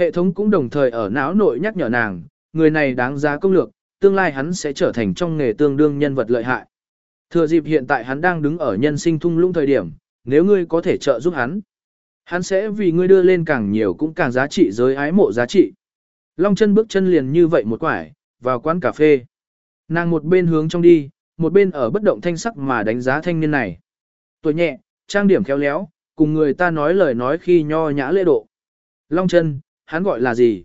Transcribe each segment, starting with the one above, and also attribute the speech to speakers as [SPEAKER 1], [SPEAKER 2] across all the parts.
[SPEAKER 1] Hệ thống cũng đồng thời ở não nội nhắc nhở nàng, người này đáng giá công lược, tương lai hắn sẽ trở thành trong nghề tương đương nhân vật lợi hại. Thừa dịp hiện tại hắn đang đứng ở nhân sinh thung lũng thời điểm, nếu ngươi có thể trợ giúp hắn, hắn sẽ vì ngươi đưa lên càng nhiều cũng càng giá trị giới ái mộ giá trị. Long chân bước chân liền như vậy một quải, vào quán cà phê. Nàng một bên hướng trong đi, một bên ở bất động thanh sắc mà đánh giá thanh niên này. Tuổi nhẹ, trang điểm khéo léo, cùng người ta nói lời nói khi nho nhã lễ độ. Long chân, hắn gọi là gì?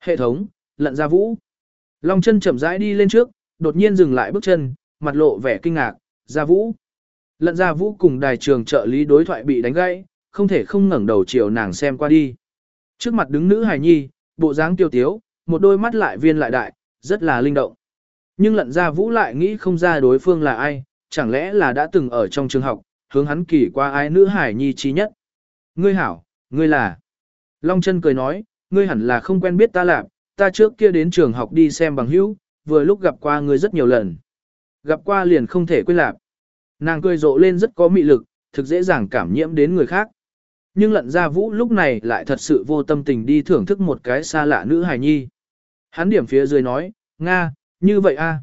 [SPEAKER 1] Hệ thống, lận ra vũ. Long chân chậm rãi đi lên trước, đột nhiên dừng lại bước chân, mặt lộ vẻ kinh ngạc, ra vũ. Lận ra vũ cùng đài trường trợ lý đối thoại bị đánh gãy, không thể không ngẩng đầu chiều nàng xem qua đi. Trước mặt đứng nữ hài nhi, bộ dáng tiêu tiếu, một đôi mắt lại viên lại đại, rất là linh động. Nhưng lận ra vũ lại nghĩ không ra đối phương là ai, chẳng lẽ là đã từng ở trong trường học, hướng hắn kỳ qua ai nữ hải nhi trí nhất. Ngươi hảo, ngươi là. Long chân cười nói, ngươi hẳn là không quen biết ta lạc, ta trước kia đến trường học đi xem bằng hữu, vừa lúc gặp qua ngươi rất nhiều lần. Gặp qua liền không thể quên lạc. Nàng cười rộ lên rất có mị lực, thực dễ dàng cảm nhiễm đến người khác. Nhưng lận ra vũ lúc này lại thật sự vô tâm tình đi thưởng thức một cái xa lạ nữ hài nhi. Hắn điểm phía dưới nói, Nga, như vậy a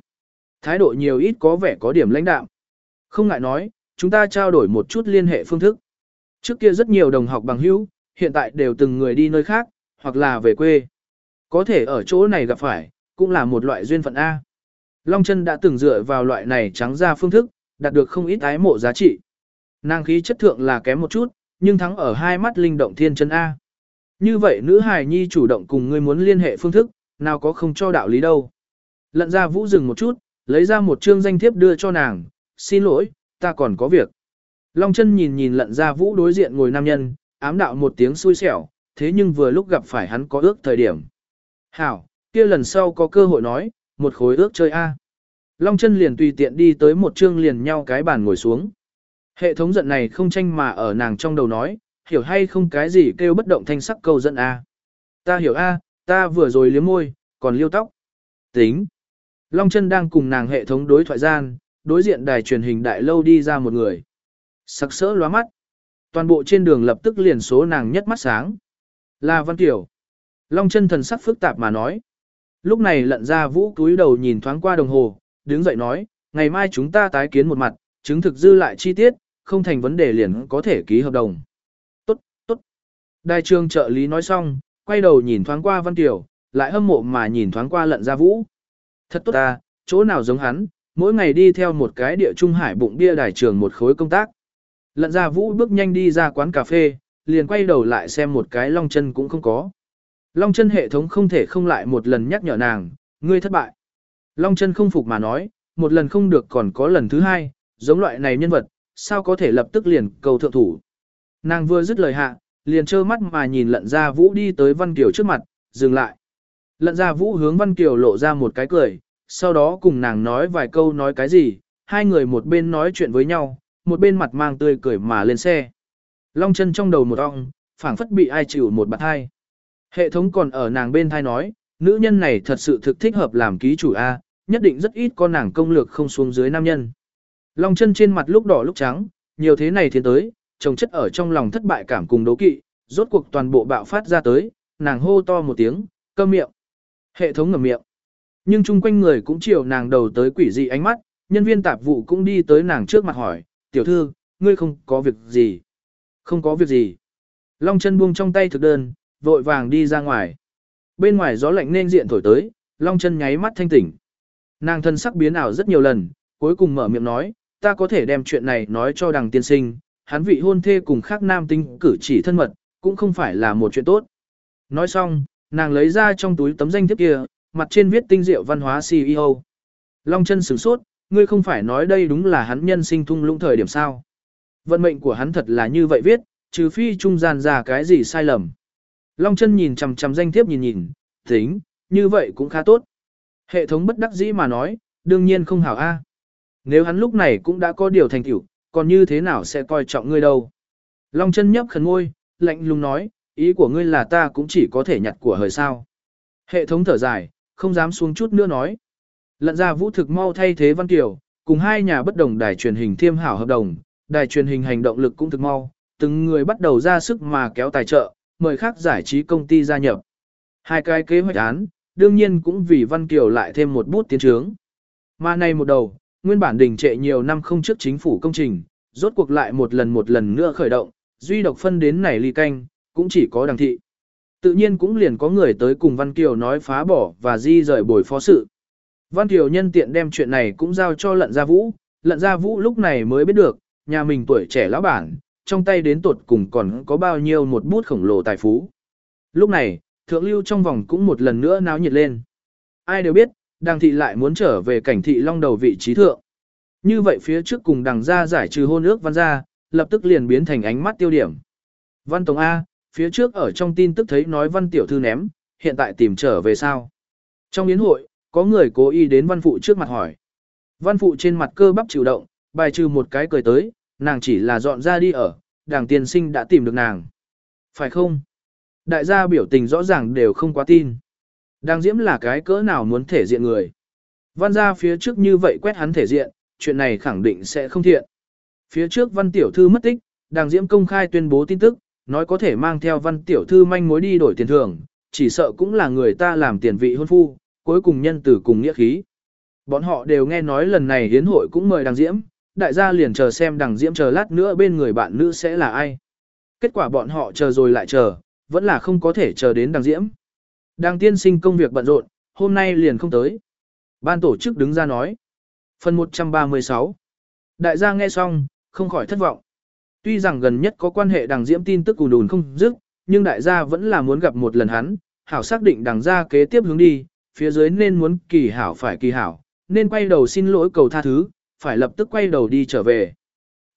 [SPEAKER 1] Thái độ nhiều ít có vẻ có điểm lãnh đạm. Không ngại nói, chúng ta trao đổi một chút liên hệ phương thức. Trước kia rất nhiều đồng học bằng hữu, hiện tại đều từng người đi nơi khác, hoặc là về quê. Có thể ở chỗ này gặp phải, cũng là một loại duyên phận A. Long chân đã từng dựa vào loại này trắng ra phương thức, đạt được không ít ái mộ giá trị. Nàng khí chất thượng là kém một chút, nhưng thắng ở hai mắt linh động thiên chân A. Như vậy nữ hài nhi chủ động cùng ngươi muốn liên hệ phương thức, nào có không cho đạo lý đâu. Lận ra vũ dừng một chút, lấy ra một chương danh thiếp đưa cho nàng, xin lỗi, ta còn có việc. Long chân nhìn nhìn lận ra vũ đối diện ngồi nam nhân, ám đạo một tiếng xui xẻo, thế nhưng vừa lúc gặp phải hắn có ước thời điểm. Hảo, kia lần sau có cơ hội nói, một khối ước chơi A. Long chân liền tùy tiện đi tới một chương liền nhau cái bàn ngồi xuống. Hệ thống giận này không tranh mà ở nàng trong đầu nói, hiểu hay không cái gì kêu bất động thanh sắc câu giận A. Ta hiểu A, ta vừa rồi liếm môi, còn liêu tóc. Tính. Long chân đang cùng nàng hệ thống đối thoại gian, đối diện đài truyền hình đại lâu đi ra một người. Sắc sỡ lóa mắt. Toàn bộ trên đường lập tức liền số nàng nhất mắt sáng. Là Văn Kiều. Long chân thần sắc phức tạp mà nói. Lúc này lận ra vũ túi đầu nhìn thoáng qua đồng hồ, đứng dậy nói, ngày mai chúng ta tái kiến một mặt, chứng thực dư lại chi tiết, không thành vấn đề liền có thể ký hợp đồng. Tốt, tốt. Đại trường trợ lý nói xong, quay đầu nhìn thoáng qua Văn Kiều, lại hâm mộ mà nhìn thoáng qua lận ra vũ. Thật tốt ta, chỗ nào giống hắn, mỗi ngày đi theo một cái địa trung hải bụng bia đài trường một khối công tác. Lận ra vũ bước nhanh đi ra quán cà phê, liền quay đầu lại xem một cái long chân cũng không có. Long chân hệ thống không thể không lại một lần nhắc nhở nàng, ngươi thất bại. Long chân không phục mà nói, một lần không được còn có lần thứ hai, giống loại này nhân vật, sao có thể lập tức liền cầu thượng thủ. Nàng vừa dứt lời hạ, liền trơ mắt mà nhìn lận ra vũ đi tới Văn Kiều trước mặt, dừng lại. Lận ra vũ hướng Văn Kiều lộ ra một cái cười, sau đó cùng nàng nói vài câu nói cái gì, hai người một bên nói chuyện với nhau, một bên mặt mang tươi cười mà lên xe. Long chân trong đầu một ong, phảng phất bị ai chịu một bạt hai. Hệ thống còn ở nàng bên thai nói, nữ nhân này thật sự thực thích hợp làm ký chủ A, nhất định rất ít có nàng công lược không xuống dưới nam nhân. Long chân trên mặt lúc đỏ lúc trắng, nhiều thế này thiên tới, chồng chất ở trong lòng thất bại cảm cùng đấu kỵ, rốt cuộc toàn bộ bạo phát ra tới, nàng hô to một tiếng, câm miệng. Hệ thống ngầm miệng. Nhưng chung quanh người cũng chiều nàng đầu tới quỷ dị ánh mắt, nhân viên tạp vụ cũng đi tới nàng trước mặt hỏi, tiểu thư, ngươi không có việc gì. Không có việc gì. Long chân buông trong tay thực đơn, vội vàng đi ra ngoài. Bên ngoài gió lạnh nên diện thổi tới, Long chân nháy mắt thanh tỉnh. Nàng thân sắc biến ảo rất nhiều lần, cuối cùng mở miệng nói, ta có thể đem chuyện này nói cho đằng tiên sinh, hắn vị hôn thê cùng khác nam tinh cử chỉ thân mật, cũng không phải là một chuyện tốt. Nói xong, nàng lấy ra trong túi tấm danh thiếp kia, mặt trên viết tinh diệu văn hóa CEO. Long chân sửng sốt, ngươi không phải nói đây đúng là hắn nhân sinh thung lũng thời điểm sao. Vận mệnh của hắn thật là như vậy viết, trừ phi trung gian ra cái gì sai lầm. Long chân nhìn chằm chằm danh thiếp nhìn nhìn, tính, như vậy cũng khá tốt. Hệ thống bất đắc dĩ mà nói, đương nhiên không hảo a. Nếu hắn lúc này cũng đã có điều thành tựu, còn như thế nào sẽ coi trọng ngươi đâu. Long chân nhấp khẩn ngôi, lạnh lùng nói, ý của ngươi là ta cũng chỉ có thể nhặt của hời sao. Hệ thống thở dài, không dám xuống chút nữa nói. Lận ra vũ thực mau thay thế Văn Kiều, cùng hai nhà bất đồng đài truyền hình thiêm hảo hợp đồng, đài truyền hình hành động lực cũng thực mau, từng người bắt đầu ra sức mà kéo tài trợ, mời khác giải trí công ty gia nhập. Hai cái kế hoạch án, đương nhiên cũng vì Văn Kiều lại thêm một bút tiến trướng. Mà này một đầu, nguyên bản đình trệ nhiều năm không trước chính phủ công trình, rốt cuộc lại một lần một lần nữa khởi động, duy độc phân đến này ly canh, cũng chỉ có đằng thị. Tự nhiên cũng liền có người tới cùng Văn Kiều nói phá bỏ và di rời bồi phó sự. Văn Kiều nhân tiện đem chuyện này cũng giao cho lận gia vũ, lận gia vũ lúc này mới biết được, nhà mình tuổi trẻ lão bản, trong tay đến tột cùng còn có bao nhiêu một bút khổng lồ tài phú. Lúc này, thượng lưu trong vòng cũng một lần nữa náo nhiệt lên. Ai đều biết, đằng thị lại muốn trở về cảnh thị long đầu vị trí thượng. Như vậy phía trước cùng đằng gia giải trừ hôn ước văn gia, lập tức liền biến thành ánh mắt tiêu điểm. Văn Tổng A, phía trước ở trong tin tức thấy nói văn tiểu thư ném, hiện tại tìm trở về sao. Trong biến hội, có người cố ý đến văn phụ trước mặt hỏi. Văn phụ trên mặt cơ bắp chịu động, bài trừ một cái cười tới, nàng chỉ là dọn ra đi ở, đàng tiền sinh đã tìm được nàng. Phải không? Đại gia biểu tình rõ ràng đều không quá tin. Đang diễm là cái cỡ nào muốn thể diện người. Văn gia phía trước như vậy quét hắn thể diện, chuyện này khẳng định sẽ không thiện. Phía trước văn tiểu thư mất tích, đàng diễm công khai tuyên bố tin tức, nói có thể mang theo văn tiểu thư manh mối đi đổi tiền thưởng, chỉ sợ cũng là người ta làm tiền vị hôn phu, cuối cùng nhân tử cùng nghĩa khí. Bọn họ đều nghe nói lần này hiến hội cũng mời đàng diễm, đại gia liền chờ xem Đằng diễm chờ lát nữa bên người bạn nữ sẽ là ai. Kết quả bọn họ chờ rồi lại chờ, vẫn là không có thể chờ đến Đằng diễm. Đằng tiên sinh công việc bận rộn, hôm nay liền không tới. Ban tổ chức đứng ra nói. Phần 136 Đại gia nghe xong, không khỏi thất vọng. Tuy rằng gần nhất có quan hệ đằng diễm tin tức ùn ùn không dứt, nhưng đại gia vẫn là muốn gặp một lần hắn, hảo xác định đằng gia kế tiếp hướng đi, phía dưới nên muốn kỳ hảo phải kỳ hảo, nên quay đầu xin lỗi cầu tha thứ, phải lập tức quay đầu đi trở về.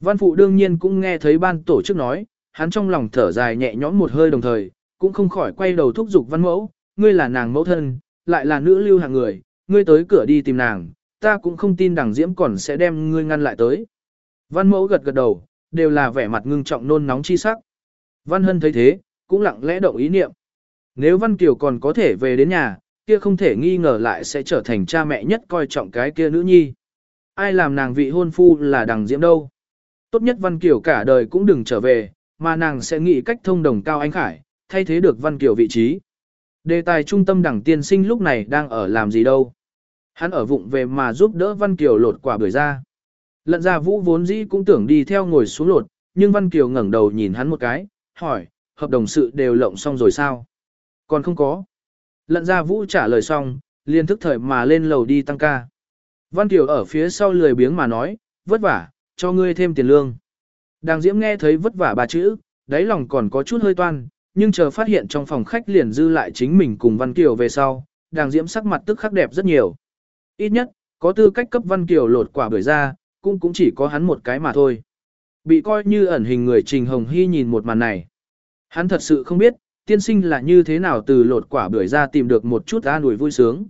[SPEAKER 1] Văn phụ đương nhiên cũng nghe thấy ban tổ chức nói, hắn trong lòng thở dài nhẹ nhõm một hơi đồng thời, cũng không khỏi quay đầu thúc giục văn mẫu, ngươi là nàng mẫu thân, lại là nữ lưu hàng người, ngươi tới cửa đi tìm nàng, ta cũng không tin đằng diễm còn sẽ đem ngươi ngăn lại tới. Văn mẫu gật gật đầu, đều là vẻ mặt ngưng trọng nôn nóng chi sắc. Văn hân thấy thế, cũng lặng lẽ động ý niệm. Nếu Văn Kiều còn có thể về đến nhà, kia không thể nghi ngờ lại sẽ trở thành cha mẹ nhất coi trọng cái kia nữ nhi. Ai làm nàng vị hôn phu là đằng diễm đâu. Tốt nhất Văn Kiều cả đời cũng đừng trở về, mà nàng sẽ nghĩ cách thông đồng cao anh khải, thay thế được Văn Kiều vị trí. Đề tài trung tâm đẳng tiên sinh lúc này đang ở làm gì đâu. Hắn ở vụng về mà giúp đỡ Văn Kiều lột quả bưởi ra. Lận ra vũ vốn dĩ cũng tưởng đi theo ngồi xuống lột, nhưng Văn Kiều ngẩng đầu nhìn hắn một cái, hỏi, hợp đồng sự đều lộng xong rồi sao? Còn không có. Lận ra vũ trả lời xong, liền thức thời mà lên lầu đi tăng ca. Văn Kiều ở phía sau lười biếng mà nói, vất vả, cho ngươi thêm tiền lương. Đàng Diễm nghe thấy vất vả ba chữ, đáy lòng còn có chút hơi toan, nhưng chờ phát hiện trong phòng khách liền dư lại chính mình cùng Văn Kiều về sau, Đàng Diễm sắc mặt tức khắc đẹp rất nhiều. Ít nhất, có tư cách cấp Văn Kiều lột quả bưởi ra, cũng cũng chỉ có hắn một cái mà thôi. Bị coi như ẩn hình người Trình Hồng Hy nhìn một màn này. Hắn thật sự không biết, tiên sinh là như thế nào từ lột quả bưởi ra tìm được một chút an ủi vui sướng.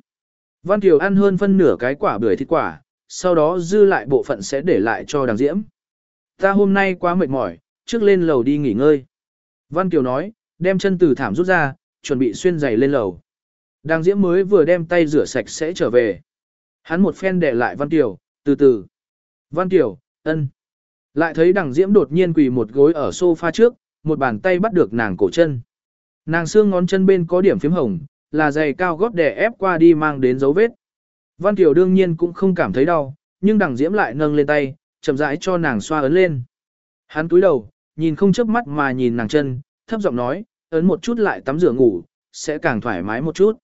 [SPEAKER 1] Văn Kiều ăn hơn phân nửa cái quả bưởi thịt quả, sau đó dư lại bộ phận sẽ để lại cho đằng diễm. Ta hôm nay quá mệt mỏi, trước lên lầu đi nghỉ ngơi. Văn Kiều nói, đem chân từ thảm rút ra, chuẩn bị xuyên giày lên lầu. Đằng diễm mới vừa đem tay rửa sạch sẽ trở về. Hắn một phen để lại Văn Kiều, từ từ. Văn Kiều, ân. Lại thấy đằng diễm đột nhiên quỳ một gối ở sofa trước, một bàn tay bắt được nàng cổ chân. Nàng xương ngón chân bên có điểm phím hồng, là giày cao gót đè ép qua đi mang đến dấu vết. Văn Kiều đương nhiên cũng không cảm thấy đau, nhưng đằng diễm lại nâng lên tay, chậm rãi cho nàng xoa ấn lên. Hắn túi đầu, nhìn không chớp mắt mà nhìn nàng chân, thấp giọng nói, ấn một chút lại tắm rửa ngủ, sẽ càng thoải mái một chút.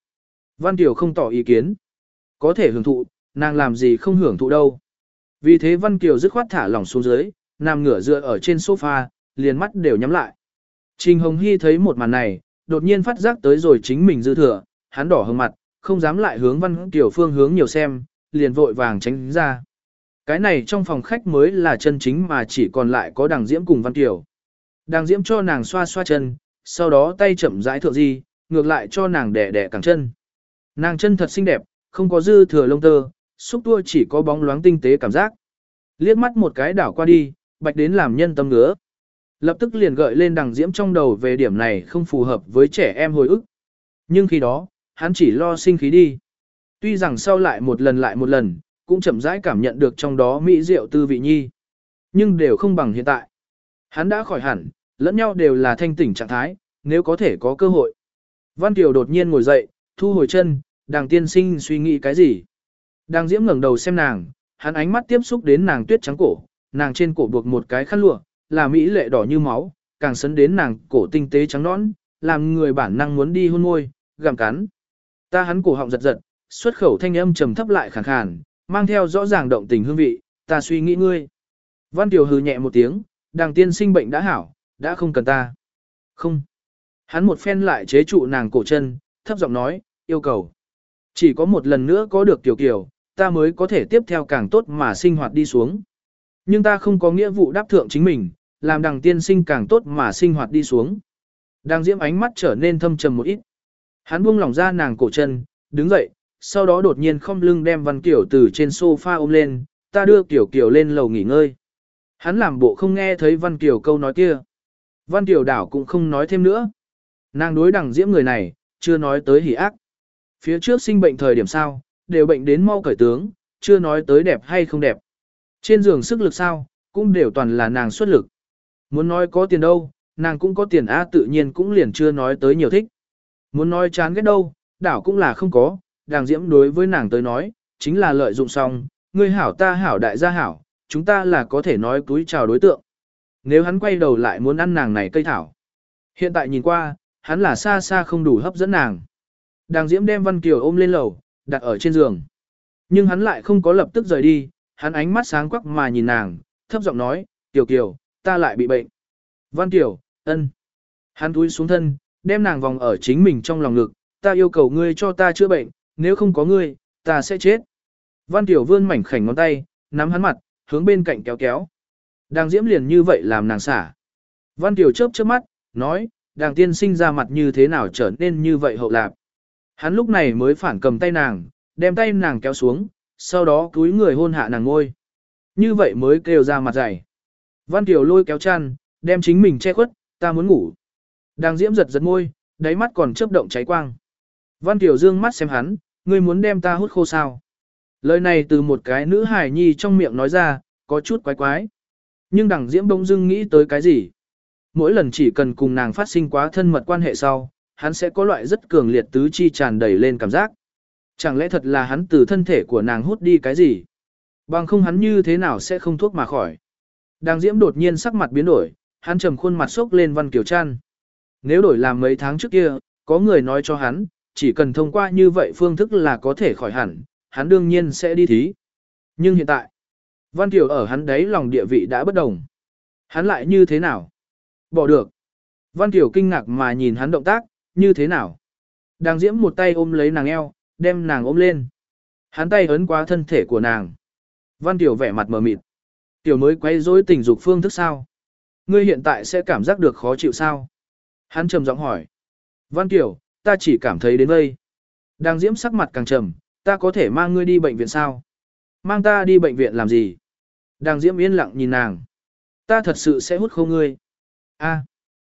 [SPEAKER 1] Văn Kiều không tỏ ý kiến. Có thể hưởng thụ, nàng làm gì không hưởng thụ đâu. Vì thế Văn Kiều dứt khoát thả lỏng xuống dưới, nằm ngửa dựa ở trên sofa, liền mắt đều nhắm lại. Trình Hồng Hy thấy một màn này, đột nhiên phát giác tới rồi chính mình dư thừa, hắn đỏ hừng mặt, không dám lại hướng Văn Tiểu phương hướng nhiều xem, liền vội vàng tránh ra. Cái này trong phòng khách mới là chân chính mà chỉ còn lại có đằng diễm cùng Văn Tiểu. Đằng diễm cho nàng xoa xoa chân, sau đó tay chậm rãi thượng di, ngược lại cho nàng đẻ đẻ cẳng chân. Nàng chân thật xinh đẹp, không có dư thừa lông tơ, xúc tua chỉ có bóng loáng tinh tế cảm giác. Liếc mắt một cái đảo qua đi, bạch đến làm nhân tâm ngứa. Lập tức liền gợi lên đằng diễm trong đầu về điểm này không phù hợp với trẻ em hồi ức. Nhưng khi đó, hắn chỉ lo sinh khí đi. Tuy rằng sau lại một lần lại một lần, cũng chậm rãi cảm nhận được trong đó mỹ diệu tư vị nhi. Nhưng đều không bằng hiện tại. Hắn đã khỏi hẳn, lẫn nhau đều là thanh tỉnh trạng thái, nếu có thể có cơ hội. Văn Kiều đột nhiên ngồi dậy, thu hồi chân, đàng tiên sinh suy nghĩ cái gì. Đàng diễm ngẩng đầu xem nàng, hắn ánh mắt tiếp xúc đến nàng tuyết trắng cổ, nàng trên cổ buộc một cái khăn lụa, là mỹ lệ đỏ như máu, càng sấn đến nàng cổ tinh tế trắng nõn, làm người bản năng muốn đi hôn môi, gặm cắn. Ta hắn cổ họng giật giật, xuất khẩu thanh âm trầm thấp lại khàn khàn, mang theo rõ ràng động tình hương vị, ta suy nghĩ ngươi. Văn Tiểu hừ nhẹ một tiếng, đàng tiên sinh bệnh đã hảo, đã không cần ta. Không. Hắn một phen lại chế trụ nàng cổ chân, thấp giọng nói, yêu cầu. Chỉ có một lần nữa có được tiểu Kiều, ta mới có thể tiếp theo càng tốt mà sinh hoạt đi xuống. Nhưng ta không có nghĩa vụ đáp thượng chính mình, làm đằng tiên sinh càng tốt mà sinh hoạt đi xuống. Đang diễm ánh mắt trở nên thâm trầm một ít. Hắn buông lỏng ra nàng cổ chân, đứng dậy, sau đó đột nhiên không lưng đem Văn Kiều từ trên sofa ôm lên, ta đưa Kiểu Kiều lên lầu nghỉ ngơi. Hắn làm bộ không nghe thấy Văn Kiều câu nói kia. Văn Kiều đảo cũng không nói thêm nữa. Nàng đối đằng diễm người này, chưa nói tới hỉ ác. Phía trước sinh bệnh thời điểm sao, đều bệnh đến mau cởi tướng, chưa nói tới đẹp hay không đẹp. Trên giường sức lực sao, cũng đều toàn là nàng xuất lực. Muốn nói có tiền đâu, nàng cũng có tiền A tự nhiên cũng liền chưa nói tới nhiều thích. Muốn nói chán ghét đâu, đảo cũng là không có, đàng diễm đối với nàng tới nói, chính là lợi dụng xong, ngươi hảo ta hảo đại gia hảo, chúng ta là có thể nói túi chào đối tượng. Nếu hắn quay đầu lại muốn ăn nàng này cây thảo. Hiện tại nhìn qua, hắn là xa xa không đủ hấp dẫn nàng. Đàng diễm đem Văn Kiều ôm lên lầu, đặt ở trên giường. Nhưng hắn lại không có lập tức rời đi, hắn ánh mắt sáng quắc mà nhìn nàng, thấp giọng nói, Kiều Kiều, ta lại bị bệnh. Văn Kiều, ân. Hắn túi xuống thân, đem nàng vòng ở chính mình trong lòng ngực, ta yêu cầu ngươi cho ta chữa bệnh, nếu không có ngươi, ta sẽ chết. Văn Kiều vươn mảnh khảnh ngón tay, nắm hắn mặt, hướng bên cạnh kéo kéo. Đang diễm liền như vậy làm nàng xả. Văn Kiều chớp chớp mắt, nói, đàng tiên sinh ra mặt như thế nào trở nên như vậy hậu lạc. Hắn lúc này mới phản cầm tay nàng, đem tay nàng kéo xuống, sau đó cúi người hôn hạ nàng ngôi. Như vậy mới kêu ra mặt dày. Văn Kiều lôi kéo chăn, đem chính mình che khuất, ta muốn ngủ. Đang diễm giật giật môi, đáy mắt còn chớp động cháy quang. Văn Kiều dương mắt xem hắn, ngươi muốn đem ta hút khô sao. Lời này từ một cái nữ hài nhi trong miệng nói ra, có chút quái quái. Nhưng đằng diễm bỗng dưng nghĩ tới cái gì? Mỗi lần chỉ cần cùng nàng phát sinh quá thân mật quan hệ sau, hắn sẽ có loại rất cường liệt tứ chi tràn đầy lên cảm giác. Chẳng lẽ thật là hắn từ thân thể của nàng hút đi cái gì? Bằng không hắn như thế nào sẽ không thuốc mà khỏi. Đang diễm đột nhiên sắc mặt biến đổi, hắn trầm khuôn mặt sốc lên văn kiểu chăn. Nếu đổi làm mấy tháng trước kia, có người nói cho hắn, chỉ cần thông qua như vậy phương thức là có thể khỏi hẳn, hắn đương nhiên sẽ đi thí. Nhưng hiện tại, văn kiểu ở hắn đấy lòng địa vị đã bất đồng. Hắn lại như thế nào? Bỏ được. Văn kiều kinh ngạc mà nhìn hắn động tác, như thế nào? Đang diễm một tay ôm lấy nàng eo, đem nàng ôm lên. Hắn tay ấn qua thân thể của nàng. Văn Tiểu vẻ mặt mờ mịt. Tiểu mới quay rối tình dục phương thức sao? Ngươi hiện tại sẽ cảm giác được khó chịu sao? Hắn trầm giọng hỏi. Văn Tiểu, ta chỉ cảm thấy đến đây. Đang diễm sắc mặt càng trầm, ta có thể mang ngươi đi bệnh viện sao? Mang ta đi bệnh viện làm gì? Đang diễm yên lặng nhìn nàng. Ta thật sự sẽ hút khô ngươi. A.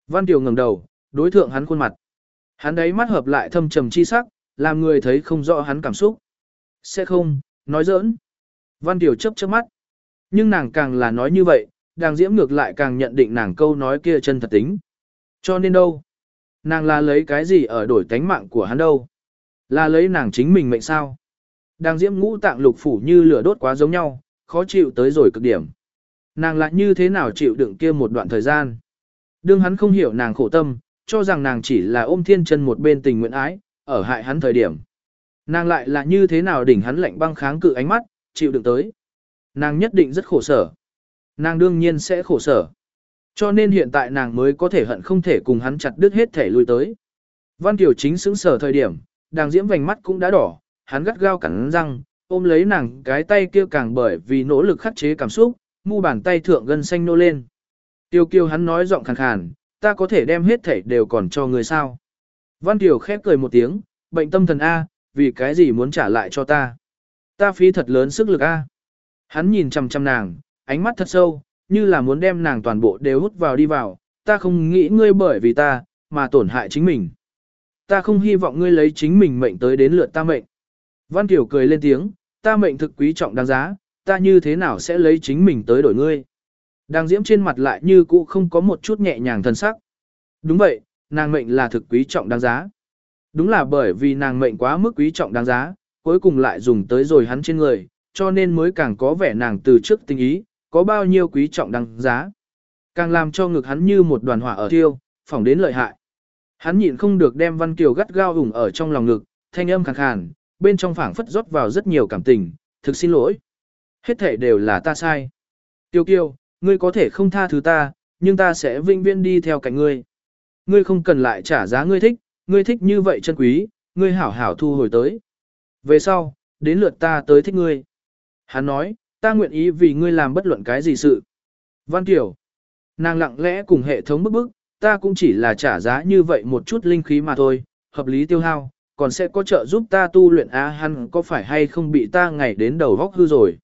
[SPEAKER 1] Văn Tiểu ngẩng đầu, đối thượng hắn khuôn mặt. Hắn đấy mắt hợp lại thâm trầm chi sắc, làm người thấy không rõ hắn cảm xúc. Sẽ không, nói giỡn. Văn Tiểu chấp chớp mắt. Nhưng nàng càng là nói như vậy, đàng diễm ngược lại càng nhận định nàng câu nói kia chân thật tính. Cho nên đâu? Nàng là lấy cái gì ở đổi tánh mạng của hắn đâu? Là lấy nàng chính mình mệnh sao? Đàng diễm ngũ tạng lục phủ như lửa đốt quá giống nhau, khó chịu tới rồi cực điểm. Nàng lại như thế nào chịu đựng kia một đoạn thời gian? Đương hắn không hiểu nàng khổ tâm, cho rằng nàng chỉ là ôm thiên chân một bên tình nguyện ái, ở hại hắn thời điểm. Nàng lại là như thế nào đỉnh hắn lạnh băng kháng cự ánh mắt, chịu đựng tới. Nàng nhất định rất khổ sở. Nàng đương nhiên sẽ khổ sở. Cho nên hiện tại nàng mới có thể hận không thể cùng hắn chặt đứt hết thể lui tới. Văn Kiều chính xứng sở thời điểm, đàng diễm vành mắt cũng đã đỏ, hắn gắt gao cắn răng, ôm lấy nàng cái tay kia càng bởi vì nỗ lực khắc chế cảm xúc, mu bàn tay thượng gân xanh nô lên. Tiêu kiều hắn nói giọng khàn khàn, ta có thể đem hết thảy đều còn cho người sao. Văn Kiều khép cười một tiếng, bệnh tâm thần A, vì cái gì muốn trả lại cho ta. Ta phí thật lớn sức lực A. Hắn nhìn chăm chăm nàng, ánh mắt thật sâu, như là muốn đem nàng toàn bộ đều hút vào đi vào, ta không nghĩ ngươi bởi vì ta, mà tổn hại chính mình. Ta không hy vọng ngươi lấy chính mình mệnh tới đến lượt ta mệnh. Văn Kiều cười lên tiếng, ta mệnh thực quý trọng đáng giá, ta như thế nào sẽ lấy chính mình tới đổi ngươi. Đang diễm trên mặt lại như cũ không có một chút nhẹ nhàng thân sắc. Đúng vậy, nàng mệnh là thực quý trọng đáng giá. Đúng là bởi vì nàng mệnh quá mức quý trọng đáng giá, cuối cùng lại dùng tới rồi hắn trên người, cho nên mới càng có vẻ nàng từ trước tình ý, có bao nhiêu quý trọng đáng giá. Càng làm cho ngực hắn như một đoàn hỏa ở thiêu, phỏng đến lợi hại. Hắn nhịn không được đem Văn Kiều gắt gao ủng ở trong lòng ngực, thanh âm khàn khàn, bên trong phảng phất rót vào rất nhiều cảm tình, thực xin lỗi. Hết thể đều là ta sai. Tiêu kiêu, ngươi có thể không tha thứ ta, nhưng ta sẽ vinh viễn đi theo cạnh ngươi. Ngươi không cần lại trả giá ngươi thích, ngươi thích như vậy chân quý, ngươi hảo hảo thu hồi tới. Về sau, đến lượt ta tới thích ngươi. Hắn nói, ta nguyện ý vì ngươi làm bất luận cái gì sự. Văn Kiều, nàng lặng lẽ cùng hệ thống bức bức, ta cũng chỉ là trả giá như vậy một chút linh khí mà thôi, hợp lý tiêu hao, còn sẽ có trợ giúp ta tu luyện á hắn có phải hay không bị ta ngày đến đầu góc hư rồi.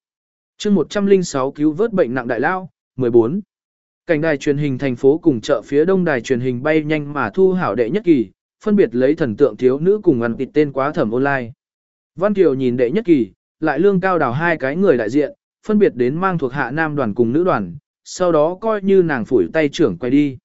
[SPEAKER 1] chương 106 cứu vớt bệnh nặng đại lao, 14. Cảnh đài truyền hình thành phố cùng chợ phía đông đài truyền hình bay nhanh mà thu hảo đệ nhất kỳ, phân biệt lấy thần tượng thiếu nữ cùng ngăn tịt tên quá thẩm online. Văn Kiều nhìn đệ nhất kỳ, lại lương cao đào hai cái người đại diện, phân biệt đến mang thuộc hạ nam đoàn cùng nữ đoàn, sau đó coi như nàng phủi tay trưởng quay đi.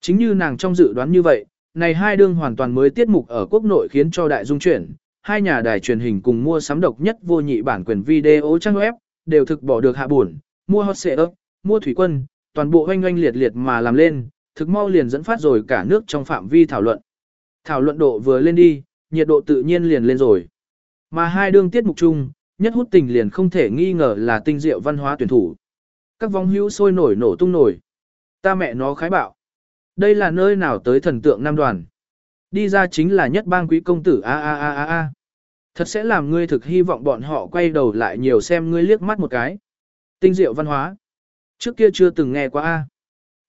[SPEAKER 1] Chính như nàng trong dự đoán như vậy, này hai đương hoàn toàn mới tiết mục ở quốc nội khiến cho đại dung chuyển, hai nhà đài truyền hình cùng mua sắm độc nhất vô nhị bản quyền video trang web, đều thực bỏ được hạ buồn, mua hot xệ ấp, mua thủy quân, toàn bộ hoanh hoanh liệt liệt mà làm lên, thực mau liền dẫn phát rồi cả nước trong phạm vi thảo luận. Thảo luận độ vừa lên đi, nhiệt độ tự nhiên liền lên rồi. Mà hai đương tiết mục chung, nhất hút tình liền không thể nghi ngờ là tinh diệu văn hóa tuyển thủ. Các vong hữu sôi nổi nổ tung nổi. Ta mẹ nó khái bạo. Đây là nơi nào tới thần tượng nam đoàn. Đi ra chính là nhất bang quý công tử a a a a a. Thật sẽ làm ngươi thực hy vọng bọn họ quay đầu lại nhiều xem ngươi liếc mắt một cái. Tinh diệu văn hóa. Trước kia chưa từng nghe qua a.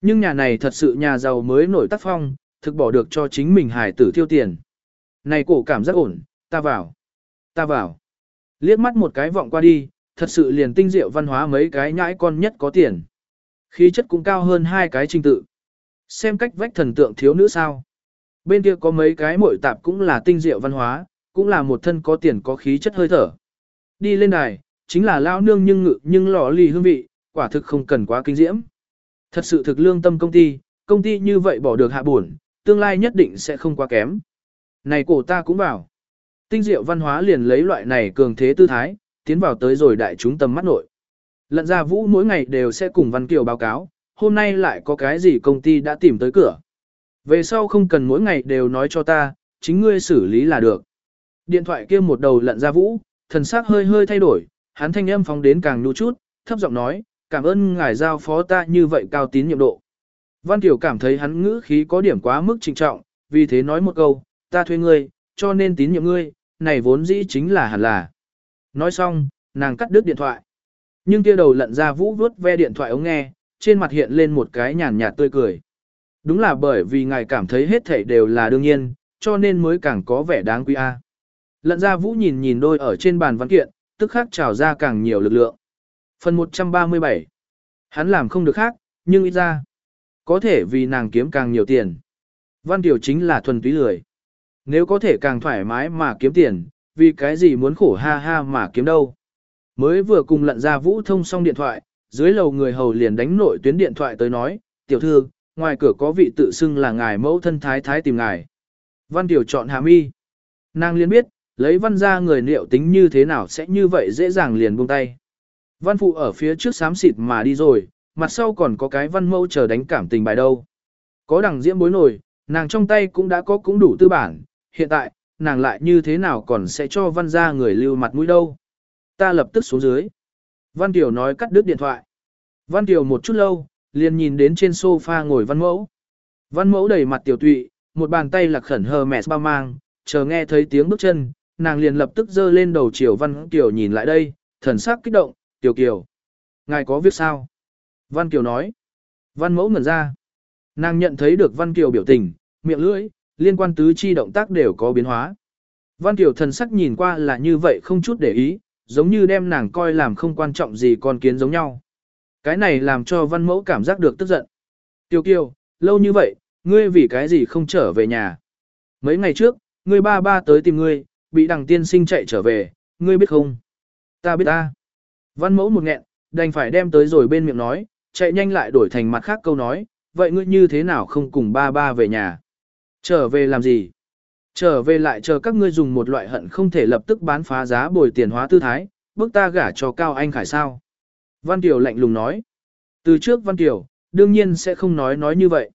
[SPEAKER 1] Nhưng nhà này thật sự nhà giàu mới nổi tác phong, thực bỏ được cho chính mình hải tử tiêu tiền. Này cổ cảm giác ổn, ta vào. Ta vào. Liếc mắt một cái vọng qua đi, thật sự liền tinh diệu văn hóa mấy cái nhãi con nhất có tiền. Khí chất cũng cao hơn hai cái trình tự. Xem cách vách thần tượng thiếu nữ sao. Bên kia có mấy cái muội tạp cũng là tinh diệu văn hóa, cũng là một thân có tiền có khí chất hơi thở. Đi lên đài, chính là lao nương nhưng ngự nhưng lò lì hương vị, quả thực không cần quá kinh diễm. Thật sự thực lương tâm công ty, công ty như vậy bỏ được hạ buồn, tương lai nhất định sẽ không quá kém. Này cổ ta cũng bảo. Tinh diệu văn hóa liền lấy loại này cường thế tư thái, tiến vào tới rồi đại chúng tầm mắt nội. Lận ra vũ mỗi ngày đều sẽ cùng Văn Kiều báo cáo, hôm nay lại có cái gì công ty đã tìm tới cửa. Về sau không cần mỗi ngày đều nói cho ta, chính ngươi xử lý là được. Điện thoại kia một đầu lận ra vũ, thần sắc hơi hơi thay đổi, hắn thanh âm phóng đến càng nhu chút, thấp giọng nói, cảm ơn ngài giao phó ta như vậy cao tín nhiệm độ. Văn Kiều cảm thấy hắn ngữ khí có điểm quá mức trịnh trọng, vì thế nói một câu, ta thuê ngươi, cho nên tín nhiệm ngươi, này vốn dĩ chính là hẳn là. Nói xong, nàng cắt đứt điện thoại. Nhưng kia đầu lận ra vũ vuốt ve điện thoại ống nghe, trên mặt hiện lên một cái nhàn nhạt tươi cười. Đúng là bởi vì ngài cảm thấy hết thảy đều là đương nhiên, cho nên mới càng có vẻ đáng quý a. À. Lận ra vũ nhìn nhìn đôi ở trên bàn văn kiện, tức khắc trào ra càng nhiều lực lượng. Phần 137 Hắn làm không được khác, nhưng ít ra có thể vì nàng kiếm càng nhiều tiền. Văn Tiểu chính là thuần túy lười. Nếu có thể càng thoải mái mà kiếm tiền, vì cái gì muốn khổ ha ha mà kiếm đâu. Mới vừa cùng lận ra vũ thông xong điện thoại, dưới lầu người hầu liền đánh nội tuyến điện thoại tới nói, tiểu thư, ngoài cửa có vị tự xưng là ngài mẫu thân thái thái tìm ngài. Văn Tiểu chọn hàm y. Nàng liền biết, lấy văn ra người liệu tính như thế nào sẽ như vậy dễ dàng liền buông tay. Văn phụ ở phía trước xám xịt mà đi rồi, mặt sau còn có cái văn mẫu chờ đánh cảm tình bài đâu. Có đằng diễm bối nổi, nàng trong tay cũng đã có cũng đủ tư bản, hiện tại, nàng lại như thế nào còn sẽ cho văn ra người lưu mặt mũi đâu. Ta lập tức xuống dưới. Văn Kiều nói cắt đứt điện thoại. Văn Kiều một chút lâu, liền nhìn đến trên sofa ngồi văn mẫu. Văn mẫu đầy mặt tiểu tụy, một bàn tay lạc khẩn hờ mẹ bao mang, chờ nghe thấy tiếng bước chân, nàng liền lập tức giơ lên đầu chiều Văn Kiều nhìn lại đây, thần sắc kích động, Tiểu Kiều. Ngài có việc sao? Văn Kiều nói. Văn mẫu ngẩn ra. Nàng nhận thấy được Văn Kiều biểu tình, miệng lưỡi, liên quan tứ chi động tác đều có biến hóa. Văn Kiều thần sắc nhìn qua là như vậy không chút để ý, giống như đem nàng coi làm không quan trọng gì con kiến giống nhau. Cái này làm cho văn mẫu cảm giác được tức giận. Tiêu kiều, lâu như vậy, ngươi vì cái gì không trở về nhà. Mấy ngày trước, ngươi ba ba tới tìm ngươi, bị đằng tiên sinh chạy trở về, ngươi biết không? Ta biết ta. Văn mẫu một nghẹn, đành phải đem tới rồi bên miệng nói, chạy nhanh lại đổi thành mặt khác câu nói, vậy ngươi như thế nào không cùng ba ba về nhà? Trở về làm gì? Trở về lại chờ các ngươi dùng một loại hận không thể lập tức bán phá giá bồi tiền hóa tư thái, bước ta gả cho Cao Anh Khải sao. Văn Kiều lạnh lùng nói. Từ trước Văn Kiều, đương nhiên sẽ không nói nói như vậy.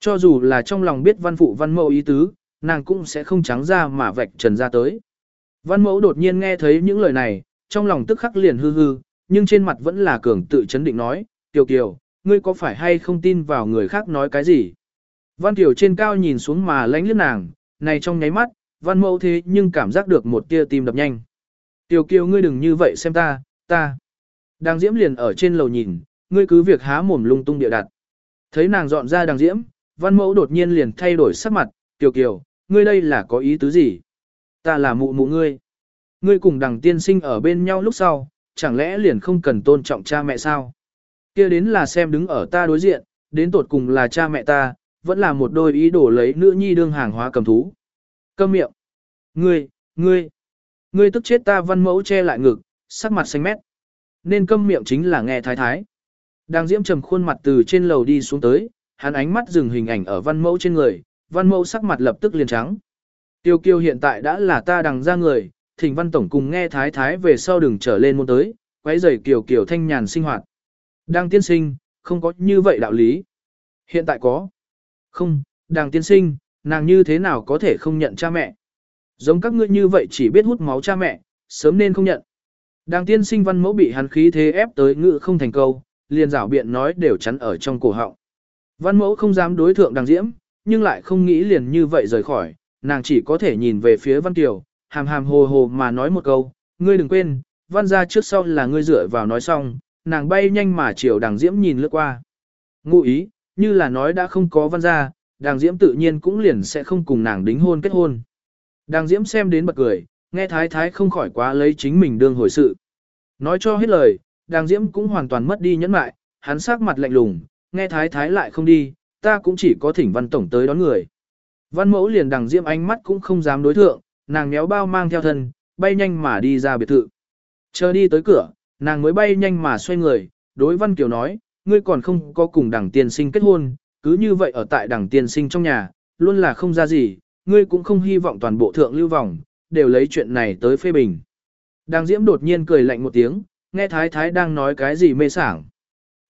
[SPEAKER 1] Cho dù là trong lòng biết văn phụ văn mẫu ý tứ, nàng cũng sẽ không trắng ra mà vạch trần ra tới. Văn mẫu đột nhiên nghe thấy những lời này, trong lòng tức khắc liền hư hư, nhưng trên mặt vẫn là cường tự chấn định nói, Kiều Kiều, ngươi có phải hay không tin vào người khác nói cái gì? Văn Kiều trên cao nhìn xuống mà lánh lướt nàng, này trong nháy mắt, văn mẫu thế nhưng cảm giác được một tia tim đập nhanh. Tiểu Kiều ngươi đừng như vậy xem ta, ta. Đang diễm liền ở trên lầu nhìn, ngươi cứ việc há mồm lung tung địa đặt. Thấy nàng dọn ra đằng diễm, văn mẫu đột nhiên liền thay đổi sắc mặt, Tiểu Kiều, ngươi đây là có ý tứ gì? Ta là mụ mụ ngươi. Ngươi cùng đằng tiên sinh ở bên nhau lúc sau, chẳng lẽ liền không cần tôn trọng cha mẹ sao? kia đến là xem đứng ở ta đối diện, đến tột cùng là cha mẹ ta, vẫn là một đôi ý đồ lấy nữ nhi đương hàng hóa cầm thú. Câm miệng. Ngươi, ngươi, ngươi tức chết ta văn mẫu che lại ngực, sắc mặt xanh mét. Nên câm miệng chính là nghe thái thái. Đang diễm trầm khuôn mặt từ trên lầu đi xuống tới, hắn ánh mắt dừng hình ảnh ở văn mẫu trên người, văn mẫu sắc mặt lập tức liền trắng. Tiêu kiêu hiện tại đã là ta đằng ra người, thỉnh văn tổng cùng nghe thái thái về sau đừng trở lên môn tới, quấy rầy kiều kiều thanh nhàn sinh hoạt. Đang tiên sinh, không có như vậy đạo lý. Hiện tại có. Không, đàng tiên sinh, nàng như thế nào có thể không nhận cha mẹ. Giống các ngươi như vậy chỉ biết hút máu cha mẹ, sớm nên không nhận. Đàng tiên sinh văn mẫu bị hắn khí thế ép tới ngự không thành câu, liền rảo biện nói đều chắn ở trong cổ họng. Văn mẫu không dám đối thượng đàng diễm, nhưng lại không nghĩ liền như vậy rời khỏi, nàng chỉ có thể nhìn về phía văn tiểu, hàm hàm hồ hồ mà nói một câu, ngươi đừng quên, văn ra trước sau là ngươi dựa vào nói xong, nàng bay nhanh mà chiều đàng diễm nhìn lướt qua. Ngụ ý, như là nói đã không có văn gia, đàng diễm tự nhiên cũng liền sẽ không cùng nàng đính hôn kết hôn. Đàng diễm xem đến bật cười, nghe thái thái không khỏi quá lấy chính mình đương hồi sự. Nói cho hết lời, đàng diễm cũng hoàn toàn mất đi nhẫn mại, hắn sắc mặt lạnh lùng, nghe thái thái lại không đi, ta cũng chỉ có thỉnh văn tổng tới đón người. Văn mẫu liền đằng diễm ánh mắt cũng không dám đối thượng, nàng méo bao mang theo thân, bay nhanh mà đi ra biệt thự. Chờ đi tới cửa, nàng mới bay nhanh mà xoay người, đối văn kiều nói, ngươi còn không có cùng đằng tiên sinh kết hôn, cứ như vậy ở tại đằng tiên sinh trong nhà, luôn là không ra gì, ngươi cũng không hy vọng toàn bộ thượng lưu vòng, đều lấy chuyện này tới phê bình. Đàng diễm đột nhiên cười lạnh một tiếng, nghe thái thái đang nói cái gì mê sảng.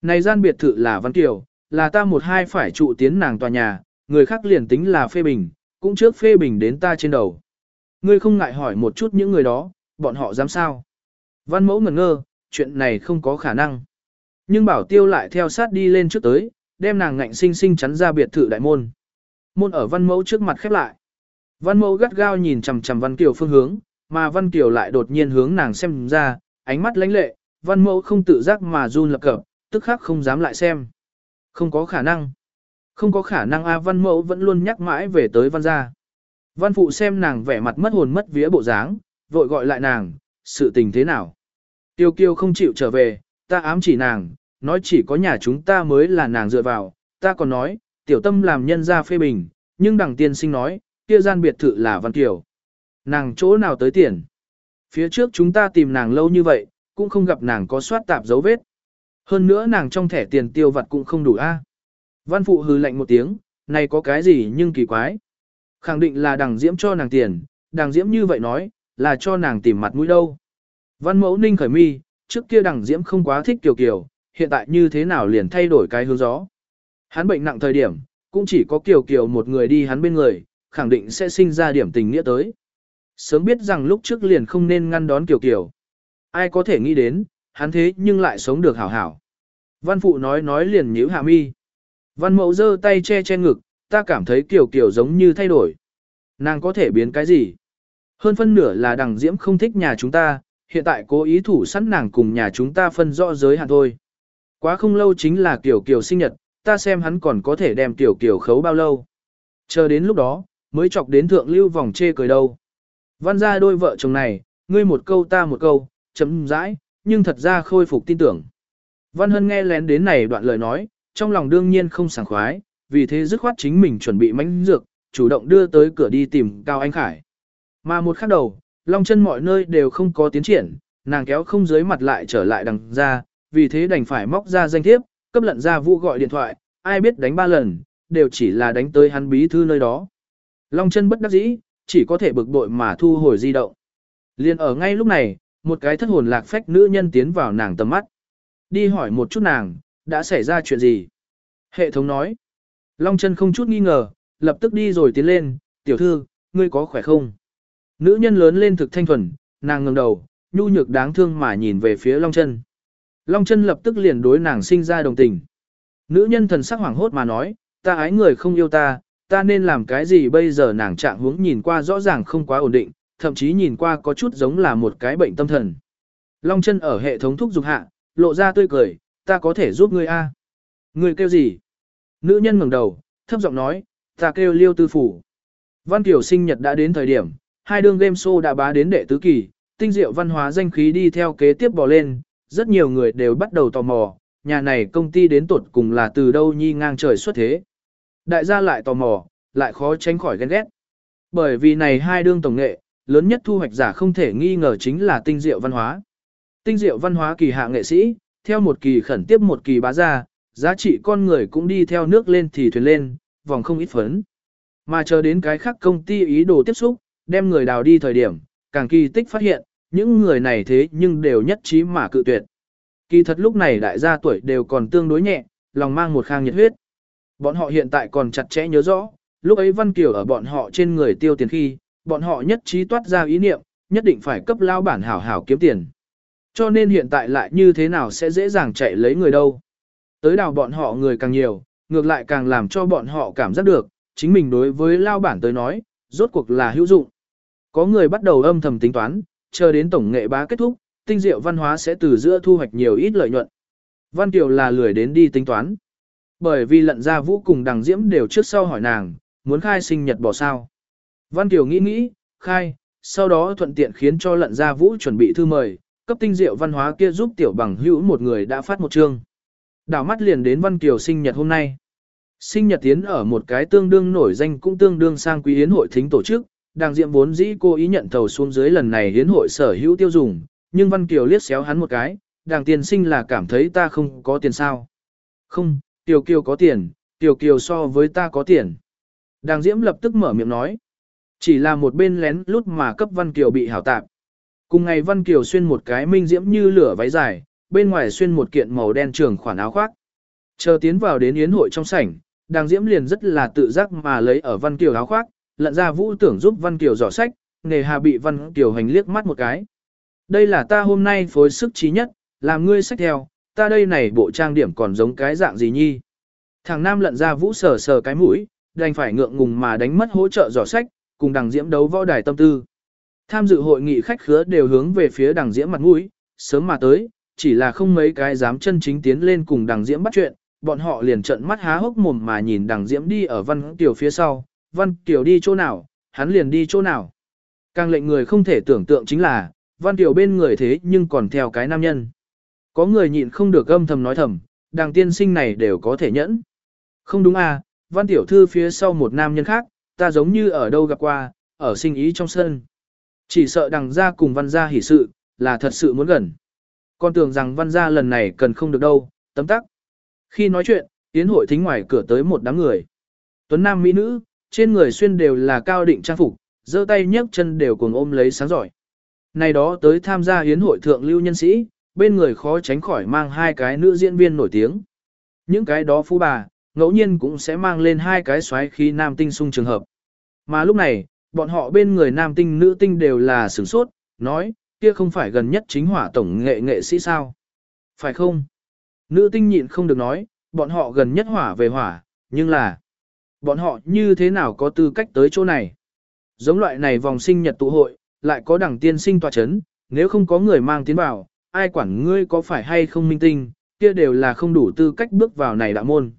[SPEAKER 1] Này gian biệt thự là Văn Kiều, là ta một hai phải trụ tiến nàng tòa nhà, người khác liền tính là phê bình, cũng trước phê bình đến ta trên đầu. Ngươi không ngại hỏi một chút những người đó, bọn họ dám sao? Văn mẫu ngẩn ngơ, chuyện này không có khả năng. Nhưng bảo tiêu lại theo sát đi lên trước tới, đem nàng ngạnh sinh sinh chắn ra biệt thự đại môn. Môn ở văn mẫu trước mặt khép lại. Văn mẫu gắt gao nhìn chằm chằm văn kiều phương hướng, mà văn kiều lại đột nhiên hướng nàng xem ra, ánh mắt lãnh lệ, văn mẫu không tự giác mà run lập cập, tức khắc không dám lại xem. Không có khả năng. Không có khả năng A văn mẫu vẫn luôn nhắc mãi về tới văn gia. Văn phụ xem nàng vẻ mặt mất hồn mất vía bộ dáng, vội gọi lại nàng, sự tình thế nào. Tiêu kiêu không chịu trở về, ta ám chỉ nàng, nói chỉ có nhà chúng ta mới là nàng dựa vào, ta còn nói, tiểu tâm làm nhân ra phê bình, nhưng đằng tiên sinh nói, kia gian biệt thự là Văn Kiều. Nàng chỗ nào tới tiền? Phía trước chúng ta tìm nàng lâu như vậy, cũng không gặp nàng có soát tạp dấu vết. Hơn nữa nàng trong thẻ tiền tiêu vặt cũng không đủ a. Văn phụ hừ lạnh một tiếng, này có cái gì nhưng kỳ quái. Khẳng định là đằng diễm cho nàng tiền, đằng diễm như vậy nói, là cho nàng tìm mặt mũi đâu. Văn mẫu ninh khởi mi, trước kia đằng diễm không quá thích kiều kiều, hiện tại như thế nào liền thay đổi cái hướng gió. Hắn bệnh nặng thời điểm, cũng chỉ có kiều kiều một người đi hắn bên người, khẳng định sẽ sinh ra điểm tình nghĩa tới. Sớm biết rằng lúc trước liền không nên ngăn đón kiều kiều. Ai có thể nghĩ đến, hắn thế nhưng lại sống được hảo hảo. Văn phụ nói nói liền nhíu hạ mi. Văn mẫu giơ tay che che ngực, ta cảm thấy kiều kiều giống như thay đổi. Nàng có thể biến cái gì? Hơn phân nửa là đằng diễm không thích nhà chúng ta, hiện tại cố ý thủ sẵn nàng cùng nhà chúng ta phân rõ giới hạn thôi. Quá không lâu chính là Kiều Kiều sinh nhật, ta xem hắn còn có thể đem Kiều Kiều khấu bao lâu. Chờ đến lúc đó, mới chọc đến thượng lưu vòng chê cười đâu. Văn ra đôi vợ chồng này, ngươi một câu ta một câu, chấm dãi, nhưng thật ra khôi phục tin tưởng. Văn Hân nghe lén đến này đoạn lời nói, trong lòng đương nhiên không sảng khoái, vì thế dứt khoát chính mình chuẩn bị mánh dược, chủ động đưa tới cửa đi tìm Cao Anh Khải. Mà một khắc đầu, long chân mọi nơi đều không có tiến triển, nàng kéo không dưới mặt lại trở lại đằng ra, vì thế đành phải móc ra danh thiếp, cấp lận ra vũ gọi điện thoại, ai biết đánh ba lần, đều chỉ là đánh tới hắn bí thư nơi đó. Long chân bất đắc dĩ, chỉ có thể bực bội mà thu hồi di động. Liên ở ngay lúc này, một cái thất hồn lạc phách nữ nhân tiến vào nàng tầm mắt. Đi hỏi một chút nàng, đã xảy ra chuyện gì? Hệ thống nói. Long chân không chút nghi ngờ, lập tức đi rồi tiến lên, tiểu thư, ngươi có khỏe không? Nữ nhân lớn lên thực thanh thuần, nàng ngẩng đầu, nhu nhược đáng thương mà nhìn về phía Long chân. Long chân lập tức liền đối nàng sinh ra đồng tình. Nữ nhân thần sắc hoảng hốt mà nói, ta ái người không yêu ta, ta nên làm cái gì bây giờ nàng trạng hướng nhìn qua rõ ràng không quá ổn định, thậm chí nhìn qua có chút giống là một cái bệnh tâm thần. Long chân ở hệ thống thúc dục hạ, lộ ra tươi cười, ta có thể giúp ngươi a. Ngươi kêu gì? Nữ nhân ngẩng đầu, thấp giọng nói, ta kêu liêu tư phủ. Văn Kiều sinh nhật đã đến thời điểm, hai đương game show đã bá đến đệ tứ kỳ, tinh diệu văn hóa danh khí đi theo kế tiếp bò lên, rất nhiều người đều bắt đầu tò mò, nhà này công ty đến tột cùng là từ đâu nhi ngang trời xuất thế. Đại gia lại tò mò, lại khó tránh khỏi ghen ghét. Bởi vì này hai đương tổng nghệ, lớn nhất thu hoạch giả không thể nghi ngờ chính là tinh diệu văn hóa. Tinh diệu văn hóa kỳ hạ nghệ sĩ, theo một kỳ khẩn tiếp một kỳ bá ra, giá trị con người cũng đi theo nước lên thì thuyền lên, vòng không ít phấn. Mà chờ đến cái khác công ty ý đồ tiếp xúc, đem người đào đi thời điểm, càng kỳ tích phát hiện, những người này thế nhưng đều nhất trí mà cự tuyệt. Kỳ thật lúc này đại gia tuổi đều còn tương đối nhẹ, lòng mang một khang nhiệt huyết. Bọn họ hiện tại còn chặt chẽ nhớ rõ, lúc ấy Văn Kiều ở bọn họ trên người tiêu tiền khi, bọn họ nhất trí toát ra ý niệm, nhất định phải cấp lao bản hảo hảo kiếm tiền. Cho nên hiện tại lại như thế nào sẽ dễ dàng chạy lấy người đâu. Tới đào bọn họ người càng nhiều, ngược lại càng làm cho bọn họ cảm giác được, chính mình đối với lao bản tới nói, rốt cuộc là hữu dụng. Có người bắt đầu âm thầm tính toán, chờ đến tổng nghệ bá kết thúc, tinh diệu văn hóa sẽ từ giữa thu hoạch nhiều ít lợi nhuận. Văn Kiều là lười đến đi tính toán. Bởi vì lận ra vũ cùng đằng diễm đều trước sau hỏi nàng, muốn khai sinh nhật bỏ sao. Văn Kiều nghĩ nghĩ, khai, sau đó thuận tiện khiến cho lận ra vũ chuẩn bị thư mời, cấp tinh diệu văn hóa kia giúp tiểu bằng hữu một người đã phát một chương. Đảo mắt liền đến Văn Kiều sinh nhật hôm nay. Sinh nhật tiến ở một cái tương đương nổi danh cũng tương đương sang quý yến hội thính tổ chức, đàng diệm vốn dĩ cô ý nhận thầu xuống dưới lần này hiến hội sở hữu tiêu dùng, nhưng Văn Kiều liếc xéo hắn một cái, đàng tiền sinh là cảm thấy ta không có tiền sao. Không, Tiểu Kiều có tiền, Tiểu Kiều so với ta có tiền. Đàng Diễm lập tức mở miệng nói. Chỉ là một bên lén lút mà cấp Văn Kiều bị hảo tạp. Cùng ngày Văn Kiều xuyên một cái minh diễm như lửa váy dài, bên ngoài xuyên một kiện màu đen trường khoản áo khoác. Chờ tiến vào đến yến hội trong sảnh, Đàng Diễm liền rất là tự giác mà lấy ở Văn Kiều áo khoác, lận ra vũ tưởng giúp Văn Kiều dò sách, nề hà bị Văn Kiều hành liếc mắt một cái. Đây là ta hôm nay phối sức trí nhất, làm ngươi sách theo, ta đây này bộ trang điểm còn giống cái dạng gì nhi. Thằng Nam lận ra vũ sờ sờ cái mũi, đành phải ngượng ngùng mà đánh mất hỗ trợ dò sách, cùng đằng diễm đấu võ đài tâm tư. Tham dự hội nghị khách khứa đều hướng về phía đằng diễm mặt mũi, sớm mà tới, chỉ là không mấy cái dám chân chính tiến lên cùng đằng diễm bắt chuyện, bọn họ liền trợn mắt há hốc mồm mà nhìn đằng diễm đi ở văn tiểu phía sau, văn tiểu đi chỗ nào, hắn liền đi chỗ nào. Càng lệnh người không thể tưởng tượng chính là, văn tiểu bên người thế nhưng còn theo cái nam nhân. Có người nhịn không được âm thầm nói thầm, đằng tiên sinh này đều có thể nhẫn. Không đúng à, văn tiểu thư phía sau một nam nhân khác, ta giống như ở đâu gặp qua, ở sinh ý trong sân. Chỉ sợ đằng ra cùng văn gia hỉ sự, là thật sự muốn gần. Con tưởng rằng văn gia lần này cần không được đâu, tấm tắc. Khi nói chuyện, tiến hội thính ngoài cửa tới một đám người. Tuấn nam mỹ nữ, trên người xuyên đều là cao định trang phục, giơ tay nhấc chân đều cùng ôm lấy sáng giỏi. Này đó tới tham gia hiến hội thượng lưu nhân sĩ, bên người khó tránh khỏi mang hai cái nữ diễn viên nổi tiếng. Những cái đó phú bà, ngẫu nhiên cũng sẽ mang lên hai cái xoáy khí nam tinh sung trường hợp. Mà lúc này, bọn họ bên người nam tinh nữ tinh đều là sửng sốt, nói, kia không phải gần nhất chính hỏa tổng nghệ nghệ sĩ sao? Phải không? Nữ tinh nhịn không được nói, bọn họ gần nhất hỏa về hỏa, nhưng là, bọn họ như thế nào có tư cách tới chỗ này? Giống loại này vòng sinh nhật tụ hội, lại có đẳng tiên sinh tòa chấn, nếu không có người mang tiến vào, ai quản ngươi có phải hay không minh tinh, kia đều là không đủ tư cách bước vào này đạo môn.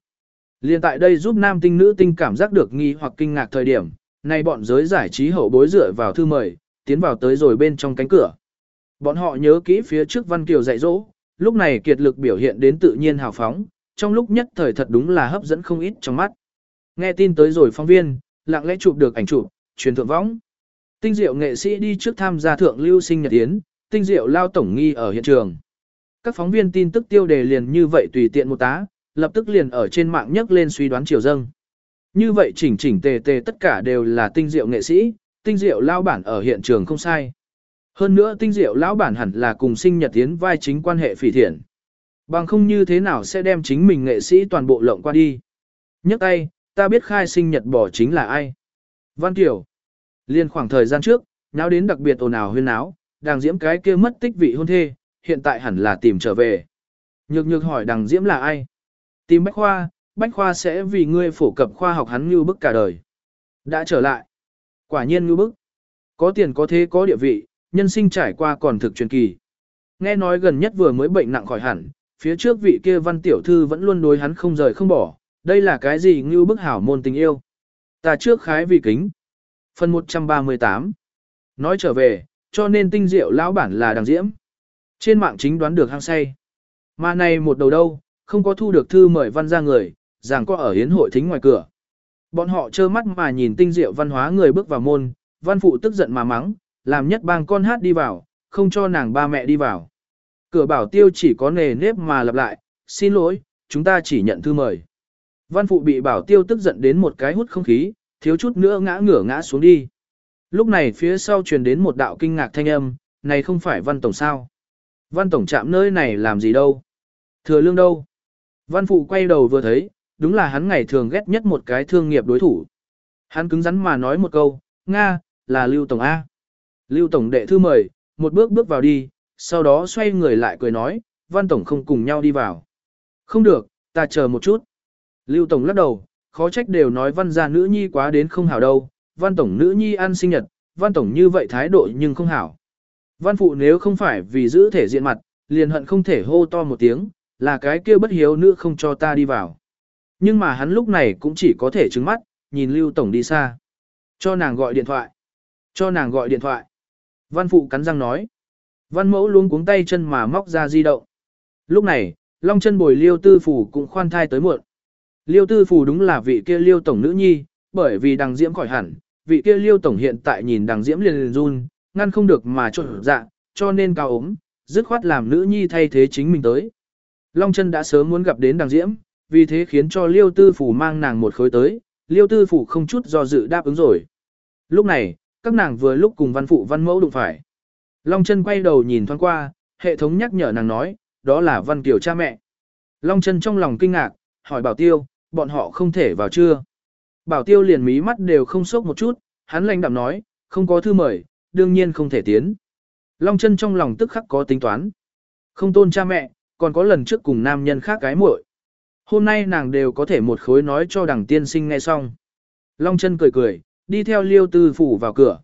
[SPEAKER 1] Liên tại đây giúp nam tinh nữ tinh cảm giác được nghi hoặc kinh ngạc thời điểm, nay bọn giới giải trí hậu bối dựa vào thư mời, tiến vào tới rồi bên trong cánh cửa. Bọn họ nhớ kỹ phía trước Văn Kiều dạy dỗ, lúc này kiệt lực biểu hiện đến tự nhiên hào phóng, trong lúc nhất thời thật đúng là hấp dẫn không ít trong mắt. Nghe tin tới rồi phóng viên, lặng lẽ chụp được ảnh chụp, truyền thượng võng. Tinh diệu nghệ sĩ đi trước tham gia thượng lưu sinh nhật yến, tinh diệu lao tổng nghi ở hiện trường. Các phóng viên tin tức tiêu đề liền như vậy tùy tiện một tá, lập tức liền ở trên mạng nhấc lên suy đoán chiều dâng. Như vậy chỉnh chỉnh tề tề tất cả đều là tinh diệu nghệ sĩ, tinh diệu lão bản ở hiện trường không sai. Hơn nữa tinh diệu lão bản hẳn là cùng sinh nhật tiến vai chính quan hệ phỉ thiện. Bằng không như thế nào sẽ đem chính mình nghệ sĩ toàn bộ lộng qua đi. nhấc tay, ta biết khai sinh nhật bỏ chính là ai. Văn Kiều. Liên khoảng thời gian trước, nháo đến đặc biệt ồn ào huyên náo, đàng diễm cái kia mất tích vị hôn thê, hiện tại hẳn là tìm trở về. Nhược nhược hỏi đằng diễm là ai? Tìm Bách Khoa, Bách Khoa sẽ vì ngươi phổ cập khoa học hắn như bức cả đời. Đã trở lại. Quả nhiên như bức. Có tiền có thế có địa vị, nhân sinh trải qua còn thực truyền kỳ. Nghe nói gần nhất vừa mới bệnh nặng khỏi hẳn, phía trước vị kia văn tiểu thư vẫn luôn đối hắn không rời không bỏ, đây là cái gì như bức hảo môn tình yêu. Ta trước khái vì kính. Phần 138 Nói trở về, cho nên tinh diệu lão bản là đằng diễm. Trên mạng chính đoán được hang say. Mà này một đầu đâu, không có thu được thư mời văn ra người, rằng có ở hiến hội thính ngoài cửa. Bọn họ trơ mắt mà nhìn tinh diệu văn hóa người bước vào môn, văn phụ tức giận mà mắng, làm nhất bang con hát đi vào, không cho nàng ba mẹ đi vào. Cửa bảo tiêu chỉ có nề nếp mà lặp lại, xin lỗi, chúng ta chỉ nhận thư mời. Văn phụ bị bảo tiêu tức giận đến một cái hút không khí, thiếu chút nữa ngã ngửa ngã xuống đi. Lúc này phía sau truyền đến một đạo kinh ngạc thanh âm, này không phải văn tổng sao. Văn tổng chạm nơi này làm gì đâu. Thừa lương đâu. Văn phụ quay đầu vừa thấy, đúng là hắn ngày thường ghét nhất một cái thương nghiệp đối thủ. Hắn cứng rắn mà nói một câu, Nga, là Lưu Tổng A. Lưu Tổng đệ thư mời, một bước bước vào đi, sau đó xoay người lại cười nói, Văn Tổng không cùng nhau đi vào. Không được, ta chờ một chút. Lưu Tổng lắc đầu, khó trách đều nói Văn gia nữ nhi quá đến không hảo đâu, Văn Tổng nữ nhi ăn sinh nhật, Văn Tổng như vậy thái độ nhưng không hảo. Văn Phụ nếu không phải vì giữ thể diện mặt, liền hận không thể hô to một tiếng, là cái kia bất hiếu nữ không cho ta đi vào. Nhưng mà hắn lúc này cũng chỉ có thể trứng mắt, nhìn Lưu Tổng đi xa. Cho nàng gọi điện thoại. Cho nàng gọi điện thoại. Văn Phụ cắn răng nói. Văn Mẫu luôn cuống tay chân mà móc ra di động. Lúc này, Long chân bồi Liêu Tư Phủ cũng khoan thai tới muộn. Liêu Tư Phủ đúng là vị kia Liêu Tổng nữ nhi, bởi vì đằng diễm khỏi hẳn, vị kia Liêu Tổng hiện tại nhìn đằng diễm liền liền run, ngăn không được mà trộn dạ, cho nên cao ốm, dứt khoát làm nữ nhi thay thế chính mình tới. Long chân đã sớm muốn gặp đến đằng diễm, vì thế khiến cho Liêu Tư Phủ mang nàng một khối tới, Liêu Tư Phủ không chút do dự đáp ứng rồi. Lúc này, các nàng vừa lúc cùng văn phụ văn mẫu đụng phải. Long chân quay đầu nhìn thoáng qua, hệ thống nhắc nhở nàng nói, đó là văn kiểu cha mẹ. Long chân trong lòng kinh ngạc, hỏi bảo tiêu, bọn họ không thể vào chưa? Bảo tiêu liền mí mắt đều không sốc một chút, hắn lanh đạm nói, không có thư mời, đương nhiên không thể tiến. Long chân trong lòng tức khắc có tính toán. Không tôn cha mẹ, còn có lần trước cùng nam nhân khác gái muội. Hôm nay nàng đều có thể một khối nói cho đằng tiên sinh nghe xong. Long chân cười cười, đi theo liêu tư phủ vào cửa.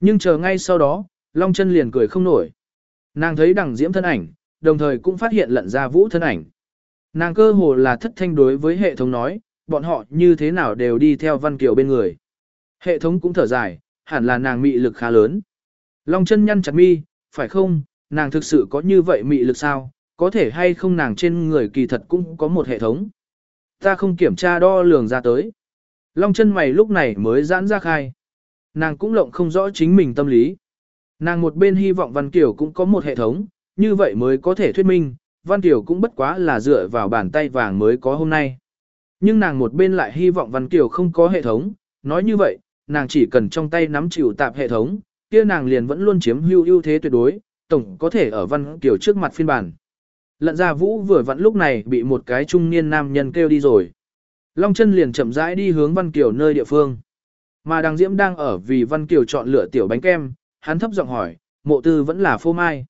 [SPEAKER 1] Nhưng chờ ngay sau đó, Long chân liền cười không nổi. Nàng thấy đằng diễm thân ảnh, đồng thời cũng phát hiện lận ra vũ thân ảnh. Nàng cơ hồ là thất thanh đối với hệ thống nói, bọn họ như thế nào đều đi theo văn kiều bên người. Hệ thống cũng thở dài, hẳn là nàng mị lực khá lớn. Long chân nhăn chặt mi, phải không, nàng thực sự có như vậy mị lực sao, có thể hay không nàng trên người kỳ thật cũng có một hệ thống. Ta không kiểm tra đo lường ra tới. Long chân mày lúc này mới giãn ra khai. Nàng cũng lộng không rõ chính mình tâm lý. Nàng một bên hy vọng Văn Kiều cũng có một hệ thống, như vậy mới có thể thuyết minh, Văn Kiều cũng bất quá là dựa vào bàn tay vàng mới có hôm nay. Nhưng nàng một bên lại hy vọng Văn Kiều không có hệ thống, nói như vậy, nàng chỉ cần trong tay nắm chịu tạp hệ thống, kia nàng liền vẫn luôn chiếm hưu ưu thế tuyệt đối, tổng có thể ở Văn Kiều trước mặt phiên bản. Lận ra vũ vừa vặn lúc này bị một cái trung niên nam nhân kêu đi rồi. Long chân liền chậm rãi đi hướng Văn Kiều nơi địa phương. Mà Đằng Diễm đang ở vì Văn Kiều chọn lựa tiểu bánh kem, hắn thấp giọng hỏi, mộ tư vẫn là phô mai.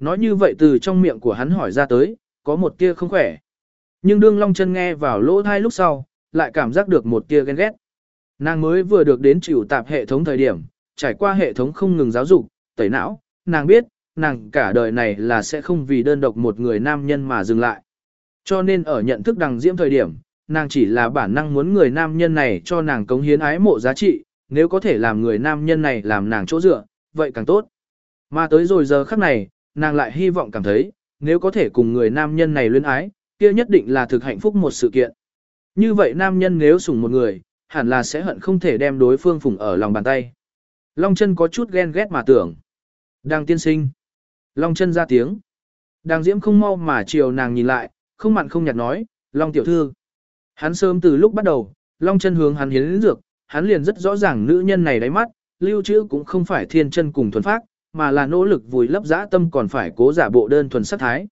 [SPEAKER 1] Nói như vậy từ trong miệng của hắn hỏi ra tới, có một tia không khỏe. Nhưng đương Long chân nghe vào lỗ thai lúc sau, lại cảm giác được một tia ghen ghét. Nàng mới vừa được đến chịu tạp hệ thống thời điểm, trải qua hệ thống không ngừng giáo dục, tẩy não, nàng biết, nàng cả đời này là sẽ không vì đơn độc một người nam nhân mà dừng lại. Cho nên ở nhận thức đằng diễm thời điểm, nàng chỉ là bản năng muốn người nam nhân này cho nàng cống hiến ái mộ giá trị, nếu có thể làm người nam nhân này làm nàng chỗ dựa, vậy càng tốt. Mà tới rồi giờ khắc này, nàng lại hy vọng cảm thấy, nếu có thể cùng người nam nhân này luyến ái, kia nhất định là thực hạnh phúc một sự kiện. Như vậy nam nhân nếu sủng một người, hẳn là sẽ hận không thể đem đối phương phủng ở lòng bàn tay. Long chân có chút ghen ghét mà tưởng. Đang tiên sinh. Long chân ra tiếng. Đang diễm không mau mà chiều nàng nhìn lại, không mặn không nhạt nói, Long tiểu thư. Hắn sớm từ lúc bắt đầu, Long chân hướng hắn hiến dược, hắn liền rất rõ ràng nữ nhân này đáy mắt, lưu trữ cũng không phải thiên chân cùng thuần phát, mà là nỗ lực vùi lấp dã tâm còn phải cố giả bộ đơn thuần sắc thái.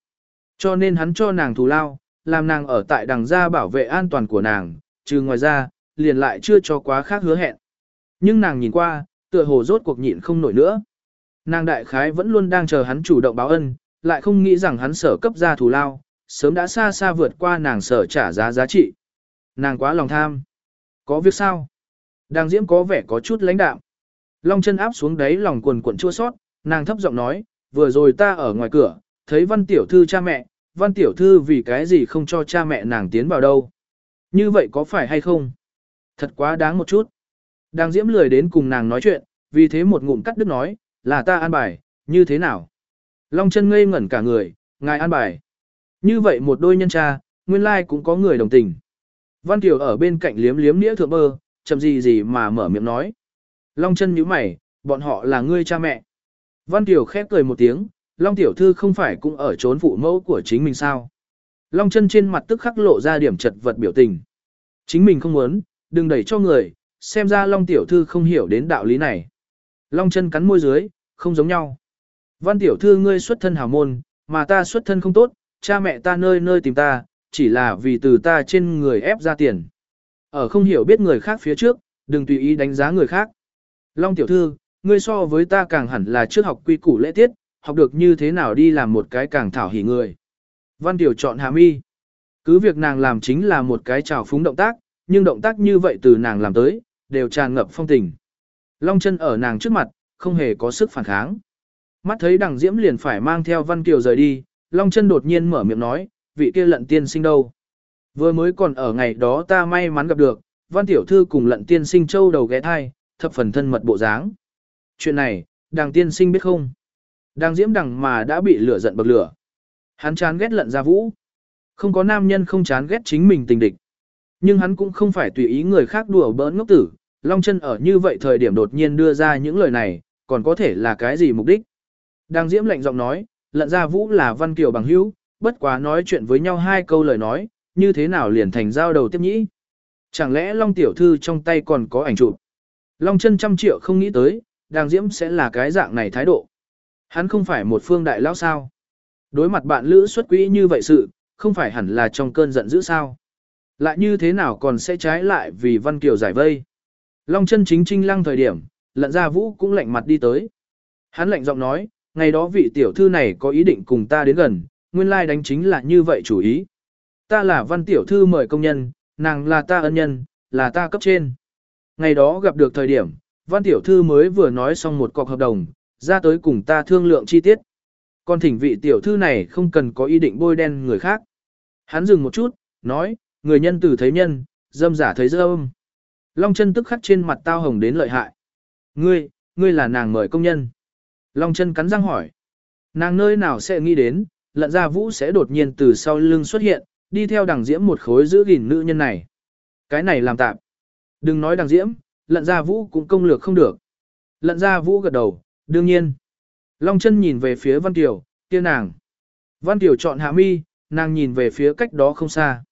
[SPEAKER 1] Cho nên hắn cho nàng thù lao, làm nàng ở tại đằng gia bảo vệ an toàn của nàng, trừ ngoài ra, liền lại chưa cho quá khác hứa hẹn. Nhưng nàng nhìn qua, tựa hồ rốt cuộc nhịn không nổi nữa. Nàng đại khái vẫn luôn đang chờ hắn chủ động báo ân, lại không nghĩ rằng hắn sở cấp ra thù lao, sớm đã xa xa vượt qua nàng sở trả giá giá trị. Nàng quá lòng tham. Có việc sao? Đang diễm có vẻ có chút lãnh đạm. Long chân áp xuống đáy lòng quần quần chua sót, nàng thấp giọng nói, vừa rồi ta ở ngoài cửa, thấy văn tiểu thư cha mẹ, văn tiểu thư vì cái gì không cho cha mẹ nàng tiến vào đâu. Như vậy có phải hay không? Thật quá đáng một chút. Đang diễm lười đến cùng nàng nói chuyện, vì thế một ngụm cắt đứt nói, là ta an bài, như thế nào? Long chân ngây ngẩn cả người, ngài an bài. Như vậy một đôi nhân cha, nguyên lai cũng có người đồng tình. Văn Tiểu ở bên cạnh liếm liếm nĩa thượng bơ, chậm gì gì mà mở miệng nói. Long chân nhíu mày, bọn họ là ngươi cha mẹ. Văn Tiểu khép cười một tiếng, Long Tiểu Thư không phải cũng ở trốn phụ mẫu của chính mình sao. Long chân trên mặt tức khắc lộ ra điểm chật vật biểu tình. Chính mình không muốn, đừng đẩy cho người, xem ra Long Tiểu Thư không hiểu đến đạo lý này. Long chân cắn môi dưới, không giống nhau. Văn Tiểu Thư ngươi xuất thân hào môn, mà ta xuất thân không tốt, cha mẹ ta nơi nơi tìm ta, chỉ là vì từ ta trên người ép ra tiền. Ở không hiểu biết người khác phía trước, đừng tùy ý đánh giá người khác. Long Tiểu Thư, ngươi so với ta càng hẳn là trước học quy củ lễ tiết, học được như thế nào đi làm một cái càng thảo hỉ người. Văn Tiểu chọn Hà mi. Cứ việc nàng làm chính là một cái trào phúng động tác, nhưng động tác như vậy từ nàng làm tới, đều tràn ngập phong tình. Long chân ở nàng trước mặt, không hề có sức phản kháng. Mắt thấy đằng diễm liền phải mang theo Văn Kiều rời đi, Long chân đột nhiên mở miệng nói, vị kia lận tiên sinh đâu. Vừa mới còn ở ngày đó ta may mắn gặp được, Văn Tiểu Thư cùng lận tiên sinh châu đầu ghé thai, thập phần thân mật bộ dáng. Chuyện này, đàng tiên sinh biết không? Đang diễm đằng mà đã bị lửa giận bậc lửa. Hắn chán ghét lận ra vũ. Không có nam nhân không chán ghét chính mình tình địch. Nhưng hắn cũng không phải tùy ý người khác đùa bỡn ngốc tử, Long chân ở như vậy thời điểm đột nhiên đưa ra những lời này, còn có thể là cái gì mục đích. Đang diễm lạnh giọng nói, lận ra vũ là văn kiều bằng hữu, bất quá nói chuyện với nhau hai câu lời nói, như thế nào liền thành giao đầu tiếp nhĩ. Chẳng lẽ Long tiểu thư trong tay còn có ảnh chụp? Long chân trăm triệu không nghĩ tới, đang diễm sẽ là cái dạng này thái độ. Hắn không phải một phương đại lão sao. Đối mặt bạn lữ xuất quỹ như vậy sự, không phải hẳn là trong cơn giận dữ sao. Lại như thế nào còn sẽ trái lại vì Văn Kiều giải vây. Long chân chính trinh lăng thời điểm, lận ra vũ cũng lạnh mặt đi tới. Hắn lạnh giọng nói, ngày đó vị tiểu thư này có ý định cùng ta đến gần, nguyên lai đánh chính là như vậy chủ ý. Ta là văn tiểu thư mời công nhân, nàng là ta ân nhân, là ta cấp trên. Ngày đó gặp được thời điểm, văn tiểu thư mới vừa nói xong một cọc hợp đồng, ra tới cùng ta thương lượng chi tiết. Còn thỉnh vị tiểu thư này không cần có ý định bôi đen người khác. Hắn dừng một chút, nói, người nhân từ thấy nhân, dâm giả thấy dâm. Long chân tức khắc trên mặt tao hồng đến lợi hại. Ngươi, ngươi là nàng mời công nhân. Long chân cắn răng hỏi. Nàng nơi nào sẽ nghĩ đến, lận ra vũ sẽ đột nhiên từ sau lưng xuất hiện, đi theo đằng diễm một khối giữ gìn nữ nhân này. Cái này làm tạm. Đừng nói đằng diễm, lận gia vũ cũng công lược không được. Lận gia vũ gật đầu, đương nhiên. Long chân nhìn về phía Văn Tiểu, kia nàng. Văn Tiểu chọn hạ mi, nàng nhìn về phía cách đó không xa.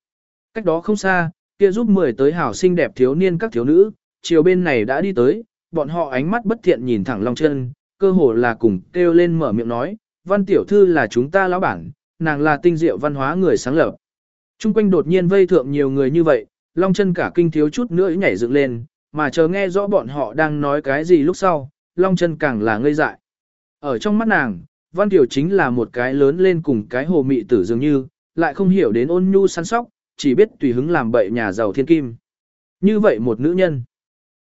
[SPEAKER 1] Cách đó không xa, kia giúp mười tới hảo xinh đẹp thiếu niên các thiếu nữ, chiều bên này đã đi tới, bọn họ ánh mắt bất thiện nhìn thẳng Long chân, cơ hồ là cùng kêu lên mở miệng nói, văn tiểu thư là chúng ta lão bản, nàng là tinh diệu văn hóa người sáng lập. Trung quanh đột nhiên vây thượng nhiều người như vậy, Long chân cả kinh thiếu chút nữa nhảy dựng lên, mà chờ nghe rõ bọn họ đang nói cái gì lúc sau, Long chân càng là ngây dại. Ở trong mắt nàng, Văn Tiểu chính là một cái lớn lên cùng cái hồ mị tử dường như, lại không hiểu đến ôn nhu săn sóc, chỉ biết tùy hứng làm bậy nhà giàu thiên kim. Như vậy một nữ nhân,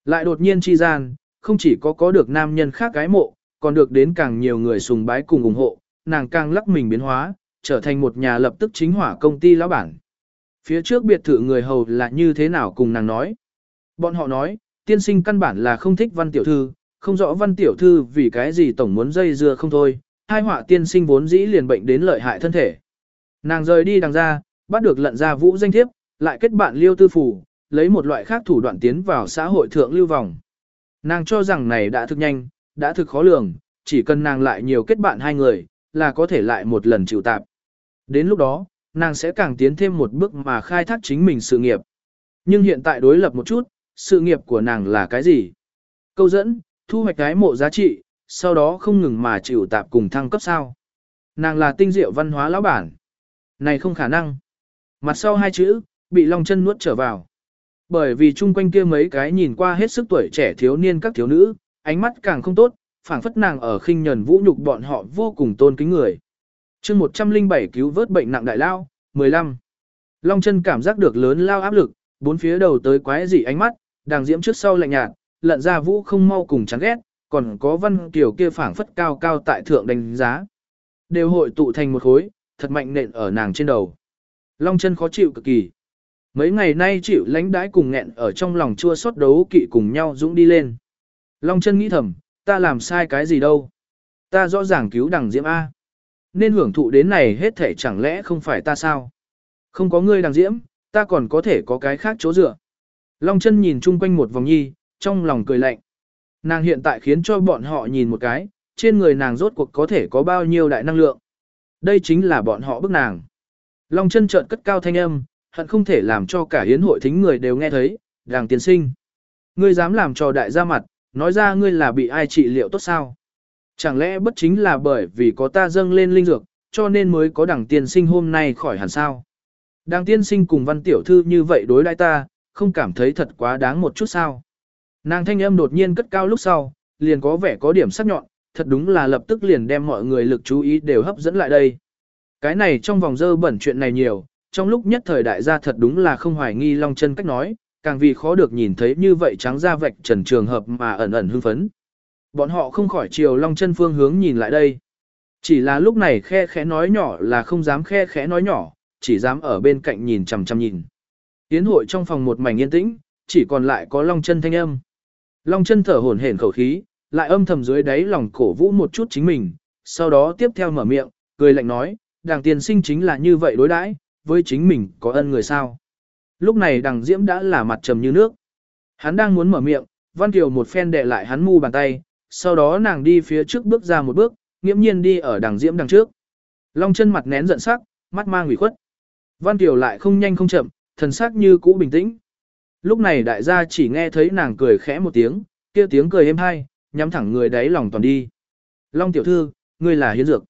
[SPEAKER 1] lại đột nhiên chi gian, không chỉ có có được nam nhân khác gái mộ, còn được đến càng nhiều người sùng bái cùng ủng hộ, nàng càng lắc mình biến hóa, trở thành một nhà lập tức chính hỏa công ty lão bản. Phía trước biệt thự người hầu là như thế nào cùng nàng nói. Bọn họ nói, tiên sinh căn bản là không thích văn tiểu thư, không rõ văn tiểu thư vì cái gì tổng muốn dây dưa không thôi, hai họa tiên sinh vốn dĩ liền bệnh đến lợi hại thân thể. Nàng rời đi đằng ra, bắt được lận ra vũ danh thiếp, lại kết bạn liêu tư phủ, lấy một loại khác thủ đoạn tiến vào xã hội thượng lưu vòng. Nàng cho rằng này đã thực nhanh, đã thực khó lường, chỉ cần nàng lại nhiều kết bạn hai người, là có thể lại một lần chịu tạp. Đến lúc đó, nàng sẽ càng tiến thêm một bước mà khai thác chính mình sự nghiệp. Nhưng hiện tại đối lập một chút, sự nghiệp của nàng là cái gì? Câu dẫn, thu hoạch cái mộ giá trị, sau đó không ngừng mà chịu tạp cùng thăng cấp sao. Nàng là tinh diệu văn hóa lão bản. Này không khả năng. Mặt sau hai chữ, bị Long chân nuốt trở vào. Bởi vì chung quanh kia mấy cái nhìn qua hết sức tuổi trẻ thiếu niên các thiếu nữ, ánh mắt càng không tốt, phảng phất nàng ở khinh nhẫn vũ nhục bọn họ vô cùng tôn kính người. chương 107 cứu vớt bệnh nặng đại lao, 15. Long chân cảm giác được lớn lao áp lực, bốn phía đầu tới quái dị ánh mắt, đàng diễm trước sau lạnh nhạt, lận ra vũ không mau cùng chán ghét, còn có văn kiểu kia phảng phất cao cao tại thượng đánh giá. Đều hội tụ thành một khối, thật mạnh nện ở nàng trên đầu. Long chân khó chịu cực kỳ. Mấy ngày nay chịu lãnh đãi cùng nghẹn ở trong lòng chua xót đấu kỵ cùng nhau dũng đi lên. Long chân nghĩ thầm, ta làm sai cái gì đâu. Ta rõ ràng cứu đằng diễm A. Nên hưởng thụ đến này hết thể chẳng lẽ không phải ta sao? Không có ngươi đằng diễm, ta còn có thể có cái khác chỗ dựa. Long chân nhìn chung quanh một vòng nhi, trong lòng cười lạnh. Nàng hiện tại khiến cho bọn họ nhìn một cái, trên người nàng rốt cuộc có thể có bao nhiêu đại năng lượng. Đây chính là bọn họ bức nàng. Long chân trợn cất cao thanh âm, hận không thể làm cho cả hiến hội thính người đều nghe thấy, đàng tiến sinh. Ngươi dám làm cho đại gia mặt, nói ra ngươi là bị ai trị liệu tốt sao? Chẳng lẽ bất chính là bởi vì có ta dâng lên linh dược, cho nên mới có đằng tiên sinh hôm nay khỏi hẳn sao? Đằng tiên sinh cùng văn tiểu thư như vậy đối đãi ta, không cảm thấy thật quá đáng một chút sao? Nàng thanh âm đột nhiên cất cao lúc sau, liền có vẻ có điểm sắc nhọn, thật đúng là lập tức liền đem mọi người lực chú ý đều hấp dẫn lại đây. Cái này trong vòng dơ bẩn chuyện này nhiều, trong lúc nhất thời đại gia thật đúng là không hoài nghi Long chân cách nói, càng vì khó được nhìn thấy như vậy trắng ra vạch trần trường hợp mà ẩn ẩn hưng phấn. Bọn họ không khỏi chiều Long chân phương hướng nhìn lại đây. Chỉ là lúc này khe khẽ nói nhỏ là không dám khe khẽ nói nhỏ, chỉ dám ở bên cạnh nhìn chằm chằm nhìn. Tiến hội trong phòng một mảnh yên tĩnh, chỉ còn lại có Long chân thanh âm. Long chân thở hổn hển khẩu khí, lại âm thầm dưới đáy lòng cổ vũ một chút chính mình, sau đó tiếp theo mở miệng, cười lạnh nói, đàng tiền sinh chính là như vậy đối đãi, với chính mình có ân người sao. Lúc này đàng diễm đã là mặt trầm như nước. Hắn đang muốn mở miệng, Văn Kiều một phen đè lại hắn mu bàn tay, sau đó nàng đi phía trước bước ra một bước, nghiễm nhiên đi ở đằng diễm đằng trước. Long chân mặt nén giận sắc, mắt mang ủy khuất. Văn Kiều lại không nhanh không chậm, thần sắc như cũ bình tĩnh. Lúc này đại gia chỉ nghe thấy nàng cười khẽ một tiếng, kia tiếng cười êm hay, nhắm thẳng người đáy lòng toàn đi. Long tiểu thư, ngươi là hiến dược.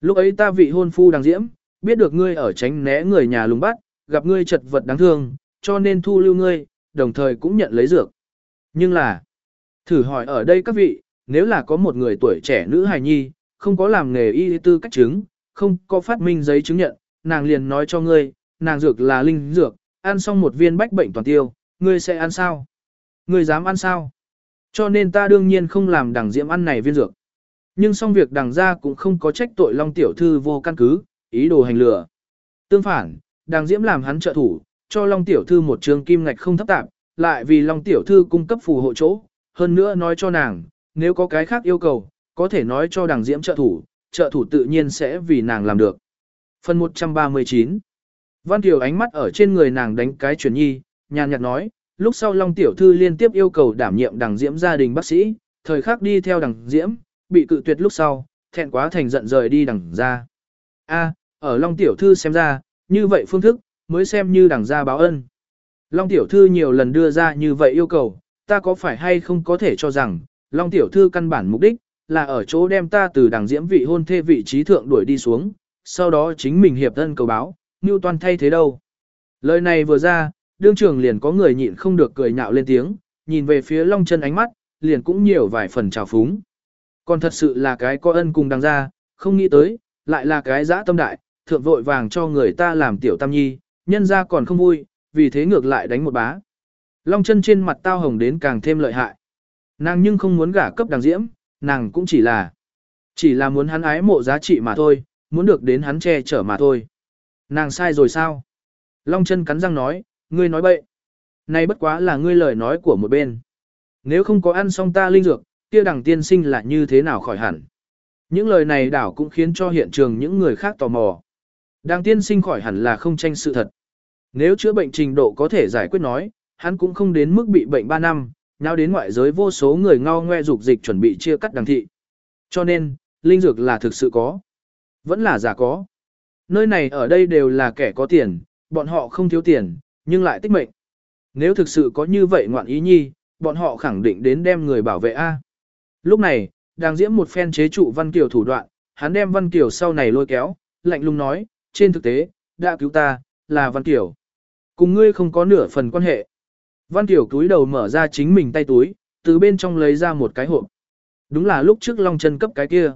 [SPEAKER 1] Lúc ấy ta vị hôn phu đang diễm, biết được ngươi ở tránh né người nhà lùng bắt, gặp ngươi chật vật đáng thương, cho nên thu lưu ngươi, đồng thời cũng nhận lấy dược. Nhưng là, thử hỏi ở đây các vị, nếu là có một người tuổi trẻ nữ hài nhi, không có làm nghề y tư cách chứng, không có phát minh giấy chứng nhận, nàng liền nói cho ngươi, nàng dược là linh dược, ăn xong một viên bách bệnh toàn tiêu, ngươi sẽ ăn sao? Ngươi dám ăn sao? Cho nên ta đương nhiên không làm đằng diễm ăn này viên dược. Nhưng xong việc đằng ra cũng không có trách tội Long Tiểu Thư vô căn cứ, ý đồ hành lừa. Tương phản, đằng diễm làm hắn trợ thủ, cho Long Tiểu Thư một trường kim ngạch không thấp tạp, lại vì Long Tiểu Thư cung cấp phù hộ chỗ, hơn nữa nói cho nàng, nếu có cái khác yêu cầu, có thể nói cho đằng diễm trợ thủ, trợ thủ tự nhiên sẽ vì nàng làm được. Phần 139 Văn Kiều ánh mắt ở trên người nàng đánh cái chuyển nhi, nhàn nhạt nói, lúc sau Long Tiểu Thư liên tiếp yêu cầu đảm nhiệm đằng diễm gia đình bác sĩ, thời khắc đi theo đằng diễm, bị cự tuyệt lúc sau, thẹn quá thành giận rời đi đằng ra. A, ở Long Tiểu Thư xem ra, như vậy phương thức, mới xem như đằng ra báo ân. Long Tiểu Thư nhiều lần đưa ra như vậy yêu cầu, ta có phải hay không có thể cho rằng, Long Tiểu Thư căn bản mục đích, là ở chỗ đem ta từ đằng diễm vị hôn thê vị trí thượng đuổi đi xuống, sau đó chính mình hiệp thân cầu báo, như toàn thay thế đâu. Lời này vừa ra, đương trường liền có người nhịn không được cười nhạo lên tiếng, nhìn về phía Long chân ánh mắt, liền cũng nhiều vài phần trào phúng. Còn thật sự là cái có ân cùng đằng ra, không nghĩ tới, lại là cái dã tâm đại, thượng vội vàng cho người ta làm tiểu tam nhi, nhân ra còn không vui, vì thế ngược lại đánh một bá. Long chân trên mặt tao hồng đến càng thêm lợi hại. Nàng nhưng không muốn gả cấp đằng diễm, nàng cũng chỉ là, chỉ là muốn hắn ái mộ giá trị mà thôi, muốn được đến hắn che chở mà thôi. Nàng sai rồi sao? Long chân cắn răng nói, ngươi nói bậy. Này bất quá là ngươi lời nói của một bên. Nếu không có ăn xong ta linh dược, kia đằng tiên sinh là như thế nào khỏi hẳn. Những lời này đảo cũng khiến cho hiện trường những người khác tò mò. Đằng tiên sinh khỏi hẳn là không tranh sự thật. Nếu chữa bệnh trình độ có thể giải quyết nói, hắn cũng không đến mức bị bệnh 3 năm, nhau đến ngoại giới vô số người ngao ngoe dục dịch chuẩn bị chia cắt đằng thị. Cho nên, linh dược là thực sự có. Vẫn là giả có. Nơi này ở đây đều là kẻ có tiền, bọn họ không thiếu tiền, nhưng lại tích mệnh. Nếu thực sự có như vậy ngoạn ý nhi, bọn họ khẳng định đến đem người bảo vệ A. Lúc này, đang diễm một phen chế trụ Văn Kiều thủ đoạn, hắn đem Văn Kiều sau này lôi kéo, lạnh lùng nói, trên thực tế, đã cứu ta, là Văn Kiều. Cùng ngươi không có nửa phần quan hệ. Văn Kiều túi đầu mở ra chính mình tay túi, từ bên trong lấy ra một cái hộp. Đúng là lúc trước Long chân cấp cái kia.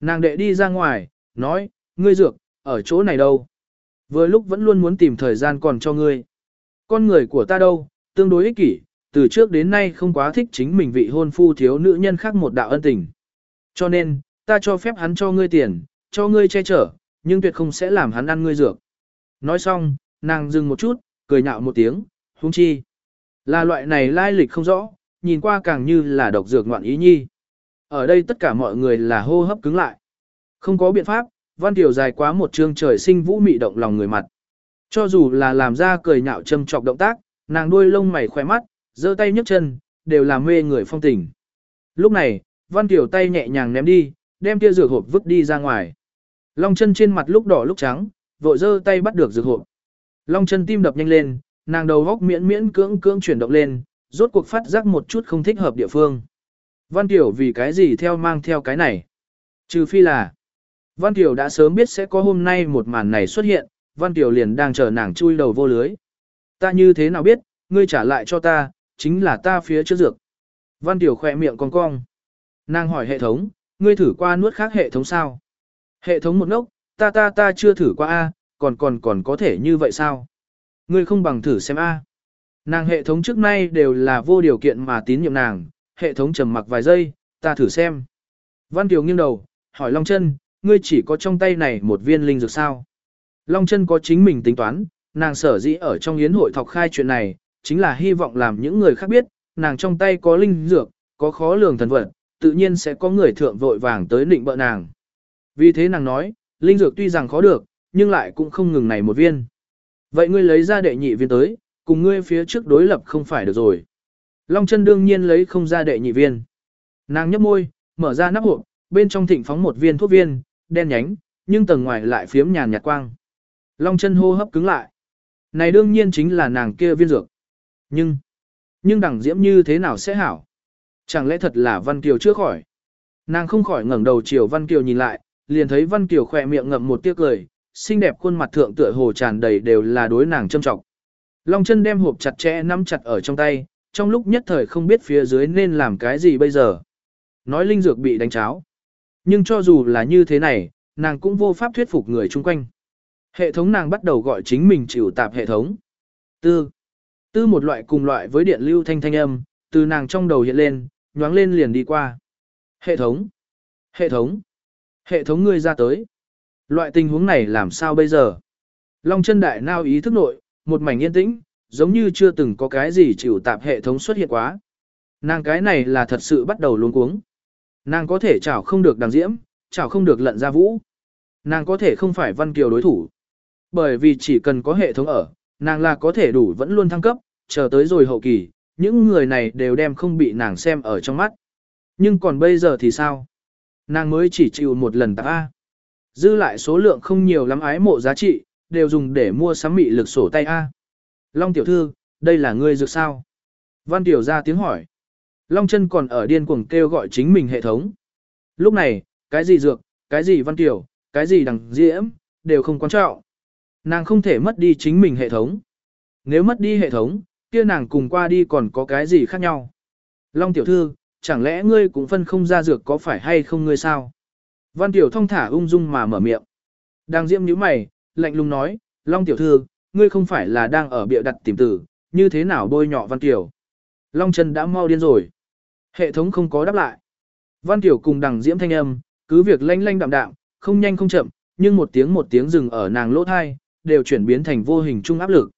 [SPEAKER 1] Nàng đệ đi ra ngoài, nói, ngươi dược, ở chỗ này đâu? Vừa lúc vẫn luôn muốn tìm thời gian còn cho ngươi. Con người của ta đâu, tương đối ích kỷ, từ trước đến nay không quá thích chính mình vị hôn phu thiếu nữ nhân khác một đạo ân tình. Cho nên, ta cho phép hắn cho ngươi tiền, cho ngươi che chở, nhưng tuyệt không sẽ làm hắn ăn ngươi dược. Nói xong, nàng dừng một chút, cười nhạo một tiếng, hung chi. Là loại này lai lịch không rõ, nhìn qua càng như là độc dược ngoạn ý nhi. Ở đây tất cả mọi người là hô hấp cứng lại. Không có biện pháp, văn tiểu dài quá một chương trời sinh vũ mị động lòng người mặt. Cho dù là làm ra cười nhạo châm chọc động tác, nàng đuôi lông mày khỏe mắt, giơ tay nhấc chân, đều làm mê người phong tình. Lúc này, văn tiểu tay nhẹ nhàng ném đi, đem tia dược hộp vứt đi ra ngoài. Long chân trên mặt lúc đỏ lúc trắng, vội giơ tay bắt được dược hộp. Long chân tim đập nhanh lên, nàng đầu góc miễn miễn cưỡng cưỡng chuyển động lên, rốt cuộc phát giác một chút không thích hợp địa phương. Văn Tiểu vì cái gì theo mang theo cái này? Trừ phi là, Văn Kiều đã sớm biết sẽ có hôm nay một màn này xuất hiện, Văn Kiều liền đang chờ nàng chui đầu vô lưới. Ta như thế nào biết, ngươi trả lại cho ta, chính là ta phía trước dược. Văn Kiều khỏe miệng cong cong. Nàng hỏi hệ thống, ngươi thử qua nuốt khác hệ thống sao? Hệ thống một ngốc, ta ta ta chưa thử qua A, còn còn còn có thể như vậy sao? Ngươi không bằng thử xem A. Nàng hệ thống trước nay đều là vô điều kiện mà tín nhiệm nàng, hệ thống trầm mặc vài giây, ta thử xem. Văn Kiều nghiêng đầu, hỏi Long Chân, ngươi chỉ có trong tay này một viên linh dược sao? Long Chân có chính mình tính toán, nàng sở dĩ ở trong yến hội thọc khai chuyện này, chính là hy vọng làm những người khác biết, nàng trong tay có linh dược, có khó lường thần vật, tự nhiên sẽ có người thượng vội vàng tới định bợ nàng. Vì thế nàng nói, linh dược tuy rằng khó được, nhưng lại cũng không ngừng này một viên. Vậy ngươi lấy ra đệ nhị viên tới, cùng ngươi phía trước đối lập không phải được rồi. Long chân đương nhiên lấy không ra đệ nhị viên. Nàng nhấp môi, mở ra nắp hộp, bên trong thịnh phóng một viên thuốc viên, đen nhánh, nhưng tầng ngoài lại phiếm nhàn nhạt quang. Long chân hô hấp cứng lại. Này đương nhiên chính là nàng kia viên dược. Nhưng, nhưng đẳng diễm như thế nào sẽ hảo? Chẳng lẽ thật là Văn Kiều chưa khỏi? Nàng không khỏi ngẩng đầu chiều Văn Kiều nhìn lại, liền thấy Văn Kiều khỏe miệng ngậm một tiếc cười, xinh đẹp khuôn mặt thượng tựa hồ tràn đầy đều là đối nàng châm trọng. Long chân đem hộp chặt chẽ nắm chặt ở trong tay, trong lúc nhất thời không biết phía dưới nên làm cái gì bây giờ. Nói linh dược bị đánh cháo. Nhưng cho dù là như thế này, nàng cũng vô pháp thuyết phục người chung quanh. Hệ thống nàng bắt đầu gọi chính mình chịu tạp hệ thống. Tư. Tư một loại cùng loại với điện lưu thanh thanh âm, từ nàng trong đầu hiện lên, nhoáng lên liền đi qua. Hệ thống. Hệ thống. Hệ thống ngươi ra tới. Loại tình huống này làm sao bây giờ? Long chân đại nao ý thức nội, một mảnh yên tĩnh, giống như chưa từng có cái gì chịu tạp hệ thống xuất hiện quá. Nàng cái này là thật sự bắt đầu luống cuống. Nàng có thể chảo không được đằng diễm, chảo không được lận ra vũ. Nàng có thể không phải văn kiều đối thủ. Bởi vì chỉ cần có hệ thống ở, nàng là có thể đủ vẫn luôn thăng cấp, chờ tới rồi hậu kỳ, những người này đều đem không bị nàng xem ở trong mắt. Nhưng còn bây giờ thì sao? Nàng mới chỉ chịu một lần tạp A. Dư lại số lượng không nhiều lắm ái mộ giá trị, đều dùng để mua sắm mị lực sổ tay A. Long tiểu thư, đây là ngươi dược sao? Văn tiểu ra tiếng hỏi. Long chân còn ở điên cuồng kêu gọi chính mình hệ thống. Lúc này, cái gì dược, cái gì văn tiểu, cái gì đằng diễm, đều không quan trọng. Nàng không thể mất đi chính mình hệ thống. Nếu mất đi hệ thống, kia nàng cùng qua đi còn có cái gì khác nhau. Long tiểu thư, chẳng lẽ ngươi cũng phân không ra dược có phải hay không ngươi sao? Văn tiểu thông thả ung dung mà mở miệng. Đang diễm nhíu mày, lạnh lùng nói, Long tiểu thư, ngươi không phải là đang ở bịa đặt tìm tử, như thế nào bôi nhọ Văn Tiểu. Long chân đã mau điên rồi. Hệ thống không có đáp lại. Văn Tiểu cùng đằng diễm thanh âm, cứ việc lanh lanh đạm đạm, không nhanh không chậm, nhưng một tiếng một tiếng dừng ở nàng lỗ thai, đều chuyển biến thành vô hình trung áp lực.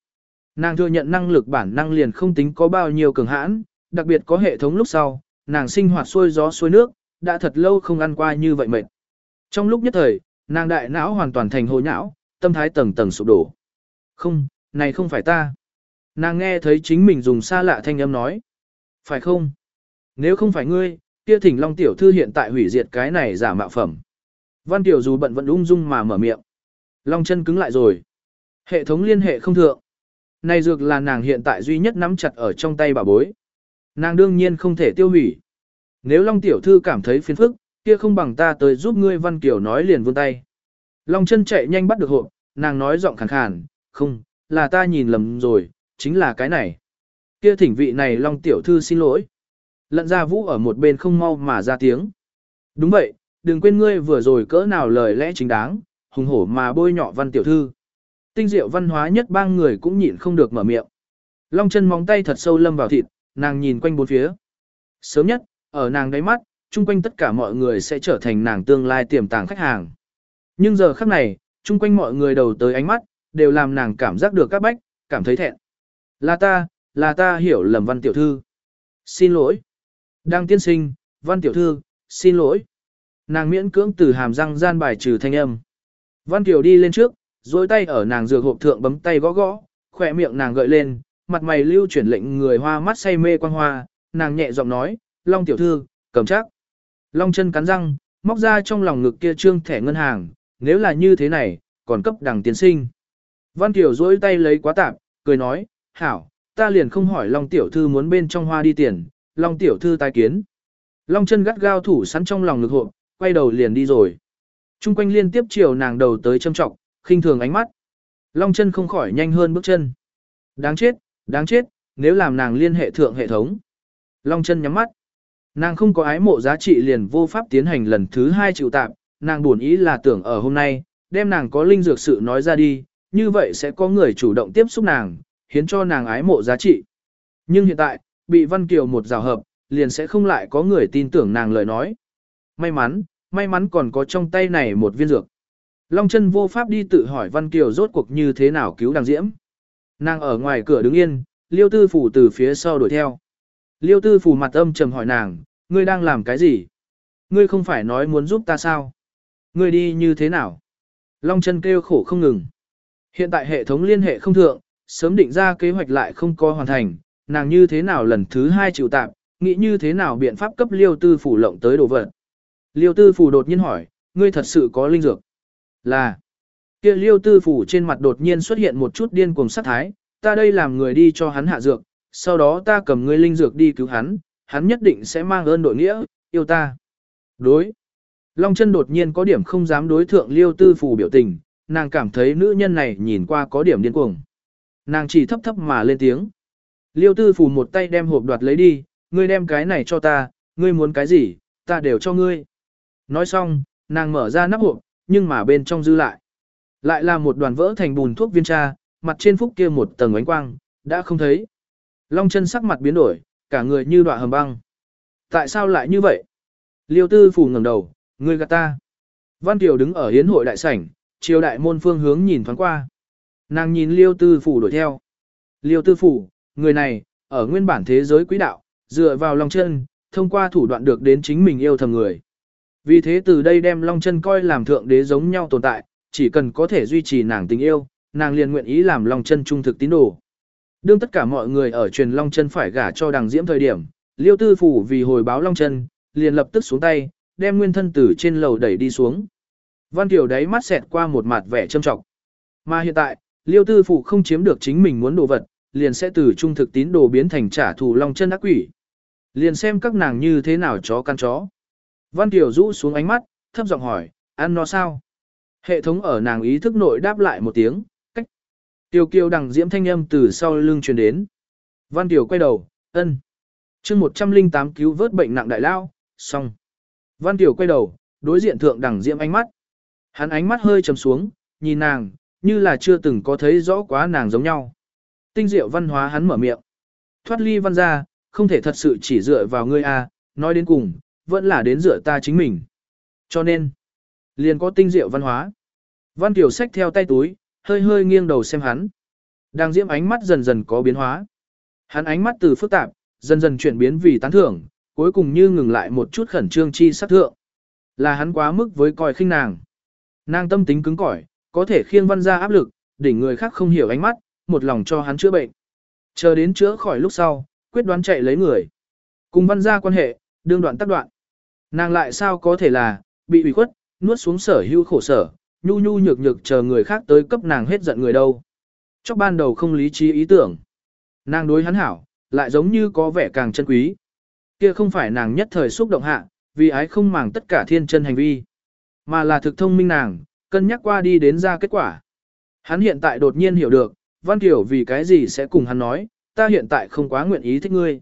[SPEAKER 1] Nàng thừa nhận năng lực bản năng liền không tính có bao nhiêu cường hãn, đặc biệt có hệ thống lúc sau, nàng sinh hoạt xuôi gió xuôi nước, đã thật lâu không ăn qua như vậy mệt. Trong lúc nhất thời, nàng đại não hoàn toàn thành hồ nhão, tâm thái tầng tầng sụp đổ. Không, này không phải ta. Nàng nghe thấy chính mình dùng xa lạ thanh âm nói. Phải không? Nếu không phải ngươi, kia thỉnh Long Tiểu Thư hiện tại hủy diệt cái này giả mạo phẩm. Văn Tiểu dù bận vẫn ung dung mà mở miệng. Long chân cứng lại rồi. Hệ thống liên hệ không thượng. Này dược là nàng hiện tại duy nhất nắm chặt ở trong tay bà bối. Nàng đương nhiên không thể tiêu hủy. Nếu Long tiểu thư cảm thấy phiền phức, kia không bằng ta tới giúp ngươi Văn Kiều nói liền vươn tay. Long chân chạy nhanh bắt được hộp, nàng nói giọng khàn khàn, không, là ta nhìn lầm rồi, chính là cái này. Kia thỉnh vị này Long tiểu thư xin lỗi. Lận ra vũ ở một bên không mau mà ra tiếng. Đúng vậy, đừng quên ngươi vừa rồi cỡ nào lời lẽ chính đáng, hùng hổ mà bôi nhọ văn tiểu thư. Tinh diệu văn hóa nhất ba người cũng nhịn không được mở miệng. Long chân móng tay thật sâu lâm vào thịt, nàng nhìn quanh bốn phía. Sớm nhất, ở nàng đáy mắt, chung quanh tất cả mọi người sẽ trở thành nàng tương lai tiềm tàng khách hàng. Nhưng giờ khắc này, chung quanh mọi người đầu tới ánh mắt, đều làm nàng cảm giác được các bách, cảm thấy thẹn. Là ta, là ta hiểu lầm văn tiểu thư. Xin lỗi. Đang tiên sinh, văn tiểu thư, xin lỗi. Nàng miễn cưỡng từ hàm răng gian bài trừ thanh âm. Văn tiểu đi lên trước, dối tay ở nàng dược hộp thượng bấm tay gõ gõ, khỏe miệng nàng gợi lên, mặt mày lưu chuyển lệnh người hoa mắt say mê quan hoa, nàng nhẹ giọng nói, Long tiểu thư, cầm chắc. Long chân cắn răng, móc ra trong lòng ngực kia trương thẻ ngân hàng, nếu là như thế này, còn cấp đằng tiến sinh. Văn Tiểu dối tay lấy quá tạp, cười nói, hảo, ta liền không hỏi Long Tiểu Thư muốn bên trong hoa đi tiền, Long Tiểu Thư tai kiến. Long chân gắt gao thủ sẵn trong lòng ngực hộ, quay đầu liền đi rồi. Trung quanh liên tiếp chiều nàng đầu tới châm trọng, khinh thường ánh mắt. Long chân không khỏi nhanh hơn bước chân. Đáng chết, đáng chết, nếu làm nàng liên hệ thượng hệ thống. Long chân nhắm mắt. Nàng không có ái mộ giá trị liền vô pháp tiến hành lần thứ hai chịu tạm, nàng buồn ý là tưởng ở hôm nay, đem nàng có linh dược sự nói ra đi, như vậy sẽ có người chủ động tiếp xúc nàng, hiến cho nàng ái mộ giá trị. Nhưng hiện tại, bị Văn Kiều một rào hợp, liền sẽ không lại có người tin tưởng nàng lời nói. May mắn, may mắn còn có trong tay này một viên dược. Long chân vô pháp đi tự hỏi Văn Kiều rốt cuộc như thế nào cứu đằng diễm. Nàng ở ngoài cửa đứng yên, liêu tư phủ từ phía sau đuổi theo. Liêu tư phủ mặt âm trầm hỏi nàng, ngươi đang làm cái gì? Ngươi không phải nói muốn giúp ta sao? Ngươi đi như thế nào? Long chân kêu khổ không ngừng. Hiện tại hệ thống liên hệ không thượng, sớm định ra kế hoạch lại không có hoàn thành, nàng như thế nào lần thứ hai chịu tạm, nghĩ như thế nào biện pháp cấp liêu tư phủ lộng tới đồ vật. Liêu tư phủ đột nhiên hỏi, ngươi thật sự có linh dược? Là, kia liêu tư phủ trên mặt đột nhiên xuất hiện một chút điên cuồng sát thái, ta đây làm người đi cho hắn hạ dược, sau đó ta cầm ngươi linh dược đi cứu hắn, hắn nhất định sẽ mang ơn đội nghĩa, yêu ta. Đối. Long chân đột nhiên có điểm không dám đối thượng liêu tư phủ biểu tình, nàng cảm thấy nữ nhân này nhìn qua có điểm điên cuồng. Nàng chỉ thấp thấp mà lên tiếng. Liêu tư phủ một tay đem hộp đoạt lấy đi, ngươi đem cái này cho ta, ngươi muốn cái gì, ta đều cho ngươi. Nói xong, nàng mở ra nắp hộp, nhưng mà bên trong dư lại. Lại là một đoàn vỡ thành bùn thuốc viên tra, mặt trên phúc kia một tầng ánh quang, đã không thấy. Long chân sắc mặt biến đổi, cả người như đọa hầm băng. Tại sao lại như vậy? Liêu tư phủ ngẩng đầu, ngươi gạt ta. Văn Kiều đứng ở hiến hội đại sảnh, chiều đại môn phương hướng nhìn thoáng qua. Nàng nhìn liêu tư phủ đuổi theo. Liêu tư phủ, người này, ở nguyên bản thế giới quý đạo, dựa vào long chân, thông qua thủ đoạn được đến chính mình yêu thầm người. Vì thế từ đây đem long chân coi làm thượng đế giống nhau tồn tại, chỉ cần có thể duy trì nàng tình yêu, nàng liền nguyện ý làm long chân trung thực tín đồ. Đương tất cả mọi người ở truyền long chân phải gả cho đằng diễm thời điểm, liêu tư phủ vì hồi báo long chân, liền lập tức xuống tay, đem nguyên thân tử trên lầu đẩy đi xuống. Văn Kiều đáy mắt xẹt qua một mặt vẻ trâm trọng. Mà hiện tại, liêu tư phủ không chiếm được chính mình muốn đồ vật, liền sẽ từ trung thực tín đồ biến thành trả thù long chân ác quỷ. Liền xem các nàng như thế nào chó căn chó. Văn Kiều rũ xuống ánh mắt, thấp giọng hỏi, ăn nó sao? Hệ thống ở nàng ý thức nội đáp lại một tiếng, cách. Tiêu kiều đằng diễm thanh âm từ sau lưng truyền đến. Văn Kiều quay đầu, ân. chương 108 cứu vớt bệnh nặng đại lao, xong. Văn Kiều quay đầu, đối diện thượng đằng diễm ánh mắt. Hắn ánh mắt hơi trầm xuống, nhìn nàng, như là chưa từng có thấy rõ quá nàng giống nhau. Tinh diệu văn hóa hắn mở miệng. Thoát ly văn ra, không thể thật sự chỉ dựa vào ngươi a, nói đến cùng, vẫn là đến dựa ta chính mình. Cho nên, liền có tinh diệu văn hóa. Văn Kiều xách theo tay túi, hơi hơi nghiêng đầu xem hắn. Đang diễm ánh mắt dần dần có biến hóa. Hắn ánh mắt từ phức tạp, dần dần chuyển biến vì tán thưởng, cuối cùng như ngừng lại một chút khẩn trương chi sát thượng. Là hắn quá mức với coi khinh nàng. Nàng tâm tính cứng cỏi, có thể khiêng văn ra áp lực, đỉnh người khác không hiểu ánh mắt, một lòng cho hắn chữa bệnh. Chờ đến chữa khỏi lúc sau, quyết đoán chạy lấy người. Cùng văn ra quan hệ, đương đoạn tác đoạn. Nàng lại sao có thể là, bị ủy khuất, nuốt xuống sở hưu khổ sở, nhu nhu nhược nhược chờ người khác tới cấp nàng hết giận người đâu. Chóc ban đầu không lý trí ý tưởng. Nàng đối hắn hảo, lại giống như có vẻ càng chân quý. Kia không phải nàng nhất thời xúc động hạ, vì ái không màng tất cả thiên chân hành vi, mà là thực thông minh nàng, cân nhắc qua đi đến ra kết quả. Hắn hiện tại đột nhiên hiểu được, Văn Kiều vì cái gì sẽ cùng hắn nói, ta hiện tại không quá nguyện ý thích ngươi.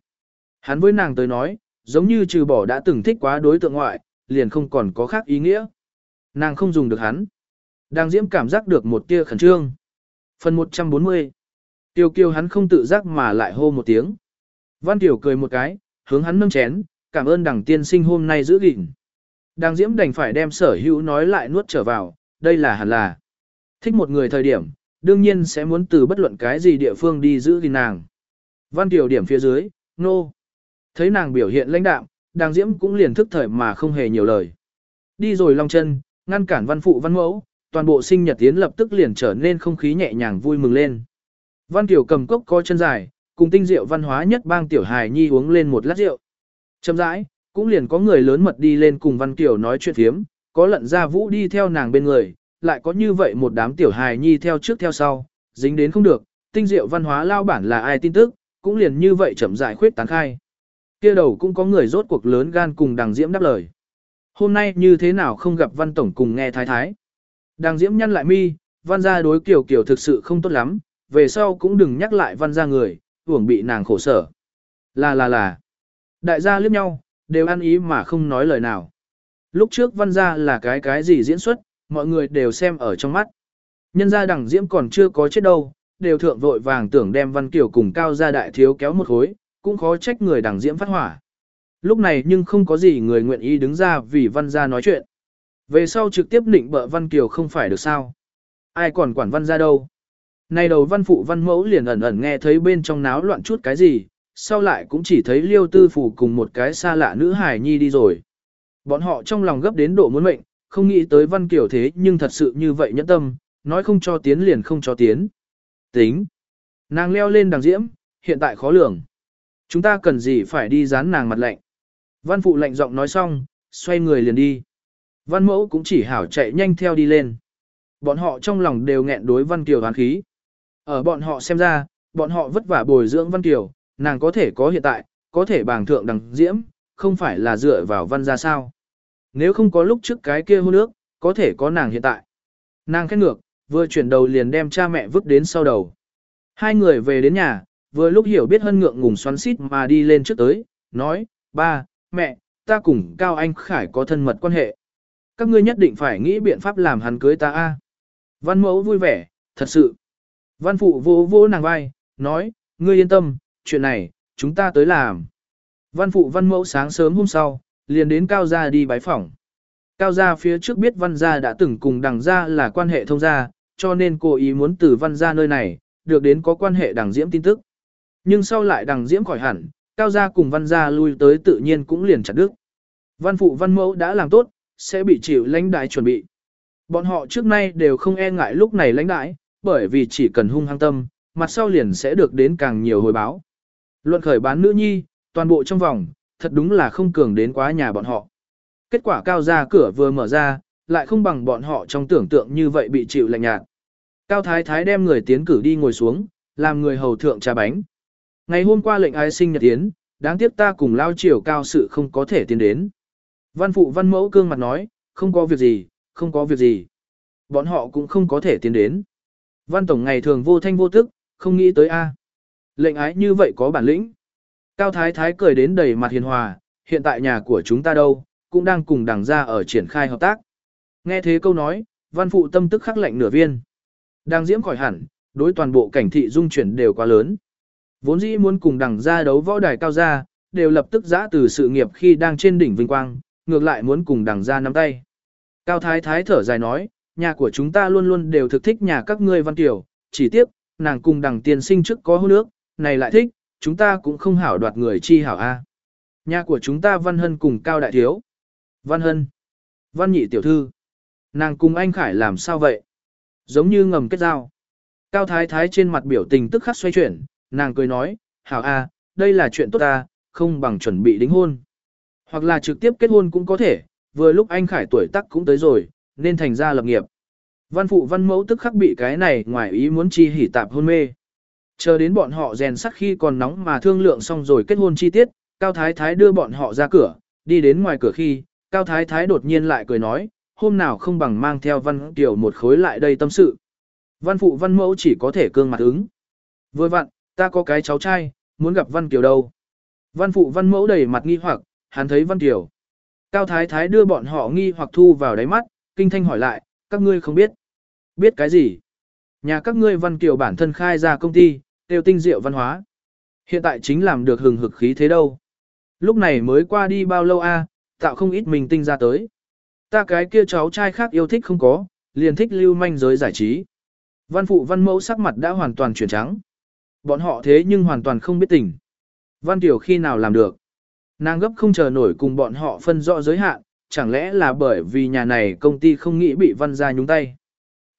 [SPEAKER 1] Hắn với nàng tới nói, giống như trừ bỏ đã từng thích quá đối tượng ngoại, liền không còn có khác ý nghĩa. Nàng không dùng được hắn. Đang diễm cảm giác được một tia khẩn trương. Phần 140. Tiêu kiều hắn không tự giác mà lại hô một tiếng. Văn Kiều cười một cái, hướng hắn nâng chén, cảm ơn đằng tiên sinh hôm nay giữ gìn. Đang diễm đành phải đem sở hữu nói lại nuốt trở vào, đây là hẳn là. Thích một người thời điểm, đương nhiên sẽ muốn từ bất luận cái gì địa phương đi giữ gìn nàng. Văn Tiểu điểm phía dưới, nô. No. Thấy nàng biểu hiện lãnh đạm, đàng diễm cũng liền thức thời mà không hề nhiều lời. Đi rồi long chân, ngăn cản văn phụ văn mẫu, toàn bộ sinh nhật tiến lập tức liền trở nên không khí nhẹ nhàng vui mừng lên. Văn Tiểu cầm cốc có chân dài, cùng tinh rượu văn hóa nhất bang Tiểu Hài Nhi uống lên một lát rượu. Chậm rãi, cũng liền có người lớn mật đi lên cùng Văn Tiểu nói chuyện thiếm, có lận ra vũ đi theo nàng bên người, lại có như vậy một đám Tiểu Hài Nhi theo trước theo sau, dính đến không được, tinh diệu văn hóa lao bản là ai tin tức, cũng liền như vậy chậm rãi khuyết tán khai. Kia đầu cũng có người rốt cuộc lớn gan cùng đằng diễm đáp lời. Hôm nay như thế nào không gặp văn tổng cùng nghe thái thái. Đằng diễm nhăn lại mi, văn gia đối kiểu kiểu thực sự không tốt lắm, về sau cũng đừng nhắc lại văn gia người, uổng bị nàng khổ sở. Là là là. Đại gia liếc nhau, đều ăn ý mà không nói lời nào. Lúc trước văn gia là cái cái gì diễn xuất, mọi người đều xem ở trong mắt. Nhân gia đằng diễm còn chưa có chết đâu, đều thượng vội vàng tưởng đem văn kiểu cùng cao gia đại thiếu kéo một khối, cũng khó trách người đằng diễm phát hỏa. Lúc này nhưng không có gì người nguyện ý đứng ra vì văn gia nói chuyện. Về sau trực tiếp định bợ văn kiều không phải được sao. Ai còn quản văn gia đâu. Này đầu văn phụ văn mẫu liền ẩn ẩn nghe thấy bên trong náo loạn chút cái gì, sau lại cũng chỉ thấy liêu tư phủ cùng một cái xa lạ nữ hài nhi đi rồi. Bọn họ trong lòng gấp đến độ muốn mệnh, không nghĩ tới văn kiều thế nhưng thật sự như vậy nhẫn tâm, nói không cho tiến liền không cho tiến. Tính. Nàng leo lên đằng diễm, hiện tại khó lường. Chúng ta cần gì phải đi dán nàng mặt lạnh. Văn phụ lạnh giọng nói xong, xoay người liền đi. Văn mẫu cũng chỉ hảo chạy nhanh theo đi lên. Bọn họ trong lòng đều nghẹn đối Văn Kiều hoán khí. Ở bọn họ xem ra, bọn họ vất vả bồi dưỡng Văn Kiều, nàng có thể có hiện tại, có thể bàng thượng đằng diễm, không phải là dựa vào Văn ra sao. Nếu không có lúc trước cái kia hôn nước, có thể có nàng hiện tại. Nàng khét ngược, vừa chuyển đầu liền đem cha mẹ vứt đến sau đầu. Hai người về đến nhà, vừa lúc hiểu biết hân ngượng ngùng xoắn xít mà đi lên trước tới, nói, ba, mẹ, ta cùng Cao Anh Khải có thân mật quan hệ. Các ngươi nhất định phải nghĩ biện pháp làm hắn cưới ta a. Văn mẫu vui vẻ, thật sự. Văn phụ vô vô nàng vai, nói, ngươi yên tâm, chuyện này, chúng ta tới làm. Văn phụ văn mẫu sáng sớm hôm sau, liền đến Cao Gia đi bái phỏng. Cao Gia phía trước biết văn gia đã từng cùng đằng gia là quan hệ thông gia, cho nên cô ý muốn từ văn gia nơi này, được đến có quan hệ đằng diễm tin tức. Nhưng sau lại đằng diễm khỏi hẳn, cao gia cùng văn gia lui tới tự nhiên cũng liền chặt đứt. Văn phụ văn mẫu đã làm tốt, sẽ bị chịu lãnh đại chuẩn bị. Bọn họ trước nay đều không e ngại lúc này lãnh đại, bởi vì chỉ cần hung hăng tâm, mặt sau liền sẽ được đến càng nhiều hồi báo. Luận khởi bán nữ nhi, toàn bộ trong vòng, thật đúng là không cường đến quá nhà bọn họ. Kết quả cao gia cửa vừa mở ra, lại không bằng bọn họ trong tưởng tượng như vậy bị chịu lạnh nhạt. Cao Thái Thái đem người tiến cử đi ngồi xuống, làm người hầu thượng trà bánh. Ngày hôm qua lệnh ái sinh nhật tiến, đáng tiếc ta cùng lao chiều cao sự không có thể tiến đến. Văn phụ văn mẫu cương mặt nói, không có việc gì, không có việc gì. Bọn họ cũng không có thể tiến đến. Văn tổng ngày thường vô thanh vô tức, không nghĩ tới A. Lệnh ái như vậy có bản lĩnh. Cao Thái Thái cười đến đầy mặt hiền hòa, hiện tại nhà của chúng ta đâu, cũng đang cùng đảng ra ở triển khai hợp tác. Nghe thế câu nói, văn phụ tâm tức khắc lệnh nửa viên. Đang diễm khỏi hẳn, đối toàn bộ cảnh thị dung chuyển đều quá lớn. Vốn dĩ muốn cùng đằng ra đấu võ đài cao gia, đều lập tức giã từ sự nghiệp khi đang trên đỉnh vinh quang, ngược lại muốn cùng đằng ra nắm tay. Cao Thái Thái thở dài nói, nhà của chúng ta luôn luôn đều thực thích nhà các ngươi văn tiểu, chỉ tiếp, nàng cùng đằng tiền sinh trước có hôn nước, này lại thích, chúng ta cũng không hảo đoạt người chi hảo A. Nhà của chúng ta văn hân cùng cao đại thiếu. Văn hân. Văn nhị tiểu thư. Nàng cùng anh Khải làm sao vậy? Giống như ngầm kết giao. Cao Thái Thái trên mặt biểu tình tức khắc xoay chuyển, nàng cười nói, hảo a, đây là chuyện tốt ta, không bằng chuẩn bị đính hôn. Hoặc là trực tiếp kết hôn cũng có thể, vừa lúc anh Khải tuổi tác cũng tới rồi, nên thành ra lập nghiệp. Văn phụ văn mẫu tức khắc bị cái này ngoài ý muốn chi hỉ tạp hôn mê. Chờ đến bọn họ rèn sắt khi còn nóng mà thương lượng xong rồi kết hôn chi tiết, Cao Thái Thái đưa bọn họ ra cửa, đi đến ngoài cửa khi, Cao Thái Thái đột nhiên lại cười nói, hôm nào không bằng mang theo Văn Kiều một khối lại đây tâm sự. Văn phụ văn mẫu chỉ có thể cương mặt ứng. Vừa vặn, ta có cái cháu trai, muốn gặp Văn Kiều đâu. Văn phụ văn mẫu đầy mặt nghi hoặc, hắn thấy Văn Kiều. Cao Thái Thái đưa bọn họ nghi hoặc thu vào đáy mắt, kinh thanh hỏi lại, các ngươi không biết. Biết cái gì? Nhà các ngươi Văn Kiều bản thân khai ra công ty, tiêu tinh diệu văn hóa. Hiện tại chính làm được hừng hực khí thế đâu. Lúc này mới qua đi bao lâu a, tạo không ít mình tinh ra tới. Ta cái kia cháu trai khác yêu thích không có, liền thích lưu manh giới giải trí. Văn phụ văn mẫu sắc mặt đã hoàn toàn chuyển trắng. Bọn họ thế nhưng hoàn toàn không biết tình. Văn tiểu khi nào làm được. Nàng gấp không chờ nổi cùng bọn họ phân rõ giới hạn, chẳng lẽ là bởi vì nhà này công ty không nghĩ bị văn gia nhúng tay.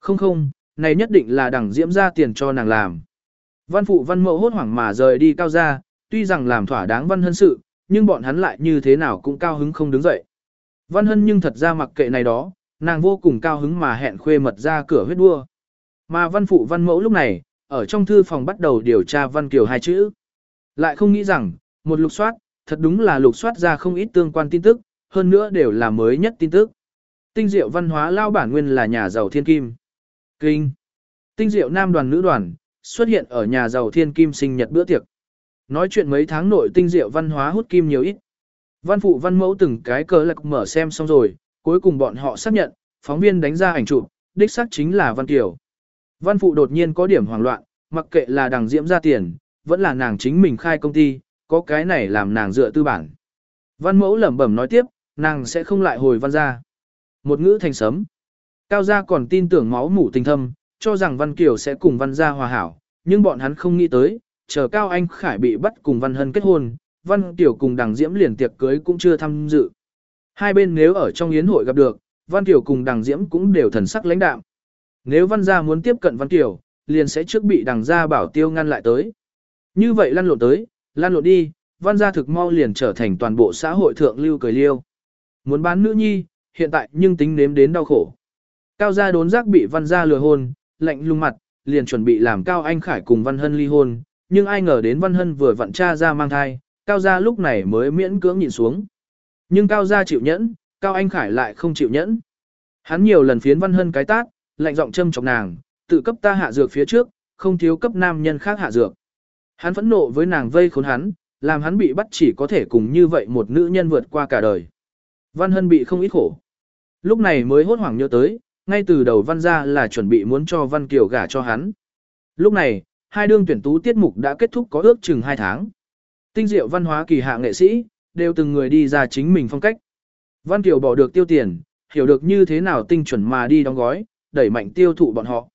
[SPEAKER 1] Không không, này nhất định là đẳng diễm ra tiền cho nàng làm. Văn phụ văn mẫu hốt hoảng mà rời đi cao ra, tuy rằng làm thỏa đáng văn hân sự, nhưng bọn hắn lại như thế nào cũng cao hứng không đứng dậy. Văn hân nhưng thật ra mặc kệ này đó, nàng vô cùng cao hứng mà hẹn khuê mật ra cửa huyết đua. Mà văn phụ văn mẫu lúc này, ở trong thư phòng bắt đầu điều tra văn kiều hai chữ. Lại không nghĩ rằng, một lục soát, thật đúng là lục soát ra không ít tương quan tin tức, hơn nữa đều là mới nhất tin tức. Tinh diệu văn hóa lao bản nguyên là nhà giàu thiên kim. Kinh. Tinh diệu nam đoàn nữ đoàn, xuất hiện ở nhà giàu thiên kim sinh nhật bữa tiệc. Nói chuyện mấy tháng nội tinh diệu văn hóa hút kim nhiều ít. Văn phụ văn mẫu từng cái cờ lạc mở xem xong rồi, cuối cùng bọn họ xác nhận, phóng viên đánh ra ảnh chụp, đích xác chính là Văn Kiều. Văn phụ đột nhiên có điểm hoảng loạn, mặc kệ là đằng diễm ra tiền, vẫn là nàng chính mình khai công ty, có cái này làm nàng dựa tư bản. Văn mẫu lẩm bẩm nói tiếp, nàng sẽ không lại hồi văn ra. Một ngữ thành sấm. Cao gia còn tin tưởng máu mủ tình thâm, cho rằng Văn Kiều sẽ cùng Văn gia hòa hảo, nhưng bọn hắn không nghĩ tới, chờ Cao Anh Khải bị bắt cùng Văn Hân kết hôn, Văn Kiều cùng Đằng Diễm liền tiệc cưới cũng chưa tham dự. Hai bên nếu ở trong yến hội gặp được, Văn Kiều cùng Đằng Diễm cũng đều thần sắc lãnh đạm. Nếu Văn gia muốn tiếp cận Văn Kiều, liền sẽ trước bị Đằng gia bảo tiêu ngăn lại tới. Như vậy lăn lộn tới, lăn lộn đi, Văn gia thực mau liền trở thành toàn bộ xã hội thượng lưu cười liêu. Muốn bán nữ nhi, hiện tại nhưng tính nếm đến đau khổ. Cao gia đốn giác bị Văn gia lừa hôn, lạnh lung mặt, liền chuẩn bị làm Cao Anh Khải cùng Văn Hân ly hôn, nhưng ai ngờ đến Văn Hân vừa vặn cha ra mang thai, Cao gia lúc này mới miễn cưỡng nhìn xuống. Nhưng Cao gia chịu nhẫn, Cao Anh Khải lại không chịu nhẫn. Hắn nhiều lần phiến Văn Hân cái tát, lạnh giọng châm chọc nàng, tự cấp ta hạ dược phía trước, không thiếu cấp nam nhân khác hạ dược. Hắn phẫn nộ với nàng vây khốn hắn, làm hắn bị bắt chỉ có thể cùng như vậy một nữ nhân vượt qua cả đời. Văn Hân bị không ít khổ. Lúc này mới hốt hoảng nhớ tới, ngay từ đầu Văn gia là chuẩn bị muốn cho Văn Kiều gả cho hắn. Lúc này, hai đương tuyển tú tiết mục đã kết thúc có ước chừng 2 tháng. Tinh diệu văn hóa kỳ hạ nghệ sĩ, đều từng người đi ra chính mình phong cách. Văn Kiều bỏ được tiêu tiền, hiểu được như thế nào tinh chuẩn mà đi đóng gói, đẩy mạnh tiêu thụ bọn họ.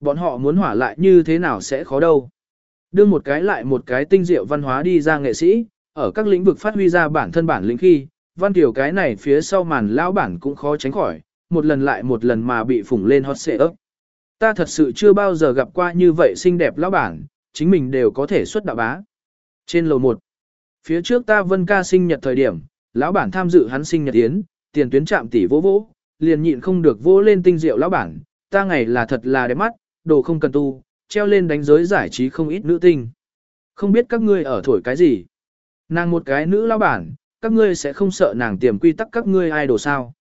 [SPEAKER 1] Bọn họ muốn hỏa lại như thế nào sẽ khó đâu. Đưa một cái lại một cái tinh diệu văn hóa đi ra nghệ sĩ, ở các lĩnh vực phát huy ra bản thân bản lĩnh khi, Văn Kiều cái này phía sau màn lão bản cũng khó tránh khỏi, một lần lại một lần mà bị phủng lên hot xệ ấp. Ta thật sự chưa bao giờ gặp qua như vậy xinh đẹp lão bản, chính mình đều có thể xuất đạo bá. Trên lầu 1, phía trước ta vân ca sinh nhật thời điểm, lão bản tham dự hắn sinh nhật yến, tiền tuyến chạm tỷ vỗ vỗ, liền nhịn không được vỗ lên tinh diệu lão bản, ta ngày là thật là đẹp mắt, đồ không cần tu, treo lên đánh giới giải trí không ít nữ tinh. Không biết các ngươi ở thổi cái gì? Nàng một cái nữ lão bản, các ngươi sẽ không sợ nàng tiềm quy tắc các ngươi ai đồ sao?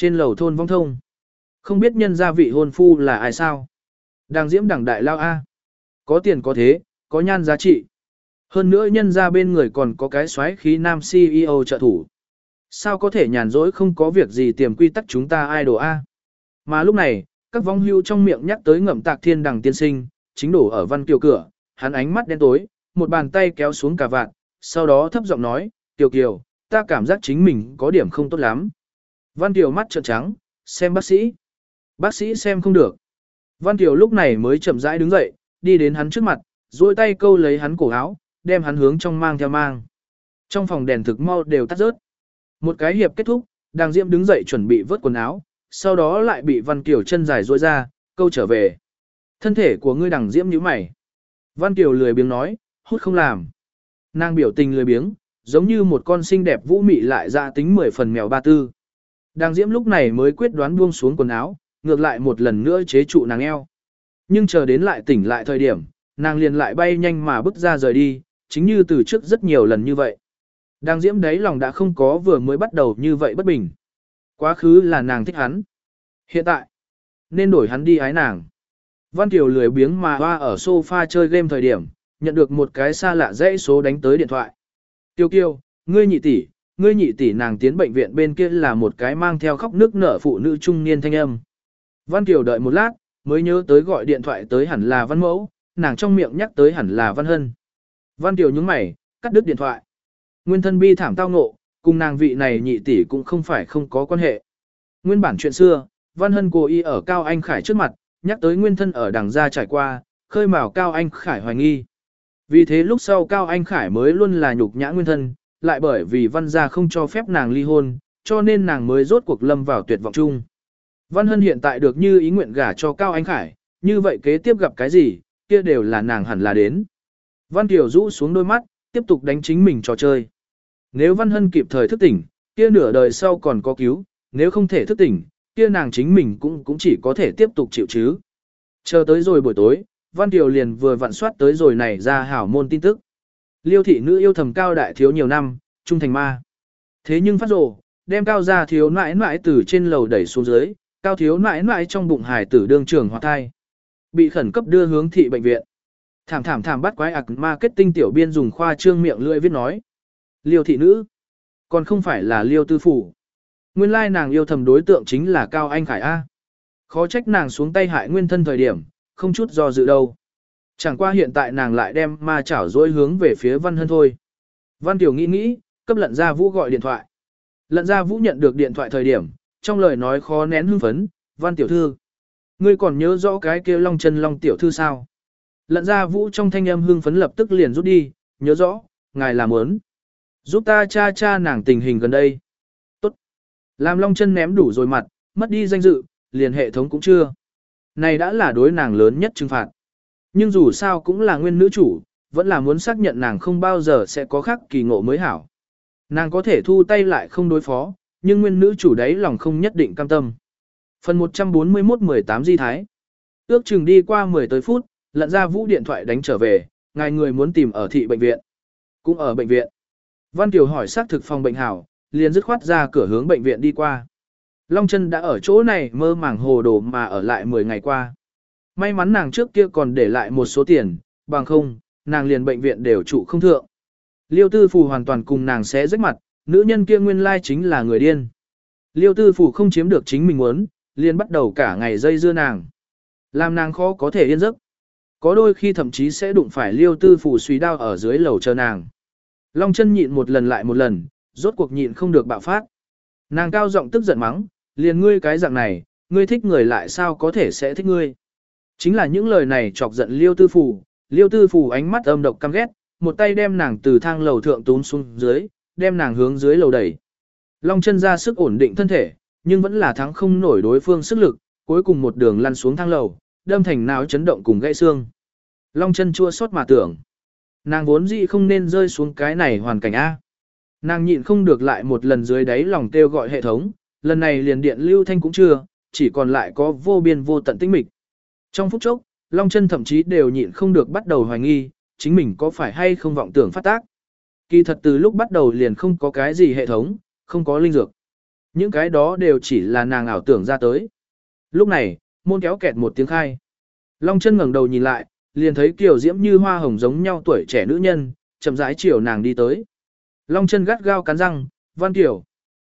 [SPEAKER 1] Trên lầu thôn vong thông, không biết nhân gia vị hôn phu là ai sao? Đang diễm đẳng đại lao A. Có tiền có thế, có nhan giá trị. Hơn nữa nhân gia bên người còn có cái xoáy khí nam CEO trợ thủ. Sao có thể nhàn rỗi không có việc gì tiềm quy tắc chúng ta idol A. Mà lúc này, các vong hưu trong miệng nhắc tới ngậm tạc thiên đằng tiên sinh, chính đổ ở văn kiều cửa, hắn ánh mắt đen tối, một bàn tay kéo xuống cả vạn, sau đó thấp giọng nói, Kiều Kiều, ta cảm giác chính mình có điểm không tốt lắm. Văn Kiều mắt trợn trắng, xem bác sĩ. Bác sĩ xem không được. Văn Kiều lúc này mới chậm rãi đứng dậy, đi đến hắn trước mặt, duỗi tay câu lấy hắn cổ áo, đem hắn hướng trong mang theo mang. Trong phòng đèn thực mau đều tắt rớt. Một cái hiệp kết thúc, Đàng Diễm đứng dậy chuẩn bị vớt quần áo, sau đó lại bị Văn Kiều chân dài duỗi ra, câu trở về. Thân thể của ngươi Đàng Diễm nhíu mày. Văn Kiều lười biếng nói, hút không làm. Nàng biểu tình lười biếng, giống như một con xinh đẹp vũ mị lại ra tính mười phần mèo ba tư. Đang Diễm lúc này mới quyết đoán buông xuống quần áo, ngược lại một lần nữa chế trụ nàng eo. Nhưng chờ đến lại tỉnh lại thời điểm, nàng liền lại bay nhanh mà bước ra rời đi, chính như từ trước rất nhiều lần như vậy. Đang diễm đấy lòng đã không có vừa mới bắt đầu như vậy bất bình. Quá khứ là nàng thích hắn. Hiện tại, nên đổi hắn đi ái nàng. Văn Kiều lười biếng mà hoa ở sofa chơi game thời điểm, nhận được một cái xa lạ dãy số đánh tới điện thoại. Tiêu kiêu, ngươi nhị tỷ, ngươi nhị tỷ nàng tiến bệnh viện bên kia là một cái mang theo khóc nước nở phụ nữ trung niên thanh âm. Văn Kiều đợi một lát, mới nhớ tới gọi điện thoại tới hẳn là Văn Mẫu, nàng trong miệng nhắc tới hẳn là Văn Hân. Văn Kiều nhướng mày, cắt đứt điện thoại. Nguyên thân bi thảm tao ngộ, cùng nàng vị này nhị tỷ cũng không phải không có quan hệ. Nguyên bản chuyện xưa, Văn Hân cố ý ở Cao Anh Khải trước mặt, nhắc tới nguyên thân ở đằng gia trải qua, khơi mào Cao Anh Khải hoài nghi. Vì thế lúc sau Cao Anh Khải mới luôn là nhục nhã nguyên thân, lại bởi vì văn gia không cho phép nàng ly hôn, cho nên nàng mới rốt cuộc lâm vào tuyệt vọng chung. Văn Hân hiện tại được như ý nguyện gả cho Cao Anh Khải, như vậy kế tiếp gặp cái gì, kia đều là nàng hẳn là đến. Văn Tiểu rũ xuống đôi mắt, tiếp tục đánh chính mình trò chơi. Nếu Văn Hân kịp thời thức tỉnh, kia nửa đời sau còn có cứu, nếu không thể thức tỉnh, kia nàng chính mình cũng cũng chỉ có thể tiếp tục chịu chứ. Chờ tới rồi buổi tối, Văn Tiểu liền vừa vặn soát tới rồi này ra hảo môn tin tức. Liêu thị nữ yêu thầm cao đại thiếu nhiều năm, trung thành ma. Thế nhưng phát rồ, đem cao gia thiếu nãi nãi từ trên lầu đẩy xuống dưới, cao thiếu nãi nãi trong bụng hải tử đương trường hoặc thai. Bị khẩn cấp đưa hướng thị bệnh viện. Thảm thảm thảm bắt quái ạc marketing tiểu biên dùng khoa trương miệng lưỡi viết nói. Liêu thị nữ. Còn không phải là liêu tư phủ. Nguyên lai nàng yêu thầm đối tượng chính là Cao Anh Khải A. Khó trách nàng xuống tay hại nguyên thân thời điểm, không chút do dự đâu. Chẳng qua hiện tại nàng lại đem ma chảo dối hướng về phía Văn Hân thôi. Văn Tiểu nghĩ nghĩ, cấp lận ra vũ gọi điện thoại. Lận ra vũ nhận được điện thoại thời điểm, trong lời nói khó nén hưng phấn, Văn Tiểu Thư. Ngươi còn nhớ rõ cái kia long chân long Tiểu Thư sao? Lận ra vũ trong thanh âm hưng phấn lập tức liền rút đi, nhớ rõ, ngài làm ớn. Giúp ta cha cha nàng tình hình gần đây. Tốt. Làm long chân ném đủ rồi mặt, mất đi danh dự, liền hệ thống cũng chưa. Này đã là đối nàng lớn nhất trừng phạt. Nhưng dù sao cũng là nguyên nữ chủ, vẫn là muốn xác nhận nàng không bao giờ sẽ có khác kỳ ngộ mới hảo. Nàng có thể thu tay lại không đối phó, nhưng nguyên nữ chủ đấy lòng không nhất định cam tâm. Phần 141-18 Di Thái Ước chừng đi qua 10 tới phút, lận ra vũ điện thoại đánh trở về, ngài người muốn tìm ở thị bệnh viện. Cũng ở bệnh viện. Văn Kiều hỏi xác thực phòng bệnh hảo, liền dứt khoát ra cửa hướng bệnh viện đi qua. Long chân đã ở chỗ này mơ màng hồ đồ mà ở lại 10 ngày qua. May mắn nàng trước kia còn để lại một số tiền, bằng không, nàng liền bệnh viện đều trụ không thượng. Liêu tư phù hoàn toàn cùng nàng sẽ rách mặt, nữ nhân kia nguyên lai chính là người điên. Liêu tư phù không chiếm được chính mình muốn, liền bắt đầu cả ngày dây dưa nàng. Làm nàng khó có thể yên giấc. Có đôi khi thậm chí sẽ đụng phải liêu tư phù suy đau ở dưới lầu chờ nàng. Long chân nhịn một lần lại một lần, rốt cuộc nhịn không được bạo phát. Nàng cao giọng tức giận mắng, liền ngươi cái dạng này, ngươi thích người lại sao có thể sẽ thích ngươi. Chính là những lời này chọc giận liêu tư Phủ, liêu tư Phủ ánh mắt âm độc căm ghét, một tay đem nàng từ thang lầu thượng túm xuống dưới, đem nàng hướng dưới lầu đẩy. Long chân ra sức ổn định thân thể, nhưng vẫn là thắng không nổi đối phương sức lực, cuối cùng một đường lăn xuống thang lầu, đâm thành não chấn động cùng gãy xương. Long chân chua xót mà tưởng. Nàng vốn dĩ không nên rơi xuống cái này hoàn cảnh A. Nàng nhịn không được lại một lần dưới đáy lòng kêu gọi hệ thống, lần này liền điện lưu thanh cũng chưa, chỉ còn lại có vô biên vô tận tinh mịch. Trong phút chốc, Long chân thậm chí đều nhịn không được bắt đầu hoài nghi, chính mình có phải hay không vọng tưởng phát tác. Kỳ thật từ lúc bắt đầu liền không có cái gì hệ thống, không có linh dược. Những cái đó đều chỉ là nàng ảo tưởng ra tới. Lúc này, môn kéo kẹt một tiếng khai. Long chân ngẩng đầu nhìn lại, liền thấy kiểu diễm như hoa hồng giống nhau tuổi trẻ nữ nhân, chậm rãi chiều nàng đi tới. Long chân gắt gao cắn răng, Văn tiểu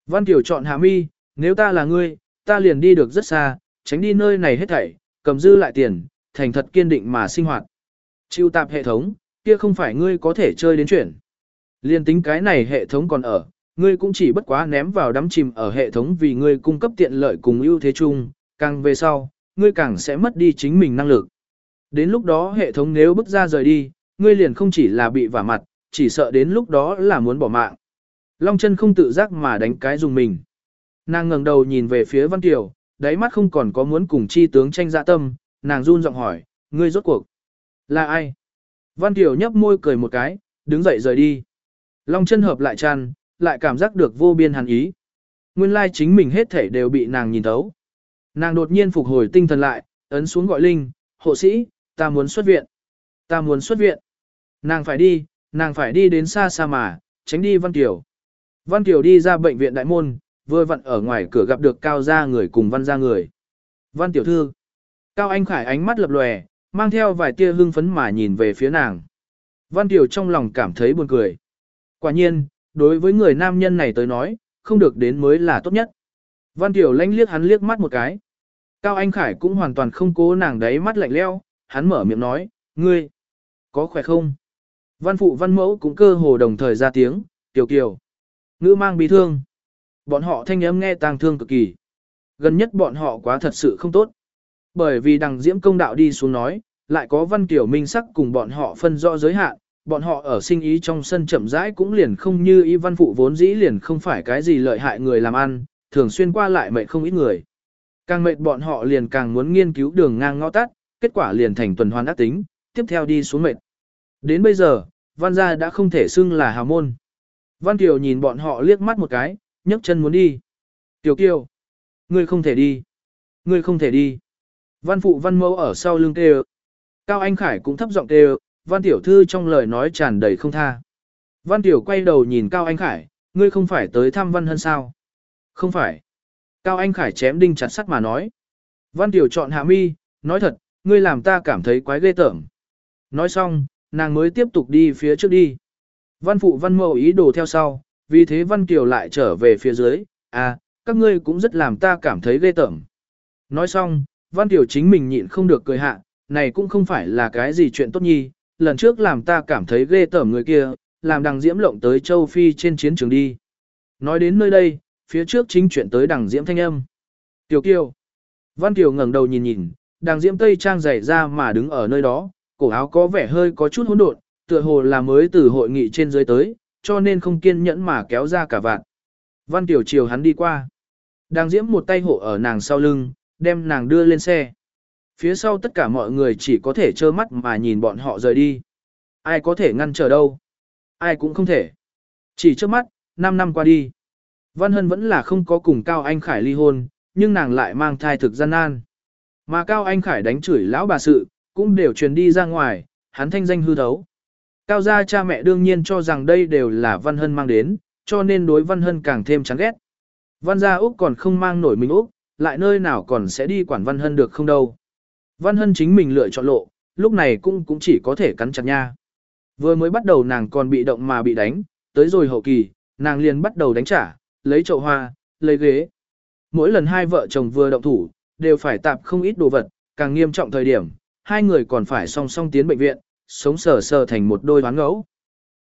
[SPEAKER 1] Văn tiểu chọn hà mi, nếu ta là ngươi, ta liền đi được rất xa, tránh đi nơi này hết thảy, cầm dư lại tiền, thành thật kiên định mà sinh hoạt. Chịu tạp hệ thống, kia không phải ngươi có thể chơi đến chuyển. Liên tính cái này hệ thống còn ở, ngươi cũng chỉ bất quá ném vào đắm chìm ở hệ thống vì ngươi cung cấp tiện lợi cùng ưu thế chung, càng về sau, ngươi càng sẽ mất đi chính mình năng lực. Đến lúc đó hệ thống nếu bước ra rời đi, ngươi liền không chỉ là bị vả mặt, chỉ sợ đến lúc đó là muốn bỏ mạng. Long chân không tự giác mà đánh cái dùng mình. Nàng ngẩng đầu nhìn về phía Văn Kiều, đáy mắt không còn có muốn cùng chi tướng tranh dạ tâm, nàng run giọng hỏi, ngươi rốt cuộc. Là ai? Văn Kiều nhấp môi cười một cái, đứng dậy rời đi. Long chân hợp lại chăn, lại cảm giác được vô biên hàn ý. Nguyên lai chính mình hết thể đều bị nàng nhìn thấu. Nàng đột nhiên phục hồi tinh thần lại, ấn xuống gọi Linh, hộ sĩ, ta muốn xuất viện. Ta muốn xuất viện. Nàng phải đi, nàng phải đi đến xa xa mà, tránh đi Văn Kiều. Văn Kiều đi ra bệnh viện đại môn, vừa vặn ở ngoài cửa gặp được Cao gia người cùng Văn gia người. Văn tiểu thư. Cao Anh Khải ánh mắt lập lòe, mang theo vài tia hưng phấn mà nhìn về phía nàng. Văn tiểu trong lòng cảm thấy buồn cười. Quả nhiên, đối với người nam nhân này tới nói, không được đến mới là tốt nhất. Văn tiểu lanh liếc hắn liếc mắt một cái. Cao Anh Khải cũng hoàn toàn không cố nàng đấy mắt lạnh leo, hắn mở miệng nói, ngươi, có khỏe không? Văn phụ văn mẫu cũng cơ hồ đồng thời ra tiếng, tiểu kiều. Ngữ mang bí thương. Bọn họ thanh âm nghe tang thương cực kỳ. Gần nhất bọn họ quá thật sự không tốt. Bởi vì đằng diễm công đạo đi xuống nói, lại có văn kiểu minh sắc cùng bọn họ phân rõ giới hạn, bọn họ ở sinh ý trong sân chậm rãi cũng liền không như y văn phụ vốn dĩ liền không phải cái gì lợi hại người làm ăn, thường xuyên qua lại mệt không ít người. Càng mệt bọn họ liền càng muốn nghiên cứu đường ngang ngõ tắt, kết quả liền thành tuần hoàn ác tính, tiếp theo đi xuống mệt. Đến bây giờ, văn gia đã không thể xưng là hào môn. Văn Kiều nhìn bọn họ liếc mắt một cái, nhấc chân muốn đi. Kiều Kiều, ngươi không thể đi. Ngươi không thể đi. Văn phụ văn mẫu ở sau lưng kêu. Cao Anh Khải cũng thấp giọng kêu, văn tiểu thư trong lời nói tràn đầy không tha. Văn tiểu quay đầu nhìn Cao Anh Khải, ngươi không phải tới thăm văn hơn sao? Không phải. Cao Anh Khải chém đinh chặt sắt mà nói. Văn tiểu chọn hạ mi, nói thật, ngươi làm ta cảm thấy quái ghê tởm. Nói xong, nàng mới tiếp tục đi phía trước đi. Văn phụ văn mẫu ý đồ theo sau, vì thế văn kiều lại trở về phía dưới, à, các ngươi cũng rất làm ta cảm thấy ghê tởm. Nói xong, văn kiều chính mình nhịn không được cười hạ, này cũng không phải là cái gì chuyện tốt nhi, lần trước làm ta cảm thấy ghê tởm người kia, làm đằng diễm lộng tới châu Phi trên chiến trường đi. Nói đến nơi đây, phía trước chính chuyện tới đằng diễm thanh âm. Tiểu kiều. Văn kiều ngẩng đầu nhìn nhìn, đằng diễm tây trang dày ra mà đứng ở nơi đó, cổ áo có vẻ hơi có chút hỗn độn, tựa hồ là mới từ hội nghị trên dưới tới, cho nên không kiên nhẫn mà kéo ra cả vạn. Văn Tiểu chiều hắn đi qua. Đang diễm một tay hộ ở nàng sau lưng, đem nàng đưa lên xe. Phía sau tất cả mọi người chỉ có thể trơ mắt mà nhìn bọn họ rời đi. Ai có thể ngăn trở đâu? Ai cũng không thể. Chỉ trước mắt, 5 năm qua đi. Văn Hân vẫn là không có cùng Cao Anh Khải ly hôn, nhưng nàng lại mang thai thực gian nan. Mà Cao Anh Khải đánh chửi lão bà sự, cũng đều truyền đi ra ngoài, hắn thanh danh hư thấu. Cao gia cha mẹ đương nhiên cho rằng đây đều là Văn Hân mang đến, cho nên đối Văn Hân càng thêm chán ghét. Văn gia Úc còn không mang nổi mình Úc, lại nơi nào còn sẽ đi quản Văn Hân được không đâu. Văn Hân chính mình lựa chọn lộ, lúc này cũng cũng chỉ có thể cắn chặt nha. Vừa mới bắt đầu nàng còn bị động mà bị đánh, tới rồi hậu kỳ, nàng liền bắt đầu đánh trả, lấy chậu hoa, lấy ghế. Mỗi lần hai vợ chồng vừa động thủ, đều phải tạp không ít đồ vật, càng nghiêm trọng thời điểm, hai người còn phải song song tiến bệnh viện, sống sờ sờ thành một đôi hoán ngẫu.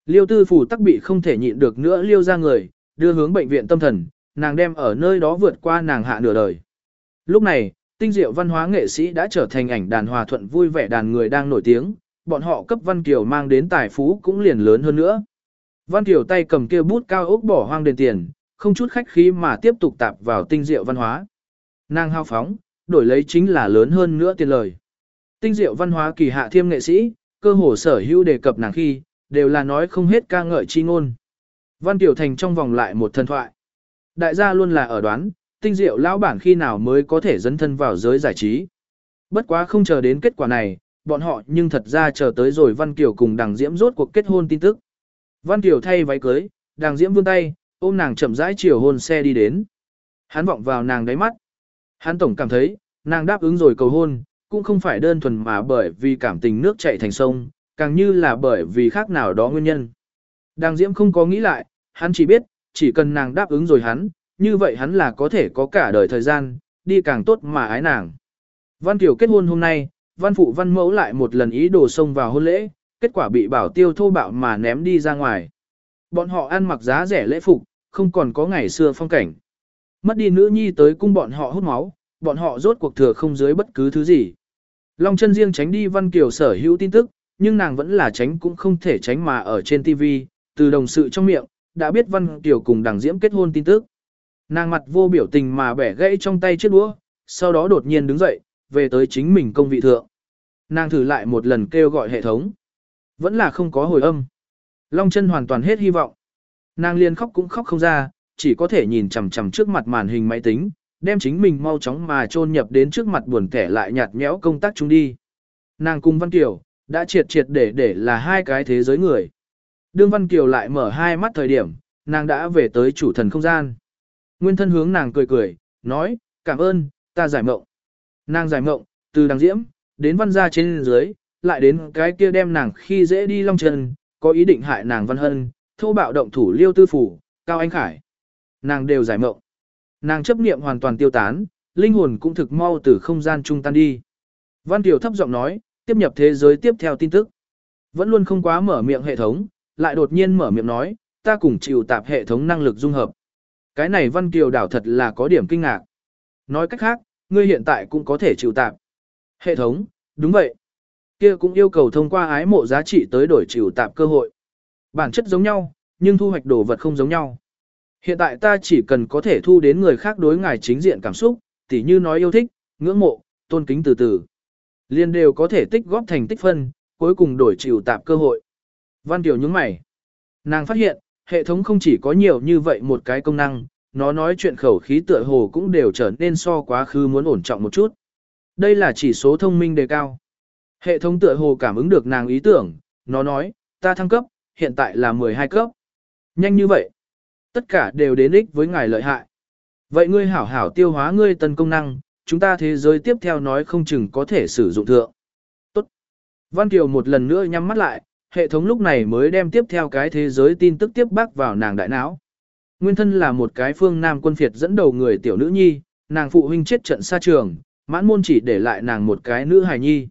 [SPEAKER 1] Liêu tư phủ tắc bị không thể nhịn được nữa liêu ra người, đưa hướng bệnh viện tâm thần, nàng đem ở nơi đó vượt qua nàng hạ nửa đời. Lúc này, tinh diệu văn hóa nghệ sĩ đã trở thành ảnh đàn hòa thuận vui vẻ đàn người đang nổi tiếng, bọn họ cấp Văn Kiều mang đến tài phú cũng liền lớn hơn nữa. Văn Kiều tay cầm kia bút cao ốc bỏ hoang đền tiền, không chút khách khí mà tiếp tục tạp vào tinh diệu văn hóa. Nàng hao phóng, đổi lấy chính là lớn hơn nữa tiền lời. Tinh diệu văn hóa kỳ hạ thiêm nghệ sĩ, cơ hồ sở hữu đề cập nàng khi, đều là nói không hết ca ngợi chi ngôn. Văn Tiểu Thành trong vòng lại một thần thoại. Đại gia luôn là ở đoán, tinh diệu lão bản khi nào mới có thể dấn thân vào giới giải trí. Bất quá không chờ đến kết quả này, bọn họ nhưng thật ra chờ tới rồi Văn Kiều cùng đằng Diễm rốt cuộc kết hôn tin tức. Văn Kiều thay váy cưới, đằng Diễm vươn tay, ôm nàng chậm rãi chiều hôn xe đi đến. Hắn vọng vào nàng đáy mắt. Hắn tổng cảm thấy, nàng đáp ứng rồi cầu hôn, cũng không phải đơn thuần mà bởi vì cảm tình nước chảy thành sông, càng như là bởi vì khác nào đó nguyên nhân. Đàng Diễm không có nghĩ lại, hắn chỉ biết, chỉ cần nàng đáp ứng rồi hắn, như vậy hắn là có thể có cả đời thời gian, đi càng tốt mà ái nàng. Văn Kiều kết hôn hôm nay, văn phụ văn mẫu lại một lần ý đồ xông vào hôn lễ, kết quả bị bảo tiêu thô bạo mà ném đi ra ngoài. Bọn họ ăn mặc giá rẻ lễ phục, không còn có ngày xưa phong cảnh. Mất đi nữ nhi tới cung bọn họ hút máu, bọn họ rốt cuộc thừa không dưới bất cứ thứ gì. Long chân riêng tránh đi Văn Kiều sở hữu tin tức, nhưng nàng vẫn là tránh cũng không thể tránh mà ở trên TV, từ đồng sự trong miệng, đã biết Văn Kiều cùng đằng diễm kết hôn tin tức. Nàng mặt vô biểu tình mà bẻ gãy trong tay chiếc đũa, sau đó đột nhiên đứng dậy, về tới chính mình công vị thượng. Nàng thử lại một lần kêu gọi hệ thống. Vẫn là không có hồi âm. Long chân hoàn toàn hết hy vọng. Nàng liền khóc cũng khóc không ra, chỉ có thể nhìn chằm chằm trước mặt màn hình máy tính, đem chính mình mau chóng mà chôn nhập đến trước mặt buồn kẻ lại nhạt nhẽo công tác chúng đi. Nàng cùng Văn Kiều, đã triệt triệt để để là hai cái thế giới người. đương Văn Kiều lại mở hai mắt thời điểm, nàng đã về tới chủ thần không gian. Nguyên thân hướng nàng cười cười, nói, cảm ơn, ta giải mộng. Nàng giải mộng, từ đằng diễm, đến văn gia trên dưới, lại đến cái kia đem nàng khi dễ đi long chân có ý định hại nàng văn hân, thô bạo động thủ liêu tư phủ, cao anh khải. Nàng đều giải mộng. Nàng chấp niệm hoàn toàn tiêu tán, linh hồn cũng thực mau từ không gian trung tan đi. Văn Tiểu thấp giọng nói, tiếp nhập thế giới tiếp theo tin tức. Vẫn luôn không quá mở miệng hệ thống, lại đột nhiên mở miệng nói, ta cùng chịu tạp hệ thống năng lực dung hợp. Cái này Văn Kiều đảo thật là có điểm kinh ngạc. Nói cách khác, ngươi hiện tại cũng có thể chịu tạp. Hệ thống, đúng vậy. Kia cũng yêu cầu thông qua ái mộ giá trị tới đổi chịu tạp cơ hội. Bản chất giống nhau, nhưng thu hoạch đồ vật không giống nhau. Hiện tại ta chỉ cần có thể thu đến người khác đối ngài chính diện cảm xúc, tỉ như nói yêu thích, ngưỡng mộ, tôn kính từ từ. Liên đều có thể tích góp thành tích phân, cuối cùng đổi chịu tạp cơ hội. Văn Tiểu nhướng mày. Nàng phát hiện, hệ thống không chỉ có nhiều như vậy một cái công năng, nó nói chuyện khẩu khí tựa hồ cũng đều trở nên so quá khứ muốn ổn trọng một chút. Đây là chỉ số thông minh đề cao. Hệ thống tựa hồ cảm ứng được nàng ý tưởng, nó nói, ta thăng cấp, hiện tại là 12 cấp. Nhanh như vậy. Tất cả đều đến ích với ngài lợi hại. Vậy ngươi hảo hảo tiêu hóa ngươi tân công năng, chúng ta thế giới tiếp theo nói không chừng có thể sử dụng thượng. Tốt. Văn Kiều một lần nữa nhắm mắt lại, hệ thống lúc này mới đem tiếp theo cái thế giới tin tức tiếp bác vào nàng đại não. Nguyên thân là một cái phương nam quân phiệt dẫn đầu người tiểu nữ nhi, nàng phụ huynh chết trận xa trường, mãn môn chỉ để lại nàng một cái nữ hài nhi.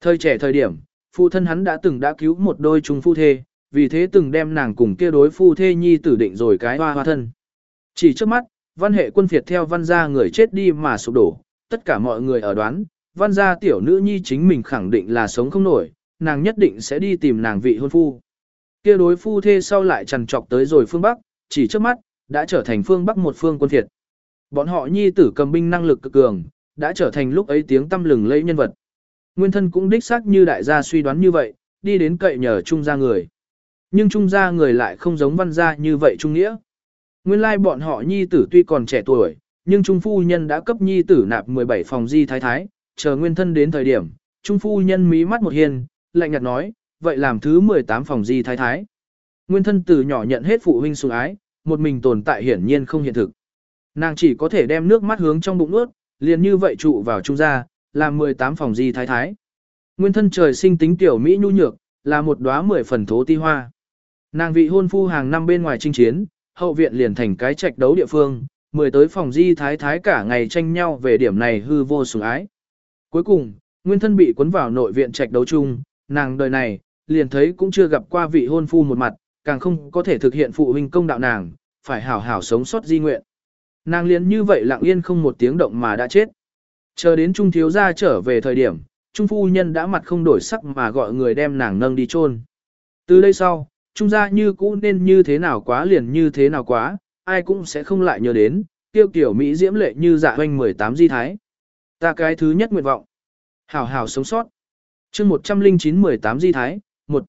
[SPEAKER 1] Thời trẻ thời điểm, phụ thân hắn đã từng đã cứu một đôi chung phu thê, vì thế từng đem nàng cùng kia đối phu thê nhi tử định rồi cái hoa hoa thân. Chỉ trước mắt, văn hệ quân phiệt theo văn gia người chết đi mà sụp đổ, tất cả mọi người ở đoán, văn gia tiểu nữ nhi chính mình khẳng định là sống không nổi, nàng nhất định sẽ đi tìm nàng vị hôn phu. Kia đối phu thê sau lại trằn trọc tới rồi phương Bắc, chỉ trước mắt, đã trở thành phương Bắc một phương quân phiệt. Bọn họ nhi tử cầm binh năng lực cực cường, đã trở thành lúc ấy tiếng tâm lừng lẫy nhân vật. Nguyên thân cũng đích xác như đại gia suy đoán như vậy, đi đến cậy nhờ trung gia người. Nhưng trung gia người lại không giống văn gia như vậy trung nghĩa. Nguyên lai bọn họ nhi tử tuy còn trẻ tuổi, nhưng trung phu nhân đã cấp nhi tử nạp 17 phòng di thái thái, chờ nguyên thân đến thời điểm, trung phu nhân mí mắt một hiền, lạnh nhạt nói, vậy làm thứ 18 phòng di thái thái. Nguyên thân từ nhỏ nhận hết phụ huynh sủng ái, một mình tồn tại hiển nhiên không hiện thực. Nàng chỉ có thể đem nước mắt hướng trong bụng nuốt liền như vậy trụ vào trung gia, làm 18 phòng di thái thái. Nguyên thân trời sinh tính tiểu Mỹ nhu nhược, là một đóa mười phần thố ti hoa. Nàng vị hôn phu hàng năm bên ngoài chinh chiến, hậu viện liền thành cái trạch đấu địa phương, mười tới phòng di thái thái cả ngày tranh nhau về điểm này hư vô sủng ái. Cuối cùng, nguyên thân bị cuốn vào nội viện trạch đấu chung, nàng đời này, liền thấy cũng chưa gặp qua vị hôn phu một mặt, càng không có thể thực hiện phụ huynh công đạo nàng, phải hảo hảo sống sót di nguyện. Nàng liền như vậy lặng yên không một tiếng động mà đã chết. Chờ đến Trung thiếu gia trở về thời điểm, Trung phu nhân đã mặt không đổi sắc mà gọi người đem nàng nâng đi chôn. Từ đây sau, Trung gia như cũ nên như thế nào quá liền như thế nào quá, ai cũng sẽ không lại nhớ đến, tiêu kiểu Mỹ diễm lệ như dạ hoanh 18 di thái. Ta cái thứ nhất nguyện vọng. Hảo hảo sống sót. chương 109-18 di thái, một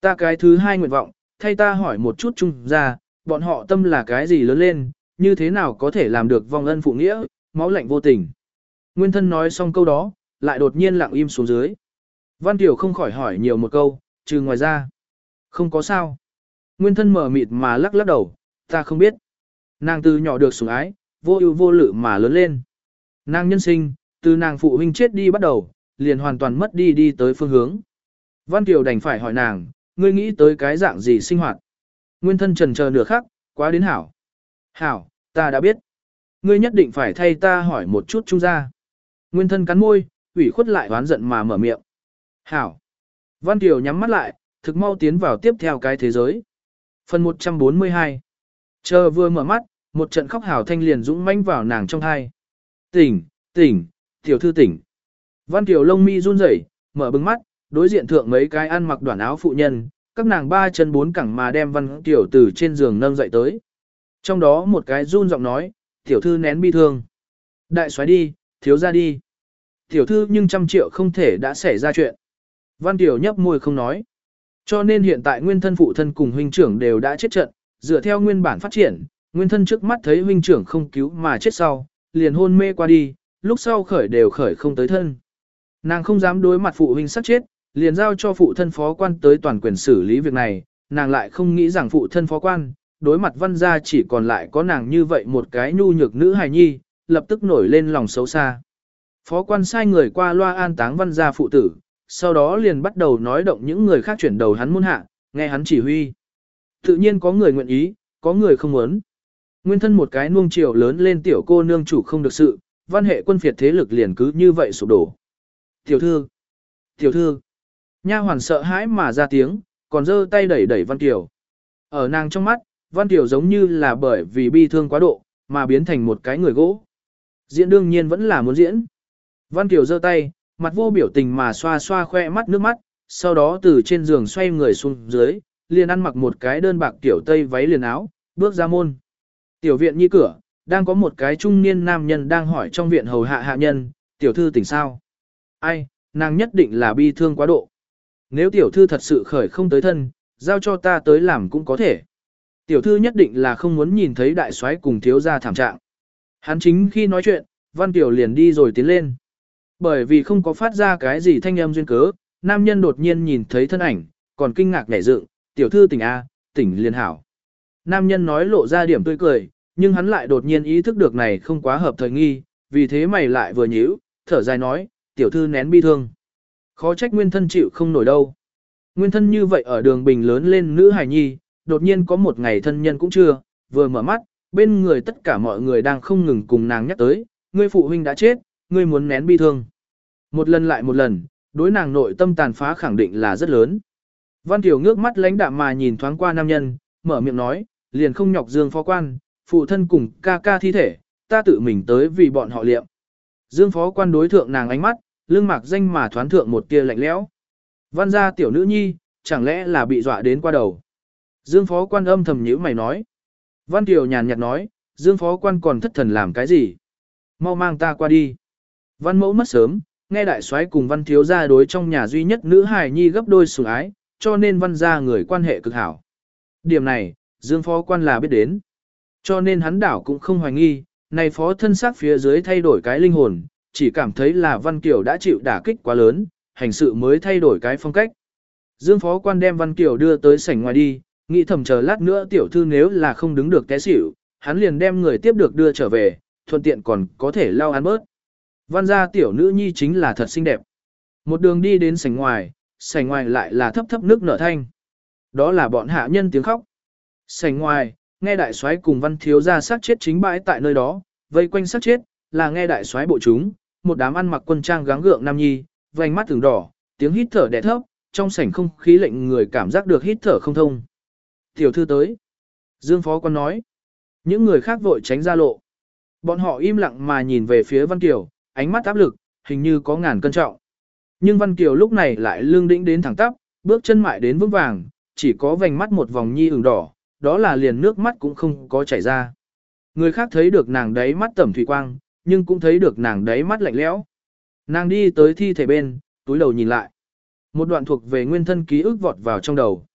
[SPEAKER 1] Ta cái thứ hai nguyện vọng, thay ta hỏi một chút Trung gia, bọn họ tâm là cái gì lớn lên, như thế nào có thể làm được vong ân phụ nghĩa, máu lạnh vô tình. Nguyên thân nói xong câu đó, lại đột nhiên lặng im xuống dưới. Văn Tiểu không khỏi hỏi nhiều một câu, trừ ngoài ra. Không có sao. Nguyên thân mở mịt mà lắc lắc đầu, ta không biết. Nàng từ nhỏ được sủng ái, vô ưu vô lự mà lớn lên. Nàng nhân sinh, từ nàng phụ huynh chết đi bắt đầu, liền hoàn toàn mất đi đi tới phương hướng. Văn Kiều đành phải hỏi nàng, ngươi nghĩ tới cái dạng gì sinh hoạt. Nguyên thân trần chờ nửa khắc, quá đến hảo. Hảo, ta đã biết. Ngươi nhất định phải thay ta hỏi một chút trung gia. Nguyên thân cắn môi, ủy khuất lại oán giận mà mở miệng. Hảo. Văn Kiều nhắm mắt lại, thực mau tiến vào tiếp theo cái thế giới. Phần 142 Chờ vừa mở mắt, một trận khóc hào thanh liền dũng mãnh vào nàng trong thai. Tỉnh, tỉnh, tiểu thư tỉnh. Văn tiểu lông mi run rẩy, mở bừng mắt, đối diện thượng mấy cái ăn mặc đoạn áo phụ nhân, các nàng ba chân bốn cẳng mà đem Văn tiểu từ trên giường nâng dậy tới. Trong đó một cái run giọng nói, tiểu thư nén bi thương. Đại xoáy đi, thiếu ra đi. Tiểu thư nhưng trăm triệu không thể đã xảy ra chuyện. Văn tiểu nhấp môi không nói. Cho nên hiện tại nguyên thân phụ thân cùng huynh trưởng đều đã chết trận, dựa theo nguyên bản phát triển, nguyên thân trước mắt thấy huynh trưởng không cứu mà chết sau, liền hôn mê qua đi, lúc sau khởi đều khởi không tới thân. Nàng không dám đối mặt phụ huynh sắp chết, liền giao cho phụ thân phó quan tới toàn quyền xử lý việc này, nàng lại không nghĩ rằng phụ thân phó quan, đối mặt văn gia chỉ còn lại có nàng như vậy một cái nhu nhược nữ hài nhi, lập tức nổi lên lòng xấu xa. Phó quan sai người qua loa an táng văn gia phụ tử, sau đó liền bắt đầu nói động những người khác chuyển đầu hắn môn hạ, nghe hắn chỉ huy. Tự nhiên có người nguyện ý, có người không muốn. Nguyên thân một cái nuông chiều lớn lên tiểu cô nương chủ không được sự, văn hệ quân phiệt thế lực liền cứ như vậy sụp đổ. Tiểu thư, tiểu thư, nha hoàn sợ hãi mà ra tiếng, còn giơ tay đẩy đẩy văn tiểu. Ở nàng trong mắt, văn tiểu giống như là bởi vì bi thương quá độ, mà biến thành một cái người gỗ. Diễn đương nhiên vẫn là muốn diễn. Văn tiểu giơ tay, mặt vô biểu tình mà xoa xoa khoe mắt nước mắt, sau đó từ trên giường xoay người xuống dưới, liền ăn mặc một cái đơn bạc tiểu tây váy liền áo, bước ra môn. Tiểu viện nhi cửa, đang có một cái trung niên nam nhân đang hỏi trong viện hầu hạ hạ nhân, tiểu thư tỉnh sao? Ai, nàng nhất định là bi thương quá độ. Nếu tiểu thư thật sự khởi không tới thân, giao cho ta tới làm cũng có thể. Tiểu thư nhất định là không muốn nhìn thấy đại soái cùng thiếu gia thảm trạng. Hắn chính khi nói chuyện, văn tiểu liền đi rồi tiến lên. Bởi vì không có phát ra cái gì thanh âm duyên cớ, nam nhân đột nhiên nhìn thấy thân ảnh, còn kinh ngạc nhảy dựng, tiểu thư tỉnh A, tỉnh liền hảo. Nam nhân nói lộ ra điểm tươi cười, nhưng hắn lại đột nhiên ý thức được này không quá hợp thời nghi, vì thế mày lại vừa nhíu, thở dài nói, tiểu thư nén bi thương. Khó trách nguyên thân chịu không nổi đâu. Nguyên thân như vậy ở đường bình lớn lên nữ hài nhi, đột nhiên có một ngày thân nhân cũng chưa, vừa mở mắt, bên người tất cả mọi người đang không ngừng cùng nàng nhắc tới, ngươi phụ huynh đã chết, ngươi muốn nén bi thương. Một lần lại một lần, đối nàng nội tâm tàn phá khẳng định là rất lớn. Văn Tiểu ngước mắt lãnh đạm mà nhìn thoáng qua nam nhân, mở miệng nói, liền không nhọc Dương phó quan, phụ thân cùng ca ca thi thể, ta tự mình tới vì bọn họ liệm. Dương phó quan đối thượng nàng ánh mắt, lưng mạc danh mà thoán thượng một tia lạnh lẽo. Văn gia tiểu nữ nhi, chẳng lẽ là bị dọa đến qua đầu. Dương phó quan âm thầm nhíu mày nói. Văn Tiểu nhàn nhạt nói, Dương phó quan còn thất thần làm cái gì? Mau mang ta qua đi. Văn mẫu mất sớm, nghe đại soái cùng văn thiếu gia đối trong nhà duy nhất nữ hài nhi gấp đôi sủng ái, cho nên văn gia người quan hệ cực hảo. Điểm này, Dương phó quan là biết đến. Cho nên hắn đảo cũng không hoài nghi, này phó thân xác phía dưới thay đổi cái linh hồn, chỉ cảm thấy là Văn Kiều đã chịu đả kích quá lớn, hành sự mới thay đổi cái phong cách. Dương phó quan đem Văn Kiều đưa tới sảnh ngoài đi, nghĩ thầm chờ lát nữa tiểu thư nếu là không đứng được té xỉu, hắn liền đem người tiếp được đưa trở về, thuận tiện còn có thể lau ăn bớt. Văn gia tiểu nữ nhi chính là thật xinh đẹp. Một đường đi đến sảnh ngoài, sảnh ngoài lại là thấp thấp nước nở thanh. Đó là bọn hạ nhân tiếng khóc. Sảnh ngoài, nghe đại soái cùng văn thiếu gia sát chết chính bãi tại nơi đó, vây quanh sát chết, là nghe đại soái bộ chúng, một đám ăn mặc quân trang gắng gượng nam nhi, vành mắt từng đỏ, tiếng hít thở đẻ thấp, trong sảnh không khí lệnh người cảm giác được hít thở không thông. Tiểu thư tới. Dương phó quan nói. Những người khác vội tránh ra lộ. Bọn họ im lặng mà nhìn về phía Văn Kiều, ánh mắt áp lực, hình như có ngàn cân trọng. Nhưng Văn Kiều lúc này lại lương đĩnh đến thẳng tắp, bước chân mại đến vững vàng, chỉ có vành mắt một vòng nhi ửng đỏ, đó là liền nước mắt cũng không có chảy ra. Người khác thấy được nàng đáy mắt tẩm thủy quang, nhưng cũng thấy được nàng đáy mắt lạnh lẽo. Nàng đi tới thi thể bên, túi đầu nhìn lại. Một đoạn thuộc về nguyên thân ký ức vọt vào trong đầu.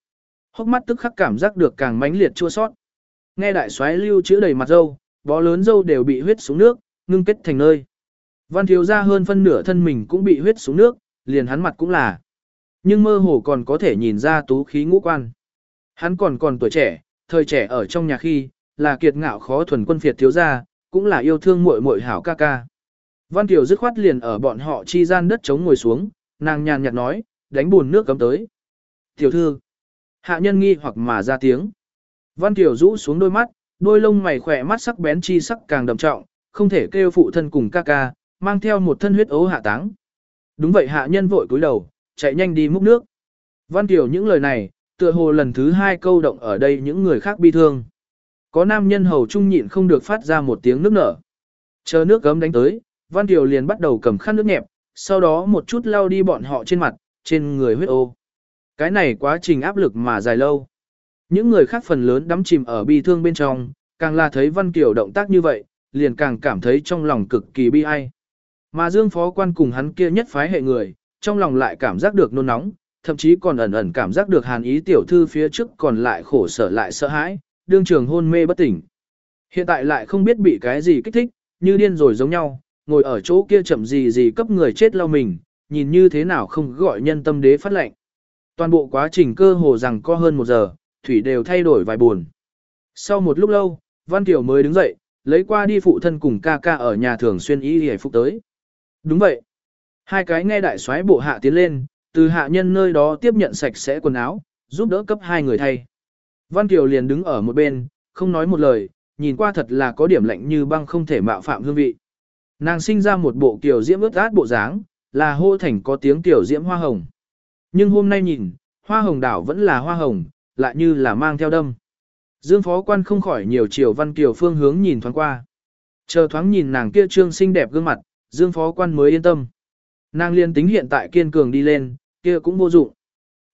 [SPEAKER 1] Hốc mắt tức khắc cảm giác được càng mãnh liệt chua sót. Nghe đại soái lưu chữ đầy mặt dâu, bó lớn dâu đều bị huyết xuống nước, ngưng kết thành nơi. Văn thiếu ra hơn phân nửa thân mình cũng bị huyết xuống nước, liền hắn mặt cũng là. Nhưng mơ hồ còn có thể nhìn ra tú khí ngũ quan. Hắn còn còn tuổi trẻ, thời trẻ ở trong nhà khi, là kiệt ngạo khó thuần quân phiệt thiếu gia, cũng là yêu thương muội muội hảo ca ca. Văn Kiều dứt khoát liền ở bọn họ chi gian đất trống ngồi xuống, nàng nhàn nhạt nói, đánh buồn nước cấm tới. Tiểu thư, hạ nhân nghi hoặc mà ra tiếng. Văn Kiều rũ xuống đôi mắt, đôi lông mày khỏe mắt sắc bén chi sắc càng đậm trọng, không thể kêu phụ thân cùng ca ca, mang theo một thân huyết ấu hạ táng. Đúng vậy hạ nhân vội cúi đầu, chạy nhanh đi múc nước. Văn Kiều những lời này, tựa hồ lần thứ hai câu động ở đây những người khác bi thương. Có nam nhân hầu trung nhịn không được phát ra một tiếng nước nở. Chờ nước gấm đánh tới, Văn Kiều liền bắt đầu cầm khăn nước nhẹp, sau đó một chút lau đi bọn họ trên mặt, trên người huyết ô. Cái này quá trình áp lực mà dài lâu. Những người khác phần lớn đắm chìm ở bi thương bên trong, càng là thấy Văn Kiều động tác như vậy, liền càng cảm thấy trong lòng cực kỳ bi ai. Mà Dương Phó Quan cùng hắn kia nhất phái hệ người, trong lòng lại cảm giác được nôn nóng, thậm chí còn ẩn ẩn cảm giác được hàn ý tiểu thư phía trước còn lại khổ sở lại sợ hãi, đương trường hôn mê bất tỉnh. Hiện tại lại không biết bị cái gì kích thích, như điên rồi giống nhau, ngồi ở chỗ kia chậm gì gì cấp người chết lau mình, nhìn như thế nào không gọi nhân tâm đế phát lệnh. Toàn bộ quá trình cơ hồ rằng co hơn một giờ, thủy đều thay đổi vài buồn. Sau một lúc lâu, Văn Tiểu mới đứng dậy, lấy qua đi phụ thân cùng ca ca ở nhà thường xuyên y hề phục tới. Đúng vậy. Hai cái nghe đại soái bộ hạ tiến lên, từ hạ nhân nơi đó tiếp nhận sạch sẽ quần áo, giúp đỡ cấp hai người thay. Văn Kiều liền đứng ở một bên, không nói một lời, nhìn qua thật là có điểm lạnh như băng không thể mạo phạm hương vị. Nàng sinh ra một bộ kiểu diễm ướt át bộ dáng, là hô thành có tiếng tiểu diễm hoa hồng. Nhưng hôm nay nhìn, hoa hồng đảo vẫn là hoa hồng, lại như là mang theo đâm. Dương phó quan không khỏi nhiều chiều văn kiều phương hướng nhìn thoáng qua. Chờ thoáng nhìn nàng kia trương xinh đẹp gương mặt, dương phó quan mới yên tâm. Nàng liên tính hiện tại kiên cường đi lên, kia cũng vô dụng.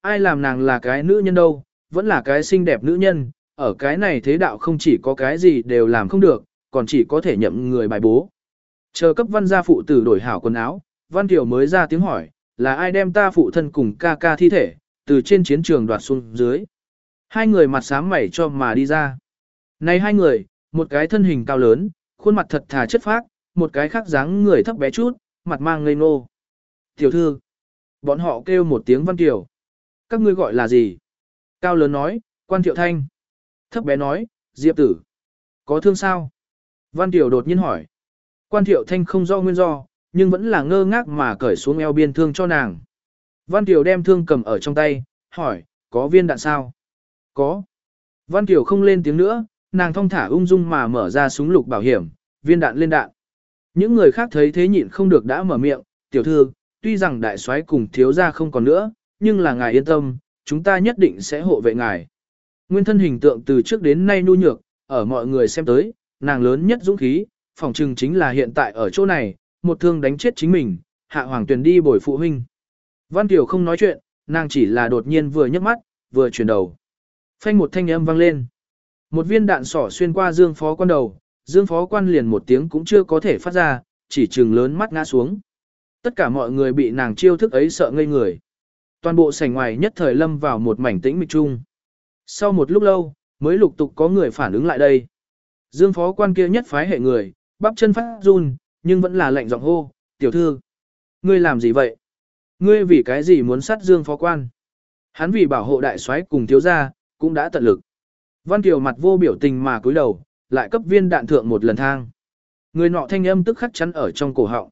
[SPEAKER 1] Ai làm nàng là cái nữ nhân đâu, vẫn là cái xinh đẹp nữ nhân, ở cái này thế đạo không chỉ có cái gì đều làm không được, còn chỉ có thể nhậm người bài bố. Chờ cấp văn gia phụ tử đổi hảo quần áo, văn tiểu mới ra tiếng hỏi, là ai đem ta phụ thân cùng ca ca thi thể, từ trên chiến trường đoạt xuống dưới. Hai người mặt sám mẩy cho mà đi ra. Này hai người, một cái thân hình cao lớn, khuôn mặt thật thà chất phác, một cái khác dáng người thấp bé chút, mặt mang ngây ngô. Tiểu thư, bọn họ kêu một tiếng văn tiểu. Các ngươi gọi là gì? Cao lớn nói, quan thiệu thanh. Thấp bé nói, diệp tử. Có thương sao? Văn tiểu đột nhiên hỏi. Quan thiệu thanh không do nguyên do, nhưng vẫn là ngơ ngác mà cởi xuống eo biên thương cho nàng. Văn tiểu đem thương cầm ở trong tay, hỏi, có viên đạn sao? Có. Văn tiểu không lên tiếng nữa, nàng thong thả ung dung mà mở ra súng lục bảo hiểm, viên đạn lên đạn. Những người khác thấy thế nhịn không được đã mở miệng, tiểu thư, tuy rằng đại soái cùng thiếu gia không còn nữa, nhưng là ngài yên tâm, chúng ta nhất định sẽ hộ vệ ngài. Nguyên thân hình tượng từ trước đến nay nhu nhược, ở mọi người xem tới, nàng lớn nhất dũng khí, phòng trừng chính là hiện tại ở chỗ này, một thương đánh chết chính mình, hạ hoàng tuyển đi bồi phụ huynh. Văn Tiểu không nói chuyện, nàng chỉ là đột nhiên vừa nhấc mắt, vừa chuyển đầu. Phanh một thanh âm vang lên. Một viên đạn sỏ xuyên qua Dương Phó quan đầu, Dương Phó quan liền một tiếng cũng chưa có thể phát ra, chỉ trừng lớn mắt ngã xuống. Tất cả mọi người bị nàng chiêu thức ấy sợ ngây người. Toàn bộ sảnh ngoài nhất thời lâm vào một mảnh tĩnh mịch chung. Sau một lúc lâu, mới lục tục có người phản ứng lại đây. Dương Phó quan kia nhất phái hệ người, bắp chân phát run, nhưng vẫn là lạnh giọng hô, tiểu thư. Ngươi làm gì vậy? Ngươi vì cái gì muốn sát Dương Phó quan? Hắn vì bảo hộ đại soái cùng thiếu gia, cũng đã tận lực. Văn Kiều mặt vô biểu tình mà cúi đầu, lại cấp viên đạn thượng một lần thang. Người nọ thanh âm tức khắc chắn ở trong cổ họng.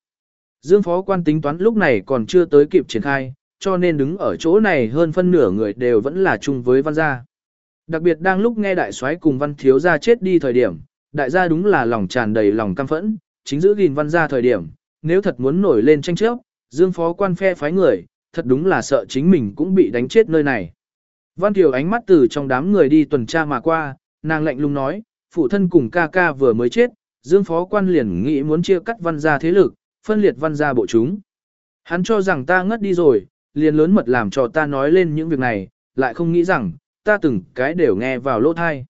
[SPEAKER 1] Dương phó quan tính toán lúc này còn chưa tới kịp triển khai, cho nên đứng ở chỗ này hơn phân nửa người đều vẫn là chung với văn gia. Đặc biệt đang lúc nghe đại soái cùng văn thiếu gia chết đi thời điểm, đại gia đúng là lòng tràn đầy lòng căm phẫn, chính giữ gìn văn gia thời điểm, nếu thật muốn nổi lên tranh chấp, dương phó quan phe phái người, thật đúng là sợ chính mình cũng bị đánh chết nơi này. Văn Kiều ánh mắt từ trong đám người đi tuần tra mà qua, nàng lạnh lùng nói, phụ thân cùng ca ca vừa mới chết, Dương Phó Quan liền nghĩ muốn chia cắt văn gia thế lực, phân liệt văn gia bộ chúng. Hắn cho rằng ta ngất đi rồi, liền lớn mật làm cho ta nói lên những việc này, lại không nghĩ rằng, ta từng cái đều nghe vào lỗ thai.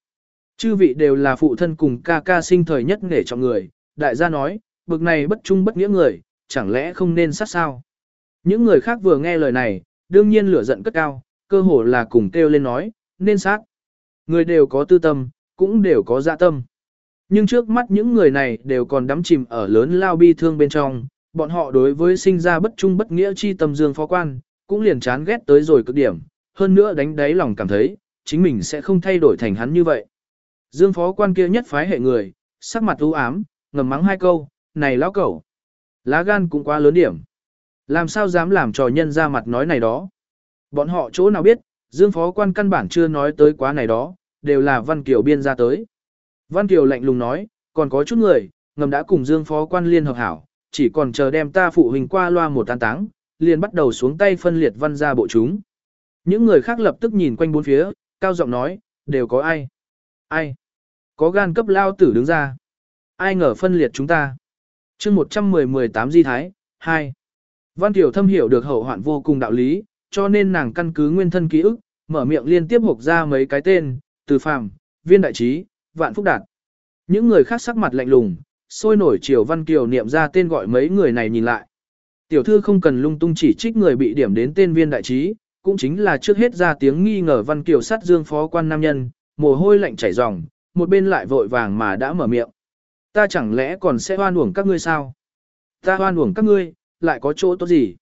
[SPEAKER 1] Chư vị đều là phụ thân cùng ca ca sinh thời nhất nghề trọng người, đại gia nói, bực này bất trung bất nghĩa người, chẳng lẽ không nên sát sao. Những người khác vừa nghe lời này, đương nhiên lửa giận cất cao, cơ hồ là cùng kêu lên nói, nên sát. Người đều có tư tâm, cũng đều có dạ tâm. Nhưng trước mắt những người này đều còn đắm chìm ở lớn lao bi thương bên trong, bọn họ đối với sinh ra bất trung bất nghĩa chi tâm dương phó quan, cũng liền chán ghét tới rồi cực điểm, hơn nữa đánh đáy lòng cảm thấy, chính mình sẽ không thay đổi thành hắn như vậy. Dương phó quan kia nhất phái hệ người, sắc mặt u ám, ngầm mắng hai câu, này lão cẩu. Lá gan cũng quá lớn điểm. Làm sao dám làm trò nhân ra mặt nói này đó. Bọn họ chỗ nào biết, Dương Phó quan căn bản chưa nói tới quá này đó, đều là Văn Kiều biên ra tới. Văn Kiều lạnh lùng nói, còn có chút người, ngầm đã cùng Dương Phó quan liên hợp hảo, chỉ còn chờ đem ta phụ huynh qua loa một tan táng, liền bắt đầu xuống tay phân liệt văn gia bộ chúng. Những người khác lập tức nhìn quanh bốn phía, cao giọng nói, đều có ai? Ai? Có gan cấp lao tử đứng ra. Ai ngờ phân liệt chúng ta? chương 110-18 Di Thái, 2. Văn Tiểu thâm hiểu được hậu hoạn vô cùng đạo lý, cho nên nàng căn cứ nguyên thân ký ức, mở miệng liên tiếp hộp ra mấy cái tên, từ phàm, viên đại trí, vạn phúc đạt. Những người khác sắc mặt lạnh lùng, sôi nổi chiều văn kiều niệm ra tên gọi mấy người này nhìn lại. Tiểu thư không cần lung tung chỉ trích người bị điểm đến tên viên đại trí, cũng chính là trước hết ra tiếng nghi ngờ văn kiều sát dương phó quan nam nhân, mồ hôi lạnh chảy ròng, một bên lại vội vàng mà đã mở miệng. Ta chẳng lẽ còn sẽ hoan uổng các ngươi sao? Ta hoan uổng các ngươi, lại có chỗ tốt gì?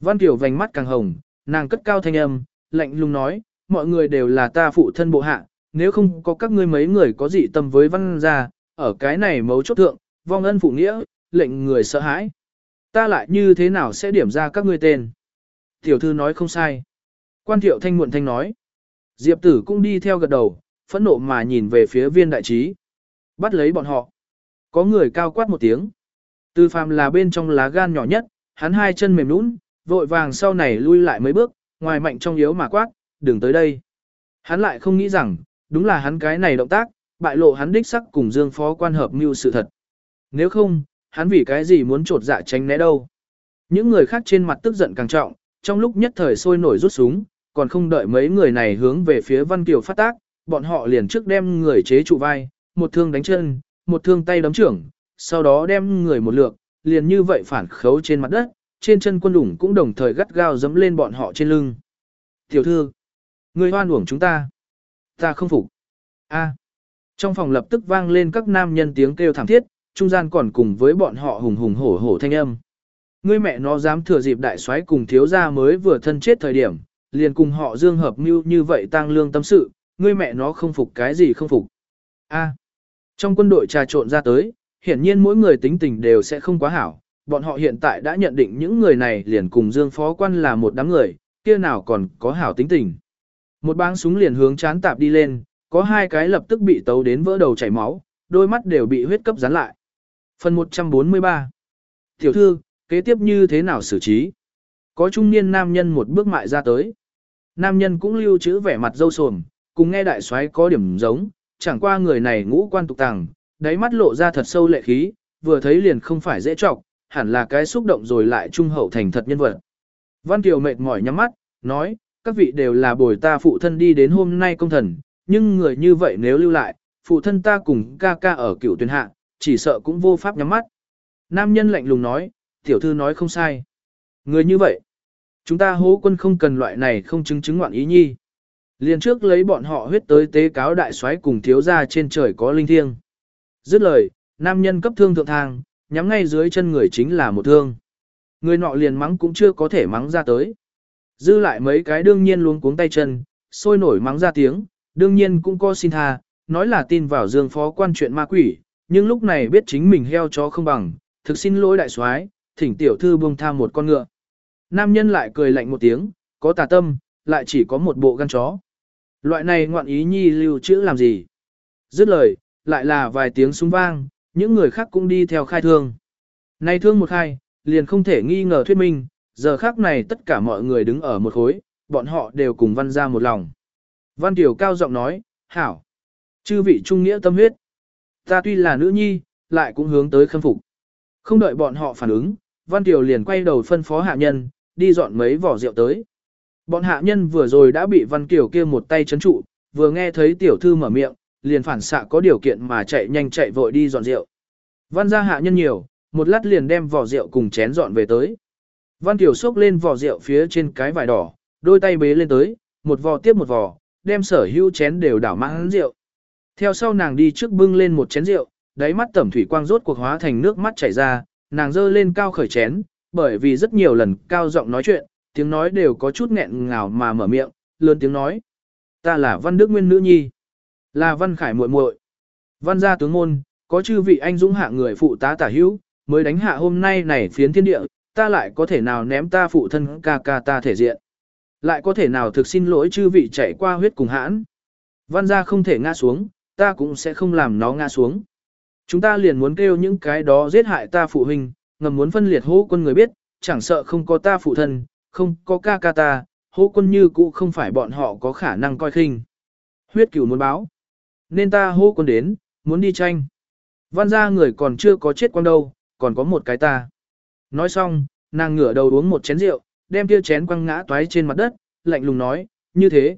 [SPEAKER 1] Văn Kiều vành mắt càng hồng, Nàng cất cao thanh âm, lạnh lùng nói, mọi người đều là ta phụ thân bộ hạ, nếu không có các ngươi mấy người có dị tâm với văn gia, ở cái này mấu chốt thượng, vong ân phụ nghĩa, lệnh người sợ hãi. Ta lại như thế nào sẽ điểm ra các ngươi tên? Tiểu thư nói không sai. Quan thiệu thanh muộn thanh nói. Diệp tử cũng đi theo gật đầu, phẫn nộ mà nhìn về phía viên đại trí. Bắt lấy bọn họ. Có người cao quát một tiếng. Từ phàm là bên trong lá gan nhỏ nhất, hắn hai chân mềm nũng, vội vàng sau này lui lại mấy bước, ngoài mạnh trong yếu mà quát, đừng tới đây. Hắn lại không nghĩ rằng, đúng là hắn cái này động tác, bại lộ hắn đích sắc cùng Dương Phó quan hợp mưu sự thật. Nếu không, hắn vì cái gì muốn trột dạ tránh né đâu. Những người khác trên mặt tức giận càng trọng, trong lúc nhất thời sôi nổi rút súng, còn không đợi mấy người này hướng về phía Văn Kiều phát tác, bọn họ liền trước đem người chế trụ vai, một thương đánh chân, một thương tay đấm trưởng, sau đó đem người một lượt, liền như vậy phản khấu trên mặt đất, trên chân quân đủng cũng đồng thời gắt gao dấm lên bọn họ trên lưng. Tiểu thư, người hoan uổng chúng ta. Ta không phục. A. Trong phòng lập tức vang lên các nam nhân tiếng kêu thảm thiết, trung gian còn cùng với bọn họ hùng hùng hổ hổ thanh âm. Ngươi mẹ nó dám thừa dịp đại soái cùng thiếu gia mới vừa thân chết thời điểm, liền cùng họ dương hợp mưu như vậy tăng lương tâm sự, ngươi mẹ nó không phục cái gì không phục. A. Trong quân đội trà trộn ra tới, hiển nhiên mỗi người tính tình đều sẽ không quá hảo, bọn họ hiện tại đã nhận định những người này liền cùng Dương Phó Quan là một đám người, kia nào còn có hảo tính tình. Một báng súng liền hướng chán tạp đi lên, có hai cái lập tức bị tấu đến vỡ đầu chảy máu, đôi mắt đều bị huyết cấp dán lại. Phần 143 Tiểu thư, kế tiếp như thế nào xử trí? Có trung niên nam nhân một bước mại ra tới. Nam nhân cũng lưu trữ vẻ mặt dâu sồm, cùng nghe đại soái có điểm giống, chẳng qua người này ngũ quan tục tàng, đáy mắt lộ ra thật sâu lệ khí, vừa thấy liền không phải dễ trọc, hẳn là cái xúc động rồi lại trung hậu thành thật nhân vật. Văn Kiều mệt mỏi nhắm mắt, nói, các vị đều là bồi ta phụ thân đi đến hôm nay công thần, nhưng người như vậy nếu lưu lại, phụ thân ta cùng ca ca ở cựu tuyển hạ, chỉ sợ cũng vô pháp nhắm mắt. Nam nhân lạnh lùng nói, tiểu thư nói không sai. Người như vậy, chúng ta hố quân không cần loại này không chứng chứng ngoạn ý nhi. Liền trước lấy bọn họ huyết tới tế cáo đại soái cùng thiếu gia trên trời có linh thiêng. Dứt lời, nam nhân cấp thương thượng thang, nhắm ngay dưới chân người chính là một thương. Người nọ liền mắng cũng chưa có thể mắng ra tới. Dư lại mấy cái đương nhiên luôn cuống tay chân, sôi nổi mắng ra tiếng, đương nhiên cũng có xin tha, nói là tin vào dương phó quan chuyện ma quỷ, nhưng lúc này biết chính mình heo chó không bằng, thực xin lỗi đại soái, thỉnh tiểu thư buông tha một con ngựa. Nam nhân lại cười lạnh một tiếng, có tà tâm, lại chỉ có một bộ gan chó. Loại này ngoạn ý nhi lưu chữ làm gì? Dứt lời, lại là vài tiếng súng vang, những người khác cũng đi theo khai thương. Này thương một khai, liền không thể nghi ngờ thuyết minh, giờ khác này tất cả mọi người đứng ở một khối, bọn họ đều cùng văn ra một lòng. Văn Tiểu cao giọng nói, hảo, chư vị trung nghĩa tâm huyết. Ta tuy là nữ nhi, lại cũng hướng tới khâm phục. Không đợi bọn họ phản ứng, Văn Tiểu liền quay đầu phân phó hạ nhân, đi dọn mấy vỏ rượu tới. Bọn hạ nhân vừa rồi đã bị Văn Kiều kia một tay chấn trụ, vừa nghe thấy tiểu thư mở miệng, liền phản xạ có điều kiện mà chạy nhanh chạy vội đi dọn rượu. Văn gia hạ nhân nhiều, một lát liền đem vỏ rượu cùng chén dọn về tới. Văn Kiều xốc lên vỏ rượu phía trên cái vải đỏ, đôi tay bế lên tới, một vò tiếp một vò, đem sở hữu chén đều đảo mãn rượu. Theo sau nàng đi trước bưng lên một chén rượu, đáy mắt tẩm thủy quang rốt cuộc hóa thành nước mắt chảy ra, nàng dơ lên cao khởi chén, bởi vì rất nhiều lần cao giọng nói chuyện, tiếng nói đều có chút nghẹn ngào mà mở miệng, lớn tiếng nói. Ta là Văn Đức Nguyên nữ nhi, là Văn Khải muội muội. Văn gia tướng môn, có chư vị anh dũng hạ người phụ tá tả hữu, mới đánh hạ hôm nay này phiến thiên địa, ta lại có thể nào ném ta phụ thân ca ca ta thể diện. Lại có thể nào thực xin lỗi chư vị chạy qua huyết cùng hãn. Văn gia không thể ngã xuống, ta cũng sẽ không làm nó ngã xuống. Chúng ta liền muốn kêu những cái đó giết hại ta phụ huynh, ngầm muốn phân liệt hô quân người biết, chẳng sợ không có ta phụ thân, không có ca ca ta, hô quân như cũ không phải bọn họ có khả năng coi khinh. Huyết cửu muốn báo. Nên ta hô quân đến, muốn đi tranh. Văn gia người còn chưa có chết quang đâu, còn có một cái ta. Nói xong, nàng ngửa đầu uống một chén rượu, đem kia chén quăng ngã toái trên mặt đất, lạnh lùng nói, như thế.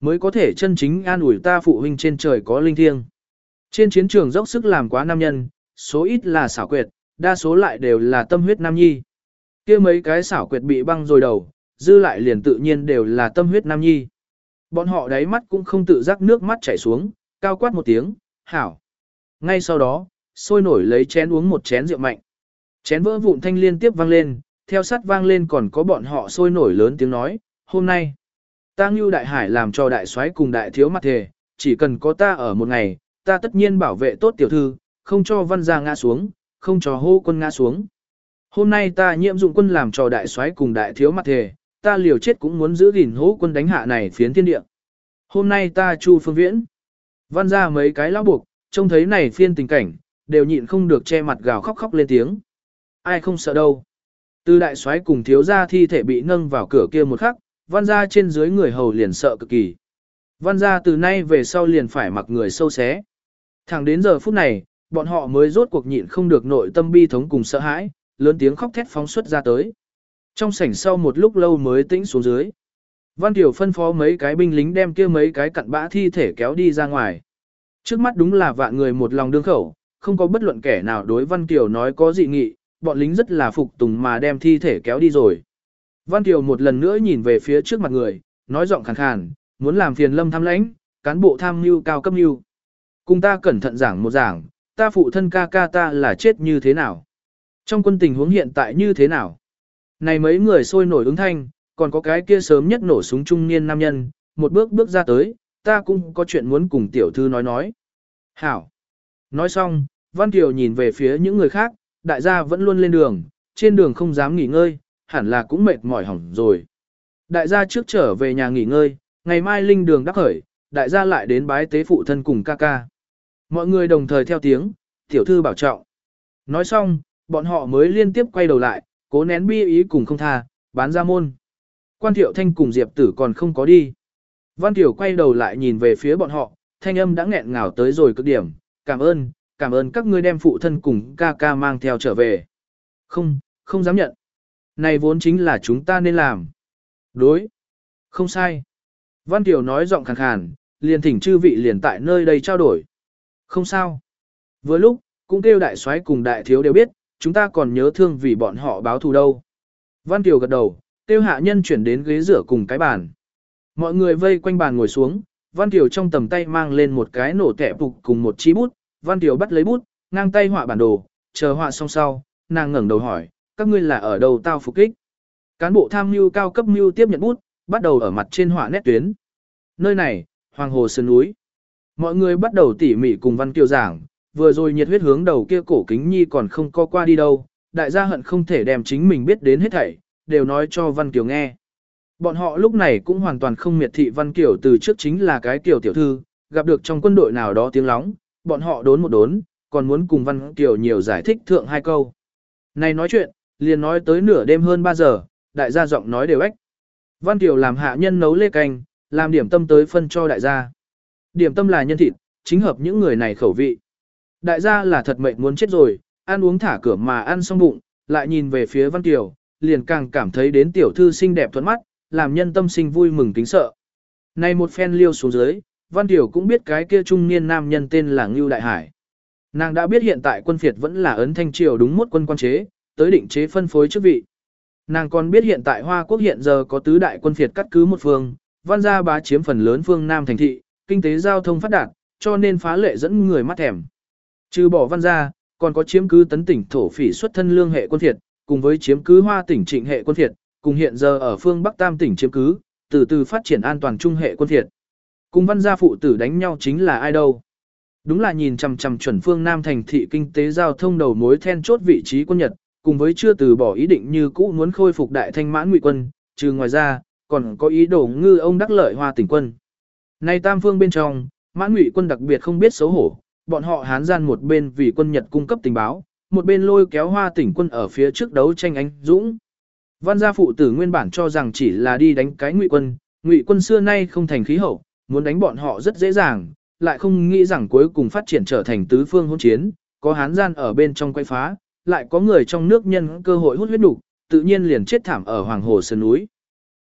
[SPEAKER 1] Mới có thể chân chính an ủi ta phụ huynh trên trời có linh thiêng. Trên chiến trường dốc sức làm quá nam nhân, số ít là xảo quyệt, đa số lại đều là tâm huyết nam nhi kia mấy cái xảo quyệt bị băng rồi đầu, dư lại liền tự nhiên đều là tâm huyết nam nhi. Bọn họ đáy mắt cũng không tự giác nước mắt chảy xuống, cao quát một tiếng, hảo. Ngay sau đó, sôi nổi lấy chén uống một chén rượu mạnh. Chén vỡ vụn thanh liên tiếp vang lên, theo sát vang lên còn có bọn họ sôi nổi lớn tiếng nói, hôm nay, ta Ngưu Đại Hải làm cho đại soái cùng đại thiếu mặt thề, chỉ cần có ta ở một ngày, ta tất nhiên bảo vệ tốt tiểu thư, không cho văn gia ngã xuống, không cho hô quân ngã xuống. Hôm nay ta nhiệm dụng quân làm cho đại soái cùng đại thiếu mặt thề, ta liều chết cũng muốn giữ gìn hô quân đánh hạ này phiến thiên địa. Hôm nay ta chu phương viễn. Văn ra mấy cái lão buộc, trông thấy này phiên tình cảnh, đều nhịn không được che mặt gào khóc khóc lên tiếng. Ai không sợ đâu. Từ đại soái cùng thiếu gia thi thể bị nâng vào cửa kia một khắc, văn gia trên dưới người hầu liền sợ cực kỳ. Văn gia từ nay về sau liền phải mặc người sâu xé. Thẳng đến giờ phút này, bọn họ mới rốt cuộc nhịn không được nội tâm bi thống cùng sợ hãi, lớn tiếng khóc thét phóng xuất ra tới. Trong sảnh sau một lúc lâu mới tĩnh xuống dưới. Văn Tiểu phân phó mấy cái binh lính đem kia mấy cái cặn bã thi thể kéo đi ra ngoài. Trước mắt đúng là vạn người một lòng đương khẩu, không có bất luận kẻ nào đối Văn Tiểu nói có dị nghị, bọn lính rất là phục tùng mà đem thi thể kéo đi rồi. Văn Kiều một lần nữa nhìn về phía trước mặt người, nói giọng khàn khàn, muốn làm phiền lâm tham lãnh, cán bộ tham mưu cao cấp mưu. Cùng ta cẩn thận giảng một giảng, ta phụ thân ca ca ta là chết như thế nào. Trong quân tình huống hiện tại như thế nào? Này mấy người sôi nổi ứng thanh, còn có cái kia sớm nhất nổ súng trung niên nam nhân, một bước bước ra tới, ta cũng có chuyện muốn cùng tiểu thư nói nói. Hảo. Nói xong, Văn Kiều nhìn về phía những người khác, đại gia vẫn luôn lên đường, trên đường không dám nghỉ ngơi, hẳn là cũng mệt mỏi hỏng rồi. Đại gia trước trở về nhà nghỉ ngơi, ngày mai linh đường đắc khởi, đại gia lại đến bái tế phụ thân cùng ca ca. Mọi người đồng thời theo tiếng, tiểu thư bảo trọng. Nói xong, bọn họ mới liên tiếp quay đầu lại, cố nén bi ý cùng không tha, bán ra môn. Quan thiệu thanh cùng Diệp tử còn không có đi. Văn Tiểu quay đầu lại nhìn về phía bọn họ, thanh âm đã nghẹn ngào tới rồi cực điểm, cảm ơn, cảm ơn các ngươi đem phụ thân cùng ca ca mang theo trở về. Không, không dám nhận. Này vốn chính là chúng ta nên làm. Đối. Không sai. Văn Tiểu nói giọng khàn khàn, liền thỉnh chư vị liền tại nơi đây trao đổi. Không sao. Vừa lúc, cũng kêu đại soái cùng đại thiếu đều biết, chúng ta còn nhớ thương vì bọn họ báo thù đâu. Văn Tiểu gật đầu, kêu hạ nhân chuyển đến ghế rửa cùng cái bàn. Mọi người vây quanh bàn ngồi xuống, Văn Tiểu trong tầm tay mang lên một cái nổ tẻ phục cùng một chi bút, Văn Tiểu bắt lấy bút, ngang tay họa bản đồ, chờ họa xong sau, nàng ngẩng đầu hỏi, các ngươi là ở đâu tao phục kích? Cán bộ tham mưu cao cấp mưu tiếp nhận bút, bắt đầu ở mặt trên họa nét tuyến. Nơi này, Hoàng Hồ Sơn Núi. Mọi người bắt đầu tỉ mỉ cùng Văn Kiều giảng, vừa rồi nhiệt huyết hướng đầu kia cổ kính nhi còn không co qua đi đâu, đại gia hận không thể đem chính mình biết đến hết thảy, đều nói cho Văn Kiều nghe. Bọn họ lúc này cũng hoàn toàn không miệt thị Văn Kiều từ trước chính là cái tiểu tiểu thư, gặp được trong quân đội nào đó tiếng lóng, bọn họ đốn một đốn, còn muốn cùng Văn Kiều nhiều giải thích thượng hai câu. Này nói chuyện, liền nói tới nửa đêm hơn 3 giờ, đại gia giọng nói đều ếch. Văn Kiều làm hạ nhân nấu lê canh, làm điểm tâm tới phân cho đại gia. Điểm tâm là nhân thịt, chính hợp những người này khẩu vị. Đại gia là thật mệnh muốn chết rồi, ăn uống thả cửa mà ăn xong bụng, lại nhìn về phía Văn Kiều, liền càng cảm thấy đến tiểu thư xinh đẹp thuận mắt, làm nhân tâm sinh vui mừng kính sợ. Này một phen liêu xuống dưới, Văn Tiểu cũng biết cái kia trung niên nam nhân tên là Ngưu Đại Hải. Nàng đã biết hiện tại quân phiệt vẫn là ấn thanh triều đúng mốt quân quan chế, tới định chế phân phối chức vị. Nàng còn biết hiện tại Hoa Quốc hiện giờ có tứ đại quân phiệt cắt cứ một phương, văn gia bá chiếm phần lớn phương Nam thành thị, kinh tế giao thông phát đạt, cho nên phá lệ dẫn người mắt thèm. Trừ bỏ văn gia, còn có chiếm cứ tấn tỉnh thổ phỉ xuất thân lương hệ quân phiệt, cùng với chiếm cứ hoa tỉnh trịnh hệ quân phiệt, cùng hiện giờ ở phương Bắc Tam tỉnh chiếm cứ, từ từ phát triển an toàn trung hệ quân phiệt. Cùng văn gia phụ tử đánh nhau chính là ai đâu? Đúng là nhìn chằm chằm chuẩn phương Nam thành thị kinh tế giao thông đầu mối then chốt vị trí quân Nhật, cùng với chưa từ bỏ ý định như cũ muốn khôi phục đại thanh mãn ngụy quân, trừ ngoài ra, còn có ý đồ ngư ông đắc lợi hoa tỉnh quân. Nay tam phương bên trong, mãn ngụy quân đặc biệt không biết xấu hổ, bọn họ hán gian một bên vì quân Nhật cung cấp tình báo, một bên lôi kéo hoa tỉnh quân ở phía trước đấu tranh anh dũng. Văn gia phụ tử nguyên bản cho rằng chỉ là đi đánh cái ngụy quân, ngụy quân xưa nay không thành khí hậu, muốn đánh bọn họ rất dễ dàng, lại không nghĩ rằng cuối cùng phát triển trở thành tứ phương hỗn chiến, có hán gian ở bên trong quay phá, lại có người trong nước nhân cơ hội hút huyết đủ, tự nhiên liền chết thảm ở hoàng hồ sơn núi.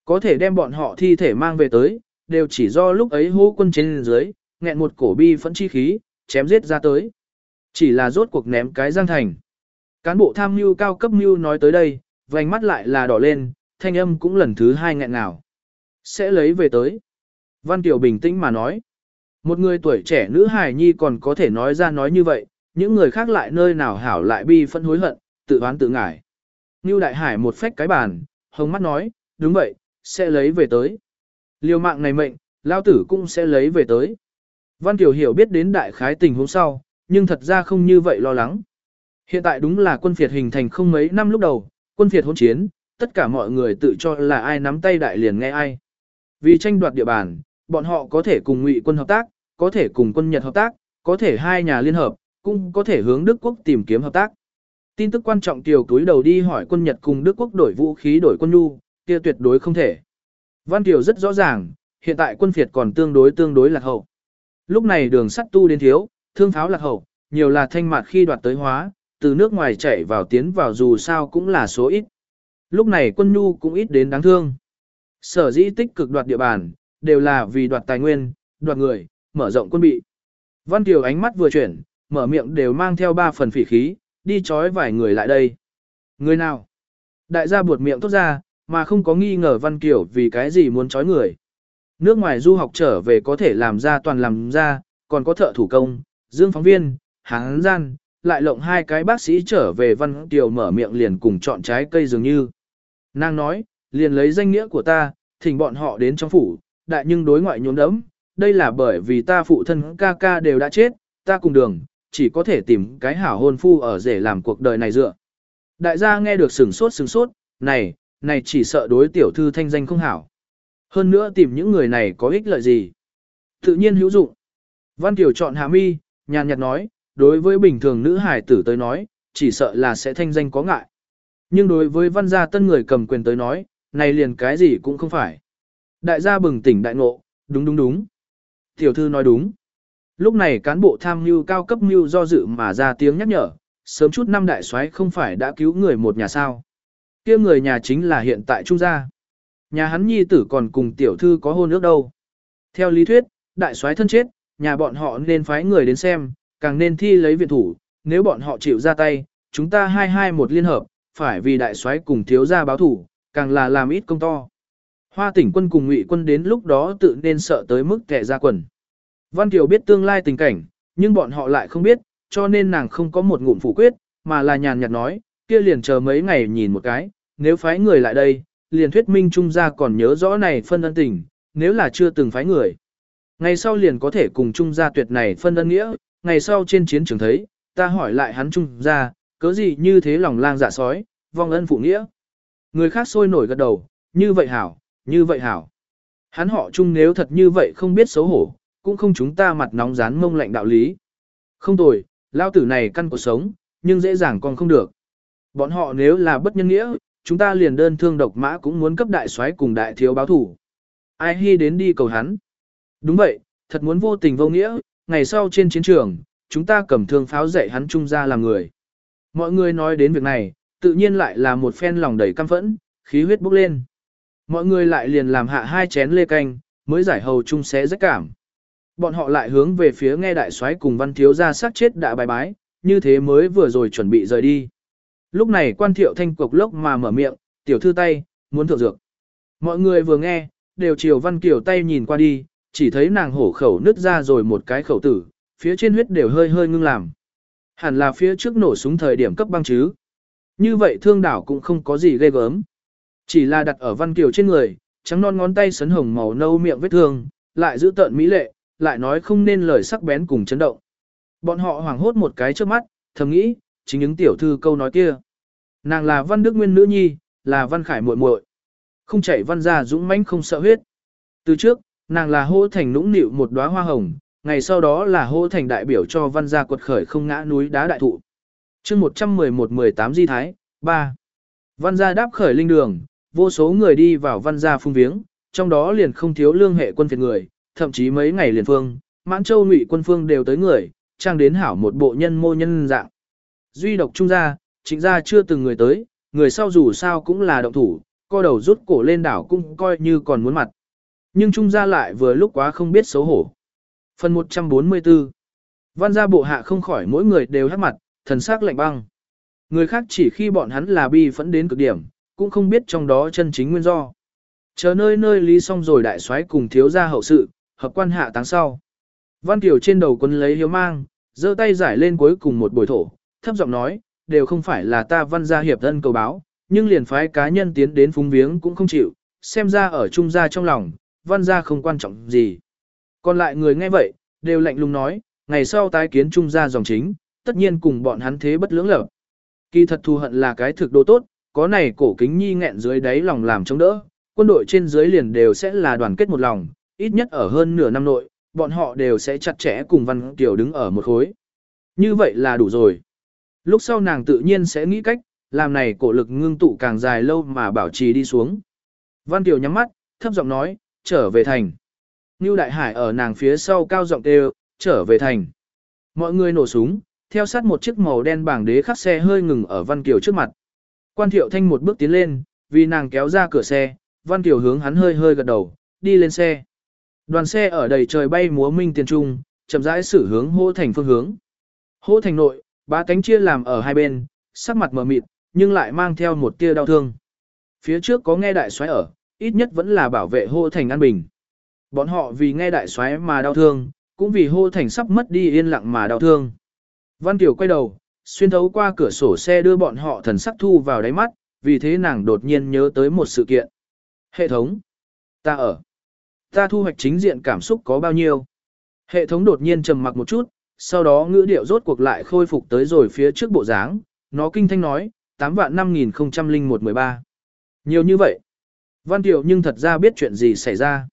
[SPEAKER 1] Có thể đem bọn họ thi thể mang về tới, đều chỉ do lúc ấy hô quân trên dưới, nghẹn một cổ bi phẫn chi khí, chém giết ra tới. Chỉ là rốt cuộc ném cái giang thành. Cán bộ tham mưu cao cấp mưu nói tới đây, vành mắt lại là đỏ lên, thanh âm cũng lần thứ hai nghẹn ngào. Sẽ lấy về tới. Văn Kiều bình tĩnh mà nói. Một người tuổi trẻ nữ hài nhi còn có thể nói ra nói như vậy, những người khác lại nơi nào hảo lại bi phân hối hận, tự oán tự ngải. Như đại hải một phách cái bàn, hồng mắt nói, đúng vậy, sẽ lấy về tới. Liều mạng này mệnh, lao tử cũng sẽ lấy về tới. Văn Kiều hiểu biết đến đại khái tình huống sau, nhưng thật ra không như vậy lo lắng. Hiện tại đúng là quân phiệt hình thành không mấy năm lúc đầu, quân phiệt hỗn chiến, tất cả mọi người tự cho là ai nắm tay đại liền nghe ai. Vì tranh đoạt địa bàn, bọn họ có thể cùng ngụy quân hợp tác, có thể cùng quân Nhật hợp tác, có thể hai nhà liên hợp, cũng có thể hướng Đức quốc tìm kiếm hợp tác. Tin tức quan trọng tiểu túi đầu đi hỏi quân Nhật cùng Đức quốc đổi vũ khí đổi quân nhu, kia tuyệt đối không thể. Văn Tiểu rất rõ ràng, hiện tại quân phiệt còn tương đối tương đối lạc hậu. Lúc này đường sắt tu đến thiếu, thương pháo lạc hậu, nhiều là thanh mạt khi đoạt tới hóa, từ nước ngoài chạy vào tiến vào dù sao cũng là số ít. Lúc này quân nhu cũng ít đến đáng thương. Sở dĩ tích cực đoạt địa bàn, đều là vì đoạt tài nguyên, đoạt người, mở rộng quân bị. Văn Kiều ánh mắt vừa chuyển, mở miệng đều mang theo ba phần phỉ khí, đi chói vài người lại đây. Người nào? Đại gia buột miệng tốt ra, mà không có nghi ngờ Văn Kiều vì cái gì muốn chói người. Nước ngoài du học trở về có thể làm ra toàn làm ra, còn có thợ thủ công, dương phóng viên, Hán gian, lại lộng hai cái bác sĩ trở về Văn Kiều mở miệng liền cùng chọn trái cây dường như. Nàng nói, liền lấy danh nghĩa của ta, thỉnh bọn họ đến trong phủ, đại nhưng đối ngoại nhốn đấm, đây là bởi vì ta phụ thân ca ca đều đã chết, ta cùng đường, chỉ có thể tìm cái hảo hôn phu ở rể làm cuộc đời này dựa. Đại gia nghe được sừng sốt sừng sốt, này, này chỉ sợ đối tiểu thư thanh danh không hảo. Hơn nữa tìm những người này có ích lợi gì? Tự nhiên hữu dụng. Văn Kiều chọn hạ mi, nhàn nhạt nói, đối với bình thường nữ hải tử tới nói, chỉ sợ là sẽ thanh danh có ngại. Nhưng đối với văn gia tân người cầm quyền tới nói, này liền cái gì cũng không phải. Đại gia bừng tỉnh đại ngộ, đúng đúng đúng. Tiểu thư nói đúng. Lúc này cán bộ tham mưu cao cấp mưu do dự mà ra tiếng nhắc nhở, sớm chút năm đại soái không phải đã cứu người một nhà sao. kia người nhà chính là hiện tại trung gia. Nhà hắn nhi tử còn cùng tiểu thư có hôn ước đâu. Theo lý thuyết, đại soái thân chết, nhà bọn họ nên phái người đến xem, càng nên thi lấy viện thủ, nếu bọn họ chịu ra tay, chúng ta hai hai một liên hợp, phải vì đại soái cùng thiếu gia báo thủ, càng là làm ít công to. Hoa tỉnh quân cùng ngụy quân đến lúc đó tự nên sợ tới mức kẻ ra quần. Văn Kiều biết tương lai tình cảnh, nhưng bọn họ lại không biết, cho nên nàng không có một ngụm phủ quyết, mà là nhàn nhạt nói, kia liền chờ mấy ngày nhìn một cái, nếu phái người lại đây, liền thuyết minh trung gia còn nhớ rõ này phân ân tình, nếu là chưa từng phái người. Ngày sau liền có thể cùng trung gia tuyệt này phân ân nghĩa, ngày sau trên chiến trường thấy, ta hỏi lại hắn trung gia, cớ gì như thế lòng lang dạ sói, vong ân phụ nghĩa. Người khác sôi nổi gật đầu, như vậy hảo, như vậy hảo. Hắn họ chung nếu thật như vậy không biết xấu hổ, cũng không chúng ta mặt nóng rán mông lạnh đạo lý. Không tồi, lao tử này căn cuộc sống, nhưng dễ dàng còn không được. Bọn họ nếu là bất nhân nghĩa, chúng ta liền đơn thương độc mã cũng muốn cấp đại soái cùng đại thiếu báo thủ. Ai hy đến đi cầu hắn. Đúng vậy, thật muốn vô tình vô nghĩa, ngày sau trên chiến trường, chúng ta cầm thương pháo dạy hắn trung ra làm người. Mọi người nói đến việc này, tự nhiên lại là một phen lòng đầy căm phẫn, khí huyết bốc lên. Mọi người lại liền làm hạ hai chén lê canh, mới giải hầu chung xé rách cảm. Bọn họ lại hướng về phía nghe đại soái cùng văn thiếu ra sát chết đã bài bái, như thế mới vừa rồi chuẩn bị rời đi. Lúc này quan thiệu thanh cục lốc mà mở miệng, tiểu thư tay, muốn thượng dược. Mọi người vừa nghe, đều chiều văn kiều tay nhìn qua đi, chỉ thấy nàng hổ khẩu nứt ra rồi một cái khẩu tử, phía trên huyết đều hơi hơi ngưng làm. Hẳn là phía trước nổ súng thời điểm cấp băng chứ. Như vậy thương đảo cũng không có gì ghê gớm. Chỉ là đặt ở văn kiều trên người, trắng non ngón tay sấn hồng màu nâu miệng vết thương, lại giữ tợn mỹ lệ, lại nói không nên lời sắc bén cùng chấn động. Bọn họ hoảng hốt một cái trước mắt, thầm nghĩ, chính những tiểu thư câu nói kia. Nàng là văn đức nguyên nữ nhi, là văn khải muội muội, Không chảy văn ra dũng mãnh không sợ huyết. Từ trước, nàng là hô thành nũng nịu một đóa hoa hồng, ngày sau đó là hô thành đại biểu cho văn gia quật khởi không ngã núi đá đại thụ. chương 111-18 di thái, 3. Văn gia đáp khởi linh đường, vô số người đi vào văn gia phung viếng, trong đó liền không thiếu lương hệ quân phiệt người, thậm chí mấy ngày liền phương, mãn châu ngụy quân phương đều tới người, trang đến hảo một bộ nhân mô nhân dạng. Duy độc trung gia, chính gia chưa từng người tới, người sau dù sao cũng là động thủ, co đầu rút cổ lên đảo cũng coi như còn muốn mặt. Nhưng trung gia lại vừa lúc quá không biết xấu hổ. Phần 144 Văn gia bộ hạ không khỏi mỗi người đều hát mặt, thần sắc lạnh băng. Người khác chỉ khi bọn hắn là bi phẫn đến cực điểm, cũng không biết trong đó chân chính nguyên do. Chờ nơi nơi lý xong rồi đại soái cùng thiếu gia hậu sự, hợp quan hạ táng sau. Văn Kiều trên đầu quân lấy hiếu mang, giơ tay giải lên cuối cùng một bồi thổ, thấp giọng nói, đều không phải là ta văn gia hiệp thân cầu báo, nhưng liền phái cá nhân tiến đến phúng viếng cũng không chịu, xem ra ở trung gia trong lòng, văn gia không quan trọng gì. Còn lại người nghe vậy, đều lạnh lùng nói, ngày sau tái kiến trung gia dòng chính, tất nhiên cùng bọn hắn thế bất lưỡng lập. Kỳ thật thù hận là cái thực đồ tốt, có này cổ kính nhi nghẹn dưới đáy lòng làm chống đỡ, quân đội trên dưới liền đều sẽ là đoàn kết một lòng, ít nhất ở hơn nửa năm nội, bọn họ đều sẽ chặt chẽ cùng Văn Kiều đứng ở một khối. Như vậy là đủ rồi. Lúc sau nàng tự nhiên sẽ nghĩ cách, làm này cổ lực ngưng tụ càng dài lâu mà bảo trì đi xuống. Văn Kiều nhắm mắt, thấp giọng nói, trở về thành. Như Đại Hải ở nàng phía sau cao giọng kêu, trở về thành. Mọi người nổ súng, theo sát một chiếc màu đen bảng đế khắc xe hơi ngừng ở Văn Kiều trước mặt. Quan Thiệu Thanh một bước tiến lên, vì nàng kéo ra cửa xe, Văn Kiều hướng hắn hơi hơi gật đầu, đi lên xe. Đoàn xe ở đầy trời bay múa minh tiền trung, chậm rãi xử hướng hô thành phương hướng. Hô thành nội, ba cánh chia làm ở hai bên, sắc mặt mờ mịt, nhưng lại mang theo một tia đau thương. Phía trước có nghe đại xoáy ở, ít nhất vẫn là bảo vệ hô thành an bình. Bọn họ vì nghe đại xoáy mà đau thương, cũng vì hô thành sắp mất đi yên lặng mà đau thương. Văn Tiểu quay đầu, xuyên thấu qua cửa sổ xe đưa bọn họ thần sắc thu vào đáy mắt, vì thế nàng đột nhiên nhớ tới một sự kiện. Hệ thống. Ta ở. Ta thu hoạch chính diện cảm xúc có bao nhiêu? Hệ thống đột nhiên trầm mặc một chút, sau đó ngữ điệu rốt cuộc lại khôi phục tới rồi phía trước bộ dáng, nó kinh thanh nói, 8 vạn 500113. Nhiều như vậy. Văn Tiểu nhưng thật ra biết chuyện gì xảy ra.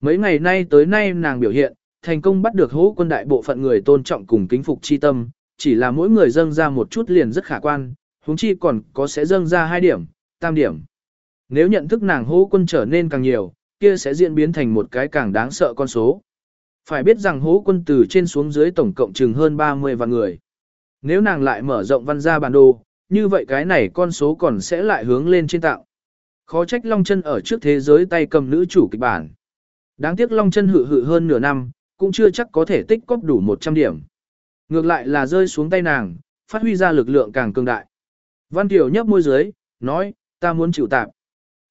[SPEAKER 1] Mấy ngày nay tới nay nàng biểu hiện, thành công bắt được hố quân đại bộ phận người tôn trọng cùng kính phục chi tâm, chỉ là mỗi người dâng ra một chút liền rất khả quan, huống chi còn có sẽ dâng ra hai điểm, tam điểm. Nếu nhận thức nàng hố quân trở nên càng nhiều, kia sẽ diễn biến thành một cái càng đáng sợ con số. Phải biết rằng hố quân từ trên xuống dưới tổng cộng chừng hơn 30 vạn người. Nếu nàng lại mở rộng văn ra bản đồ, như vậy cái này con số còn sẽ lại hướng lên trên tạo. Khó trách Long Chân ở trước thế giới tay cầm nữ chủ kịch bản. Đáng tiếc Long Chân hự hự hơn nửa năm, cũng chưa chắc có thể tích cóp đủ 100 điểm. Ngược lại là rơi xuống tay nàng, phát huy ra lực lượng càng cường đại. Văn Kiều nhấp môi dưới, nói, ta muốn chịu tạp.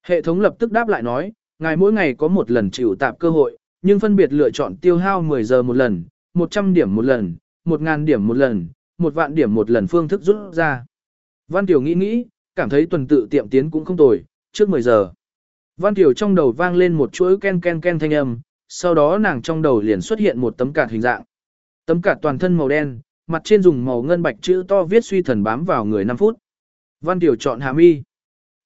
[SPEAKER 1] Hệ thống lập tức đáp lại nói, ngài mỗi ngày có một lần chịu tạp cơ hội, nhưng phân biệt lựa chọn tiêu hao 10 giờ một lần, 100 điểm một lần, 1.000 điểm một lần, một vạn điểm một lần phương thức rút ra. Văn Kiều nghĩ nghĩ, cảm thấy tuần tự tiệm tiến cũng không tồi, trước 10 giờ. Văn Kiều trong đầu vang lên một chuỗi ken ken ken thanh âm, sau đó nàng trong đầu liền xuất hiện một tấm card hình dạng. Tấm cả toàn thân màu đen, mặt trên dùng màu ngân bạch chữ to viết suy thần bám vào người 5 phút. Văn Tiểu chọn hà mi.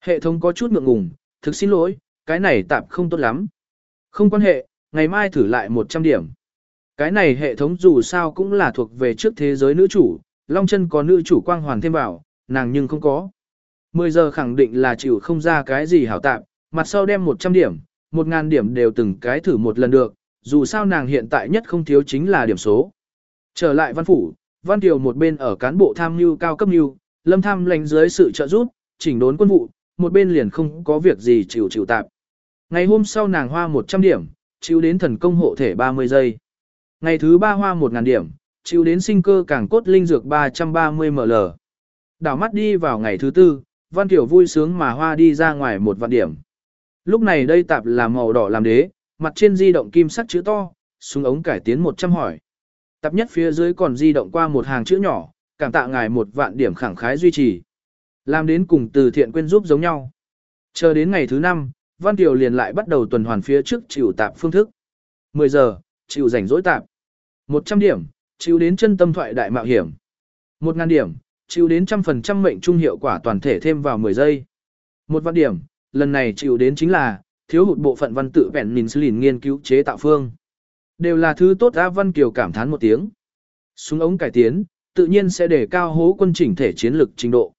[SPEAKER 1] Hệ thống có chút ngượng ngùng, thực xin lỗi, cái này tạm không tốt lắm. Không quan hệ, ngày mai thử lại 100 điểm. Cái này hệ thống dù sao cũng là thuộc về trước thế giới nữ chủ, Long chân có nữ chủ quang hoàn thêm vào, nàng nhưng không có. 10 giờ khẳng định là chịu không ra cái gì hảo tạm, mặt sau đem 100 điểm, 1000 điểm đều từng cái thử một lần được, dù sao nàng hiện tại nhất không thiếu chính là điểm số. Trở lại văn phủ, văn tiểu một bên ở cán bộ tham mưu cao cấp mưu, lâm tham lãnh dưới sự trợ giúp, chỉnh đốn quân vụ, một bên liền không có việc gì chịu chịu tạp. Ngày hôm sau nàng hoa 100 điểm, chịu đến thần công hộ thể 30 giây. Ngày thứ ba hoa 1.000 điểm, chịu đến sinh cơ càng cốt linh dược 330 ml. Đảo mắt đi vào ngày thứ tư, Văn Tiểu vui sướng mà hoa đi ra ngoài một vạn điểm. Lúc này đây tạp là màu đỏ làm đế, mặt trên di động kim sắc chữ to, xuống ống cải tiến 100 hỏi tập nhất phía dưới còn di động qua một hàng chữ nhỏ, cảm tạ ngài một vạn điểm khẳng khái duy trì. Làm đến cùng từ thiện quên giúp giống nhau. Chờ đến ngày thứ năm, Văn Kiều liền lại bắt đầu tuần hoàn phía trước chịu tạp phương thức. 10 giờ, chịu rảnh rỗi tạp. 100 điểm, chịu đến chân tâm thoại đại mạo hiểm. 1.000 điểm, chịu đến trăm phần trăm mệnh trung hiệu quả toàn thể thêm vào 10 giây. Một vạn điểm, lần này chịu đến chính là, thiếu hụt bộ phận văn tự vẹn Penicillin nghiên cứu chế tạo phương. Đều là thứ tốt A Văn Kiều cảm thán một tiếng. Súng ống cải tiến, tự nhiên sẽ để cao hố quân chỉnh thể chiến lực trình độ.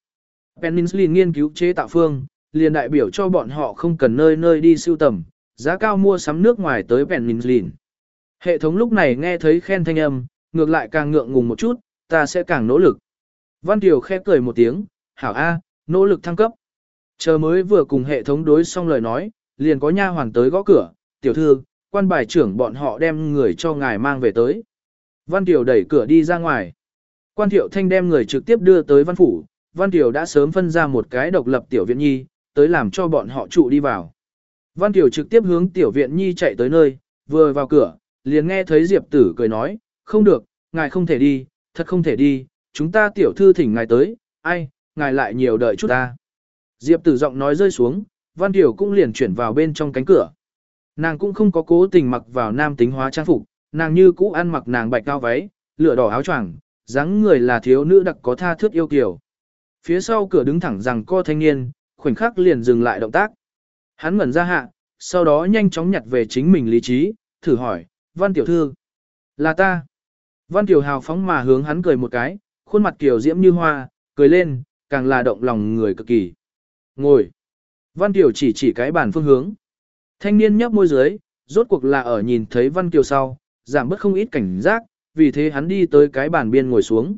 [SPEAKER 1] Peninsulin nghiên cứu chế tạo phương, liền đại biểu cho bọn họ không cần nơi nơi đi sưu tầm, giá cao mua sắm nước ngoài tới Peninsulin. Hệ thống lúc này nghe thấy khen thanh âm, ngược lại càng ngượng ngùng một chút, ta sẽ càng nỗ lực. Văn Kiều khẽ cười một tiếng, hảo A, nỗ lực thăng cấp. Chờ mới vừa cùng hệ thống đối xong lời nói, liền có nha hoàn tới gõ cửa, tiểu thư, quan bài trưởng bọn họ đem người cho ngài mang về tới. Văn Tiểu đẩy cửa đi ra ngoài. Quan Thiệu Thanh đem người trực tiếp đưa tới văn phủ, Văn Tiểu đã sớm phân ra một cái độc lập tiểu viện nhi, tới làm cho bọn họ trụ đi vào. Văn Tiểu trực tiếp hướng tiểu viện nhi chạy tới nơi, vừa vào cửa, liền nghe thấy Diệp Tử cười nói, không được, ngài không thể đi, thật không thể đi, chúng ta tiểu thư thỉnh ngài tới, ai, ngài lại nhiều đợi chút ta. Diệp tử giọng nói rơi xuống, Văn Tiểu cũng liền chuyển vào bên trong cánh cửa. Nàng cũng không có cố tình mặc vào nam tính hóa trang phục, nàng như cũ ăn mặc nàng bạch cao váy, lửa đỏ áo choàng, dáng người là thiếu nữ đặc có tha thước yêu kiều. Phía sau cửa đứng thẳng rằng co thanh niên, khoảnh khắc liền dừng lại động tác. Hắn ngẩn ra hạ, sau đó nhanh chóng nhặt về chính mình lý trí, thử hỏi, văn tiểu thư, là ta. Văn tiểu hào phóng mà hướng hắn cười một cái, khuôn mặt kiểu diễm như hoa, cười lên, càng là động lòng người cực kỳ. Ngồi. Văn tiểu chỉ chỉ cái bàn phương hướng. Thanh niên nhấp môi dưới, rốt cuộc là ở nhìn thấy Văn Kiều sau, giảm bớt không ít cảnh giác, vì thế hắn đi tới cái bàn biên ngồi xuống.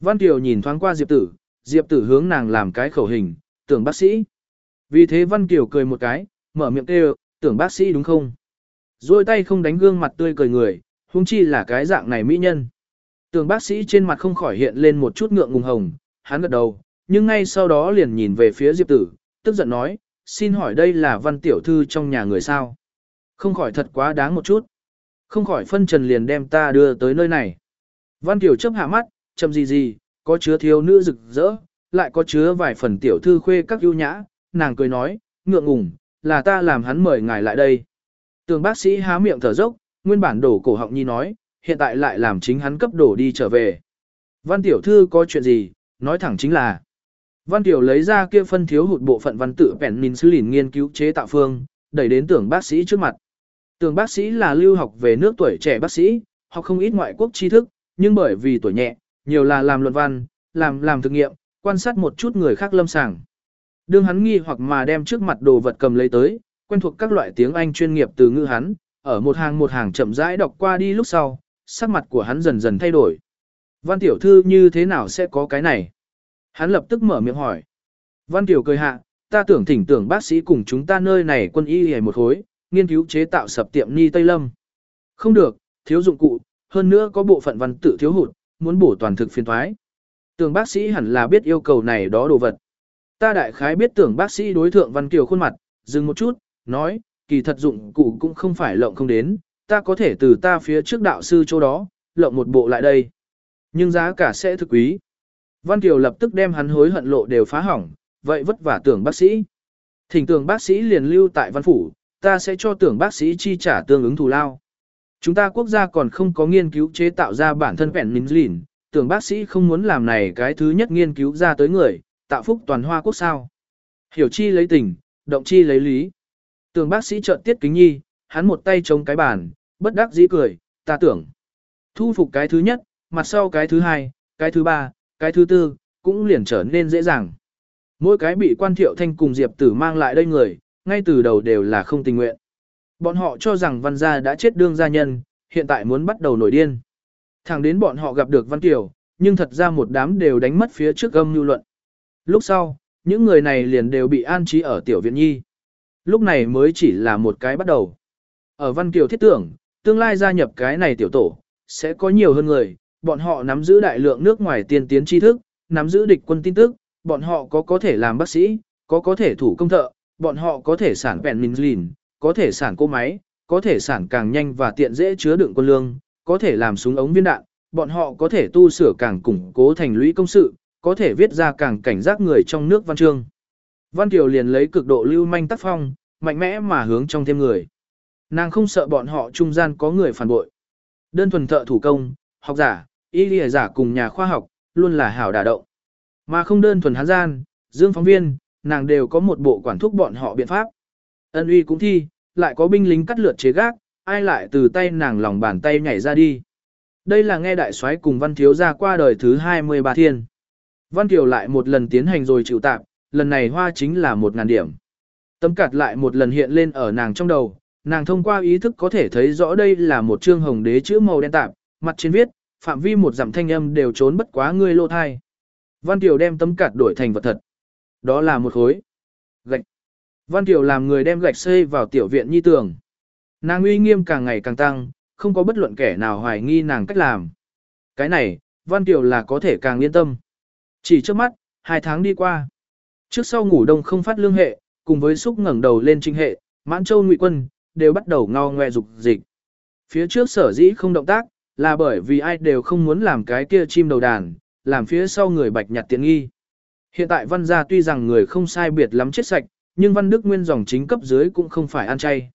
[SPEAKER 1] Văn Kiều nhìn thoáng qua Diệp Tử, Diệp Tử hướng nàng làm cái khẩu hình, tưởng bác sĩ. Vì thế Văn Kiều cười một cái, mở miệng kêu, tưởng bác sĩ đúng không? Rồi tay không đánh gương mặt tươi cười người, huống chi là cái dạng này mỹ nhân. Tưởng bác sĩ trên mặt không khỏi hiện lên một chút ngượng ngùng hồng, hắn gật đầu, nhưng ngay sau đó liền nhìn về phía Diệp Tử, tức giận nói, xin hỏi đây là văn tiểu thư trong nhà người sao? Không khỏi thật quá đáng một chút. Không khỏi phân trần liền đem ta đưa tới nơi này. Văn tiểu chấp hạ mắt, chậm gì gì, có chứa thiếu nữ rực rỡ, lại có chứa vài phần tiểu thư khuê các ưu nhã, nàng cười nói, ngượng ngùng, là ta làm hắn mời ngài lại đây. Tường bác sĩ há miệng thở dốc, nguyên bản đổ cổ họng nhi nói, hiện tại lại làm chính hắn cấp đổ đi trở về. Văn tiểu thư có chuyện gì, nói thẳng chính là. Văn Tiểu lấy ra kia phân thiếu hụt bộ phận văn tự penicillin nghiên cứu chế tạo phương, đẩy đến tưởng bác sĩ trước mặt. Tưởng bác sĩ là lưu học về nước tuổi trẻ bác sĩ, học không ít ngoại quốc tri thức, nhưng bởi vì tuổi nhẹ, nhiều là làm luận văn, làm làm thực nghiệm, quan sát một chút người khác lâm sàng. Đương hắn nghi hoặc mà đem trước mặt đồ vật cầm lấy tới, quen thuộc các loại tiếng Anh chuyên nghiệp từ ngữ hắn, ở một hàng một hàng chậm rãi đọc qua đi lúc sau, sắc mặt của hắn dần dần thay đổi. Văn tiểu thư như thế nào sẽ có cái này? Hắn lập tức mở miệng hỏi. Văn Kiều cười hạ, ta tưởng thỉnh tưởng bác sĩ cùng chúng ta nơi này quân y hề một khối, nghiên cứu chế tạo sập tiệm ni Tây Lâm. Không được, thiếu dụng cụ, hơn nữa có bộ phận văn tự thiếu hụt, muốn bổ toàn thực phiên thoái. Tưởng bác sĩ hẳn là biết yêu cầu này đó đồ vật. Ta đại khái biết tưởng bác sĩ đối thượng Văn Kiều khuôn mặt, dừng một chút, nói, kỳ thật dụng cụ cũng không phải lộng không đến, ta có thể từ ta phía trước đạo sư chỗ đó, lộng một bộ lại đây. Nhưng giá cả sẽ thực quý. Văn Kiều lập tức đem hắn hối hận lộ đều phá hỏng, vậy vất vả tưởng bác sĩ. Thỉnh tưởng bác sĩ liền lưu tại văn phủ, ta sẽ cho tưởng bác sĩ chi trả tương ứng thù lao. Chúng ta quốc gia còn không có nghiên cứu chế tạo ra bản thân vẹn minh lìn, tưởng bác sĩ không muốn làm này cái thứ nhất nghiên cứu ra tới người, tạo phúc toàn hoa quốc sao. Hiểu chi lấy tình, động chi lấy lý. Tưởng bác sĩ trợn tiết kính nhi, hắn một tay chống cái bàn, bất đắc dĩ cười, ta tưởng. Thu phục cái thứ nhất, mặt sau cái thứ hai, cái thứ ba, cái thứ tư, cũng liền trở nên dễ dàng. Mỗi cái bị quan thiệu thanh cùng Diệp tử mang lại đây người, ngay từ đầu đều là không tình nguyện. Bọn họ cho rằng văn gia đã chết đương gia nhân, hiện tại muốn bắt đầu nổi điên. Thẳng đến bọn họ gặp được văn tiểu, nhưng thật ra một đám đều đánh mất phía trước âm nhu luận. Lúc sau, những người này liền đều bị an trí ở tiểu viện nhi. Lúc này mới chỉ là một cái bắt đầu. Ở văn kiều thiết tưởng, tương lai gia nhập cái này tiểu tổ, sẽ có nhiều hơn người, bọn họ nắm giữ đại lượng nước ngoài tiên tiến tri thức, nắm giữ địch quân tin tức, bọn họ có có thể làm bác sĩ, có có thể thủ công thợ, bọn họ có thể sản vẹn mình lìn, có thể sản cô máy, có thể sản càng nhanh và tiện dễ chứa đựng quân lương, có thể làm súng ống viên đạn, bọn họ có thể tu sửa càng củng cố thành lũy công sự, có thể viết ra càng cảnh giác người trong nước văn chương. Văn Kiều liền lấy cực độ lưu manh tác phong, mạnh mẽ mà hướng trong thêm người. Nàng không sợ bọn họ trung gian có người phản bội. Đơn thuần thợ thủ công, học giả, y lìa giả cùng nhà khoa học, luôn là hảo đả động. Mà không đơn thuần hán gian, dương phóng viên, nàng đều có một bộ quản thúc bọn họ biện pháp. Ân uy cũng thi, lại có binh lính cắt lượt chế gác, ai lại từ tay nàng lòng bàn tay nhảy ra đi. Đây là nghe đại soái cùng văn thiếu ra qua đời thứ 23 thiên. Văn Kiều lại một lần tiến hành rồi chịu tạm, lần này hoa chính là một ngàn điểm. Tấm cạt lại một lần hiện lên ở nàng trong đầu, nàng thông qua ý thức có thể thấy rõ đây là một chương hồng đế chữ màu đen tạp, mặt trên viết, phạm vi một dặm thanh âm đều trốn bất quá ngươi lô thai. Văn Kiều đem tấm cạt đổi thành vật thật. Đó là một khối gạch. Văn Kiều làm người đem gạch xây vào tiểu viện nhi tường. Nàng uy nghiêm càng ngày càng tăng, không có bất luận kẻ nào hoài nghi nàng cách làm. Cái này, Văn Kiều là có thể càng yên tâm. Chỉ trước mắt, hai tháng đi qua. Trước sau ngủ đông không phát lương hệ, cùng với xúc ngẩng đầu lên trinh hệ, mãn châu ngụy quân, đều bắt đầu ngao ngoe dục dịch. Phía trước sở dĩ không động tác, là bởi vì ai đều không muốn làm cái kia chim đầu đàn, làm phía sau người bạch nhặt tiện nghi. Hiện tại văn gia tuy rằng người không sai biệt lắm chết sạch, nhưng văn đức nguyên dòng chính cấp dưới cũng không phải ăn chay.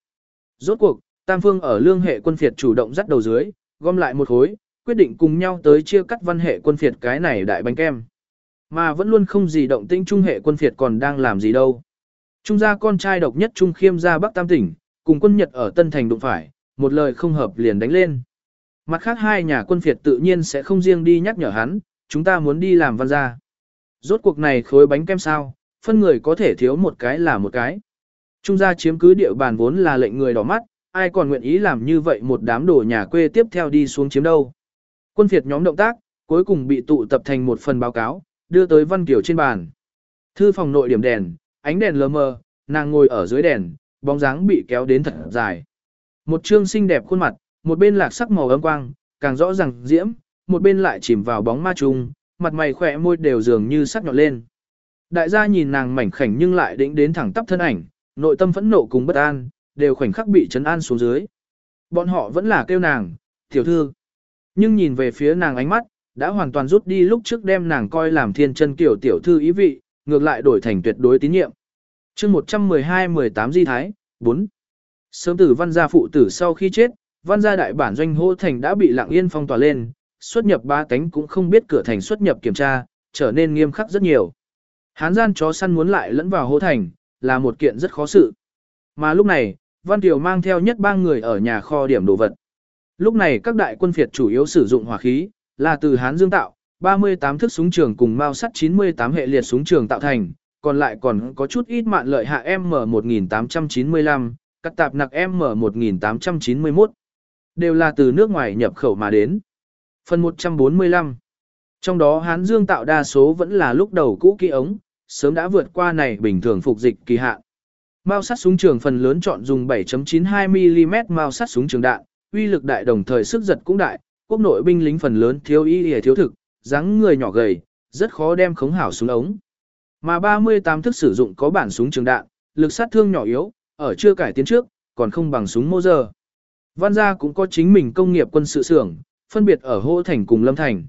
[SPEAKER 1] Rốt cuộc, Tam Phương ở lương hệ quân phiệt chủ động dắt đầu dưới, gom lại một khối, quyết định cùng nhau tới chia cắt văn hệ quân phiệt cái này đại bánh kem. Mà vẫn luôn không gì động tĩnh trung hệ quân phiệt còn đang làm gì đâu. Trung gia con trai độc nhất Trung Khiêm ra Bắc Tam tỉnh, cùng quân Nhật ở Tân Thành đụng phải, một lời không hợp liền đánh lên. Mặt khác hai nhà quân phiệt tự nhiên sẽ không riêng đi nhắc nhở hắn, chúng ta muốn đi làm văn gia. Rốt cuộc này khối bánh kem sao, phân người có thể thiếu một cái là một cái. Trung gia chiếm cứ địa bàn vốn là lệnh người đỏ mắt, ai còn nguyện ý làm như vậy một đám đồ nhà quê tiếp theo đi xuống chiếm đâu. Quân phiệt nhóm động tác, cuối cùng bị tụ tập thành một phần báo cáo, đưa tới Văn kiểu trên bàn. Thư phòng nội điểm đèn, ánh đèn lờ mờ, nàng ngồi ở dưới đèn, bóng dáng bị kéo đến thật dài. Một trương xinh đẹp khuôn mặt, một bên lạc sắc màu ấm quang, càng rõ ràng diễm, một bên lại chìm vào bóng ma trùng, mặt mày khỏe môi đều dường như sắc nhọn lên. Đại gia nhìn nàng mảnh khảnh nhưng lại đĩnh đến thẳng tắp thân ảnh, nội tâm phẫn nộ cùng bất an, đều khoảnh khắc bị chấn an xuống dưới. Bọn họ vẫn là kêu nàng, tiểu thư. Nhưng nhìn về phía nàng ánh mắt, đã hoàn toàn rút đi lúc trước đem nàng coi làm thiên chân kiểu tiểu thư ý vị, ngược lại đổi thành tuyệt đối tín nhiệm. chương 112-18 Di Thái, 4. Sớm tử văn gia phụ tử sau khi chết, văn gia đại bản doanh hô thành đã bị lặng yên phong tỏa lên, xuất nhập ba cánh cũng không biết cửa thành xuất nhập kiểm tra, trở nên nghiêm khắc rất nhiều. Hán gian chó săn muốn lại lẫn vào hô thành, là một kiện rất khó sự. Mà lúc này, Văn Tiểu mang theo nhất ba người ở nhà kho điểm đồ vật. Lúc này các đại quân phiệt chủ yếu sử dụng hỏa khí, là từ Hán Dương tạo, 38 thức súng trường cùng mao sắt 98 hệ liệt súng trường tạo thành, còn lại còn có chút ít mạn lợi hạ M1895, các tạp nặc M1891. Đều là từ nước ngoài nhập khẩu mà đến. Phần 145 Trong đó Hán Dương tạo đa số vẫn là lúc đầu cũ kỹ ống, sớm đã vượt qua này bình thường phục dịch kỳ hạn. Mao sắt súng trường phần lớn chọn dùng 7.92mm mao sắt súng trường đạn, uy lực đại đồng thời sức giật cũng đại, quốc nội binh lính phần lớn thiếu y y thiếu thực, dáng người nhỏ gầy, rất khó đem khống hảo súng ống. Mà 38 thức sử dụng có bản súng trường đạn, lực sát thương nhỏ yếu, ở chưa cải tiến trước, còn không bằng súng mô giờ. Văn gia cũng có chính mình công nghiệp quân sự xưởng, phân biệt ở Hô Thành cùng Lâm Thành.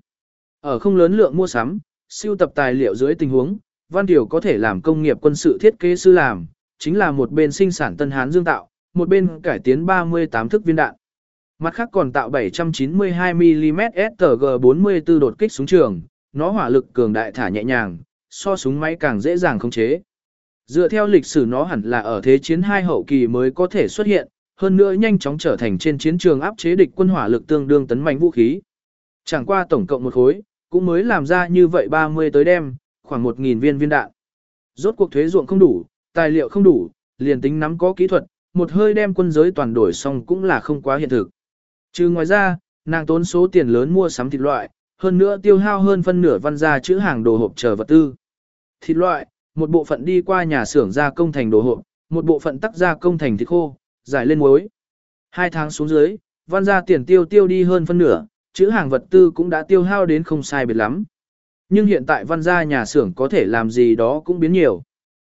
[SPEAKER 1] Ở không lớn lượng mua sắm, siêu tập tài liệu dưới tình huống, Văn Điều có thể làm công nghiệp quân sự thiết kế sư làm, chính là một bên sinh sản Tân Hán Dương tạo, một bên cải tiến 38 thức viên đạn. Mặt khác còn tạo 792mm STG-44 đột kích súng trường, nó hỏa lực cường đại thả nhẹ nhàng, so súng máy càng dễ dàng khống chế. Dựa theo lịch sử nó hẳn là ở thế chiến hai hậu kỳ mới có thể xuất hiện, hơn nữa nhanh chóng trở thành trên chiến trường áp chế địch quân hỏa lực tương đương tấn mạnh vũ khí. Chẳng qua tổng cộng một khối, cũng mới làm ra như vậy 30 tới đêm, khoảng 1.000 viên viên đạn. Rốt cuộc thuế ruộng không đủ, tài liệu không đủ, liền tính nắm có kỹ thuật, một hơi đem quân giới toàn đổi xong cũng là không quá hiện thực. Trừ ngoài ra, nàng tốn số tiền lớn mua sắm thịt loại, hơn nữa tiêu hao hơn phân nửa văn gia chữ hàng đồ hộp chờ vật tư. Thịt loại, một bộ phận đi qua nhà xưởng gia công thành đồ hộp, một bộ phận tắc gia công thành thịt khô, giải lên muối. Hai tháng xuống dưới, văn gia tiền tiêu tiêu đi hơn phân nửa, chữ hàng vật tư cũng đã tiêu hao đến không sai biệt lắm. Nhưng hiện tại văn gia nhà xưởng có thể làm gì đó cũng biến nhiều.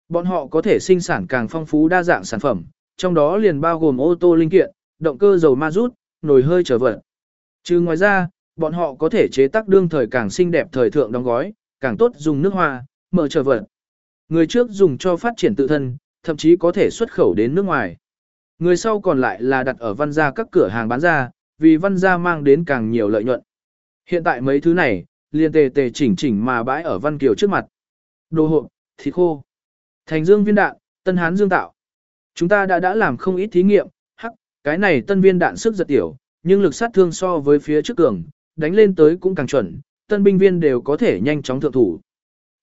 [SPEAKER 1] Bọn họ có thể sinh sản càng phong phú đa dạng sản phẩm, trong đó liền bao gồm ô tô linh kiện, động cơ dầu ma rút, nồi hơi trở vật. chứ ngoài ra, bọn họ có thể chế tác đương thời càng xinh đẹp thời thượng đóng gói, càng tốt dùng nước hoa, mở trở vật. Người trước dùng cho phát triển tự thân, thậm chí có thể xuất khẩu đến nước ngoài. Người sau còn lại là đặt ở văn gia các cửa hàng bán ra, vì văn gia mang đến càng nhiều lợi nhuận. Hiện tại mấy thứ này, liền tề tề chỉnh chỉnh mà bãi ở văn kiều trước mặt. Đồ hộp, thịt khô, thành dương viên đạn, tân hán dương tạo. Chúng ta đã đã làm không ít thí nghiệm, hắc, cái này tân viên đạn sức giật tiểu, nhưng lực sát thương so với phía trước cường, đánh lên tới cũng càng chuẩn, tân binh viên đều có thể nhanh chóng thượng thủ.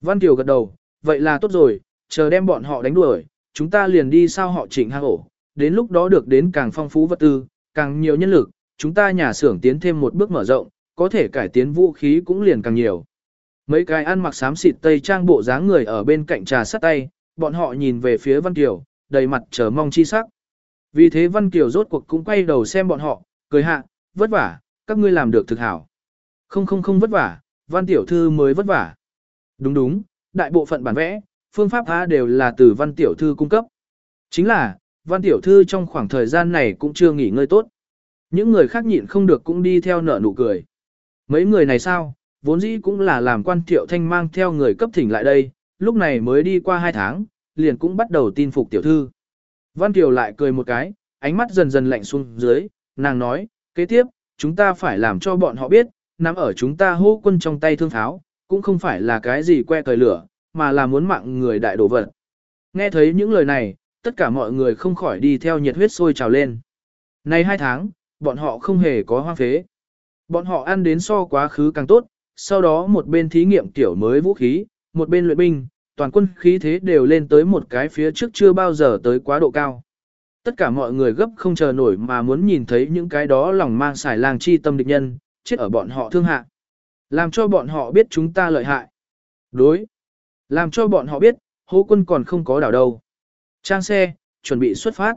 [SPEAKER 1] Văn Kiều gật đầu, vậy là tốt rồi, chờ đem bọn họ đánh đuổi, chúng ta liền đi sao họ chỉnh hang ổ, đến lúc đó được đến càng phong phú vật tư, càng nhiều nhân lực, chúng ta nhà xưởng tiến thêm một bước mở rộng, có thể cải tiến vũ khí cũng liền càng nhiều. Mấy cái ăn mặc xám xịt tây trang bộ dáng người ở bên cạnh trà sắt tay, bọn họ nhìn về phía Văn Kiều, đầy mặt chờ mong chi sắc. Vì thế Văn Kiều rốt cuộc cũng quay đầu xem bọn họ, cười hạ, vất vả, các ngươi làm được thực hảo. Không không không vất vả, Văn Tiểu Thư mới vất vả. Đúng đúng, đại bộ phận bản vẽ, phương pháp A đều là từ Văn Tiểu Thư cung cấp. Chính là, Văn Tiểu Thư trong khoảng thời gian này cũng chưa nghỉ ngơi tốt. Những người khác nhịn không được cũng đi theo nở nụ cười. Mấy người này sao, vốn dĩ cũng là làm quan Tiểu Thanh mang theo người cấp thỉnh lại đây, lúc này mới đi qua hai tháng, liền cũng bắt đầu tin phục Tiểu Thư. Văn Tiểu lại cười một cái, ánh mắt dần dần lạnh xuống dưới, nàng nói, kế tiếp, chúng ta phải làm cho bọn họ biết, nắm ở chúng ta hô quân trong tay thương tháo, cũng không phải là cái gì que cời lửa, mà là muốn mạng người đại đổ vật. Nghe thấy những lời này, tất cả mọi người không khỏi đi theo nhiệt huyết sôi trào lên. Nay hai tháng, bọn họ không hề có hoang phế. Bọn họ ăn đến so quá khứ càng tốt, sau đó một bên thí nghiệm tiểu mới vũ khí, một bên luyện binh, toàn quân khí thế đều lên tới một cái phía trước chưa bao giờ tới quá độ cao. Tất cả mọi người gấp không chờ nổi mà muốn nhìn thấy những cái đó lòng mang xài làng chi tâm địch nhân, chết ở bọn họ thương hạ. Làm cho bọn họ biết chúng ta lợi hại. Đối. Làm cho bọn họ biết, hố quân còn không có đảo đâu. Trang xe, chuẩn bị xuất phát.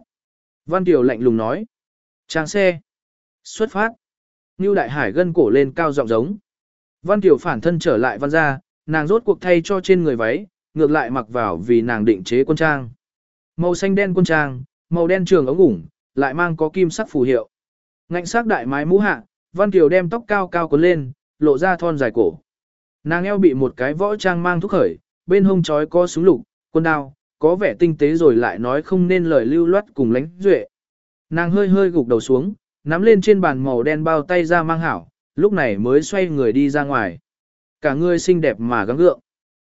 [SPEAKER 1] Văn Tiểu lạnh lùng nói. Trang xe. Xuất phát. Ngưu Đại Hải gân cổ lên cao giọng giống. Văn Tiểu phản thân trở lại văn ra, nàng rốt cuộc thay cho trên người váy, ngược lại mặc vào vì nàng định chế quân trang. Màu xanh đen quân trang, màu đen trường ống ủng, lại mang có kim sắc phù hiệu. Ngạnh sắc đại mái mũ hạ, Văn Kiều đem tóc cao cao cuốn lên, lộ ra thon dài cổ. Nàng eo bị một cái võ trang mang thúc khởi, bên hông trói có súng lục, quân đao, có vẻ tinh tế rồi lại nói không nên lời lưu loát cùng lánh duệ. Nàng hơi hơi gục đầu xuống, nắm lên trên bàn màu đen bao tay ra mang hảo, lúc này mới xoay người đi ra ngoài. Cả người xinh đẹp mà gắng gượng.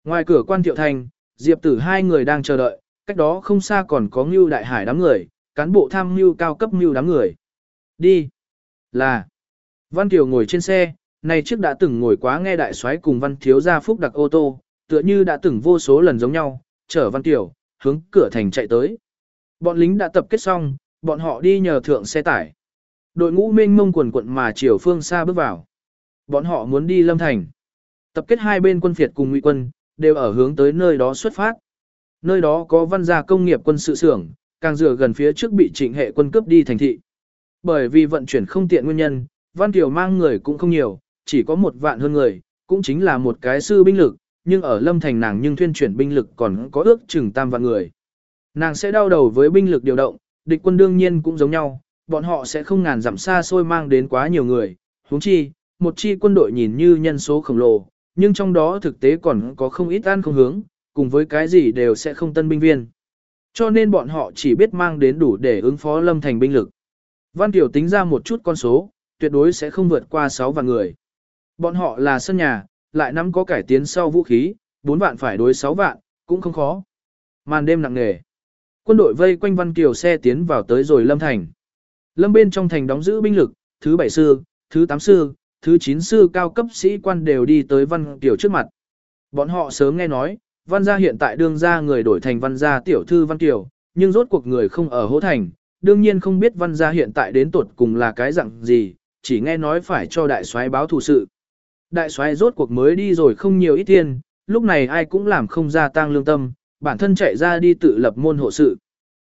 [SPEAKER 1] Ngoài cửa quan thiệu thành, Diệp tử hai người đang chờ đợi, cách đó không xa còn có Ngưu Đại Hải đám người, cán bộ tham Ngưu cao cấp Ngưu đám người. Đi. Là. Văn Kiều ngồi trên xe, này trước đã từng ngồi quá nghe đại soái cùng Văn Thiếu gia phúc đặc ô tô, tựa như đã từng vô số lần giống nhau, chở Văn Kiều, hướng cửa thành chạy tới. Bọn lính đã tập kết xong, bọn họ đi nhờ thượng xe tải. Đội ngũ mênh mông quần quận mà chiều phương xa bước vào. Bọn họ muốn đi Lâm Thành. Tập kết hai bên quân phiệt cùng ngụy quân, đều ở hướng tới nơi đó xuất phát. Nơi đó có văn gia công nghiệp quân sự xưởng, càng dựa gần phía trước bị trịnh hệ quân cướp đi thành thị. Bởi vì vận chuyển không tiện nguyên nhân, Văn Kiều mang người cũng không nhiều, chỉ có một vạn hơn người, cũng chính là một cái sư binh lực, nhưng ở Lâm Thành nàng nhưng thuyên chuyển binh lực còn có ước chừng tam vạn người. Nàng sẽ đau đầu với binh lực điều động, địch quân đương nhiên cũng giống nhau, bọn họ sẽ không ngàn dặm xa xôi mang đến quá nhiều người, huống chi, một chi quân đội nhìn như nhân số khổng lồ, nhưng trong đó thực tế còn có không ít ăn không hướng, cùng với cái gì đều sẽ không tân binh viên. Cho nên bọn họ chỉ biết mang đến đủ để ứng phó lâm thành binh lực. Văn Tiểu tính ra một chút con số, tuyệt đối sẽ không vượt qua 6 vạn người. Bọn họ là sân nhà, lại nắm có cải tiến sau vũ khí, 4 vạn phải đối 6 vạn, cũng không khó. Màn đêm nặng nề. Quân đội vây quanh Văn Kiều xe tiến vào tới rồi Lâm Thành. Lâm bên trong thành đóng giữ binh lực, thứ 7 sư, thứ 8 sư, thứ 9 sư cao cấp sĩ quan đều đi tới Văn Kiều trước mặt. Bọn họ sớm nghe nói, Văn gia hiện tại đương gia người đổi thành Văn gia tiểu thư Văn Kiều, nhưng rốt cuộc người không ở hố thành, đương nhiên không biết Văn gia hiện tại đến tuột cùng là cái dạng gì, chỉ nghe nói phải cho đại soái báo thù sự. Đại soái rốt cuộc mới đi rồi không nhiều ít tiền, lúc này ai cũng làm không ra tăng lương tâm, bản thân chạy ra đi tự lập môn hộ sự.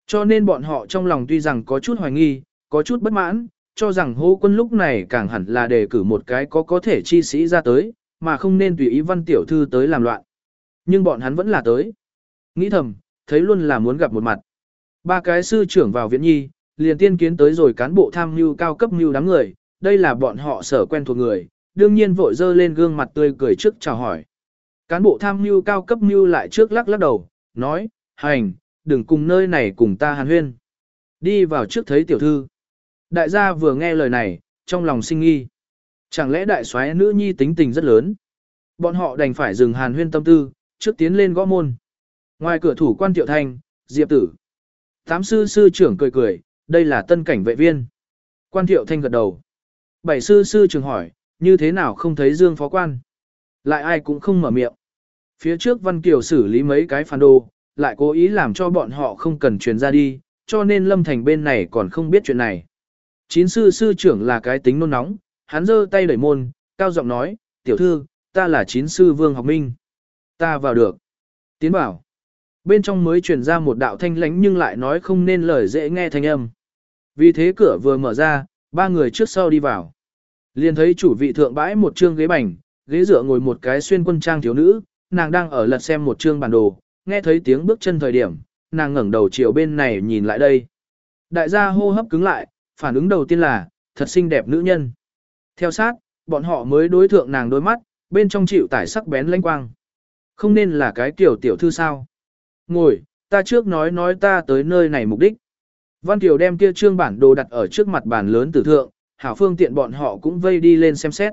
[SPEAKER 1] Cho nên bọn họ trong lòng tuy rằng có chút hoài nghi, có chút bất mãn, cho rằng hô quân lúc này càng hẳn là đề cử một cái có có thể chi sĩ ra tới, mà không nên tùy ý văn tiểu thư tới làm loạn. Nhưng bọn hắn vẫn là tới. Nghĩ thầm, thấy luôn là muốn gặp một mặt. Ba cái sư trưởng vào viện nhi, liền tiên kiến tới rồi cán bộ tham mưu cao cấp mưu đám người, đây là bọn họ sở quen thuộc người, đương nhiên vội dơ lên gương mặt tươi cười trước chào hỏi. Cán bộ tham mưu cao cấp mưu lại trước lắc lắc đầu, nói, hành, đừng cùng nơi này cùng ta hàn huyên. Đi vào trước thấy tiểu thư. Đại gia vừa nghe lời này, trong lòng sinh nghi. Chẳng lẽ đại soái nữ nhi tính tình rất lớn? Bọn họ đành phải dừng hàn huyên tâm tư, trước tiến lên gõ môn. Ngoài cửa thủ quan tiểu thanh, diệp tử. Tám sư sư trưởng cười cười, đây là tân cảnh vệ viên. Quan thiệu thanh gật đầu. Bảy sư sư trưởng hỏi, như thế nào không thấy dương phó quan? Lại ai cũng không mở miệng. Phía trước Văn Kiều xử lý mấy cái phản đồ, lại cố ý làm cho bọn họ không cần truyền ra đi, cho nên Lâm Thành bên này còn không biết chuyện này. Chín sư sư trưởng là cái tính nôn nóng, hắn giơ tay đẩy môn, cao giọng nói, tiểu thư, ta là chín sư Vương Học Minh. Ta vào được. Tiến bảo. Bên trong mới truyền ra một đạo thanh lánh nhưng lại nói không nên lời dễ nghe thanh âm. Vì thế cửa vừa mở ra, ba người trước sau đi vào. Liền thấy chủ vị thượng bãi một trương ghế bành, ghế dựa ngồi một cái xuyên quân trang thiếu nữ, nàng đang ở lật xem một trương bản đồ, nghe thấy tiếng bước chân thời điểm, nàng ngẩng đầu chiều bên này nhìn lại đây. Đại gia hô hấp cứng lại, phản ứng đầu tiên là, thật xinh đẹp nữ nhân. Theo sát, bọn họ mới đối thượng nàng đôi mắt, bên trong chịu tải sắc bén lanh quang. Không nên là cái tiểu tiểu thư sao. Ngồi, ta trước nói nói ta tới nơi này mục đích. Văn Kiều đem kia trương bản đồ đặt ở trước mặt bàn lớn tử thượng, hảo phương tiện bọn họ cũng vây đi lên xem xét.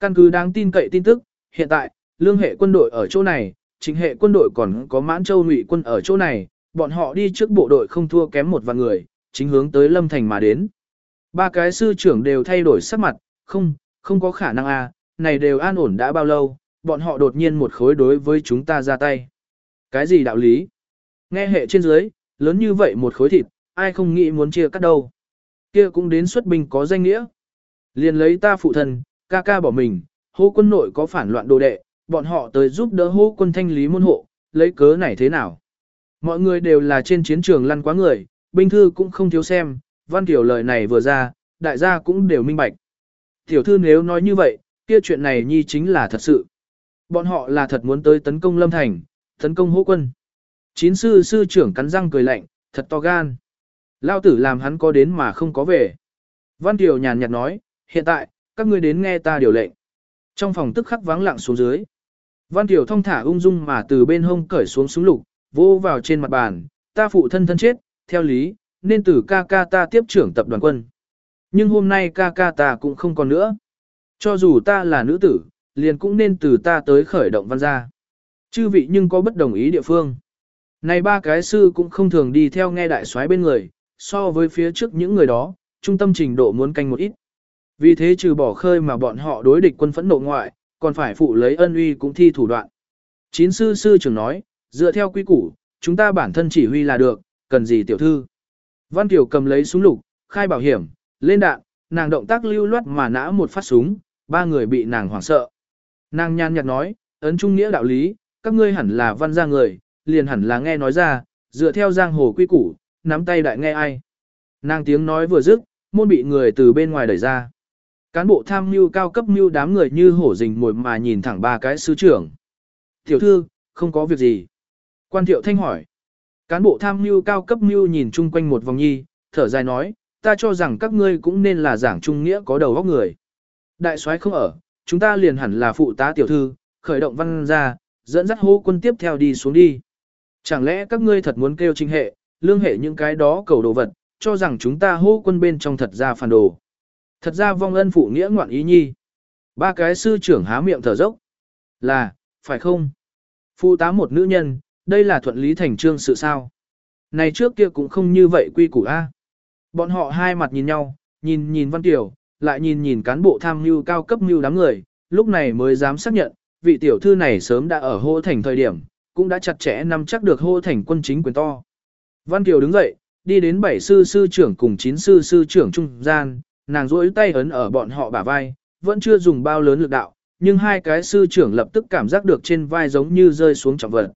[SPEAKER 1] Căn cứ đáng tin cậy tin tức, hiện tại, lương hệ quân đội ở chỗ này, chính hệ quân đội còn có mãn châu ngụy quân ở chỗ này, bọn họ đi trước bộ đội không thua kém một vạn người, chính hướng tới Lâm Thành mà đến. Ba cái sư trưởng đều thay đổi sắc mặt, không, không có khả năng à, này đều an ổn đã bao lâu, bọn họ đột nhiên một khối đối với chúng ta ra tay. Cái gì đạo lý? Nghe hệ trên dưới, lớn như vậy một khối thịt, ai không nghĩ muốn chia cắt đâu. Kia cũng đến xuất binh có danh nghĩa. Liền lấy ta phụ thân, ca ca bỏ mình, hô quân nội có phản loạn đồ đệ, bọn họ tới giúp đỡ hô quân thanh lý môn hộ, lấy cớ này thế nào. Mọi người đều là trên chiến trường lăn quá người, binh thư cũng không thiếu xem, văn tiểu lời này vừa ra, đại gia cũng đều minh bạch. Tiểu thư nếu nói như vậy, kia chuyện này nhi chính là thật sự. Bọn họ là thật muốn tới tấn công Lâm Thành, tấn công hô quân. Chín sư sư trưởng cắn răng cười lạnh, thật to gan. Lao tử làm hắn có đến mà không có về. Văn Kiều nhàn nhạt nói, hiện tại, các ngươi đến nghe ta điều lệnh. Trong phòng tức khắc vắng lặng xuống dưới. Văn Kiều thông thả ung dung mà từ bên hông cởi xuống súng lục, vô vào trên mặt bàn, ta phụ thân thân chết, theo lý, nên từ ca ca ta tiếp trưởng tập đoàn quân. Nhưng hôm nay ca ca ta cũng không còn nữa. Cho dù ta là nữ tử, liền cũng nên từ ta tới khởi động văn gia. Chư vị nhưng có bất đồng ý địa phương. Này ba cái sư cũng không thường đi theo nghe đại soái bên người, so với phía trước những người đó, trung tâm trình độ muốn canh một ít. Vì thế trừ bỏ khơi mà bọn họ đối địch quân phẫn nộ ngoại, còn phải phụ lấy ân uy cũng thi thủ đoạn. Chín sư sư trưởng nói, dựa theo quy củ, chúng ta bản thân chỉ huy là được, cần gì tiểu thư. Văn Kiều cầm lấy súng lục, khai bảo hiểm, lên đạn, nàng động tác lưu loát mà nã một phát súng, ba người bị nàng hoảng sợ. Nàng nhàn nhạt nói, ấn trung nghĩa đạo lý, các ngươi hẳn là văn gia người, liền hẳn là nghe nói ra, dựa theo giang hồ quy củ, nắm tay đại nghe ai. Nàng tiếng nói vừa dứt, môn bị người từ bên ngoài đẩy ra. Cán bộ tham mưu cao cấp mưu đám người như hổ rình mồi mà nhìn thẳng ba cái sứ trưởng. Tiểu thư, không có việc gì. Quan thiệu thanh hỏi. Cán bộ tham mưu cao cấp mưu nhìn chung quanh một vòng nhi, thở dài nói, ta cho rằng các ngươi cũng nên là giảng trung nghĩa có đầu óc người. Đại soái không ở, chúng ta liền hẳn là phụ tá tiểu thư, khởi động văn ra, dẫn dắt hô quân tiếp theo đi xuống đi. Chẳng lẽ các ngươi thật muốn kêu trinh hệ, lương hệ những cái đó cầu đồ vật, cho rằng chúng ta hô quân bên trong thật ra phản đồ. Thật ra vong ân phụ nghĩa ngoạn ý nhi. Ba cái sư trưởng há miệng thở dốc. Là, phải không? Phụ tá một nữ nhân, đây là thuận lý thành trương sự sao. Này trước kia cũng không như vậy quy củ A. Bọn họ hai mặt nhìn nhau, nhìn nhìn Văn Tiểu, lại nhìn nhìn cán bộ tham mưu cao cấp mưu đám người, lúc này mới dám xác nhận, vị tiểu thư này sớm đã ở hô thành thời điểm, cũng đã chặt chẽ nắm chắc được hô thành quân chính quyền to. Văn Kiều đứng dậy, đi đến bảy sư sư trưởng cùng chín sư sư trưởng trung gian, nàng duỗi tay ấn ở bọn họ bả vai, vẫn chưa dùng bao lớn lực đạo, nhưng hai cái sư trưởng lập tức cảm giác được trên vai giống như rơi xuống trọng vật.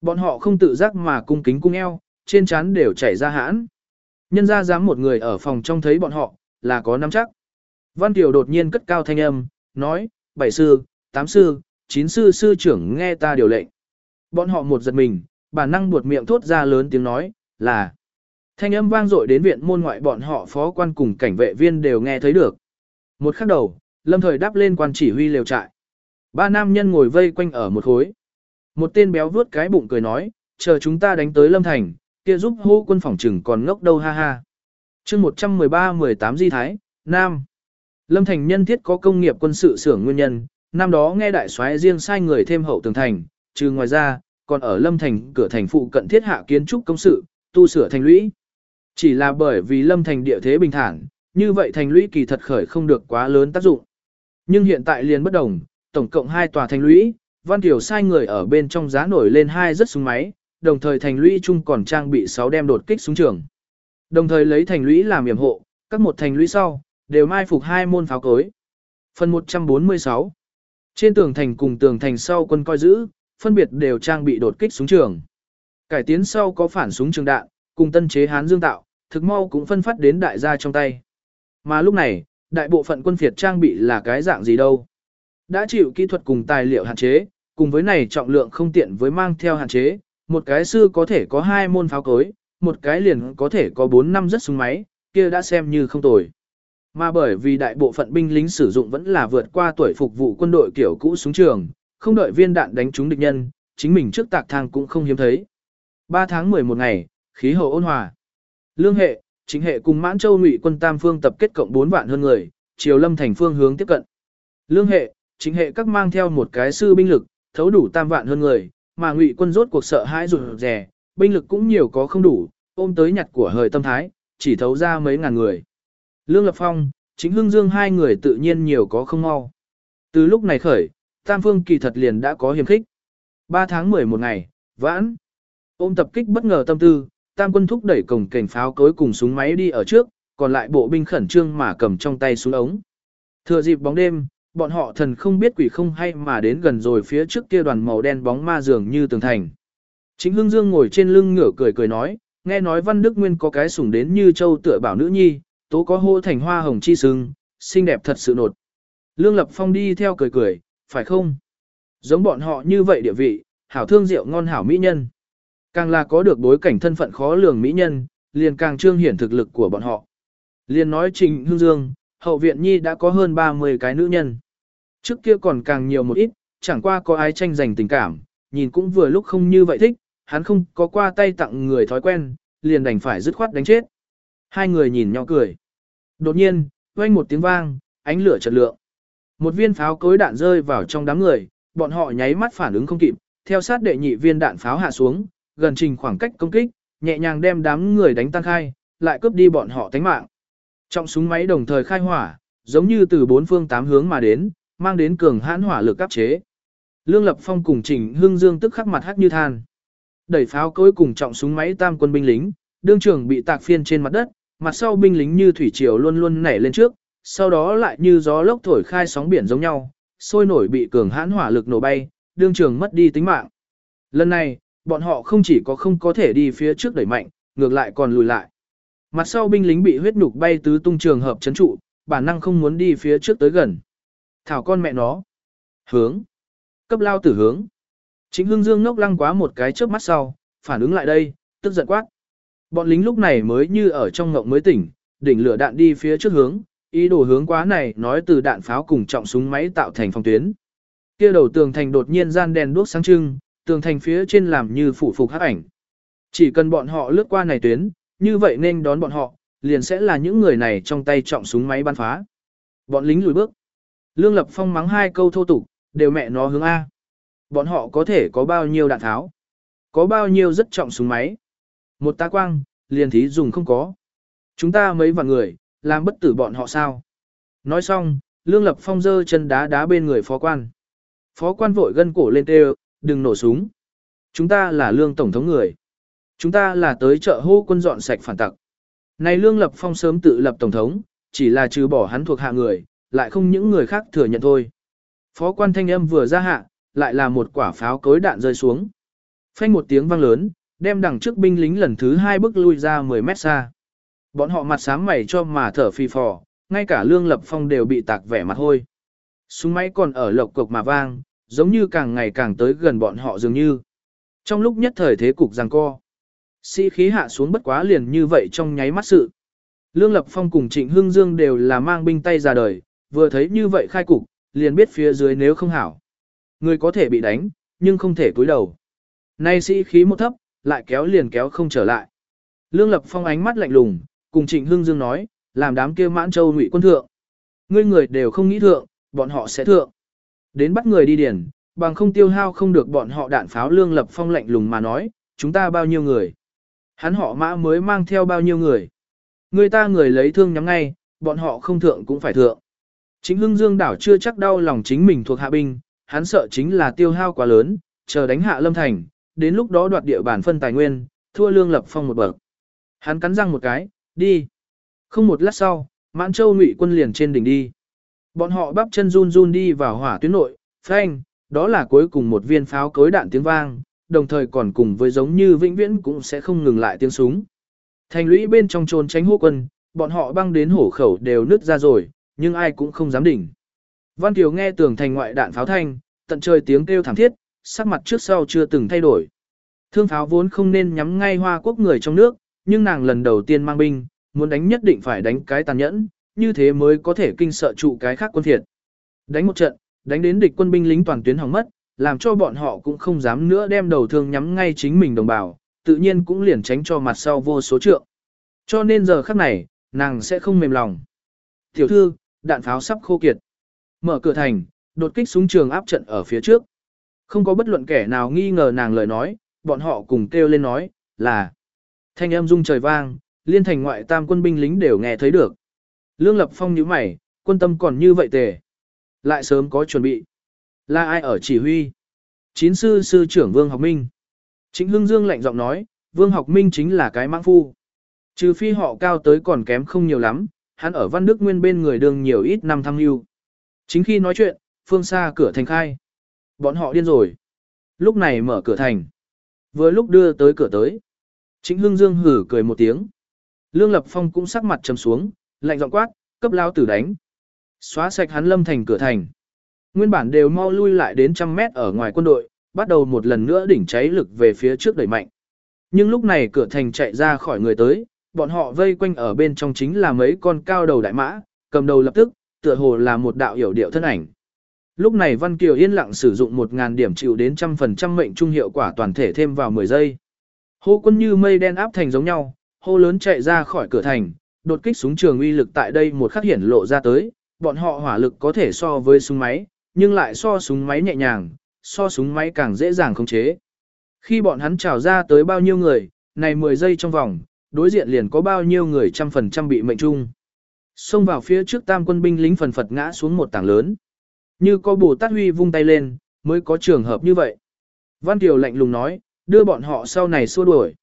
[SPEAKER 1] Bọn họ không tự giác mà cung kính cung eo, trên trán đều chảy ra hãn. Nhân ra dám một người ở phòng trong thấy bọn họ, là có nắm chắc. Văn Kiều đột nhiên cất cao thanh âm, nói, bảy sư, tám sư, chín sư sư trưởng nghe ta điều lệnh. Bọn họ một giật mình, bản năng buột miệng thốt ra lớn tiếng nói, là. Thanh âm vang dội đến viện môn ngoại bọn họ phó quan cùng cảnh vệ viên đều nghe thấy được. Một khắc đầu, lâm thời đáp lên quan chỉ huy lều trại. Ba nam nhân ngồi vây quanh ở một khối. Một tên béo vuốt cái bụng cười nói, chờ chúng ta đánh tới lâm thành, kia giúp hô quân phòng trừng còn ngốc đâu ha ha. chương 113-18 Di Thái, Nam. Lâm thành nhân thiết có công nghiệp quân sự xưởng nguyên nhân, năm đó nghe đại soái riêng sai người thêm hậu tường thành, trừ ngoài ra, còn ở Lâm thành cửa thành phụ cận thiết hạ kiến trúc công sự, tu sửa thành lũy. Chỉ là bởi vì Lâm thành địa thế bình thản, như vậy thành lũy kỳ thật khởi không được quá lớn tác dụng. Nhưng hiện tại liền bất đồng, tổng cộng hai tòa thành lũy, Văn Tiểu sai người ở bên trong giá nổi lên hai rất súng máy, đồng thời thành lũy chung còn trang bị 6 đem đột kích súng trường. Đồng thời lấy thành lũy làm yểm hộ, các một thành lũy sau, đều mai phục hai môn pháo cối. Phần 146 Trên tường thành cùng tường thành sau quân coi giữ, phân biệt đều trang bị đột kích súng trường. Cải tiến sau có phản súng trường đạn, cùng tân chế hán dương tạo, thực mau cũng phân phát đến đại gia trong tay. Mà lúc này, đại bộ phận quân phiệt trang bị là cái dạng gì đâu. Đã chịu kỹ thuật cùng tài liệu hạn chế, cùng với này trọng lượng không tiện với mang theo hạn chế, một cái sư có thể có hai môn pháo cối, một cái liền có thể có 4 năm rất súng máy, kia đã xem như không tồi. Mà bởi vì đại bộ phận binh lính sử dụng vẫn là vượt qua tuổi phục vụ quân đội kiểu cũ súng trường, không đợi viên đạn đánh trúng địch nhân, chính mình trước tạc thang cũng không hiếm thấy. 3 tháng 11 ngày, khí hậu ôn hòa. Lương hệ, chính hệ cùng mãn châu ngụy quân tam phương tập kết cộng 4 vạn hơn người, chiều lâm thành phương hướng tiếp cận. Lương hệ, chính hệ các mang theo một cái sư binh lực, thấu đủ tam vạn hơn người, mà ngụy quân rốt cuộc sợ hãi rụt rè, binh lực cũng nhiều có không đủ, ôm tới nhặt của hời tâm thái, chỉ thấu ra mấy ngàn người. Lương Lập Phong, chính hưng dương hai người tự nhiên nhiều có không mau. Từ lúc này khởi, Tam Phương kỳ thật liền đã có hiểm khích. 3 tháng 11 ngày, vãn. Ôm tập kích bất ngờ tâm tư, Tam quân thúc đẩy cổng cảnh pháo cối cùng súng máy đi ở trước, còn lại bộ binh khẩn trương mà cầm trong tay súng ống. Thừa dịp bóng đêm, bọn họ thần không biết quỷ không hay mà đến gần rồi phía trước kia đoàn màu đen bóng ma dường như tường thành. Chính Hưng Dương ngồi trên lưng ngửa cười cười nói, nghe nói Văn Đức Nguyên có cái sủng đến như châu tựa bảo nữ nhi, tố có hô thành hoa hồng chi sưng, xinh đẹp thật sự nột. Lương Lập Phong đi theo cười cười, phải không? Giống bọn họ như vậy địa vị, hảo thương rượu ngon hảo mỹ nhân. Càng là có được bối cảnh thân phận khó lường mỹ nhân, liền càng trương hiển thực lực của bọn họ. Liền nói Trình Hương Dương, hậu viện nhi đã có hơn 30 cái nữ nhân. Trước kia còn càng nhiều một ít, chẳng qua có ai tranh giành tình cảm, nhìn cũng vừa lúc không như vậy thích, hắn không có qua tay tặng người thói quen, liền đành phải dứt khoát đánh chết. Hai người nhìn nhau cười. Đột nhiên, vang một tiếng vang, ánh lửa chợt lượng. Một viên pháo cối đạn rơi vào trong đám người, bọn họ nháy mắt phản ứng không kịp, theo sát đệ nhị viên đạn pháo hạ xuống, gần trình khoảng cách công kích, nhẹ nhàng đem đám người đánh tan khai, lại cướp đi bọn họ tánh mạng. Trọng súng máy đồng thời khai hỏa, giống như từ bốn phương tám hướng mà đến, mang đến cường hãn hỏa lực áp chế. Lương Lập Phong cùng Trình Hưng Dương tức khắc mặt hắt như than. Đẩy pháo cối cùng trọng súng máy tam quân binh lính, đương trưởng bị tạc phiên trên mặt đất, mặt sau binh lính như thủy triều luôn luôn nảy lên trước, sau đó lại như gió lốc thổi khai sóng biển giống nhau, sôi nổi bị cường hãn hỏa lực nổ bay, đương trường mất đi tính mạng. Lần này, bọn họ không chỉ có không có thể đi phía trước đẩy mạnh, ngược lại còn lùi lại. Mặt sau binh lính bị huyết nhục bay tứ tung trường hợp chấn trụ, bản năng không muốn đi phía trước tới gần. Thảo con mẹ nó. Hướng. Cấp lao tử hướng. Chính hương dương ngốc lăng quá một cái trước mắt sau, phản ứng lại đây, tức giận quát. Bọn lính lúc này mới như ở trong ngộng mới tỉnh, đỉnh lửa đạn đi phía trước hướng, ý đồ hướng quá này nói từ đạn pháo cùng trọng súng máy tạo thành phòng tuyến. Kia đầu tường thành đột nhiên gian đèn đuốc sáng trưng, tường thành phía trên làm như phủ phục hắc ảnh. Chỉ cần bọn họ lướt qua này tuyến, như vậy nên đón bọn họ, liền sẽ là những người này trong tay trọng súng máy bắn phá. Bọn lính lùi bước. Lương Lập Phong mắng hai câu thô tục, đều mẹ nó hướng A. Bọn họ có thể có bao nhiêu đạn tháo, có bao nhiêu rất trọng súng máy. Một tá quang, liền thí dùng không có. Chúng ta mấy vạn người, làm bất tử bọn họ sao? Nói xong, Lương Lập Phong giơ chân đá đá bên người phó quan. Phó quan vội gân cổ lên tê đừng nổ súng. Chúng ta là Lương Tổng thống người. Chúng ta là tới chợ hô quân dọn sạch phản tặc. Này Lương Lập Phong sớm tự lập Tổng thống, chỉ là trừ bỏ hắn thuộc hạ người, lại không những người khác thừa nhận thôi. Phó quan thanh âm vừa ra hạ, lại là một quả pháo cối đạn rơi xuống. Phanh một tiếng vang lớn, đem đằng trước binh lính lần thứ hai bước lui ra 10 mét xa. Bọn họ mặt sám mày cho mà thở phi phò, ngay cả lương lập phong đều bị tạc vẻ mặt hôi. Súng máy còn ở lộc cục mà vang, giống như càng ngày càng tới gần bọn họ dường như. Trong lúc nhất thời thế cục giằng co, sĩ khí hạ xuống bất quá liền như vậy trong nháy mắt sự. Lương Lập Phong cùng Trịnh Hưng Dương đều là mang binh tay ra đời, vừa thấy như vậy khai cục, liền biết phía dưới nếu không hảo. Người có thể bị đánh, nhưng không thể cúi đầu. Nay sĩ khí một thấp, lại kéo liền kéo không trở lại. Lương Lập Phong ánh mắt lạnh lùng, cùng Trịnh Hưng Dương nói, làm đám kia mãn châu ngụy quân thượng. Ngươi người đều không nghĩ thượng, bọn họ sẽ thượng. Đến bắt người đi điển, bằng không tiêu hao không được bọn họ đạn pháo Lương Lập Phong lạnh lùng mà nói, chúng ta bao nhiêu người. Hắn họ mã mới mang theo bao nhiêu người. Người ta người lấy thương nhắm ngay, bọn họ không thượng cũng phải thượng. Chính Hưng Dương đảo chưa chắc đau lòng chính mình thuộc hạ binh, hắn sợ chính là tiêu hao quá lớn, chờ đánh hạ Lâm Thành, đến lúc đó đoạt địa bàn phân tài nguyên, thua Lương Lập Phong một bậc. Hắn cắn răng một cái, đi. Không một lát sau, Mãn Châu Ngụy quân liền trên đỉnh đi. Bọn họ bắp chân run run đi vào hỏa tuyến nội, phanh, đó là cuối cùng một viên pháo cối đạn tiếng vang, đồng thời còn cùng với giống như vĩnh viễn cũng sẽ không ngừng lại tiếng súng. Thành lũy bên trong trốn tránh hô quân, bọn họ băng đến hổ khẩu đều nứt ra rồi, nhưng ai cũng không dám đỉnh. Văn Kiều nghe tường thành ngoại đạn pháo thanh, tận trời tiếng kêu thảm thiết, sắc mặt trước sau chưa từng thay đổi. Thương pháo vốn không nên nhắm ngay hoa quốc người trong nước, nhưng nàng lần đầu tiên mang binh, muốn đánh nhất định phải đánh cái tàn nhẫn, như thế mới có thể kinh sợ trụ cái khác quân thiệt. Đánh một trận, đánh đến địch quân binh lính toàn tuyến hỏng mất, làm cho bọn họ cũng không dám nữa đem đầu thương nhắm ngay chính mình đồng bào, tự nhiên cũng liền tránh cho mặt sau vô số trượng. Cho nên giờ khắc này, nàng sẽ không mềm lòng. Tiểu thư, đạn pháo sắp khô kiệt. Mở cửa thành, đột kích súng trường áp trận ở phía trước. Không có bất luận kẻ nào nghi ngờ nàng lời nói, bọn họ cùng kêu lên nói, là. Thanh âm rung trời vang, liên thành ngoại tam quân binh lính đều nghe thấy được. Lương Lập Phong nhíu mày, quân tâm còn như vậy tề. Lại sớm có chuẩn bị. Là ai ở chỉ huy? Chín sư sư trưởng Vương Học Minh. Chính Hưng Dương lạnh giọng nói, Vương Học Minh chính là cái mãng phu. Trừ phi họ cao tới còn kém không nhiều lắm, hắn ở Văn Đức Nguyên bên người đường nhiều ít năm thăng lưu. Chính khi nói chuyện, phương xa cửa thành khai. Bọn họ điên rồi. Lúc này mở cửa thành. Vừa lúc đưa tới cửa tới. Chính Hưng Dương hử cười một tiếng. Lương Lập Phong cũng sắc mặt trầm xuống, lạnh giọng quát, cấp lao tử đánh. Xóa sạch hắn lâm thành cửa thành. Nguyên bản đều mau lui lại đến trăm mét ở ngoài quân đội, bắt đầu một lần nữa đỉnh cháy lực về phía trước đẩy mạnh. Nhưng lúc này cửa thành chạy ra khỏi người tới, bọn họ vây quanh ở bên trong chính là mấy con cao đầu đại mã, cầm đầu lập tức, tựa hồ là một đạo hiểu điệu thân ảnh. Lúc này Văn Kiều yên lặng sử dụng 1.000 điểm chịu đến trăm phần trăm mệnh trung hiệu quả toàn thể thêm vào 10 giây. Hô quân như mây đen áp thành giống nhau, hô lớn chạy ra khỏi cửa thành, đột kích súng trường uy lực tại đây một khắc hiển lộ ra tới, bọn họ hỏa lực có thể so với súng máy, nhưng lại so súng máy nhẹ nhàng, so súng máy càng dễ dàng khống chế. Khi bọn hắn trào ra tới bao nhiêu người, này 10 giây trong vòng, đối diện liền có bao nhiêu người trăm phần trăm bị mệnh trung. Xông vào phía trước tam quân binh lính phần phật ngã xuống một tảng lớn. Như có Bồ Tát Huy vung tay lên, mới có trường hợp như vậy. Văn Kiều lạnh lùng nói, đưa bọn họ sau này xua đuổi.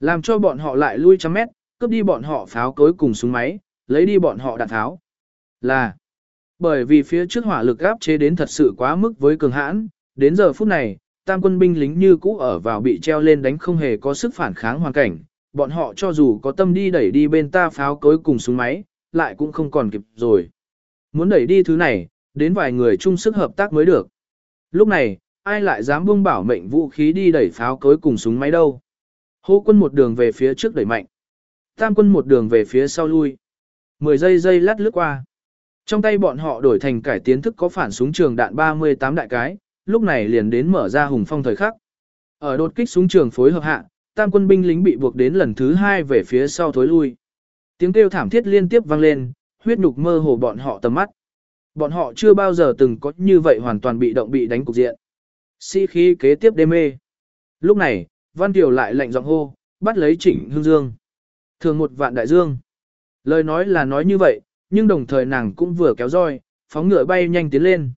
[SPEAKER 1] Làm cho bọn họ lại lui trăm mét, cướp đi bọn họ pháo cối cùng súng máy, lấy đi bọn họ đạn tháo. Là, bởi vì phía trước hỏa lực áp chế đến thật sự quá mức với cường hãn, đến giờ phút này, tam quân binh lính như cũ ở vào bị treo lên đánh không hề có sức phản kháng hoàn cảnh, bọn họ cho dù có tâm đi đẩy đi bên ta pháo cối cùng súng máy, lại cũng không còn kịp rồi. Muốn đẩy đi thứ này, đến vài người chung sức hợp tác mới được. Lúc này, ai lại dám buông bảo mệnh vũ khí đi đẩy pháo cối cùng súng máy đâu. Hô quân một đường về phía trước đẩy mạnh. Tam quân một đường về phía sau lui. Mười giây giây lát lướt qua. Trong tay bọn họ đổi thành cải tiến thức có phản súng trường đạn 38 đại cái, lúc này liền đến mở ra hùng phong thời khắc. Ở đột kích súng trường phối hợp hạ, tam quân binh lính bị buộc đến lần thứ hai về phía sau thối lui. Tiếng kêu thảm thiết liên tiếp vang lên, huyết nhục mơ hồ bọn họ tầm mắt. Bọn họ chưa bao giờ từng có như vậy hoàn toàn bị động bị đánh cục diện. Sĩ khí kế tiếp đê mê. Lúc này, Văn Kiều lại lạnh giọng hô, bắt lấy Trịnh Hương Dương. Thường một vạn đại dương. Lời nói là nói như vậy, nhưng đồng thời nàng cũng vừa kéo roi, phóng ngựa bay nhanh tiến lên.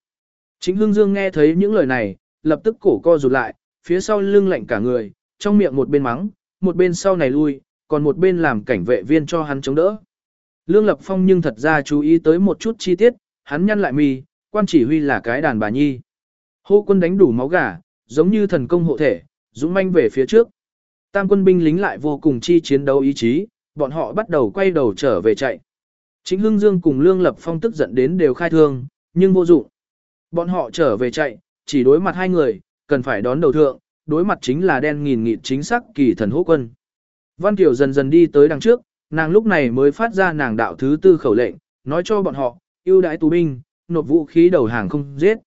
[SPEAKER 1] Chính Hương Dương nghe thấy những lời này, lập tức cổ co rụt lại, phía sau lưng lạnh cả người, trong miệng một bên mắng, một bên sau này lui, còn một bên làm cảnh vệ viên cho hắn chống đỡ. Lương Lập Phong nhưng thật ra chú ý tới một chút chi tiết, hắn nhăn lại mi, quan chỉ huy là cái đàn bà nhi. Hô quân đánh đủ máu gà, giống như thần công hộ thể, dũng manh về phía trước. Tam quân binh lính lại vô cùng chi chiến đấu ý chí, bọn họ bắt đầu quay đầu trở về chạy. Chính Hưng Dương cùng Lương Lập Phong tức giận đến đều khai thương, nhưng vô dụng. Bọn họ trở về chạy, chỉ đối mặt hai người, cần phải đón đầu thượng, đối mặt chính là đen nghìn nghịt chính xác kỳ thần hỗ quân. Văn Kiều dần dần đi tới đằng trước, nàng lúc này mới phát ra nàng đạo thứ tư khẩu lệnh, nói cho bọn họ, ưu đãi tù binh, nộp vũ khí đầu hàng không giết.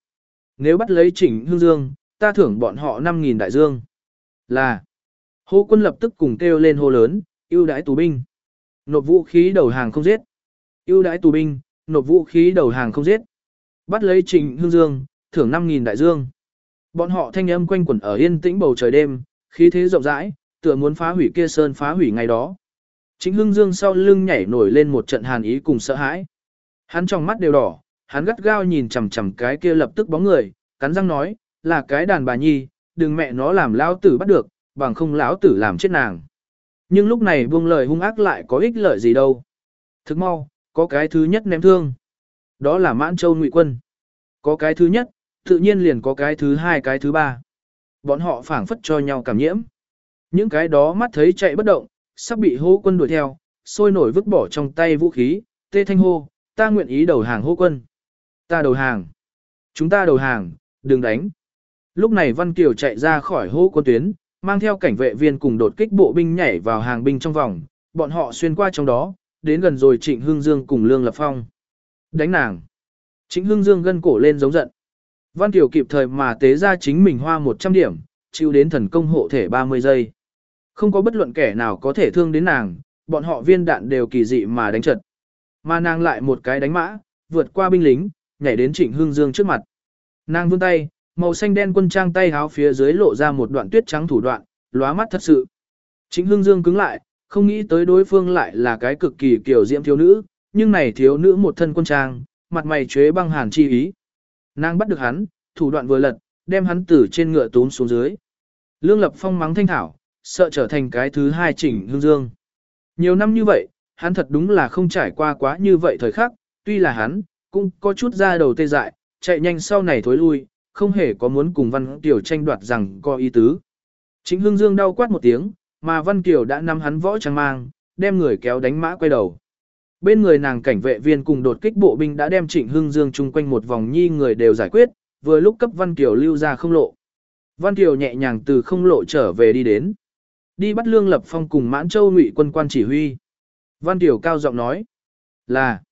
[SPEAKER 1] Nếu bắt lấy Trịnh Hương Dương, ta thưởng bọn họ 5.000 đại dương. Là, hô quân lập tức cùng kêu lên hô lớn, ưu đãi tù binh, nộp vũ khí đầu hàng không giết. ưu đãi tù binh, nộp vũ khí đầu hàng không giết. Bắt lấy Trịnh Hương Dương, thưởng 5.000 đại dương. Bọn họ thanh âm quanh quẩn ở yên tĩnh bầu trời đêm, khí thế rộng rãi, tựa muốn phá hủy kia sơn phá hủy ngày đó. Chính Hưng Dương sau lưng nhảy nổi lên một trận hàn ý cùng sợ hãi. Hắn trong mắt đều đỏ, hắn gắt gao nhìn chằm chằm cái kia lập tức bóng người, cắn răng nói, là cái đàn bà nhi, đừng mẹ nó làm lão tử bắt được, bằng không lão tử làm chết nàng. Nhưng lúc này buông lời hung ác lại có ích lợi gì đâu. Thức mau, có cái thứ nhất ném thương. Đó là mãn châu ngụy quân. Có cái thứ nhất, tự nhiên liền có cái thứ hai cái thứ ba. Bọn họ phảng phất cho nhau cảm nhiễm. Những cái đó mắt thấy chạy bất động, sắp bị hô quân đuổi theo, sôi nổi vứt bỏ trong tay vũ khí, tê thanh hô, ta nguyện ý đầu hàng hô quân. Ta đầu hàng. Chúng ta đầu hàng, đừng đánh. Lúc này Văn Kiều chạy ra khỏi hô quân tuyến, mang theo cảnh vệ viên cùng đột kích bộ binh nhảy vào hàng binh trong vòng, bọn họ xuyên qua trong đó, đến gần rồi Trịnh Hưng Dương cùng Lương Lập Phong. Đánh nàng. Trịnh Hưng Dương gân cổ lên giống giận. Văn Kiều kịp thời mà tế ra chính mình hoa 100 điểm, chịu đến thần công hộ thể 30 giây. Không có bất luận kẻ nào có thể thương đến nàng, bọn họ viên đạn đều kỳ dị mà đánh trật. Mà nàng lại một cái đánh mã, vượt qua binh lính, nhảy đến Trịnh Hưng Dương trước mặt. Nàng vươn tay, màu xanh đen quân trang tay háo phía dưới lộ ra một đoạn tuyết trắng thủ đoạn, lóa mắt thật sự. Chính Hưng Dương cứng lại, không nghĩ tới đối phương lại là cái cực kỳ kiểu diễm thiếu nữ, nhưng này thiếu nữ một thân quân trang, mặt mày chế băng hàn chi ý. Nàng bắt được hắn, thủ đoạn vừa lật, đem hắn từ trên ngựa tốn xuống dưới. Lương Lập Phong mắng thanh thảo, sợ trở thành cái thứ hai chỉnh Hưng Dương. Nhiều năm như vậy, hắn thật đúng là không trải qua quá như vậy thời khắc, tuy là hắn, cũng có chút ra đầu tê dại, chạy nhanh sau này thối lui, không hề có muốn cùng Văn Kiều tranh đoạt rằng có ý tứ. Chính Hưng Dương đau quát một tiếng, mà Văn Kiều đã nắm hắn võ trang mang, đem người kéo đánh mã quay đầu. Bên người nàng cảnh vệ viên cùng đột kích bộ binh đã đem Trịnh Hưng Dương chung quanh một vòng nhi người đều giải quyết, vừa lúc cấp Văn Kiều lưu ra không lộ. Văn Kiều nhẹ nhàng từ không lộ trở về đi đến. Đi bắt Lương Lập Phong cùng Mãn Châu Ngụy quân quan chỉ huy. Văn Kiều cao giọng nói là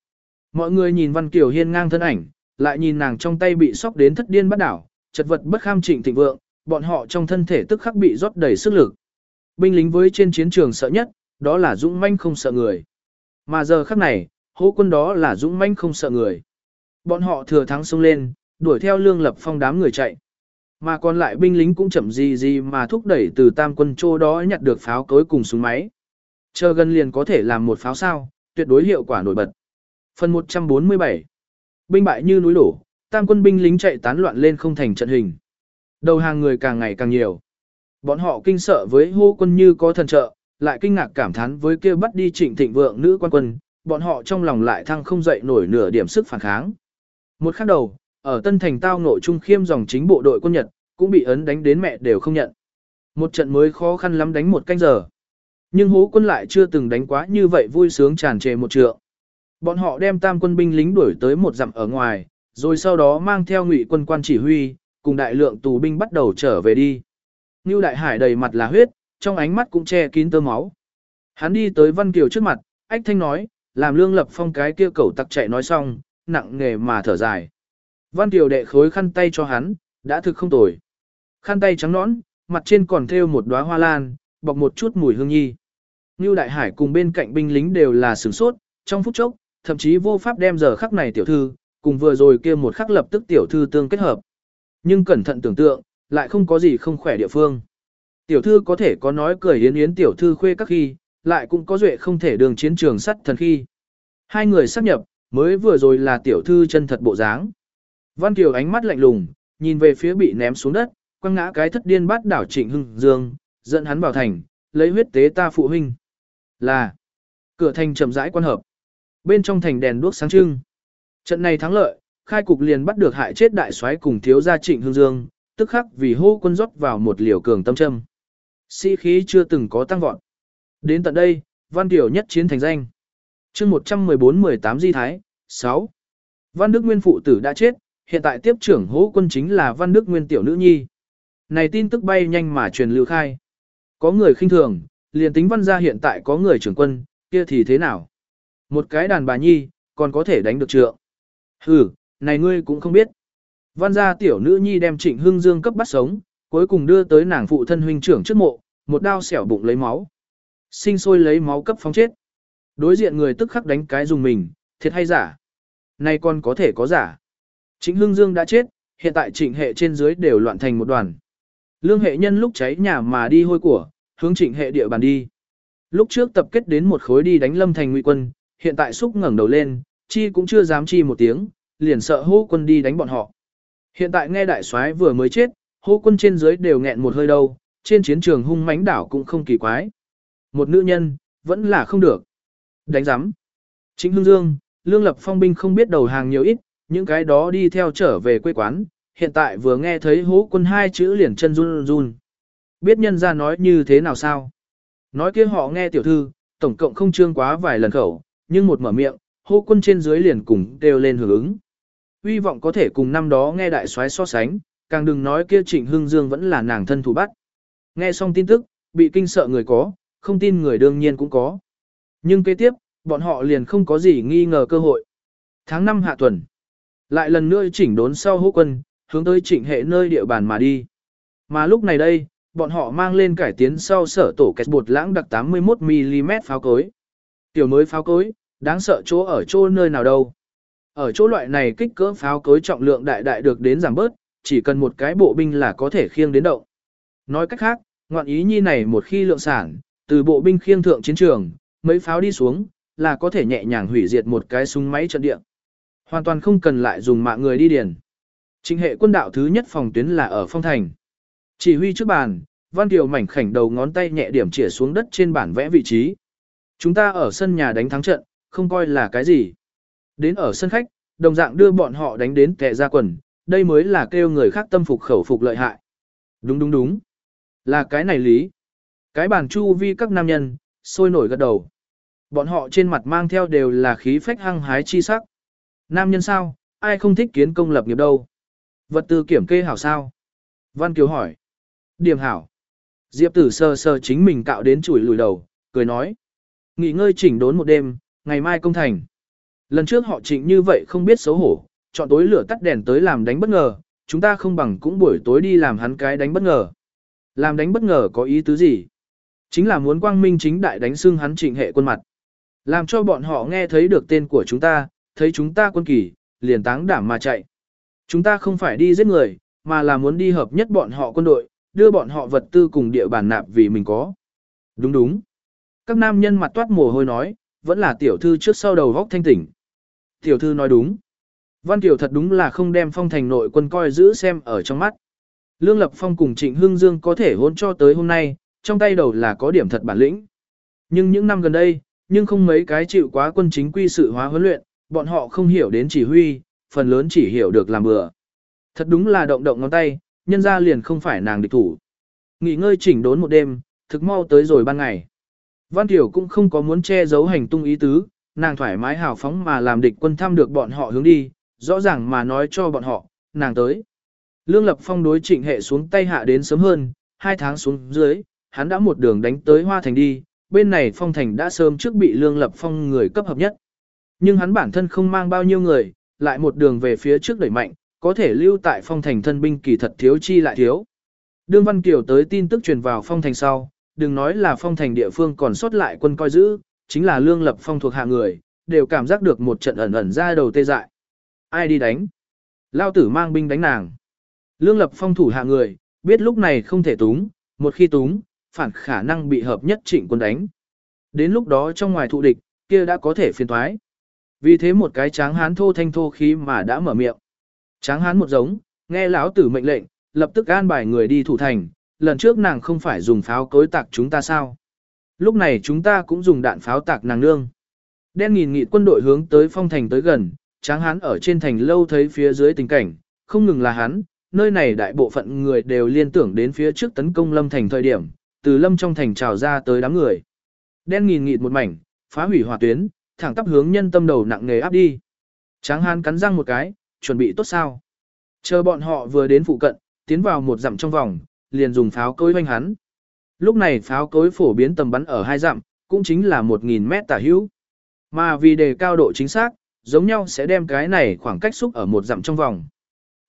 [SPEAKER 1] Mọi người nhìn Văn Kiều hiên ngang thân ảnh, lại nhìn nàng trong tay bị sóc đến thất điên bắt đảo, chật vật bất kham trịnh thịnh vượng, bọn họ trong thân thể tức khắc bị rót đầy sức lực. Binh lính với trên chiến trường sợ nhất, đó là dũng manh không sợ người. Mà giờ khắc này, hỗ quân đó là dũng manh không sợ người. Bọn họ thừa thắng xông lên, đuổi theo lương lập phong đám người chạy. Mà còn lại binh lính cũng chậm gì gì mà thúc đẩy từ tam quân châu đó nhặt được pháo cối cùng súng máy. Chờ gần liền có thể làm một pháo sao, tuyệt đối hiệu quả nổi bật. Phần 147 Binh bại như núi đổ, tam quân binh lính chạy tán loạn lên không thành trận hình. Đầu hàng người càng ngày càng nhiều. Bọn họ kinh sợ với hô quân như có thần trợ, lại kinh ngạc cảm thán với kia bắt đi trịnh thịnh vượng nữ quan quân, bọn họ trong lòng lại thăng không dậy nổi nửa điểm sức phản kháng. Một khắc đầu, ở Tân Thành tao nội trung khiêm dòng chính bộ đội quân Nhật, cũng bị ấn đánh đến mẹ đều không nhận. Một trận mới khó khăn lắm đánh một canh giờ. Nhưng hố quân lại chưa từng đánh quá như vậy vui sướng tràn trề một trượng. Bọn họ đem tam quân binh lính đuổi tới một dặm ở ngoài, rồi sau đó mang theo ngụy quân quan chỉ huy, cùng đại lượng tù binh bắt đầu trở về đi. Ngưu Đại Hải đầy mặt là huyết, trong ánh mắt cũng che kín tơ máu. Hắn đi tới Văn Kiều trước mặt, ách thanh nói, làm lương lập phong cái kia cẩu tặc chạy nói xong, nặng nghề mà thở dài. Văn Kiều đệ khối khăn tay cho hắn, đã thực không tồi. Khăn tay trắng nõn, mặt trên còn thêu một đóa hoa lan, bọc một chút mùi hương nhi. Ngưu Đại Hải cùng bên cạnh binh lính đều là sửng sốt, trong phút chốc, thậm chí vô pháp đem giờ khắc này tiểu thư, cùng vừa rồi kia một khắc lập tức tiểu thư tương kết hợp. Nhưng cẩn thận tưởng tượng, lại không có gì không khỏe địa phương. Tiểu thư có thể có nói cười yến yến tiểu thư khuê các khi, lại cũng có duệ không thể đường chiến trường sắt thần khi. Hai người sắp nhập, mới vừa rồi là tiểu thư chân thật bộ dáng. Văn Kiều ánh mắt lạnh lùng, nhìn về phía bị ném xuống đất, quăng ngã cái thất điên bát đảo trịnh hưng dương, dẫn hắn vào thành, lấy huyết tế ta phụ huynh. Là, cửa thành chậm rãi quan hợp. Bên trong thành đèn đuốc sáng trưng. Trận này thắng lợi, khai cục liền bắt được hại chết đại soái cùng thiếu gia Trịnh Hương Dương, tức khắc vì hô quân rót vào một liều cường tâm châm. Sĩ khí chưa từng có tăng vọt. Đến tận đây, Văn Tiểu nhất chiến thành danh. chương 114-18 Di Thái, 6. Văn Đức Nguyên phụ tử đã chết, hiện tại tiếp trưởng hỗ quân chính là Văn Đức Nguyên tiểu nữ nhi. Này tin tức bay nhanh mà truyền lưu khai. Có người khinh thường, liền tính văn gia hiện tại có người trưởng quân, kia thì thế nào? Một cái đàn bà nhi, còn có thể đánh được trượng. Hừ, này ngươi cũng không biết. Văn gia tiểu nữ nhi đem trịnh hưng dương cấp bắt sống, cuối cùng đưa tới nàng phụ thân huynh trưởng trước mộ, một đao xẻo bụng lấy máu. Sinh sôi lấy máu cấp phóng chết. Đối diện người tức khắc đánh cái dùng mình, thiệt hay giả. Này còn có thể có giả. Trịnh hưng dương đã chết, hiện tại trịnh hệ trên dưới đều loạn thành một đoàn. Lương hệ nhân lúc cháy nhà mà đi hôi của, hướng trịnh hệ địa bàn đi. Lúc trước tập kết đến một khối đi đánh lâm thành ngụy quân, hiện tại xúc ngẩng đầu lên, chi cũng chưa dám chi một tiếng, liền sợ hô quân đi đánh bọn họ. Hiện tại nghe đại soái vừa mới chết, hô quân trên dưới đều nghẹn một hơi đâu, trên chiến trường hung mãnh đảo cũng không kỳ quái. Một nữ nhân, vẫn là không được. Đánh giám. Chính Hương Dương, Lương Lập Phong binh không biết đầu hàng nhiều ít, những cái đó đi theo trở về quê quán, hiện tại vừa nghe thấy hố quân hai chữ liền chân run run. Biết nhân ra nói như thế nào sao? Nói kia họ nghe tiểu thư, tổng cộng không trương quá vài lần khẩu, nhưng một mở miệng, hô quân trên dưới liền cùng đều lên hưởng ứng. Hy vọng có thể cùng năm đó nghe đại soái so sánh, càng đừng nói kia Trịnh Hưng Dương vẫn là nàng thân thủ bắt. Nghe xong tin tức, bị kinh sợ người có, không tin người đương nhiên cũng có. Nhưng kế tiếp, bọn họ liền không có gì nghi ngờ cơ hội. Tháng 5 hạ tuần, lại lần nữa chỉnh đốn sau hô quân, hướng tới trịnh hệ nơi địa bàn mà đi. Mà lúc này đây, bọn họ mang lên cải tiến sau sở tổ kẹt bột lãng đặc 81mm pháo cối. Tiểu mới pháo cối, đáng sợ chỗ ở chỗ nơi nào đâu. Ở chỗ loại này kích cỡ pháo cối trọng lượng đại đại được đến giảm bớt, chỉ cần một cái bộ binh là có thể khiêng đến động. Nói cách khác, ngoạn ý nhi này một khi lượng sản, từ bộ binh khiêng thượng chiến trường, mấy pháo đi xuống, là có thể nhẹ nhàng hủy diệt một cái súng máy trận địa. Hoàn toàn không cần lại dùng mạng người đi điền. Chính hệ quân đạo thứ nhất phòng tuyến là ở phong thành. Chỉ huy trước bàn, Văn Kiều mảnh khảnh đầu ngón tay nhẹ điểm chĩa xuống đất trên bản vẽ vị trí. Chúng ta ở sân nhà đánh thắng trận, không coi là cái gì. Đến ở sân khách, đồng dạng đưa bọn họ đánh đến kẻ ra quần, đây mới là kêu người khác tâm phục khẩu phục lợi hại. Đúng đúng đúng. Là cái này lý. Cái bàn chu vi các nam nhân, sôi nổi gật đầu. Bọn họ trên mặt mang theo đều là khí phách hăng hái chi sắc. Nam nhân sao, ai không thích kiến công lập nghiệp đâu. Vật tư kiểm kê hảo sao? Văn Kiều hỏi. Điểm hảo. Diệp tử sơ sơ chính mình cạo đến chuỗi lùi đầu, cười nói. Nghỉ ngơi chỉnh đốn một đêm, ngày mai công thành. Lần trước họ trịnh như vậy không biết xấu hổ, chọn tối lửa tắt đèn tới làm đánh bất ngờ, chúng ta không bằng cũng buổi tối đi làm hắn cái đánh bất ngờ. Làm đánh bất ngờ có ý tứ gì? Chính là muốn quang minh chính đại đánh xương hắn trịnh hệ quân mặt. Làm cho bọn họ nghe thấy được tên của chúng ta, thấy chúng ta quân kỳ, liền táng đảm mà chạy. Chúng ta không phải đi giết người, mà là muốn đi hợp nhất bọn họ quân đội, đưa bọn họ vật tư cùng địa bàn nạp vì mình có. Đúng đúng. Các nam nhân mặt toát mồ hôi nói, vẫn là tiểu thư trước sau đầu góc thanh tỉnh. Tiểu thư nói đúng. Văn Tiểu thật đúng là không đem phong thành nội quân coi giữ xem ở trong mắt. Lương Lập Phong cùng Trịnh Hưng Dương có thể hôn cho tới hôm nay, trong tay đầu là có điểm thật bản lĩnh. Nhưng những năm gần đây, nhưng không mấy cái chịu quá quân chính quy sự hóa huấn luyện, bọn họ không hiểu đến chỉ huy, phần lớn chỉ hiểu được làm bừa. Thật đúng là động động ngón tay, nhân ra liền không phải nàng địch thủ. Nghỉ ngơi chỉnh đốn một đêm, thực mau tới rồi ban ngày. Văn Tiểu cũng không có muốn che giấu hành tung ý tứ, nàng thoải mái hào phóng mà làm địch quân thăm được bọn họ hướng đi, rõ ràng mà nói cho bọn họ, nàng tới. Lương Lập Phong đối trịnh hệ xuống tay hạ đến sớm hơn, hai tháng xuống dưới, hắn đã một đường đánh tới Hoa Thành đi, bên này Phong Thành đã sớm trước bị Lương Lập Phong người cấp hợp nhất. Nhưng hắn bản thân không mang bao nhiêu người, lại một đường về phía trước đẩy mạnh, có thể lưu tại Phong Thành thân binh kỳ thật thiếu chi lại thiếu. Đương Văn Kiều tới tin tức truyền vào Phong Thành sau, đừng nói là Phong Thành địa phương còn sót lại quân coi giữ, chính là Lương Lập Phong thuộc hạ người, đều cảm giác được một trận ẩn ẩn ra đầu tê dại. Ai đi đánh? Lao tử mang binh đánh nàng. Lương Lập Phong thủ hạ người, biết lúc này không thể túng, một khi túng, phản khả năng bị hợp nhất trịnh quân đánh. Đến lúc đó trong ngoài thụ địch, kia đã có thể phiền thoái. Vì thế một cái tráng hán thô thanh thô khí mà đã mở miệng. Tráng hán một giống, nghe lão tử mệnh lệnh, lập tức an bài người đi thủ thành, lần trước nàng không phải dùng pháo cối tạc chúng ta sao. Lúc này chúng ta cũng dùng đạn pháo tạc nàng nương. Đen nghìn nghị quân đội hướng tới phong thành tới gần, tráng hán ở trên thành lâu thấy phía dưới tình cảnh, không ngừng là hắn, nơi này đại bộ phận người đều liên tưởng đến phía trước tấn công lâm thành thời điểm, từ lâm trong thành trào ra tới đám người. Đen nghìn nghịt một mảnh, phá hủy hỏa tuyến, thẳng tắp hướng nhân tâm đầu nặng nghề áp đi. Tráng hán cắn răng một cái, chuẩn bị tốt sao. Chờ bọn họ vừa đến phụ cận, tiến vào một dặm trong vòng, liền dùng pháo cối hoanh hắn. Lúc này pháo cối phổ biến tầm bắn ở hai dặm, cũng chính là 1.000 mét tả hữu. Mà vì đề cao độ chính xác, giống nhau sẽ đem cái này khoảng cách xúc ở một dặm trong vòng.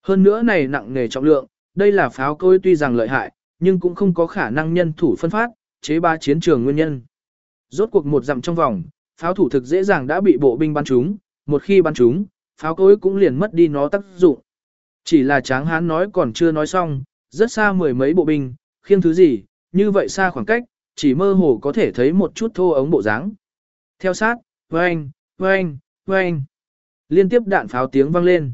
[SPEAKER 1] Hơn nữa này nặng nghề trọng lượng, đây là pháo cối tuy rằng lợi hại, nhưng cũng không có khả năng nhân thủ phân phát, chế ba chiến trường nguyên nhân. Rốt cuộc một dặm trong vòng, pháo thủ thực dễ dàng đã bị bộ binh bắn trúng, một khi bắn trúng, pháo cối cũng liền mất đi nó tác dụng. Chỉ là tráng hán nói còn chưa nói xong, rất xa mười mấy bộ binh, khiêng thứ gì, như vậy xa khoảng cách, chỉ mơ hồ có thể thấy một chút thô ống bộ dáng. Theo sát, vang, vang, vang. Liên tiếp đạn pháo tiếng vang lên.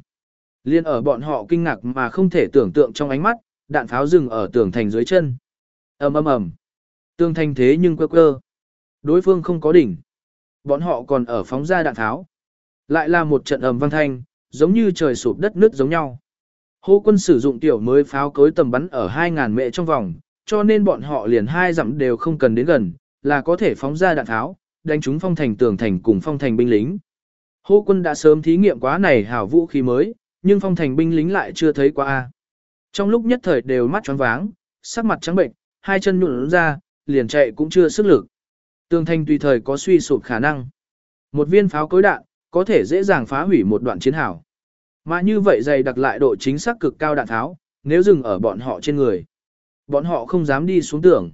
[SPEAKER 1] Liên ở bọn họ kinh ngạc mà không thể tưởng tượng trong ánh mắt, đạn pháo dừng ở tường thành dưới chân. ầm ầm ầm. Tường thành thế nhưng quơ quơ. Đối phương không có đỉnh. Bọn họ còn ở phóng ra đạn pháo. Lại là một trận ầm vang thanh, giống như trời sụp đất nứt giống nhau. Hô quân sử dụng tiểu mới pháo cối tầm bắn ở 2.000 mệ trong vòng, cho nên bọn họ liền hai dặm đều không cần đến gần, là có thể phóng ra đạn tháo, đánh trúng phong thành tường thành cùng phong thành binh lính. Hô quân đã sớm thí nghiệm quá này hảo vũ khí mới, nhưng phong thành binh lính lại chưa thấy qua. Trong lúc nhất thời đều mắt tròn váng, sắc mặt trắng bệnh, hai chân nhũn ra, liền chạy cũng chưa sức lực. Tường thành tùy thời có suy sụp khả năng. Một viên pháo cối đạn, có thể dễ dàng phá hủy một đoạn chiến hào. Mà như vậy dày đặc lại độ chính xác cực cao đạn tháo, nếu dừng ở bọn họ trên người. Bọn họ không dám đi xuống tưởng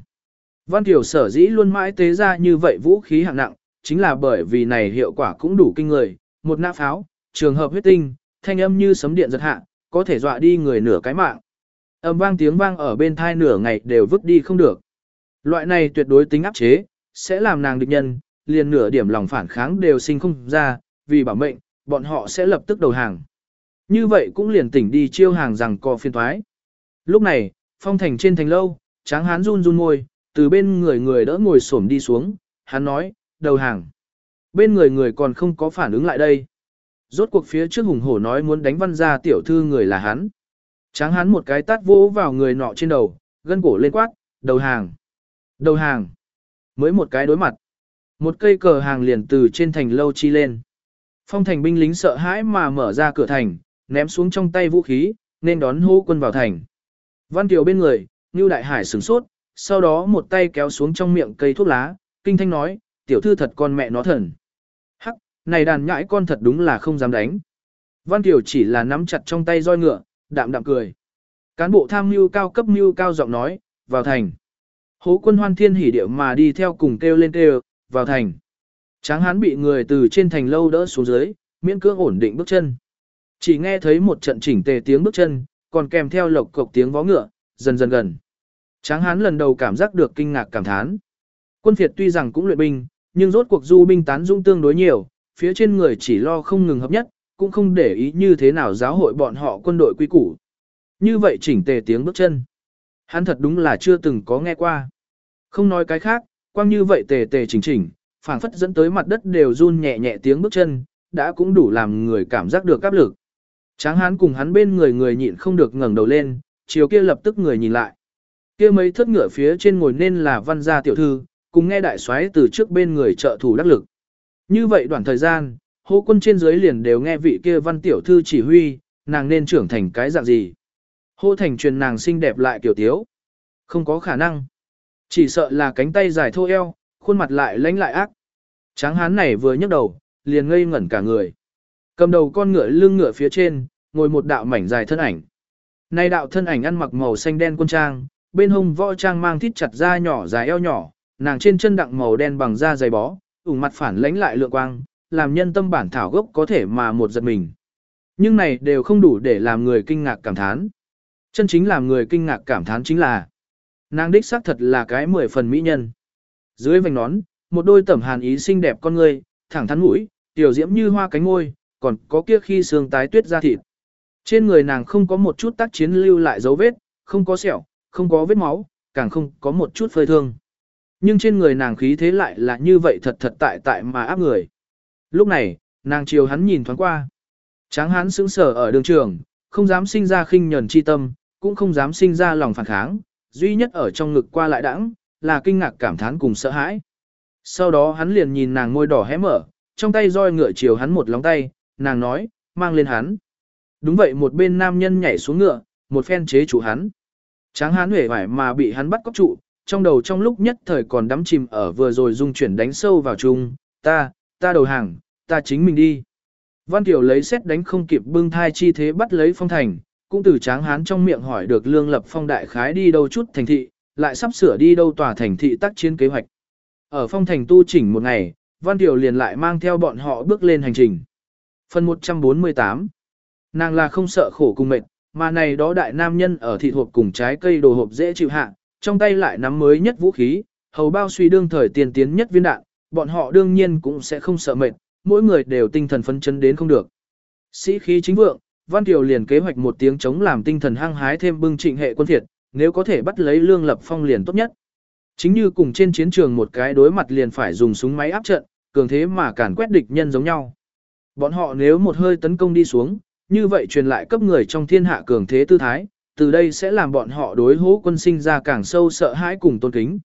[SPEAKER 1] Văn Tiểu sở dĩ luôn mãi tế ra như vậy vũ khí hạng nặng, chính là bởi vì này hiệu quả cũng đủ kinh người, một nã pháo, trường hợp huyết tinh, thanh âm như sấm điện giật hạ, có thể dọa đi người nửa cái mạng. Âm vang tiếng vang ở bên thai nửa ngày đều vứt đi không được. Loại này tuyệt đối tính áp chế, sẽ làm nàng địch nhân, liền nửa điểm lòng phản kháng đều sinh không ra, vì bảo mệnh, bọn họ sẽ lập tức đầu hàng. Như vậy cũng liền tỉnh đi chiêu hàng rằng co phiên thoái. Lúc này, phong thành trên thành lâu, tráng hán run run ngồi từ bên người người đỡ ngồi xổm đi xuống, hắn nói, đầu hàng. Bên người người còn không có phản ứng lại đây. Rốt cuộc phía trước hùng hổ nói muốn đánh văn ra tiểu thư người là hắn. Tráng hắn một cái tát vỗ vào người nọ trên đầu, gân cổ lên quát, đầu hàng. Đầu hàng. Mới một cái đối mặt. Một cây cờ hàng liền từ trên thành lâu chi lên. Phong thành binh lính sợ hãi mà mở ra cửa thành, ném xuống trong tay vũ khí, nên đón hô quân vào thành. Văn Kiều bên người, Ngưu Đại Hải sửng sốt, sau đó một tay kéo xuống trong miệng cây thuốc lá, kinh thanh nói, tiểu thư thật con mẹ nó thần. Hắc, này đàn nhãi con thật đúng là không dám đánh. Văn Kiều chỉ là nắm chặt trong tay roi ngựa, đạm đạm cười. Cán bộ tham mưu cao cấp mưu cao giọng nói, vào thành. Hố quân hoan thiên hỉ điệu mà đi theo cùng kêu lên kêu, vào thành. Tráng hán bị người từ trên thành lâu đỡ xuống dưới, miễn cưỡng ổn định bước chân. Chỉ nghe thấy một trận chỉnh tề tiếng bước chân, còn kèm theo lộc cộc tiếng vó ngựa, dần dần gần. Tráng hán lần đầu cảm giác được kinh ngạc cảm thán. Quân Việt tuy rằng cũng luyện binh, nhưng rốt cuộc du binh tán dung tương đối nhiều, phía trên người chỉ lo không ngừng hợp nhất, cũng không để ý như thế nào giáo hội bọn họ quân đội quy củ. Như vậy chỉnh tề tiếng bước chân. Hắn thật đúng là chưa từng có nghe qua. Không nói cái khác, quang như vậy tề tề chỉnh chỉnh, phảng phất dẫn tới mặt đất đều run nhẹ nhẹ tiếng bước chân, đã cũng đủ làm người cảm giác được áp lực. Tráng hán cùng hắn bên người người nhịn không được ngẩng đầu lên, chiều kia lập tức người nhìn lại. Kia mấy thất ngựa phía trên ngồi nên là văn gia tiểu thư, cùng nghe đại soái từ trước bên người trợ thủ đắc lực. Như vậy đoạn thời gian, hô quân trên dưới liền đều nghe vị kia văn tiểu thư chỉ huy, nàng nên trưởng thành cái dạng gì. Hô thành truyền nàng xinh đẹp lại kiểu tiếu. Không có khả năng. Chỉ sợ là cánh tay dài thô eo, khuôn mặt lại lãnh lại ác. Tráng hán này vừa nhấc đầu, liền ngây ngẩn cả người. Cầm đầu con ngựa lưng ngựa phía trên, ngồi một đạo mảnh dài thân ảnh. Nay đạo thân ảnh ăn mặc màu xanh đen quân trang, bên hông võ trang mang thít chặt da nhỏ dài eo nhỏ, nàng trên chân đặng màu đen bằng da dày bó, ủng mặt phản lãnh lại lượng quang, làm nhân tâm bản thảo gốc có thể mà một giật mình. Nhưng này đều không đủ để làm người kinh ngạc cảm thán. Chân chính làm người kinh ngạc cảm thán chính là nàng đích xác thật là cái mười phần mỹ nhân. Dưới vành nón, một đôi tẩm hàn ý xinh đẹp con người, thẳng thắn mũi, tiểu diễm như hoa cánh môi, còn có kia khi xương tái tuyết ra thịt. Trên người nàng không có một chút tác chiến lưu lại dấu vết, không có sẹo, không có vết máu, càng không có một chút phơi thương. Nhưng trên người nàng khí thế lại là như vậy thật thật tại tại mà áp người. Lúc này, nàng chiều hắn nhìn thoáng qua. Tráng hắn sững sờ ở đường trường, không dám sinh ra khinh nhẫn chi tâm, cũng không dám sinh ra lòng phản kháng, duy nhất ở trong ngực qua lại đãng, là kinh ngạc cảm thán cùng sợ hãi. Sau đó hắn liền nhìn nàng môi đỏ hé mở, trong tay roi ngựa chiều hắn một lóng tay, nàng nói, mang lên hắn. Đúng vậy một bên nam nhân nhảy xuống ngựa, một phen chế chủ hắn. Tráng hán huệ vải mà bị hắn bắt cóc trụ, trong đầu trong lúc nhất thời còn đắm chìm ở vừa rồi dung chuyển đánh sâu vào chung, ta, ta đầu hàng, ta chính mình đi. Văn Tiểu lấy xét đánh không kịp bưng thai chi thế bắt lấy phong thành, cũng từ tráng hán trong miệng hỏi được lương lập phong đại khái đi đâu chút thành thị, lại sắp sửa đi đâu tòa thành thị tác chiến kế hoạch. Ở phong thành tu chỉnh một ngày, Văn Tiểu liền lại mang theo bọn họ bước lên hành trình. Phần 148 Nàng là không sợ khổ cùng mệt, mà này đó đại nam nhân ở thị thuộc cùng trái cây đồ hộp dễ chịu hạ, trong tay lại nắm mới nhất vũ khí, hầu bao suy đương thời tiền tiến nhất viên đạn, bọn họ đương nhiên cũng sẽ không sợ mệt, mỗi người đều tinh thần phấn chấn đến không được. Sĩ khí chính vượng, Văn Kiều liền kế hoạch một tiếng chống làm tinh thần hăng hái thêm bưng trịnh hệ quân thiệt, nếu có thể bắt lấy lương lập phong liền tốt nhất. Chính như cùng trên chiến trường một cái đối mặt liền phải dùng súng máy áp trận, cường thế mà càn quét địch nhân giống nhau. Bọn họ nếu một hơi tấn công đi xuống, như vậy truyền lại cấp người trong thiên hạ cường thế tư thái, từ đây sẽ làm bọn họ đối hố quân sinh ra càng sâu sợ hãi cùng tôn kính.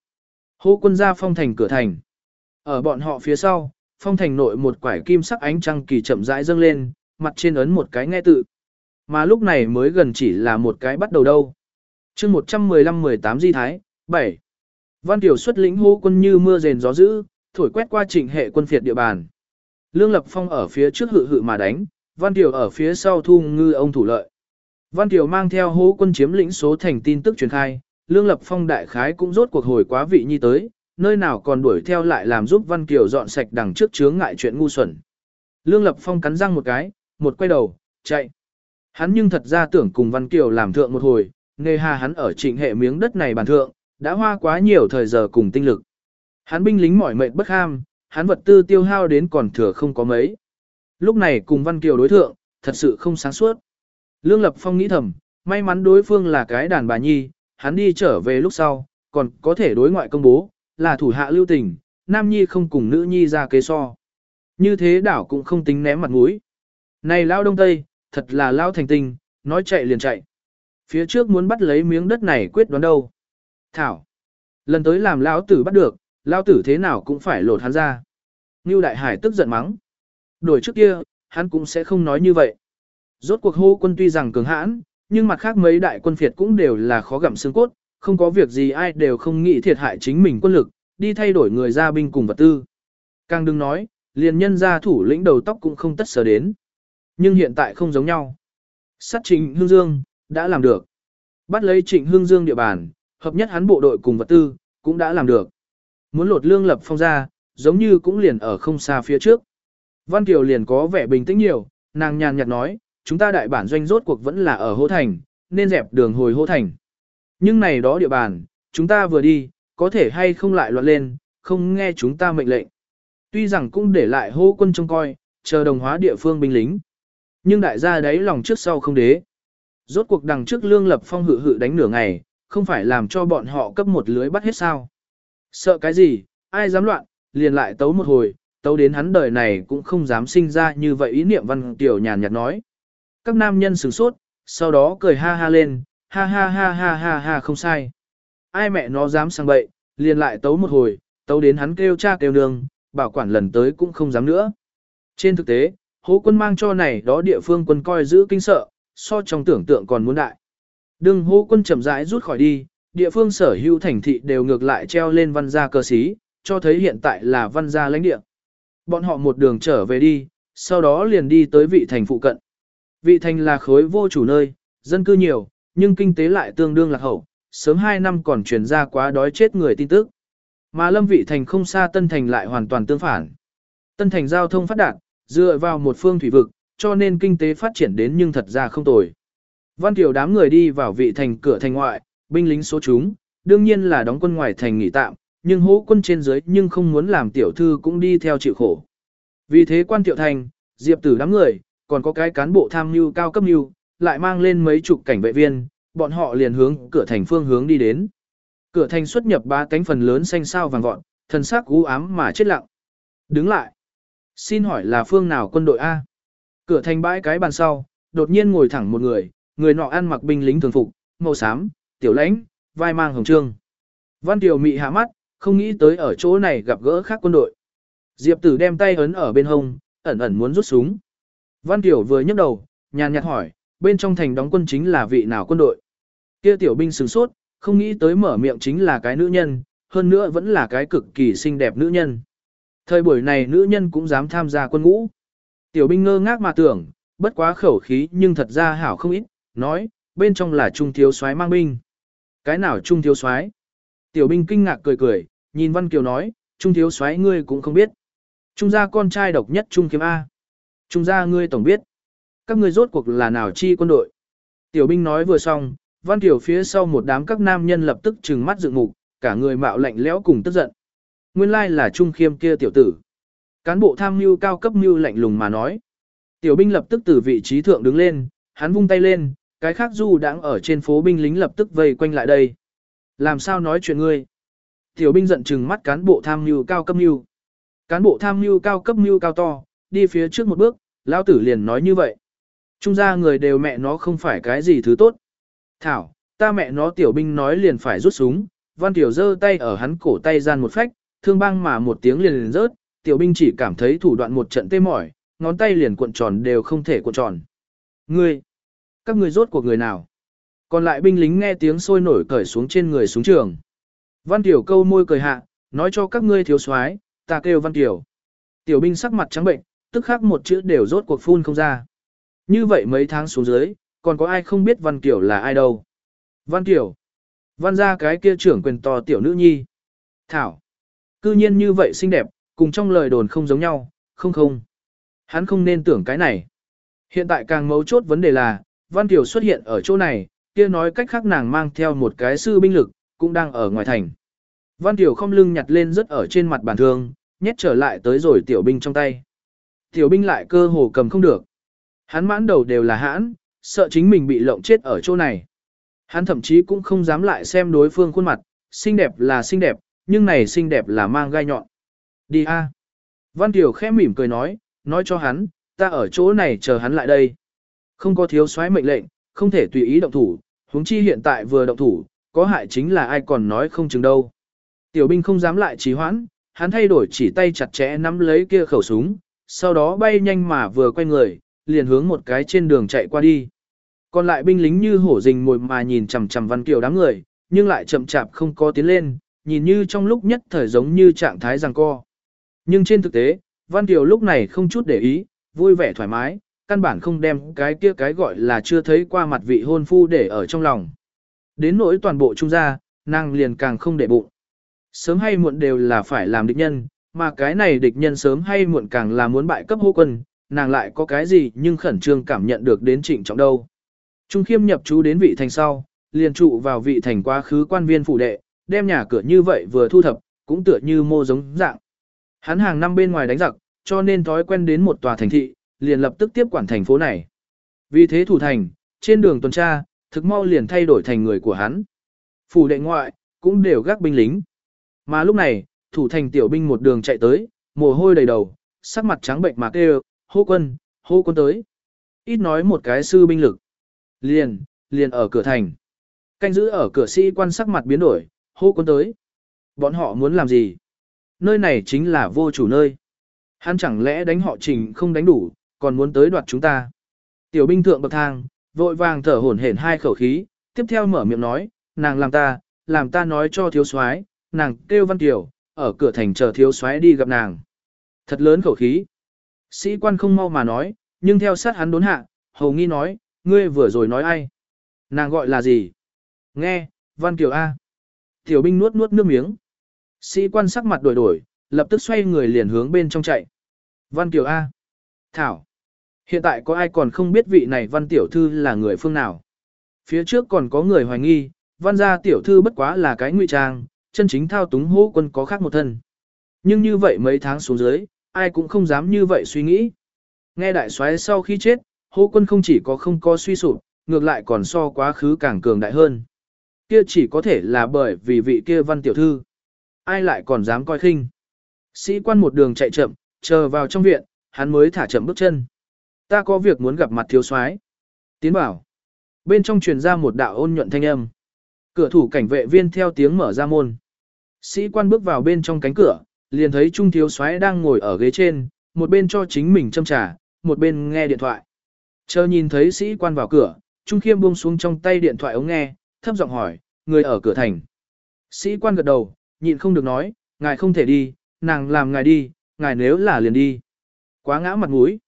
[SPEAKER 1] Hố quân ra phong thành cửa thành. Ở bọn họ phía sau, phong thành nội một quải kim sắc ánh trăng kỳ chậm rãi dâng lên, mặt trên ấn một cái nghe tự. Mà lúc này mới gần chỉ là một cái bắt đầu đâu. chương 115-18 di thái, 7. Văn Tiểu xuất lĩnh hô quân như mưa rền gió dữ, thổi quét qua trịnh hệ quân phiệt địa bàn. Lương Lập Phong ở phía trước hự hự mà đánh, Văn Tiểu ở phía sau thu ngư ông thủ lợi. Văn Tiểu mang theo hố quân chiếm lĩnh số thành tin tức truyền khai, Lương Lập Phong đại khái cũng rốt cuộc hồi quá vị nhi tới, nơi nào còn đuổi theo lại làm giúp Văn Kiều dọn sạch đằng trước chướng ngại chuyện ngu xuẩn. Lương Lập Phong cắn răng một cái, một quay đầu, chạy. Hắn nhưng thật ra tưởng cùng Văn Kiều làm thượng một hồi, nề hà hắn ở trịnh hệ miếng đất này bàn thượng, đã hoa quá nhiều thời giờ cùng tinh lực. Hắn binh lính mỏi mệt bất ham, hắn vật tư tiêu hao đến còn thừa không có mấy. Lúc này cùng Văn Kiều đối thượng, thật sự không sáng suốt. Lương Lập Phong nghĩ thầm, may mắn đối phương là cái đàn bà nhi, hắn đi trở về lúc sau, còn có thể đối ngoại công bố, là thủ hạ lưu tình, nam nhi không cùng nữ nhi ra kế so. Như thế đảo cũng không tính ném mặt mũi. Này lao đông tây, thật là lao thành tinh, nói chạy liền chạy. Phía trước muốn bắt lấy miếng đất này quyết đoán đâu. Thảo. Lần tới làm lão tử bắt được, lão tử thế nào cũng phải lột hắn ra. Ngưu Đại Hải tức giận mắng. Đổi trước kia, hắn cũng sẽ không nói như vậy. Rốt cuộc hô quân tuy rằng cường hãn, nhưng mặt khác mấy đại quân phiệt cũng đều là khó gặm xương cốt, không có việc gì ai đều không nghĩ thiệt hại chính mình quân lực, đi thay đổi người ra binh cùng vật tư. Càng đừng nói, liền nhân gia thủ lĩnh đầu tóc cũng không tất sở đến. Nhưng hiện tại không giống nhau. Sát trịnh Hương Dương, đã làm được. Bắt lấy trịnh Hương Dương địa bàn, hợp nhất hắn bộ đội cùng vật tư, cũng đã làm được. Muốn lột lương lập phong ra, giống như cũng liền ở không xa phía trước. Văn Kiều liền có vẻ bình tĩnh nhiều, nàng nhàn nhạt nói, chúng ta đại bản doanh rốt cuộc vẫn là ở Hô Thành, nên dẹp đường hồi Hô Thành. Nhưng này đó địa bàn, chúng ta vừa đi, có thể hay không lại loạn lên, không nghe chúng ta mệnh lệnh. Tuy rằng cũng để lại hô quân trông coi, chờ đồng hóa địa phương binh lính. Nhưng đại gia đấy lòng trước sau không đế. Rốt cuộc đằng trước lương lập phong hự hự đánh nửa ngày, không phải làm cho bọn họ cấp một lưới bắt hết sao. Sợ cái gì, ai dám loạn, liền lại tấu một hồi, tấu đến hắn đời này cũng không dám sinh ra như vậy ý niệm văn tiểu nhàn nhạt nói. Các nam nhân sửng sốt, sau đó cười ha ha lên, ha ha ha ha ha ha không sai. Ai mẹ nó dám sang bậy, liền lại tấu một hồi, tấu đến hắn kêu cha kêu nương, bảo quản lần tới cũng không dám nữa. Trên thực tế, hố quân mang cho này đó địa phương quân coi giữ kinh sợ, so trong tưởng tượng còn muốn đại. Đừng hố quân chậm rãi rút khỏi đi, địa phương sở hữu thành thị đều ngược lại treo lên văn gia cơ sĩ, cho thấy hiện tại là văn gia lãnh địa. Bọn họ một đường trở về đi, sau đó liền đi tới vị thành phụ cận. Vị thành là khối vô chủ nơi, dân cư nhiều, nhưng kinh tế lại tương đương lạc hậu, sớm 2 năm còn truyền ra quá đói chết người tin tức. Mà lâm vị thành không xa Tân Thành lại hoàn toàn tương phản. Tân Thành giao thông phát đạt, dựa vào một phương thủy vực, cho nên kinh tế phát triển đến nhưng thật ra không tồi. Văn Kiều đám người đi vào vị thành cửa thành ngoại, binh lính số chúng, đương nhiên là đóng quân ngoài thành nghỉ tạm, nhưng hố quân trên dưới nhưng không muốn làm tiểu thư cũng đi theo chịu khổ. Vì thế quan tiểu thành, diệp tử đám người, còn có cái cán bộ tham mưu cao cấp mưu, lại mang lên mấy chục cảnh vệ viên, bọn họ liền hướng cửa thành phương hướng đi đến. Cửa thành xuất nhập ba cánh phần lớn xanh sao vàng vọt, thần sắc u ám mà chết lặng. Đứng lại. Xin hỏi là phương nào quân đội A? Cửa thành bãi cái bàn sau, đột nhiên ngồi thẳng một người, người nọ ăn mặc binh lính thường phục, màu xám, tiểu lãnh, vai mang hồng trương. Văn Tiểu mị hạ mắt, không nghĩ tới ở chỗ này gặp gỡ khác quân đội. Diệp tử đem tay ấn ở bên hông, ẩn ẩn muốn rút súng. Văn Tiểu vừa nhấc đầu, nhàn nhạt hỏi, bên trong thành đóng quân chính là vị nào quân đội? Kia tiểu binh sửng sốt, không nghĩ tới mở miệng chính là cái nữ nhân, hơn nữa vẫn là cái cực kỳ xinh đẹp nữ nhân. Thời buổi này nữ nhân cũng dám tham gia quân ngũ. Tiểu binh ngơ ngác mà tưởng, bất quá khẩu khí nhưng thật ra hảo không ít, nói, bên trong là trung thiếu soái mang binh. Cái nào trung thiếu soái? Tiểu binh kinh ngạc cười cười, nhìn Văn Kiều nói, trung thiếu soái ngươi cũng không biết. Trung gia con trai độc nhất trung kiếm A. Trung gia ngươi tổng biết. Các ngươi rốt cuộc là nào chi quân đội? Tiểu binh nói vừa xong, Văn Kiều phía sau một đám các nam nhân lập tức trừng mắt dựng ngục, cả người mạo lạnh lẽo cùng tức giận. Nguyên lai là Trung Khiêm kia tiểu tử. Cán bộ tham mưu cao cấp mưu lạnh lùng mà nói. Tiểu binh lập tức từ vị trí thượng đứng lên, hắn vung tay lên, cái khác du đang ở trên phố binh lính lập tức vây quanh lại đây. Làm sao nói chuyện ngươi? Tiểu binh giận chừng mắt cán bộ tham mưu cao cấp mưu. Cán bộ tham mưu cao cấp mưu cao to, đi phía trước một bước, lão tử liền nói như vậy. Trung gia người đều mẹ nó không phải cái gì thứ tốt. Thảo, ta mẹ nó tiểu binh nói liền phải rút súng, văn tiểu giơ tay ở hắn cổ tay gian một phách, thương băng mà một tiếng liền liền rớt, tiểu binh chỉ cảm thấy thủ đoạn một trận tê mỏi, ngón tay liền cuộn tròn đều không thể cuộn tròn. Ngươi, các ngươi rốt của người nào? Còn lại binh lính nghe tiếng sôi nổi cởi xuống trên người xuống trường. Văn tiểu câu môi cười hạ, nói cho các ngươi thiếu soái, ta kêu văn tiểu. Tiểu binh sắc mặt trắng bệnh, tức khắc một chữ đều rốt cuộc phun không ra. Như vậy mấy tháng xuống dưới, còn có ai không biết Văn Tiểu là ai đâu. Văn Tiểu. Văn ra cái kia trưởng quyền to tiểu nữ nhi. Thảo. Cư nhiên như vậy xinh đẹp, cùng trong lời đồn không giống nhau, không không. Hắn không nên tưởng cái này. Hiện tại càng mấu chốt vấn đề là, Văn Tiểu xuất hiện ở chỗ này, kia nói cách khác nàng mang theo một cái sư binh lực, cũng đang ở ngoài thành. Văn Tiểu không lưng nhặt lên rất ở trên mặt bàn thương, nhét trở lại tới rồi tiểu binh trong tay. Tiểu binh lại cơ hồ cầm không được. Hắn mãn đầu đều là hãn, sợ chính mình bị lộng chết ở chỗ này. Hắn thậm chí cũng không dám lại xem đối phương khuôn mặt, xinh đẹp là xinh đẹp, nhưng này xinh đẹp là mang gai nhọn. Đi a. Văn Tiểu khẽ mỉm cười nói, nói cho hắn, ta ở chỗ này chờ hắn lại đây. Không có thiếu soái mệnh lệnh, không thể tùy ý động thủ, huống chi hiện tại vừa động thủ, có hại chính là ai còn nói không chừng đâu. Tiểu binh không dám lại trì hoãn, hắn thay đổi chỉ tay chặt chẽ nắm lấy kia khẩu súng, sau đó bay nhanh mà vừa quay người, liền hướng một cái trên đường chạy qua đi. Còn lại binh lính như hổ rình mồi mà nhìn chằm chằm Văn Kiều đám người, nhưng lại chậm chạp không có tiến lên, nhìn như trong lúc nhất thời giống như trạng thái giằng co. Nhưng trên thực tế, Văn Kiều lúc này không chút để ý, vui vẻ thoải mái, căn bản không đem cái kia cái gọi là chưa thấy qua mặt vị hôn phu để ở trong lòng. Đến nỗi toàn bộ trung gia, nàng liền càng không để bụng. Sớm hay muộn đều là phải làm địch nhân, mà cái này địch nhân sớm hay muộn càng là muốn bại cấp hô quân, nàng lại có cái gì nhưng khẩn trương cảm nhận được đến trịnh trọng đâu. Trung khiêm nhập chú đến vị thành sau, liền trụ vào vị thành quá khứ quan viên phủ đệ, đem nhà cửa như vậy vừa thu thập, cũng tựa như mô giống dạng. Hắn hàng năm bên ngoài đánh giặc, cho nên thói quen đến một tòa thành thị, liền lập tức tiếp quản thành phố này. Vì thế thủ thành, trên đường tuần tra, thực mau liền thay đổi thành người của hắn. Phủ đệ ngoại, cũng đều gác binh lính. Mà lúc này, thủ thành tiểu binh một đường chạy tới, mồ hôi đầy đầu, sắc mặt trắng bệnh mà kêu, hô quân, hô quân tới. Ít nói một cái sư binh lực. Liền, liền ở cửa thành. Canh giữ ở cửa sĩ quan sắc mặt biến đổi, hô quân tới. Bọn họ muốn làm gì? Nơi này chính là vô chủ nơi. Hắn chẳng lẽ đánh họ trình không đánh đủ, còn muốn tới đoạt chúng ta. Tiểu binh thượng bậc thang, vội vàng thở hổn hển hai khẩu khí, tiếp theo mở miệng nói, nàng làm ta, làm ta nói cho thiếu soái, nàng kêu văn tiểu, ở cửa thành chờ thiếu soái đi gặp nàng. Thật lớn khẩu khí. Sĩ quan không mau mà nói, nhưng theo sát hắn đốn hạ, hầu nghi nói, ngươi vừa rồi nói ai? Nàng gọi là gì? Nghe, văn kiều A. Tiểu binh nuốt nuốt nước miếng. Sĩ quan sắc mặt đổi đổi, lập tức xoay người liền hướng bên trong chạy. Văn kiều A. Thảo. Hiện tại có ai còn không biết vị này văn tiểu thư là người phương nào? Phía trước còn có người hoài nghi, văn gia tiểu thư bất quá là cái ngụy trang, chân chính thao túng hô quân có khác một thân. Nhưng như vậy mấy tháng xuống dưới, ai cũng không dám như vậy suy nghĩ. Nghe đại soái sau khi chết, hô quân không chỉ có không có suy sụp, ngược lại còn so quá khứ càng cường đại hơn. Kia chỉ có thể là bởi vì vị kia văn tiểu thư. Ai lại còn dám coi khinh. Sĩ quan một đường chạy chậm, chờ vào trong viện, hắn mới thả chậm bước chân. Ta có việc muốn gặp mặt thiếu soái. Tiến bảo. Bên trong truyền ra một đạo ôn nhuận thanh âm. Cửa thủ cảnh vệ viên theo tiếng mở ra môn. Sĩ quan bước vào bên trong cánh cửa, liền thấy Trung thiếu soái đang ngồi ở ghế trên, một bên cho chính mình châm trà, một bên nghe điện thoại. Chờ nhìn thấy sĩ quan vào cửa, Trung khiêm buông xuống trong tay điện thoại ống nghe, thấp giọng hỏi, người ở cửa thành. Sĩ quan gật đầu, nhịn không được nói, ngài không thể đi, nàng làm ngài đi, ngài nếu là liền đi. Quá ngã mặt mũi.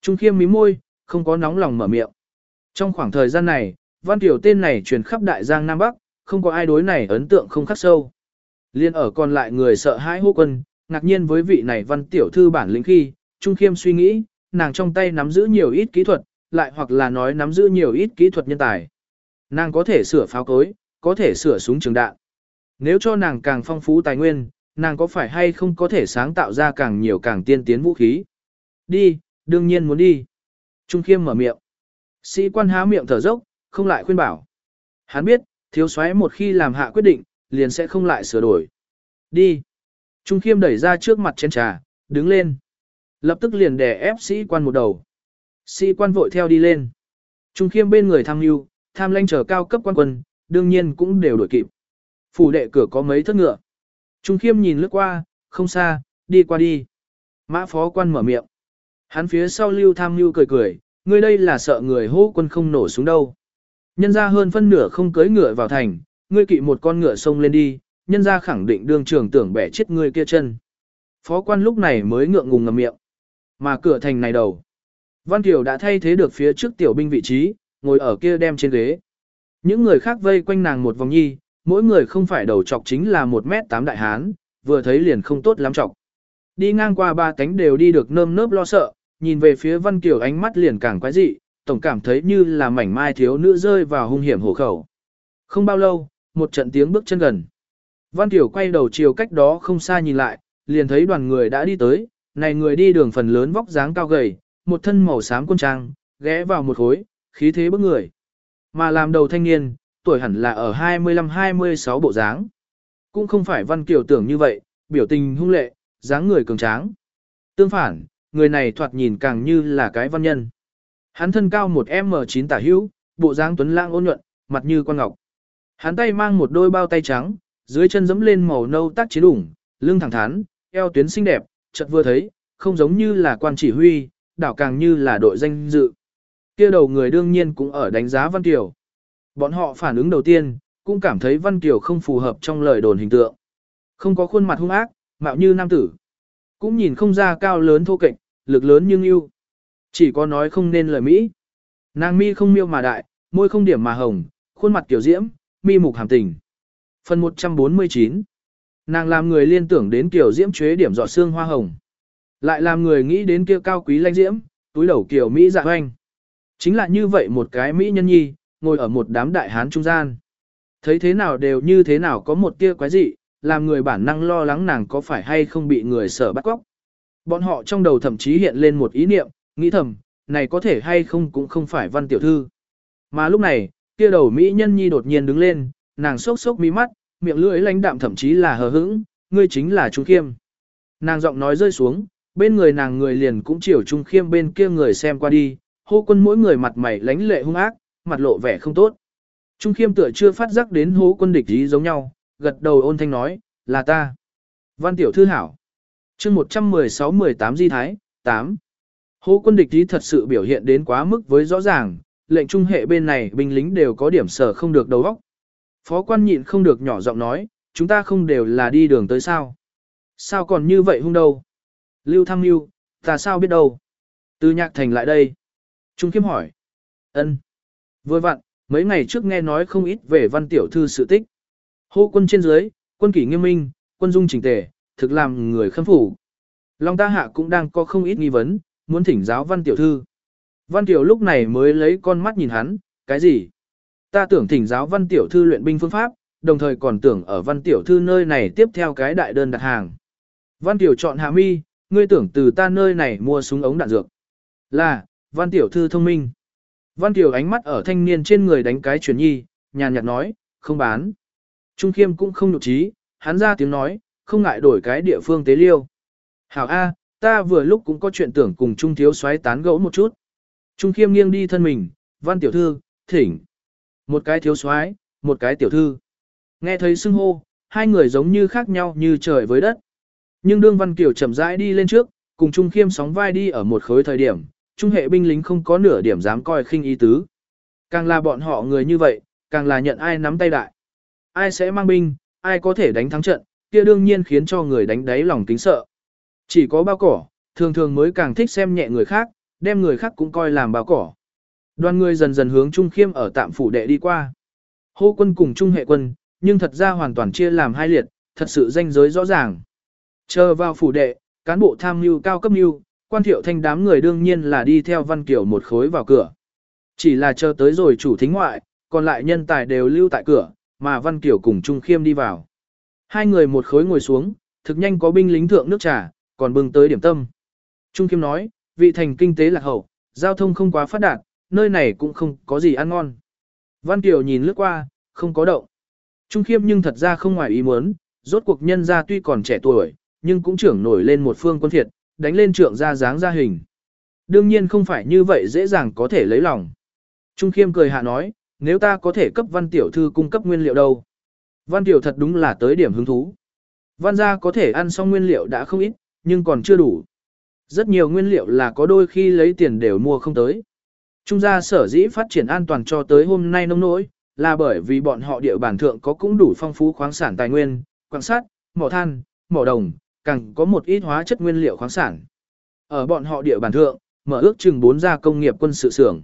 [SPEAKER 1] Trung khiêm mí môi, không có nóng lòng mở miệng. Trong khoảng thời gian này, văn tiểu tên này truyền khắp đại giang Nam Bắc, không có ai đối này ấn tượng không khắc sâu. Liên ở còn lại người sợ hãi hô quân, ngạc nhiên với vị này văn tiểu thư bản lĩnh khi, Trung khiêm suy nghĩ, nàng trong tay nắm giữ nhiều ít kỹ thuật, lại hoặc là nói nắm giữ nhiều ít kỹ thuật nhân tài. Nàng có thể sửa pháo cối, có thể sửa súng trường đạn. Nếu cho nàng càng phong phú tài nguyên, nàng có phải hay không có thể sáng tạo ra càng nhiều càng tiên tiến vũ khí. Đi, đương nhiên muốn đi. Trung khiêm mở miệng. Sĩ quan há miệng thở dốc, không lại khuyên bảo. Hắn biết, thiếu soái một khi làm hạ quyết định, liền sẽ không lại sửa đổi. Đi. Trung khiêm đẩy ra trước mặt chén trà, đứng lên. Lập tức liền đè ép sĩ quan một đầu. Sĩ quan vội theo đi lên. Trung khiêm bên người tham mưu, tham lanh chờ cao cấp quan quân, đương nhiên cũng đều đuổi kịp. Phủ đệ cửa có mấy thất ngựa. Trung khiêm nhìn lướt qua, không xa, đi qua đi. Mã phó quan mở miệng. Hắn phía sau lưu tham Lưu cười cười, ngươi đây là sợ người hô quân không nổ xuống đâu. Nhân ra hơn phân nửa không cưới ngựa vào thành, ngươi kỵ một con ngựa sông lên đi, nhân ra khẳng định đương trường tưởng bẻ chết ngươi kia chân. Phó quan lúc này mới ngượng ngùng ngầm miệng. Mà cửa thành này đầu. Văn Kiều đã thay thế được phía trước tiểu binh vị trí, ngồi ở kia đem trên ghế. Những người khác vây quanh nàng một vòng nhi, mỗi người không phải đầu chọc chính là một mét tám đại hán, vừa thấy liền không tốt lắm chọc. Đi ngang qua ba cánh đều đi được nơm nớp lo sợ, nhìn về phía Văn Kiều ánh mắt liền càng quái dị, tổng cảm thấy như là mảnh mai thiếu nữ rơi vào hung hiểm hổ khẩu. Không bao lâu, một trận tiếng bước chân gần. Văn Kiều quay đầu chiều cách đó không xa nhìn lại, liền thấy đoàn người đã đi tới, này người đi đường phần lớn vóc dáng cao gầy, một thân màu xám quân trang, ghé vào một khối, khí thế bức người. Mà làm đầu thanh niên, tuổi hẳn là ở 25-26 bộ dáng. Cũng không phải Văn Kiều tưởng như vậy, biểu tình hung lệ, dáng người cường tráng. Tương phản, người này thoạt nhìn càng như là cái văn nhân. Hắn thân cao một M9 tả hữu, bộ dáng tuấn lãng ôn nhuận, mặt như quan ngọc. Hắn tay mang một đôi bao tay trắng, dưới chân giẫm lên màu nâu tác chiến đủng, lưng thẳng thắn, eo tuyến xinh đẹp, chợt vừa thấy, không giống như là quan chỉ huy, đảo càng như là đội danh dự. Kia đầu người đương nhiên cũng ở đánh giá Văn Kiều. Bọn họ phản ứng đầu tiên, cũng cảm thấy Văn Kiều không phù hợp trong lời đồn hình tượng. Không có khuôn mặt hung ác, mạo như nam tử. Cũng nhìn không ra cao lớn thô kệch, lực lớn nhưng yêu. Chỉ có nói không nên lời Mỹ. Nàng mi không miêu mà đại, môi không điểm mà hồng, khuôn mặt kiểu diễm, mi mục hàm tình. Phần 149 Nàng làm người liên tưởng đến kiểu diễm chế điểm dọ xương hoa hồng. Lại làm người nghĩ đến kia cao quý lanh diễm, túi đầu kiểu Mỹ dạ hoanh. Chính là như vậy một cái Mỹ nhân nhi, ngồi ở một đám đại hán trung gian. Thấy thế nào đều như thế nào có một tia quái dị, làm người bản năng lo lắng nàng có phải hay không bị người sở bắt cóc. Bọn họ trong đầu thậm chí hiện lên một ý niệm, nghĩ thầm, này có thể hay không cũng không phải văn tiểu thư. Mà lúc này, kia đầu Mỹ nhân nhi đột nhiên đứng lên, nàng sốc sốc mí mắt, miệng lưỡi lãnh đạm thậm chí là hờ hững, ngươi chính là Trung Khiêm. Nàng giọng nói rơi xuống, bên người nàng người liền cũng chiều Trung Khiêm bên kia người xem qua đi, hô quân mỗi người mặt mày lánh lệ hung ác, mặt lộ vẻ không tốt. Trung Khiêm tựa chưa phát giác đến hố quân địch ý giống nhau, gật đầu ôn thanh nói, là ta. Văn tiểu thư hảo chương 116-18 di thái, 8. Hố quân địch ý thật sự biểu hiện đến quá mức với rõ ràng, lệnh trung hệ bên này binh lính đều có điểm sở không được đầu óc. Phó quan nhịn không được nhỏ giọng nói, chúng ta không đều là đi đường tới sao. Sao còn như vậy hung đâu? Lưu Thăng lưu, ta sao biết đâu? Từ nhạc thành lại đây. Trung kiếm hỏi. ân Vừa vặn, mấy ngày trước nghe nói không ít về văn tiểu thư sự tích. Hô quân trên dưới, quân kỷ nghiêm minh, quân dung chỉnh tề, thực làm người khâm phủ. Long ta hạ cũng đang có không ít nghi vấn, muốn thỉnh giáo văn tiểu thư. Văn tiểu lúc này mới lấy con mắt nhìn hắn, cái gì? Ta tưởng thỉnh giáo văn tiểu thư luyện binh phương pháp, đồng thời còn tưởng ở văn tiểu thư nơi này tiếp theo cái đại đơn đặt hàng. Văn tiểu chọn hạ mi, ngươi tưởng từ ta nơi này mua súng ống đạn dược. Là, văn tiểu thư thông minh. Văn tiểu ánh mắt ở thanh niên trên người đánh cái chuyển nhi, nhàn nhạt nói, không bán. Trung khiêm cũng không nhục trí, hắn ra tiếng nói, không ngại đổi cái địa phương tế liêu. Hảo A, ta vừa lúc cũng có chuyện tưởng cùng Trung thiếu soái tán gẫu một chút. Trung khiêm nghiêng đi thân mình, văn tiểu thư, thỉnh. Một cái thiếu soái, một cái tiểu thư. Nghe thấy xưng hô, hai người giống như khác nhau như trời với đất. Nhưng đương văn kiều chậm rãi đi lên trước, cùng Trung khiêm sóng vai đi ở một khối thời điểm, Trung hệ binh lính không có nửa điểm dám coi khinh ý tứ. Càng là bọn họ người như vậy, càng là nhận ai nắm tay đại. Ai sẽ mang binh, ai có thể đánh thắng trận, kia đương nhiên khiến cho người đánh đáy lòng kính sợ. Chỉ có bao cỏ, thường thường mới càng thích xem nhẹ người khác, đem người khác cũng coi làm bao cỏ. Đoàn người dần dần hướng Trung Khiêm ở tạm phủ đệ đi qua. Hô quân cùng Trung hệ quân, nhưng thật ra hoàn toàn chia làm hai liệt, thật sự danh giới rõ ràng. Chờ vào phủ đệ, cán bộ tham mưu cao cấp mưu, quan thiệu thanh đám người đương nhiên là đi theo văn kiểu một khối vào cửa. Chỉ là chờ tới rồi chủ thính ngoại, còn lại nhân tài đều lưu tại cửa, mà văn kiểu cùng Trung Khiêm đi vào. Hai người một khối ngồi xuống, thực nhanh có binh lính thượng nước trà, còn bưng tới điểm tâm. Trung Khiêm nói, vị thành kinh tế lạc hậu, giao thông không quá phát đạt, nơi này cũng không có gì ăn ngon. Văn Kiều nhìn lướt qua, không có động. Trung Khiêm nhưng thật ra không ngoài ý muốn, rốt cuộc nhân gia tuy còn trẻ tuổi, nhưng cũng trưởng nổi lên một phương quân thiệt, đánh lên trượng ra dáng ra hình. Đương nhiên không phải như vậy dễ dàng có thể lấy lòng. Trung Khiêm cười hạ nói, nếu ta có thể cấp văn tiểu thư cung cấp nguyên liệu đâu. Văn tiểu thật đúng là tới điểm hứng thú. Văn gia có thể ăn xong nguyên liệu đã không ít, nhưng còn chưa đủ. Rất nhiều nguyên liệu là có đôi khi lấy tiền đều mua không tới. Trung gia sở dĩ phát triển an toàn cho tới hôm nay nông nỗi, là bởi vì bọn họ địa bàn thượng có cũng đủ phong phú khoáng sản tài nguyên, quan sát, mỏ than, mỏ đồng, càng có một ít hóa chất nguyên liệu khoáng sản. Ở bọn họ địa bàn thượng, mở ước chừng 4 gia công nghiệp quân sự xưởng.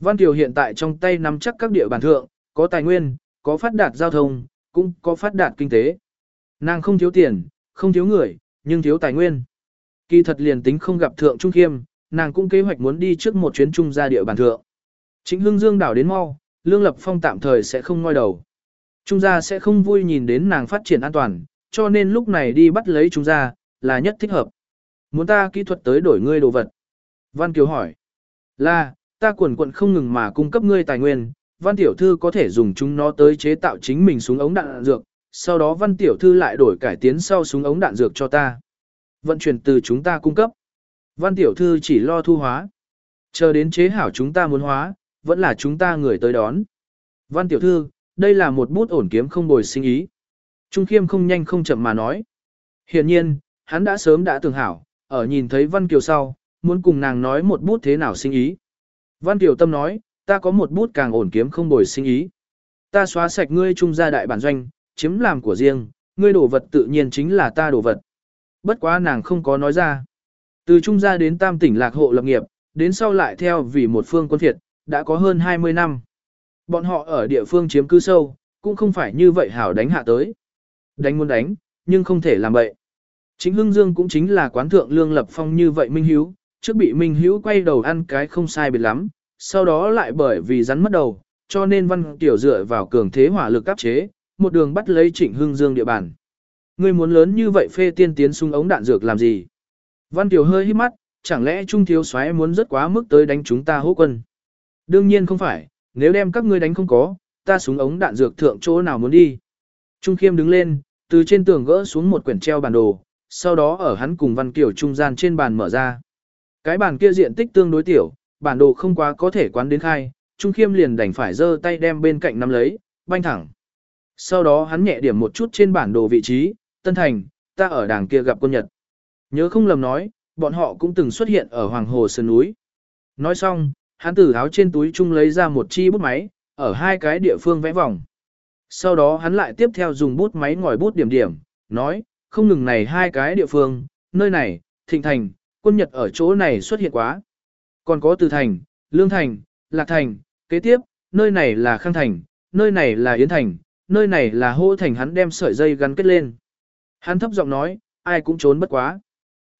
[SPEAKER 1] Văn Kiều hiện tại trong tay nắm chắc các địa bàn thượng, có tài nguyên, có phát đạt giao thông, cũng có phát đạt kinh tế. Nàng không thiếu tiền, không thiếu người, nhưng thiếu tài nguyên. Kỳ thật liền tính không gặp thượng Trung Khiêm, nàng cũng kế hoạch muốn đi trước một chuyến trung ra địa bàn thượng. Chính Hưng Dương đảo đến mau, Lương Lập Phong tạm thời sẽ không ngoi đầu. Trung gia sẽ không vui nhìn đến nàng phát triển an toàn, cho nên lúc này đi bắt lấy Trung gia, là nhất thích hợp. Muốn ta kỹ thuật tới đổi ngươi đồ vật. Văn Kiều hỏi. Là, ta quần quận không ngừng mà cung cấp ngươi tài nguyên, Văn Tiểu Thư có thể dùng chúng nó tới chế tạo chính mình súng ống đạn, dược, sau đó Văn Tiểu Thư lại đổi cải tiến sau súng ống đạn dược cho ta. Vận chuyển từ chúng ta cung cấp. Văn Tiểu Thư chỉ lo thu hóa. Chờ đến chế hảo chúng ta muốn hóa, vẫn là chúng ta người tới đón. Văn Tiểu Thư, đây là một bút ổn kiếm không bồi sinh ý. Trung Khiêm không nhanh không chậm mà nói. Hiện nhiên, hắn đã sớm đã tưởng hảo, ở nhìn thấy Văn Kiều sau, muốn cùng nàng nói một bút thế nào sinh ý. Văn Kiều Tâm nói, ta có một bút càng ổn kiếm không bồi sinh ý. Ta xóa sạch ngươi trung gia đại bản doanh, chiếm làm của riêng, ngươi đồ vật tự nhiên chính là ta đồ vật. Bất quá nàng không có nói ra. Từ trung gia đến tam tỉnh lạc hộ lập nghiệp, đến sau lại theo vì một phương quân thiệt, đã có hơn 20 năm. Bọn họ ở địa phương chiếm cứ sâu, cũng không phải như vậy hảo đánh hạ tới. Đánh muốn đánh, nhưng không thể làm vậy. Chính Hưng Dương cũng chính là quán thượng lương lập phong như vậy Minh Hiếu, trước bị Minh Hiếu quay đầu ăn cái không sai biệt lắm, sau đó lại bởi vì rắn mất đầu, cho nên Văn Tiểu dựa vào cường thế hỏa lực áp chế, một đường bắt lấy Trịnh Hưng Dương địa bàn. ngươi muốn lớn như vậy phê tiên tiến sung ống đạn dược làm gì? Văn Tiểu hơi hít mắt, chẳng lẽ Trung Thiếu soái muốn rất quá mức tới đánh chúng ta hô quân? Đương nhiên không phải, nếu đem các ngươi đánh không có, ta súng ống đạn dược thượng chỗ nào muốn đi. Trung Khiêm đứng lên, từ trên tường gỡ xuống một quyển treo bản đồ, sau đó ở hắn cùng Văn Kiều trung gian trên bàn mở ra. Cái bàn kia diện tích tương đối tiểu, bản đồ không quá có thể quán đến khai, Trung Khiêm liền đành phải giơ tay đem bên cạnh nắm lấy, banh thẳng. Sau đó hắn nhẹ điểm một chút trên bản đồ vị trí, Tân Thành, ta ở đàng kia gặp quân Nhật. Nhớ không lầm nói, bọn họ cũng từng xuất hiện ở Hoàng Hồ Sơn Núi. Nói xong, hắn từ áo trên túi chung lấy ra một chi bút máy, ở hai cái địa phương vẽ vòng. Sau đó hắn lại tiếp theo dùng bút máy ngòi bút điểm điểm, nói, không ngừng này hai cái địa phương, nơi này, Thịnh Thành, quân Nhật ở chỗ này xuất hiện quá. Còn có Từ Thành, Lương Thành, Lạc Thành, kế tiếp, nơi này là Khang Thành, nơi này là Yến Thành, nơi này là Hô Thành hắn đem sợi dây gắn kết lên. Hắn thấp giọng nói, ai cũng trốn bất quá.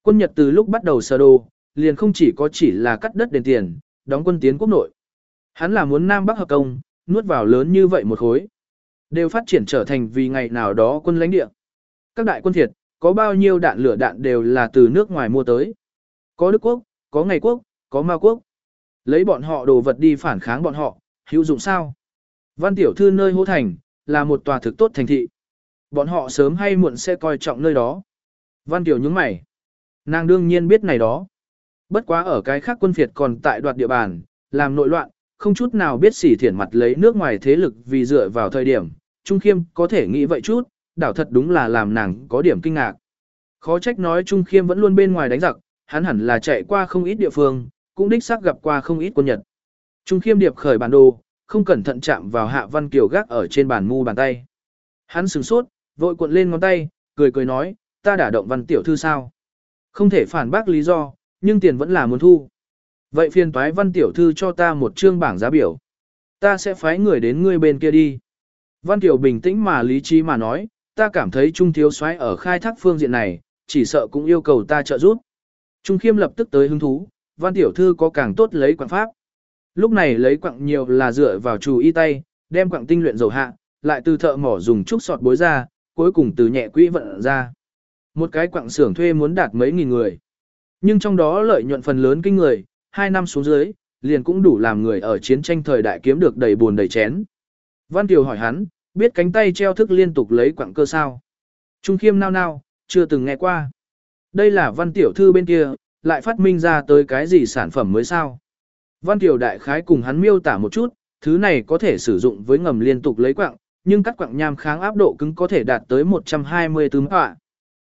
[SPEAKER 1] Quân Nhật từ lúc bắt đầu sơ đồ, liền không chỉ có chỉ là cắt đất đền tiền, đóng quân tiến quốc nội. Hắn là muốn Nam Bắc hợp công, nuốt vào lớn như vậy một khối. Đều phát triển trở thành vì ngày nào đó quân lãnh địa. Các đại quân thiệt, có bao nhiêu đạn lửa đạn đều là từ nước ngoài mua tới. Có Đức Quốc, có Ngày Quốc, có Ma Quốc. Lấy bọn họ đồ vật đi phản kháng bọn họ, hữu dụng sao? Văn Tiểu Thư nơi hô thành, là một tòa thực tốt thành thị. Bọn họ sớm hay muộn sẽ coi trọng nơi đó. Văn Tiểu nhướng mày. Nàng đương nhiên biết này đó. Bất quá ở cái khác quân phiệt còn tại đoạt địa bàn, làm nội loạn, không chút nào biết xỉ thiển mặt lấy nước ngoài thế lực vì dựa vào thời điểm, Trung Khiêm có thể nghĩ vậy chút, đảo thật đúng là làm nàng có điểm kinh ngạc. Khó trách nói Trung Khiêm vẫn luôn bên ngoài đánh giặc, hắn hẳn là chạy qua không ít địa phương, cũng đích xác gặp qua không ít quân Nhật. Trung Khiêm điệp khởi bản đồ, không cẩn thận chạm vào Hạ Văn Kiều gác ở trên bàn mu bàn tay. Hắn sửng sốt, vội cuộn lên ngón tay, cười cười nói, ta đã động văn tiểu thư sao? Không thể phản bác lý do, nhưng tiền vẫn là muốn thu. Vậy phiền toái văn tiểu thư cho ta một chương bảng giá biểu. Ta sẽ phái người đến ngươi bên kia đi. Văn tiểu bình tĩnh mà lý trí mà nói, ta cảm thấy Trung thiếu soái ở khai thác phương diện này, chỉ sợ cũng yêu cầu ta trợ giúp. Trung khiêm lập tức tới hứng thú, văn tiểu thư có càng tốt lấy quặng pháp. Lúc này lấy quặng nhiều là dựa vào chủ y tay, đem quặng tinh luyện dầu hạ, lại từ thợ mỏ dùng trúc sọt bối ra, cuối cùng từ nhẹ quỹ vận ra. Một cái quặng xưởng thuê muốn đạt mấy nghìn người. Nhưng trong đó lợi nhuận phần lớn kinh người, hai năm xuống dưới, liền cũng đủ làm người ở chiến tranh thời đại kiếm được đầy buồn đầy chén. Văn Kiều hỏi hắn, biết cánh tay treo thức liên tục lấy quặng cơ sao? Trung khiêm nao nao, chưa từng nghe qua. Đây là văn tiểu thư bên kia, lại phát minh ra tới cái gì sản phẩm mới sao? Văn tiểu đại khái cùng hắn miêu tả một chút, thứ này có thể sử dụng với ngầm liên tục lấy quặng, nhưng các quặng nham kháng áp độ cứng có thể đạt tới 120 tướng họa.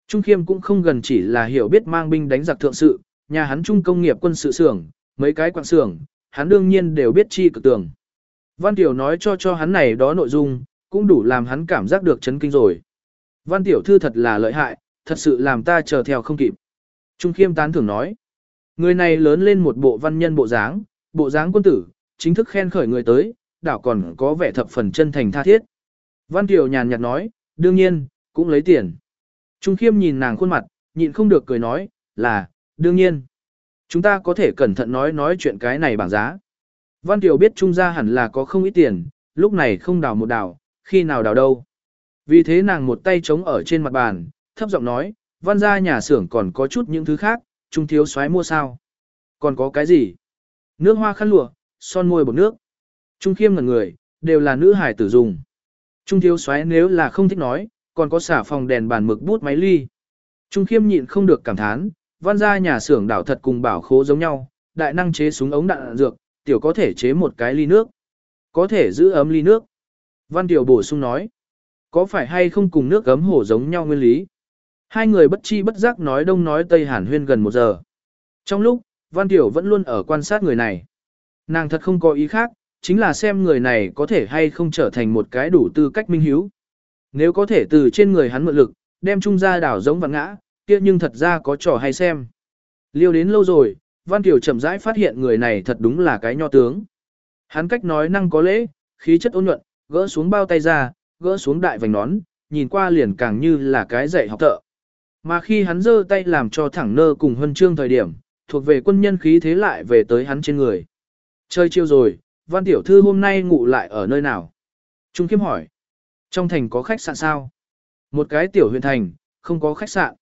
[SPEAKER 1] Trung Khiêm cũng không gần chỉ là hiểu biết mang binh đánh giặc thượng sự, nhà hắn trung công nghiệp quân sự xưởng, mấy cái quạng xưởng, hắn đương nhiên đều biết chi cực tường. Văn Tiểu nói cho cho hắn này đó nội dung, cũng đủ làm hắn cảm giác được chấn kinh rồi. Văn Tiểu thư thật là lợi hại, thật sự làm ta chờ theo không kịp. Trung Khiêm tán thưởng nói, người này lớn lên một bộ văn nhân bộ dáng, bộ dáng quân tử, chính thức khen khởi người tới, đảo còn có vẻ thập phần chân thành tha thiết. Văn Kiều nhàn nhạt nói, đương nhiên, cũng lấy tiền. Trung khiêm nhìn nàng khuôn mặt, nhịn không được cười nói, là, đương nhiên. Chúng ta có thể cẩn thận nói nói chuyện cái này bảng giá. Văn Kiều biết Trung gia hẳn là có không ít tiền, lúc này không đào một đào, khi nào đào đâu. Vì thế nàng một tay chống ở trên mặt bàn, thấp giọng nói, văn gia nhà xưởng còn có chút những thứ khác, Trung thiếu soái mua sao. Còn có cái gì? Nước hoa khăn lụa, son môi bột nước. Trung khiêm ngần người, đều là nữ hải tử dùng. Trung thiếu soái nếu là không thích nói, còn có xả phòng đèn bàn mực bút máy ly. Trung khiêm nhịn không được cảm thán, văn gia nhà xưởng đảo thật cùng bảo khố giống nhau, đại năng chế súng ống đạn, dược, tiểu có thể chế một cái ly nước. Có thể giữ ấm ly nước. Văn tiểu bổ sung nói, có phải hay không cùng nước ấm hổ giống nhau nguyên lý? Hai người bất chi bất giác nói đông nói tây hàn huyên gần một giờ. Trong lúc, Văn Tiểu vẫn luôn ở quan sát người này. Nàng thật không có ý khác, chính là xem người này có thể hay không trở thành một cái đủ tư cách minh hiếu. Nếu có thể từ trên người hắn mượn lực, đem trung ra đảo giống vạn ngã, kia nhưng thật ra có trò hay xem. Liêu đến lâu rồi, Văn Kiều chậm rãi phát hiện người này thật đúng là cái nho tướng. Hắn cách nói năng có lễ, khí chất ôn nhuận, gỡ xuống bao tay ra, gỡ xuống đại vành nón, nhìn qua liền càng như là cái dạy học tợ. Mà khi hắn giơ tay làm cho thẳng nơ cùng huân chương thời điểm, thuộc về quân nhân khí thế lại về tới hắn trên người. Chơi chiêu rồi, văn tiểu thư hôm nay ngủ lại ở nơi nào? Trung Kiếm hỏi. Trong thành có khách sạn sao? Một cái tiểu huyện thành, không có khách sạn.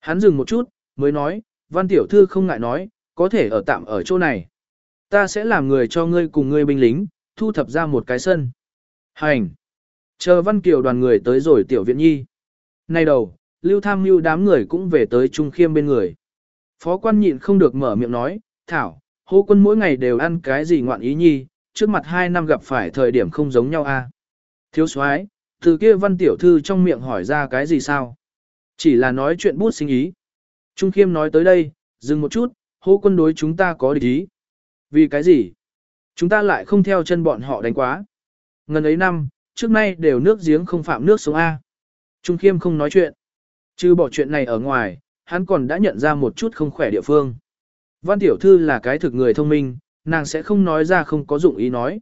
[SPEAKER 1] Hắn dừng một chút, mới nói, văn tiểu thư không ngại nói, có thể ở tạm ở chỗ này. Ta sẽ làm người cho ngươi cùng ngươi binh lính, thu thập ra một cái sân. Hành! Chờ văn kiều đoàn người tới rồi tiểu viện nhi. Nay đầu, lưu tham mưu đám người cũng về tới trung khiêm bên người. Phó quan nhịn không được mở miệng nói, Thảo, hô quân mỗi ngày đều ăn cái gì ngoạn ý nhi, trước mặt hai năm gặp phải thời điểm không giống nhau a. À? Thiếu soái, từ kia văn tiểu thư trong miệng hỏi ra cái gì sao? Chỉ là nói chuyện bút sinh ý. Trung khiêm nói tới đây, dừng một chút, hô quân đối chúng ta có địch ý. Vì cái gì? Chúng ta lại không theo chân bọn họ đánh quá. Ngần ấy năm, trước nay đều nước giếng không phạm nước sống A. Trung khiêm không nói chuyện. Chứ bỏ chuyện này ở ngoài, hắn còn đã nhận ra một chút không khỏe địa phương. Văn tiểu thư là cái thực người thông minh, nàng sẽ không nói ra không có dụng ý nói.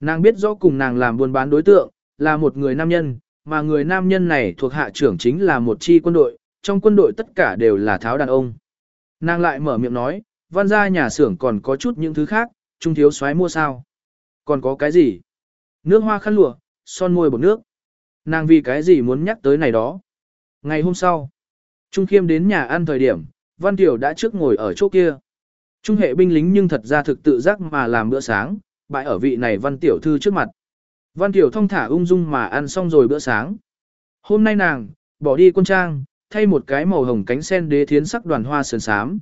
[SPEAKER 1] Nàng biết rõ cùng nàng làm buôn bán đối tượng, là một người nam nhân, mà người nam nhân này thuộc hạ trưởng chính là một chi quân đội, trong quân đội tất cả đều là tháo đàn ông. Nàng lại mở miệng nói, văn gia nhà xưởng còn có chút những thứ khác, trung thiếu soái mua sao. Còn có cái gì? Nước hoa khăn lụa, son môi bột nước. Nàng vì cái gì muốn nhắc tới này đó? Ngày hôm sau, Trung Khiêm đến nhà ăn thời điểm, Văn Tiểu đã trước ngồi ở chỗ kia. Trung hệ binh lính nhưng thật ra thực tự giác mà làm bữa sáng, bại ở vị này Văn Tiểu Thư trước mặt. Văn Tiểu thông thả ung dung mà ăn xong rồi bữa sáng. Hôm nay nàng, bỏ đi quân trang, thay một cái màu hồng cánh sen đế thiến sắc đoàn hoa sườn sám.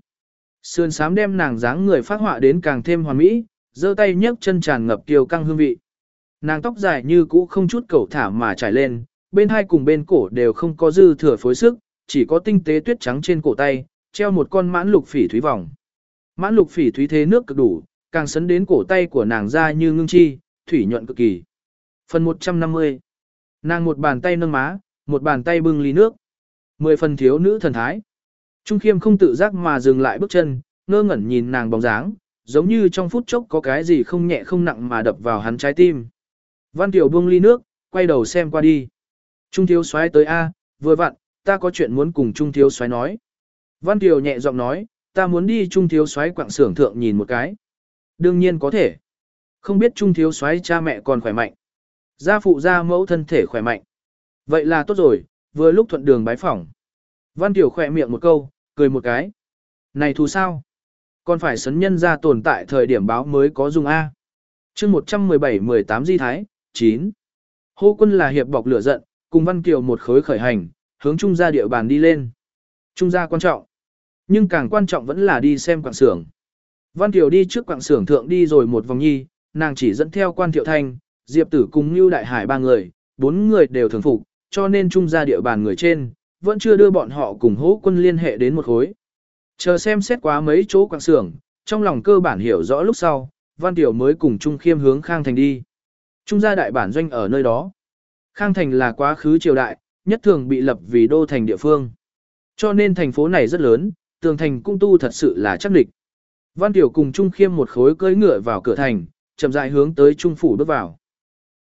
[SPEAKER 1] Sườn sám đem nàng dáng người phát họa đến càng thêm hoàn mỹ, giơ tay nhấc chân tràn ngập kiều căng hương vị. Nàng tóc dài như cũ không chút cầu thả mà trải lên, bên hai cùng bên cổ đều không có dư thừa phối sức, chỉ có tinh tế tuyết trắng trên cổ tay, treo một con mãn lục phỉ thúy vòng. Mãn lục phỉ thúy thế nước cực đủ, càng sấn đến cổ tay của nàng ra như ngưng chi, thủy nhuận cực kỳ. Phần 150 Nàng một bàn tay nâng má, một bàn tay bưng ly nước. Mười phần thiếu nữ thần thái. Trung khiêm không tự giác mà dừng lại bước chân, ngơ ngẩn nhìn nàng bóng dáng, giống như trong phút chốc có cái gì không nhẹ không nặng mà đập vào hắn trái tim. Văn Tiểu buông ly nước, quay đầu xem qua đi. Trung thiếu soái tới A, vừa vặn, ta có chuyện muốn cùng Trung thiếu soái nói. Văn Kiều nhẹ giọng nói, ta muốn đi Trung thiếu soái quạng xưởng thượng nhìn một cái. Đương nhiên có thể. Không biết Trung thiếu soái cha mẹ còn khỏe mạnh. Gia phụ gia mẫu thân thể khỏe mạnh. Vậy là tốt rồi, vừa lúc thuận đường bái phỏng. Văn Kiều khỏe miệng một câu, cười một cái. Này thù sao? Còn phải sấn nhân ra tồn tại thời điểm báo mới có dùng A. chương 117-18 Di Thái, 9. Hô quân là hiệp bọc lửa giận, cùng Văn Kiều một khối khởi hành, hướng trung gia địa bàn đi lên. Trung gia quan trọng. Nhưng càng quan trọng vẫn là đi xem quảng xưởng. Văn Kiều đi trước quảng xưởng thượng đi rồi một vòng nhi, nàng chỉ dẫn theo quan thiệu thanh, Diệp Tử cùng lưu Đại Hải ba người, bốn người đều thường phục, cho nên trung gia địa bàn người trên, vẫn chưa đưa bọn họ cùng hỗ quân liên hệ đến một khối. Chờ xem xét quá mấy chỗ quảng xưởng, trong lòng cơ bản hiểu rõ lúc sau, Văn Tiểu mới cùng Trung Khiêm hướng Khang Thành đi. Trung gia đại bản doanh ở nơi đó. Khang Thành là quá khứ triều đại, nhất thường bị lập vì đô thành địa phương. Cho nên thành phố này rất lớn, tường thành cung tu thật sự là chắc địch. Văn Tiểu cùng Trung Khiêm một khối cưỡi ngựa vào cửa thành, chậm rãi hướng tới Trung phủ bước vào.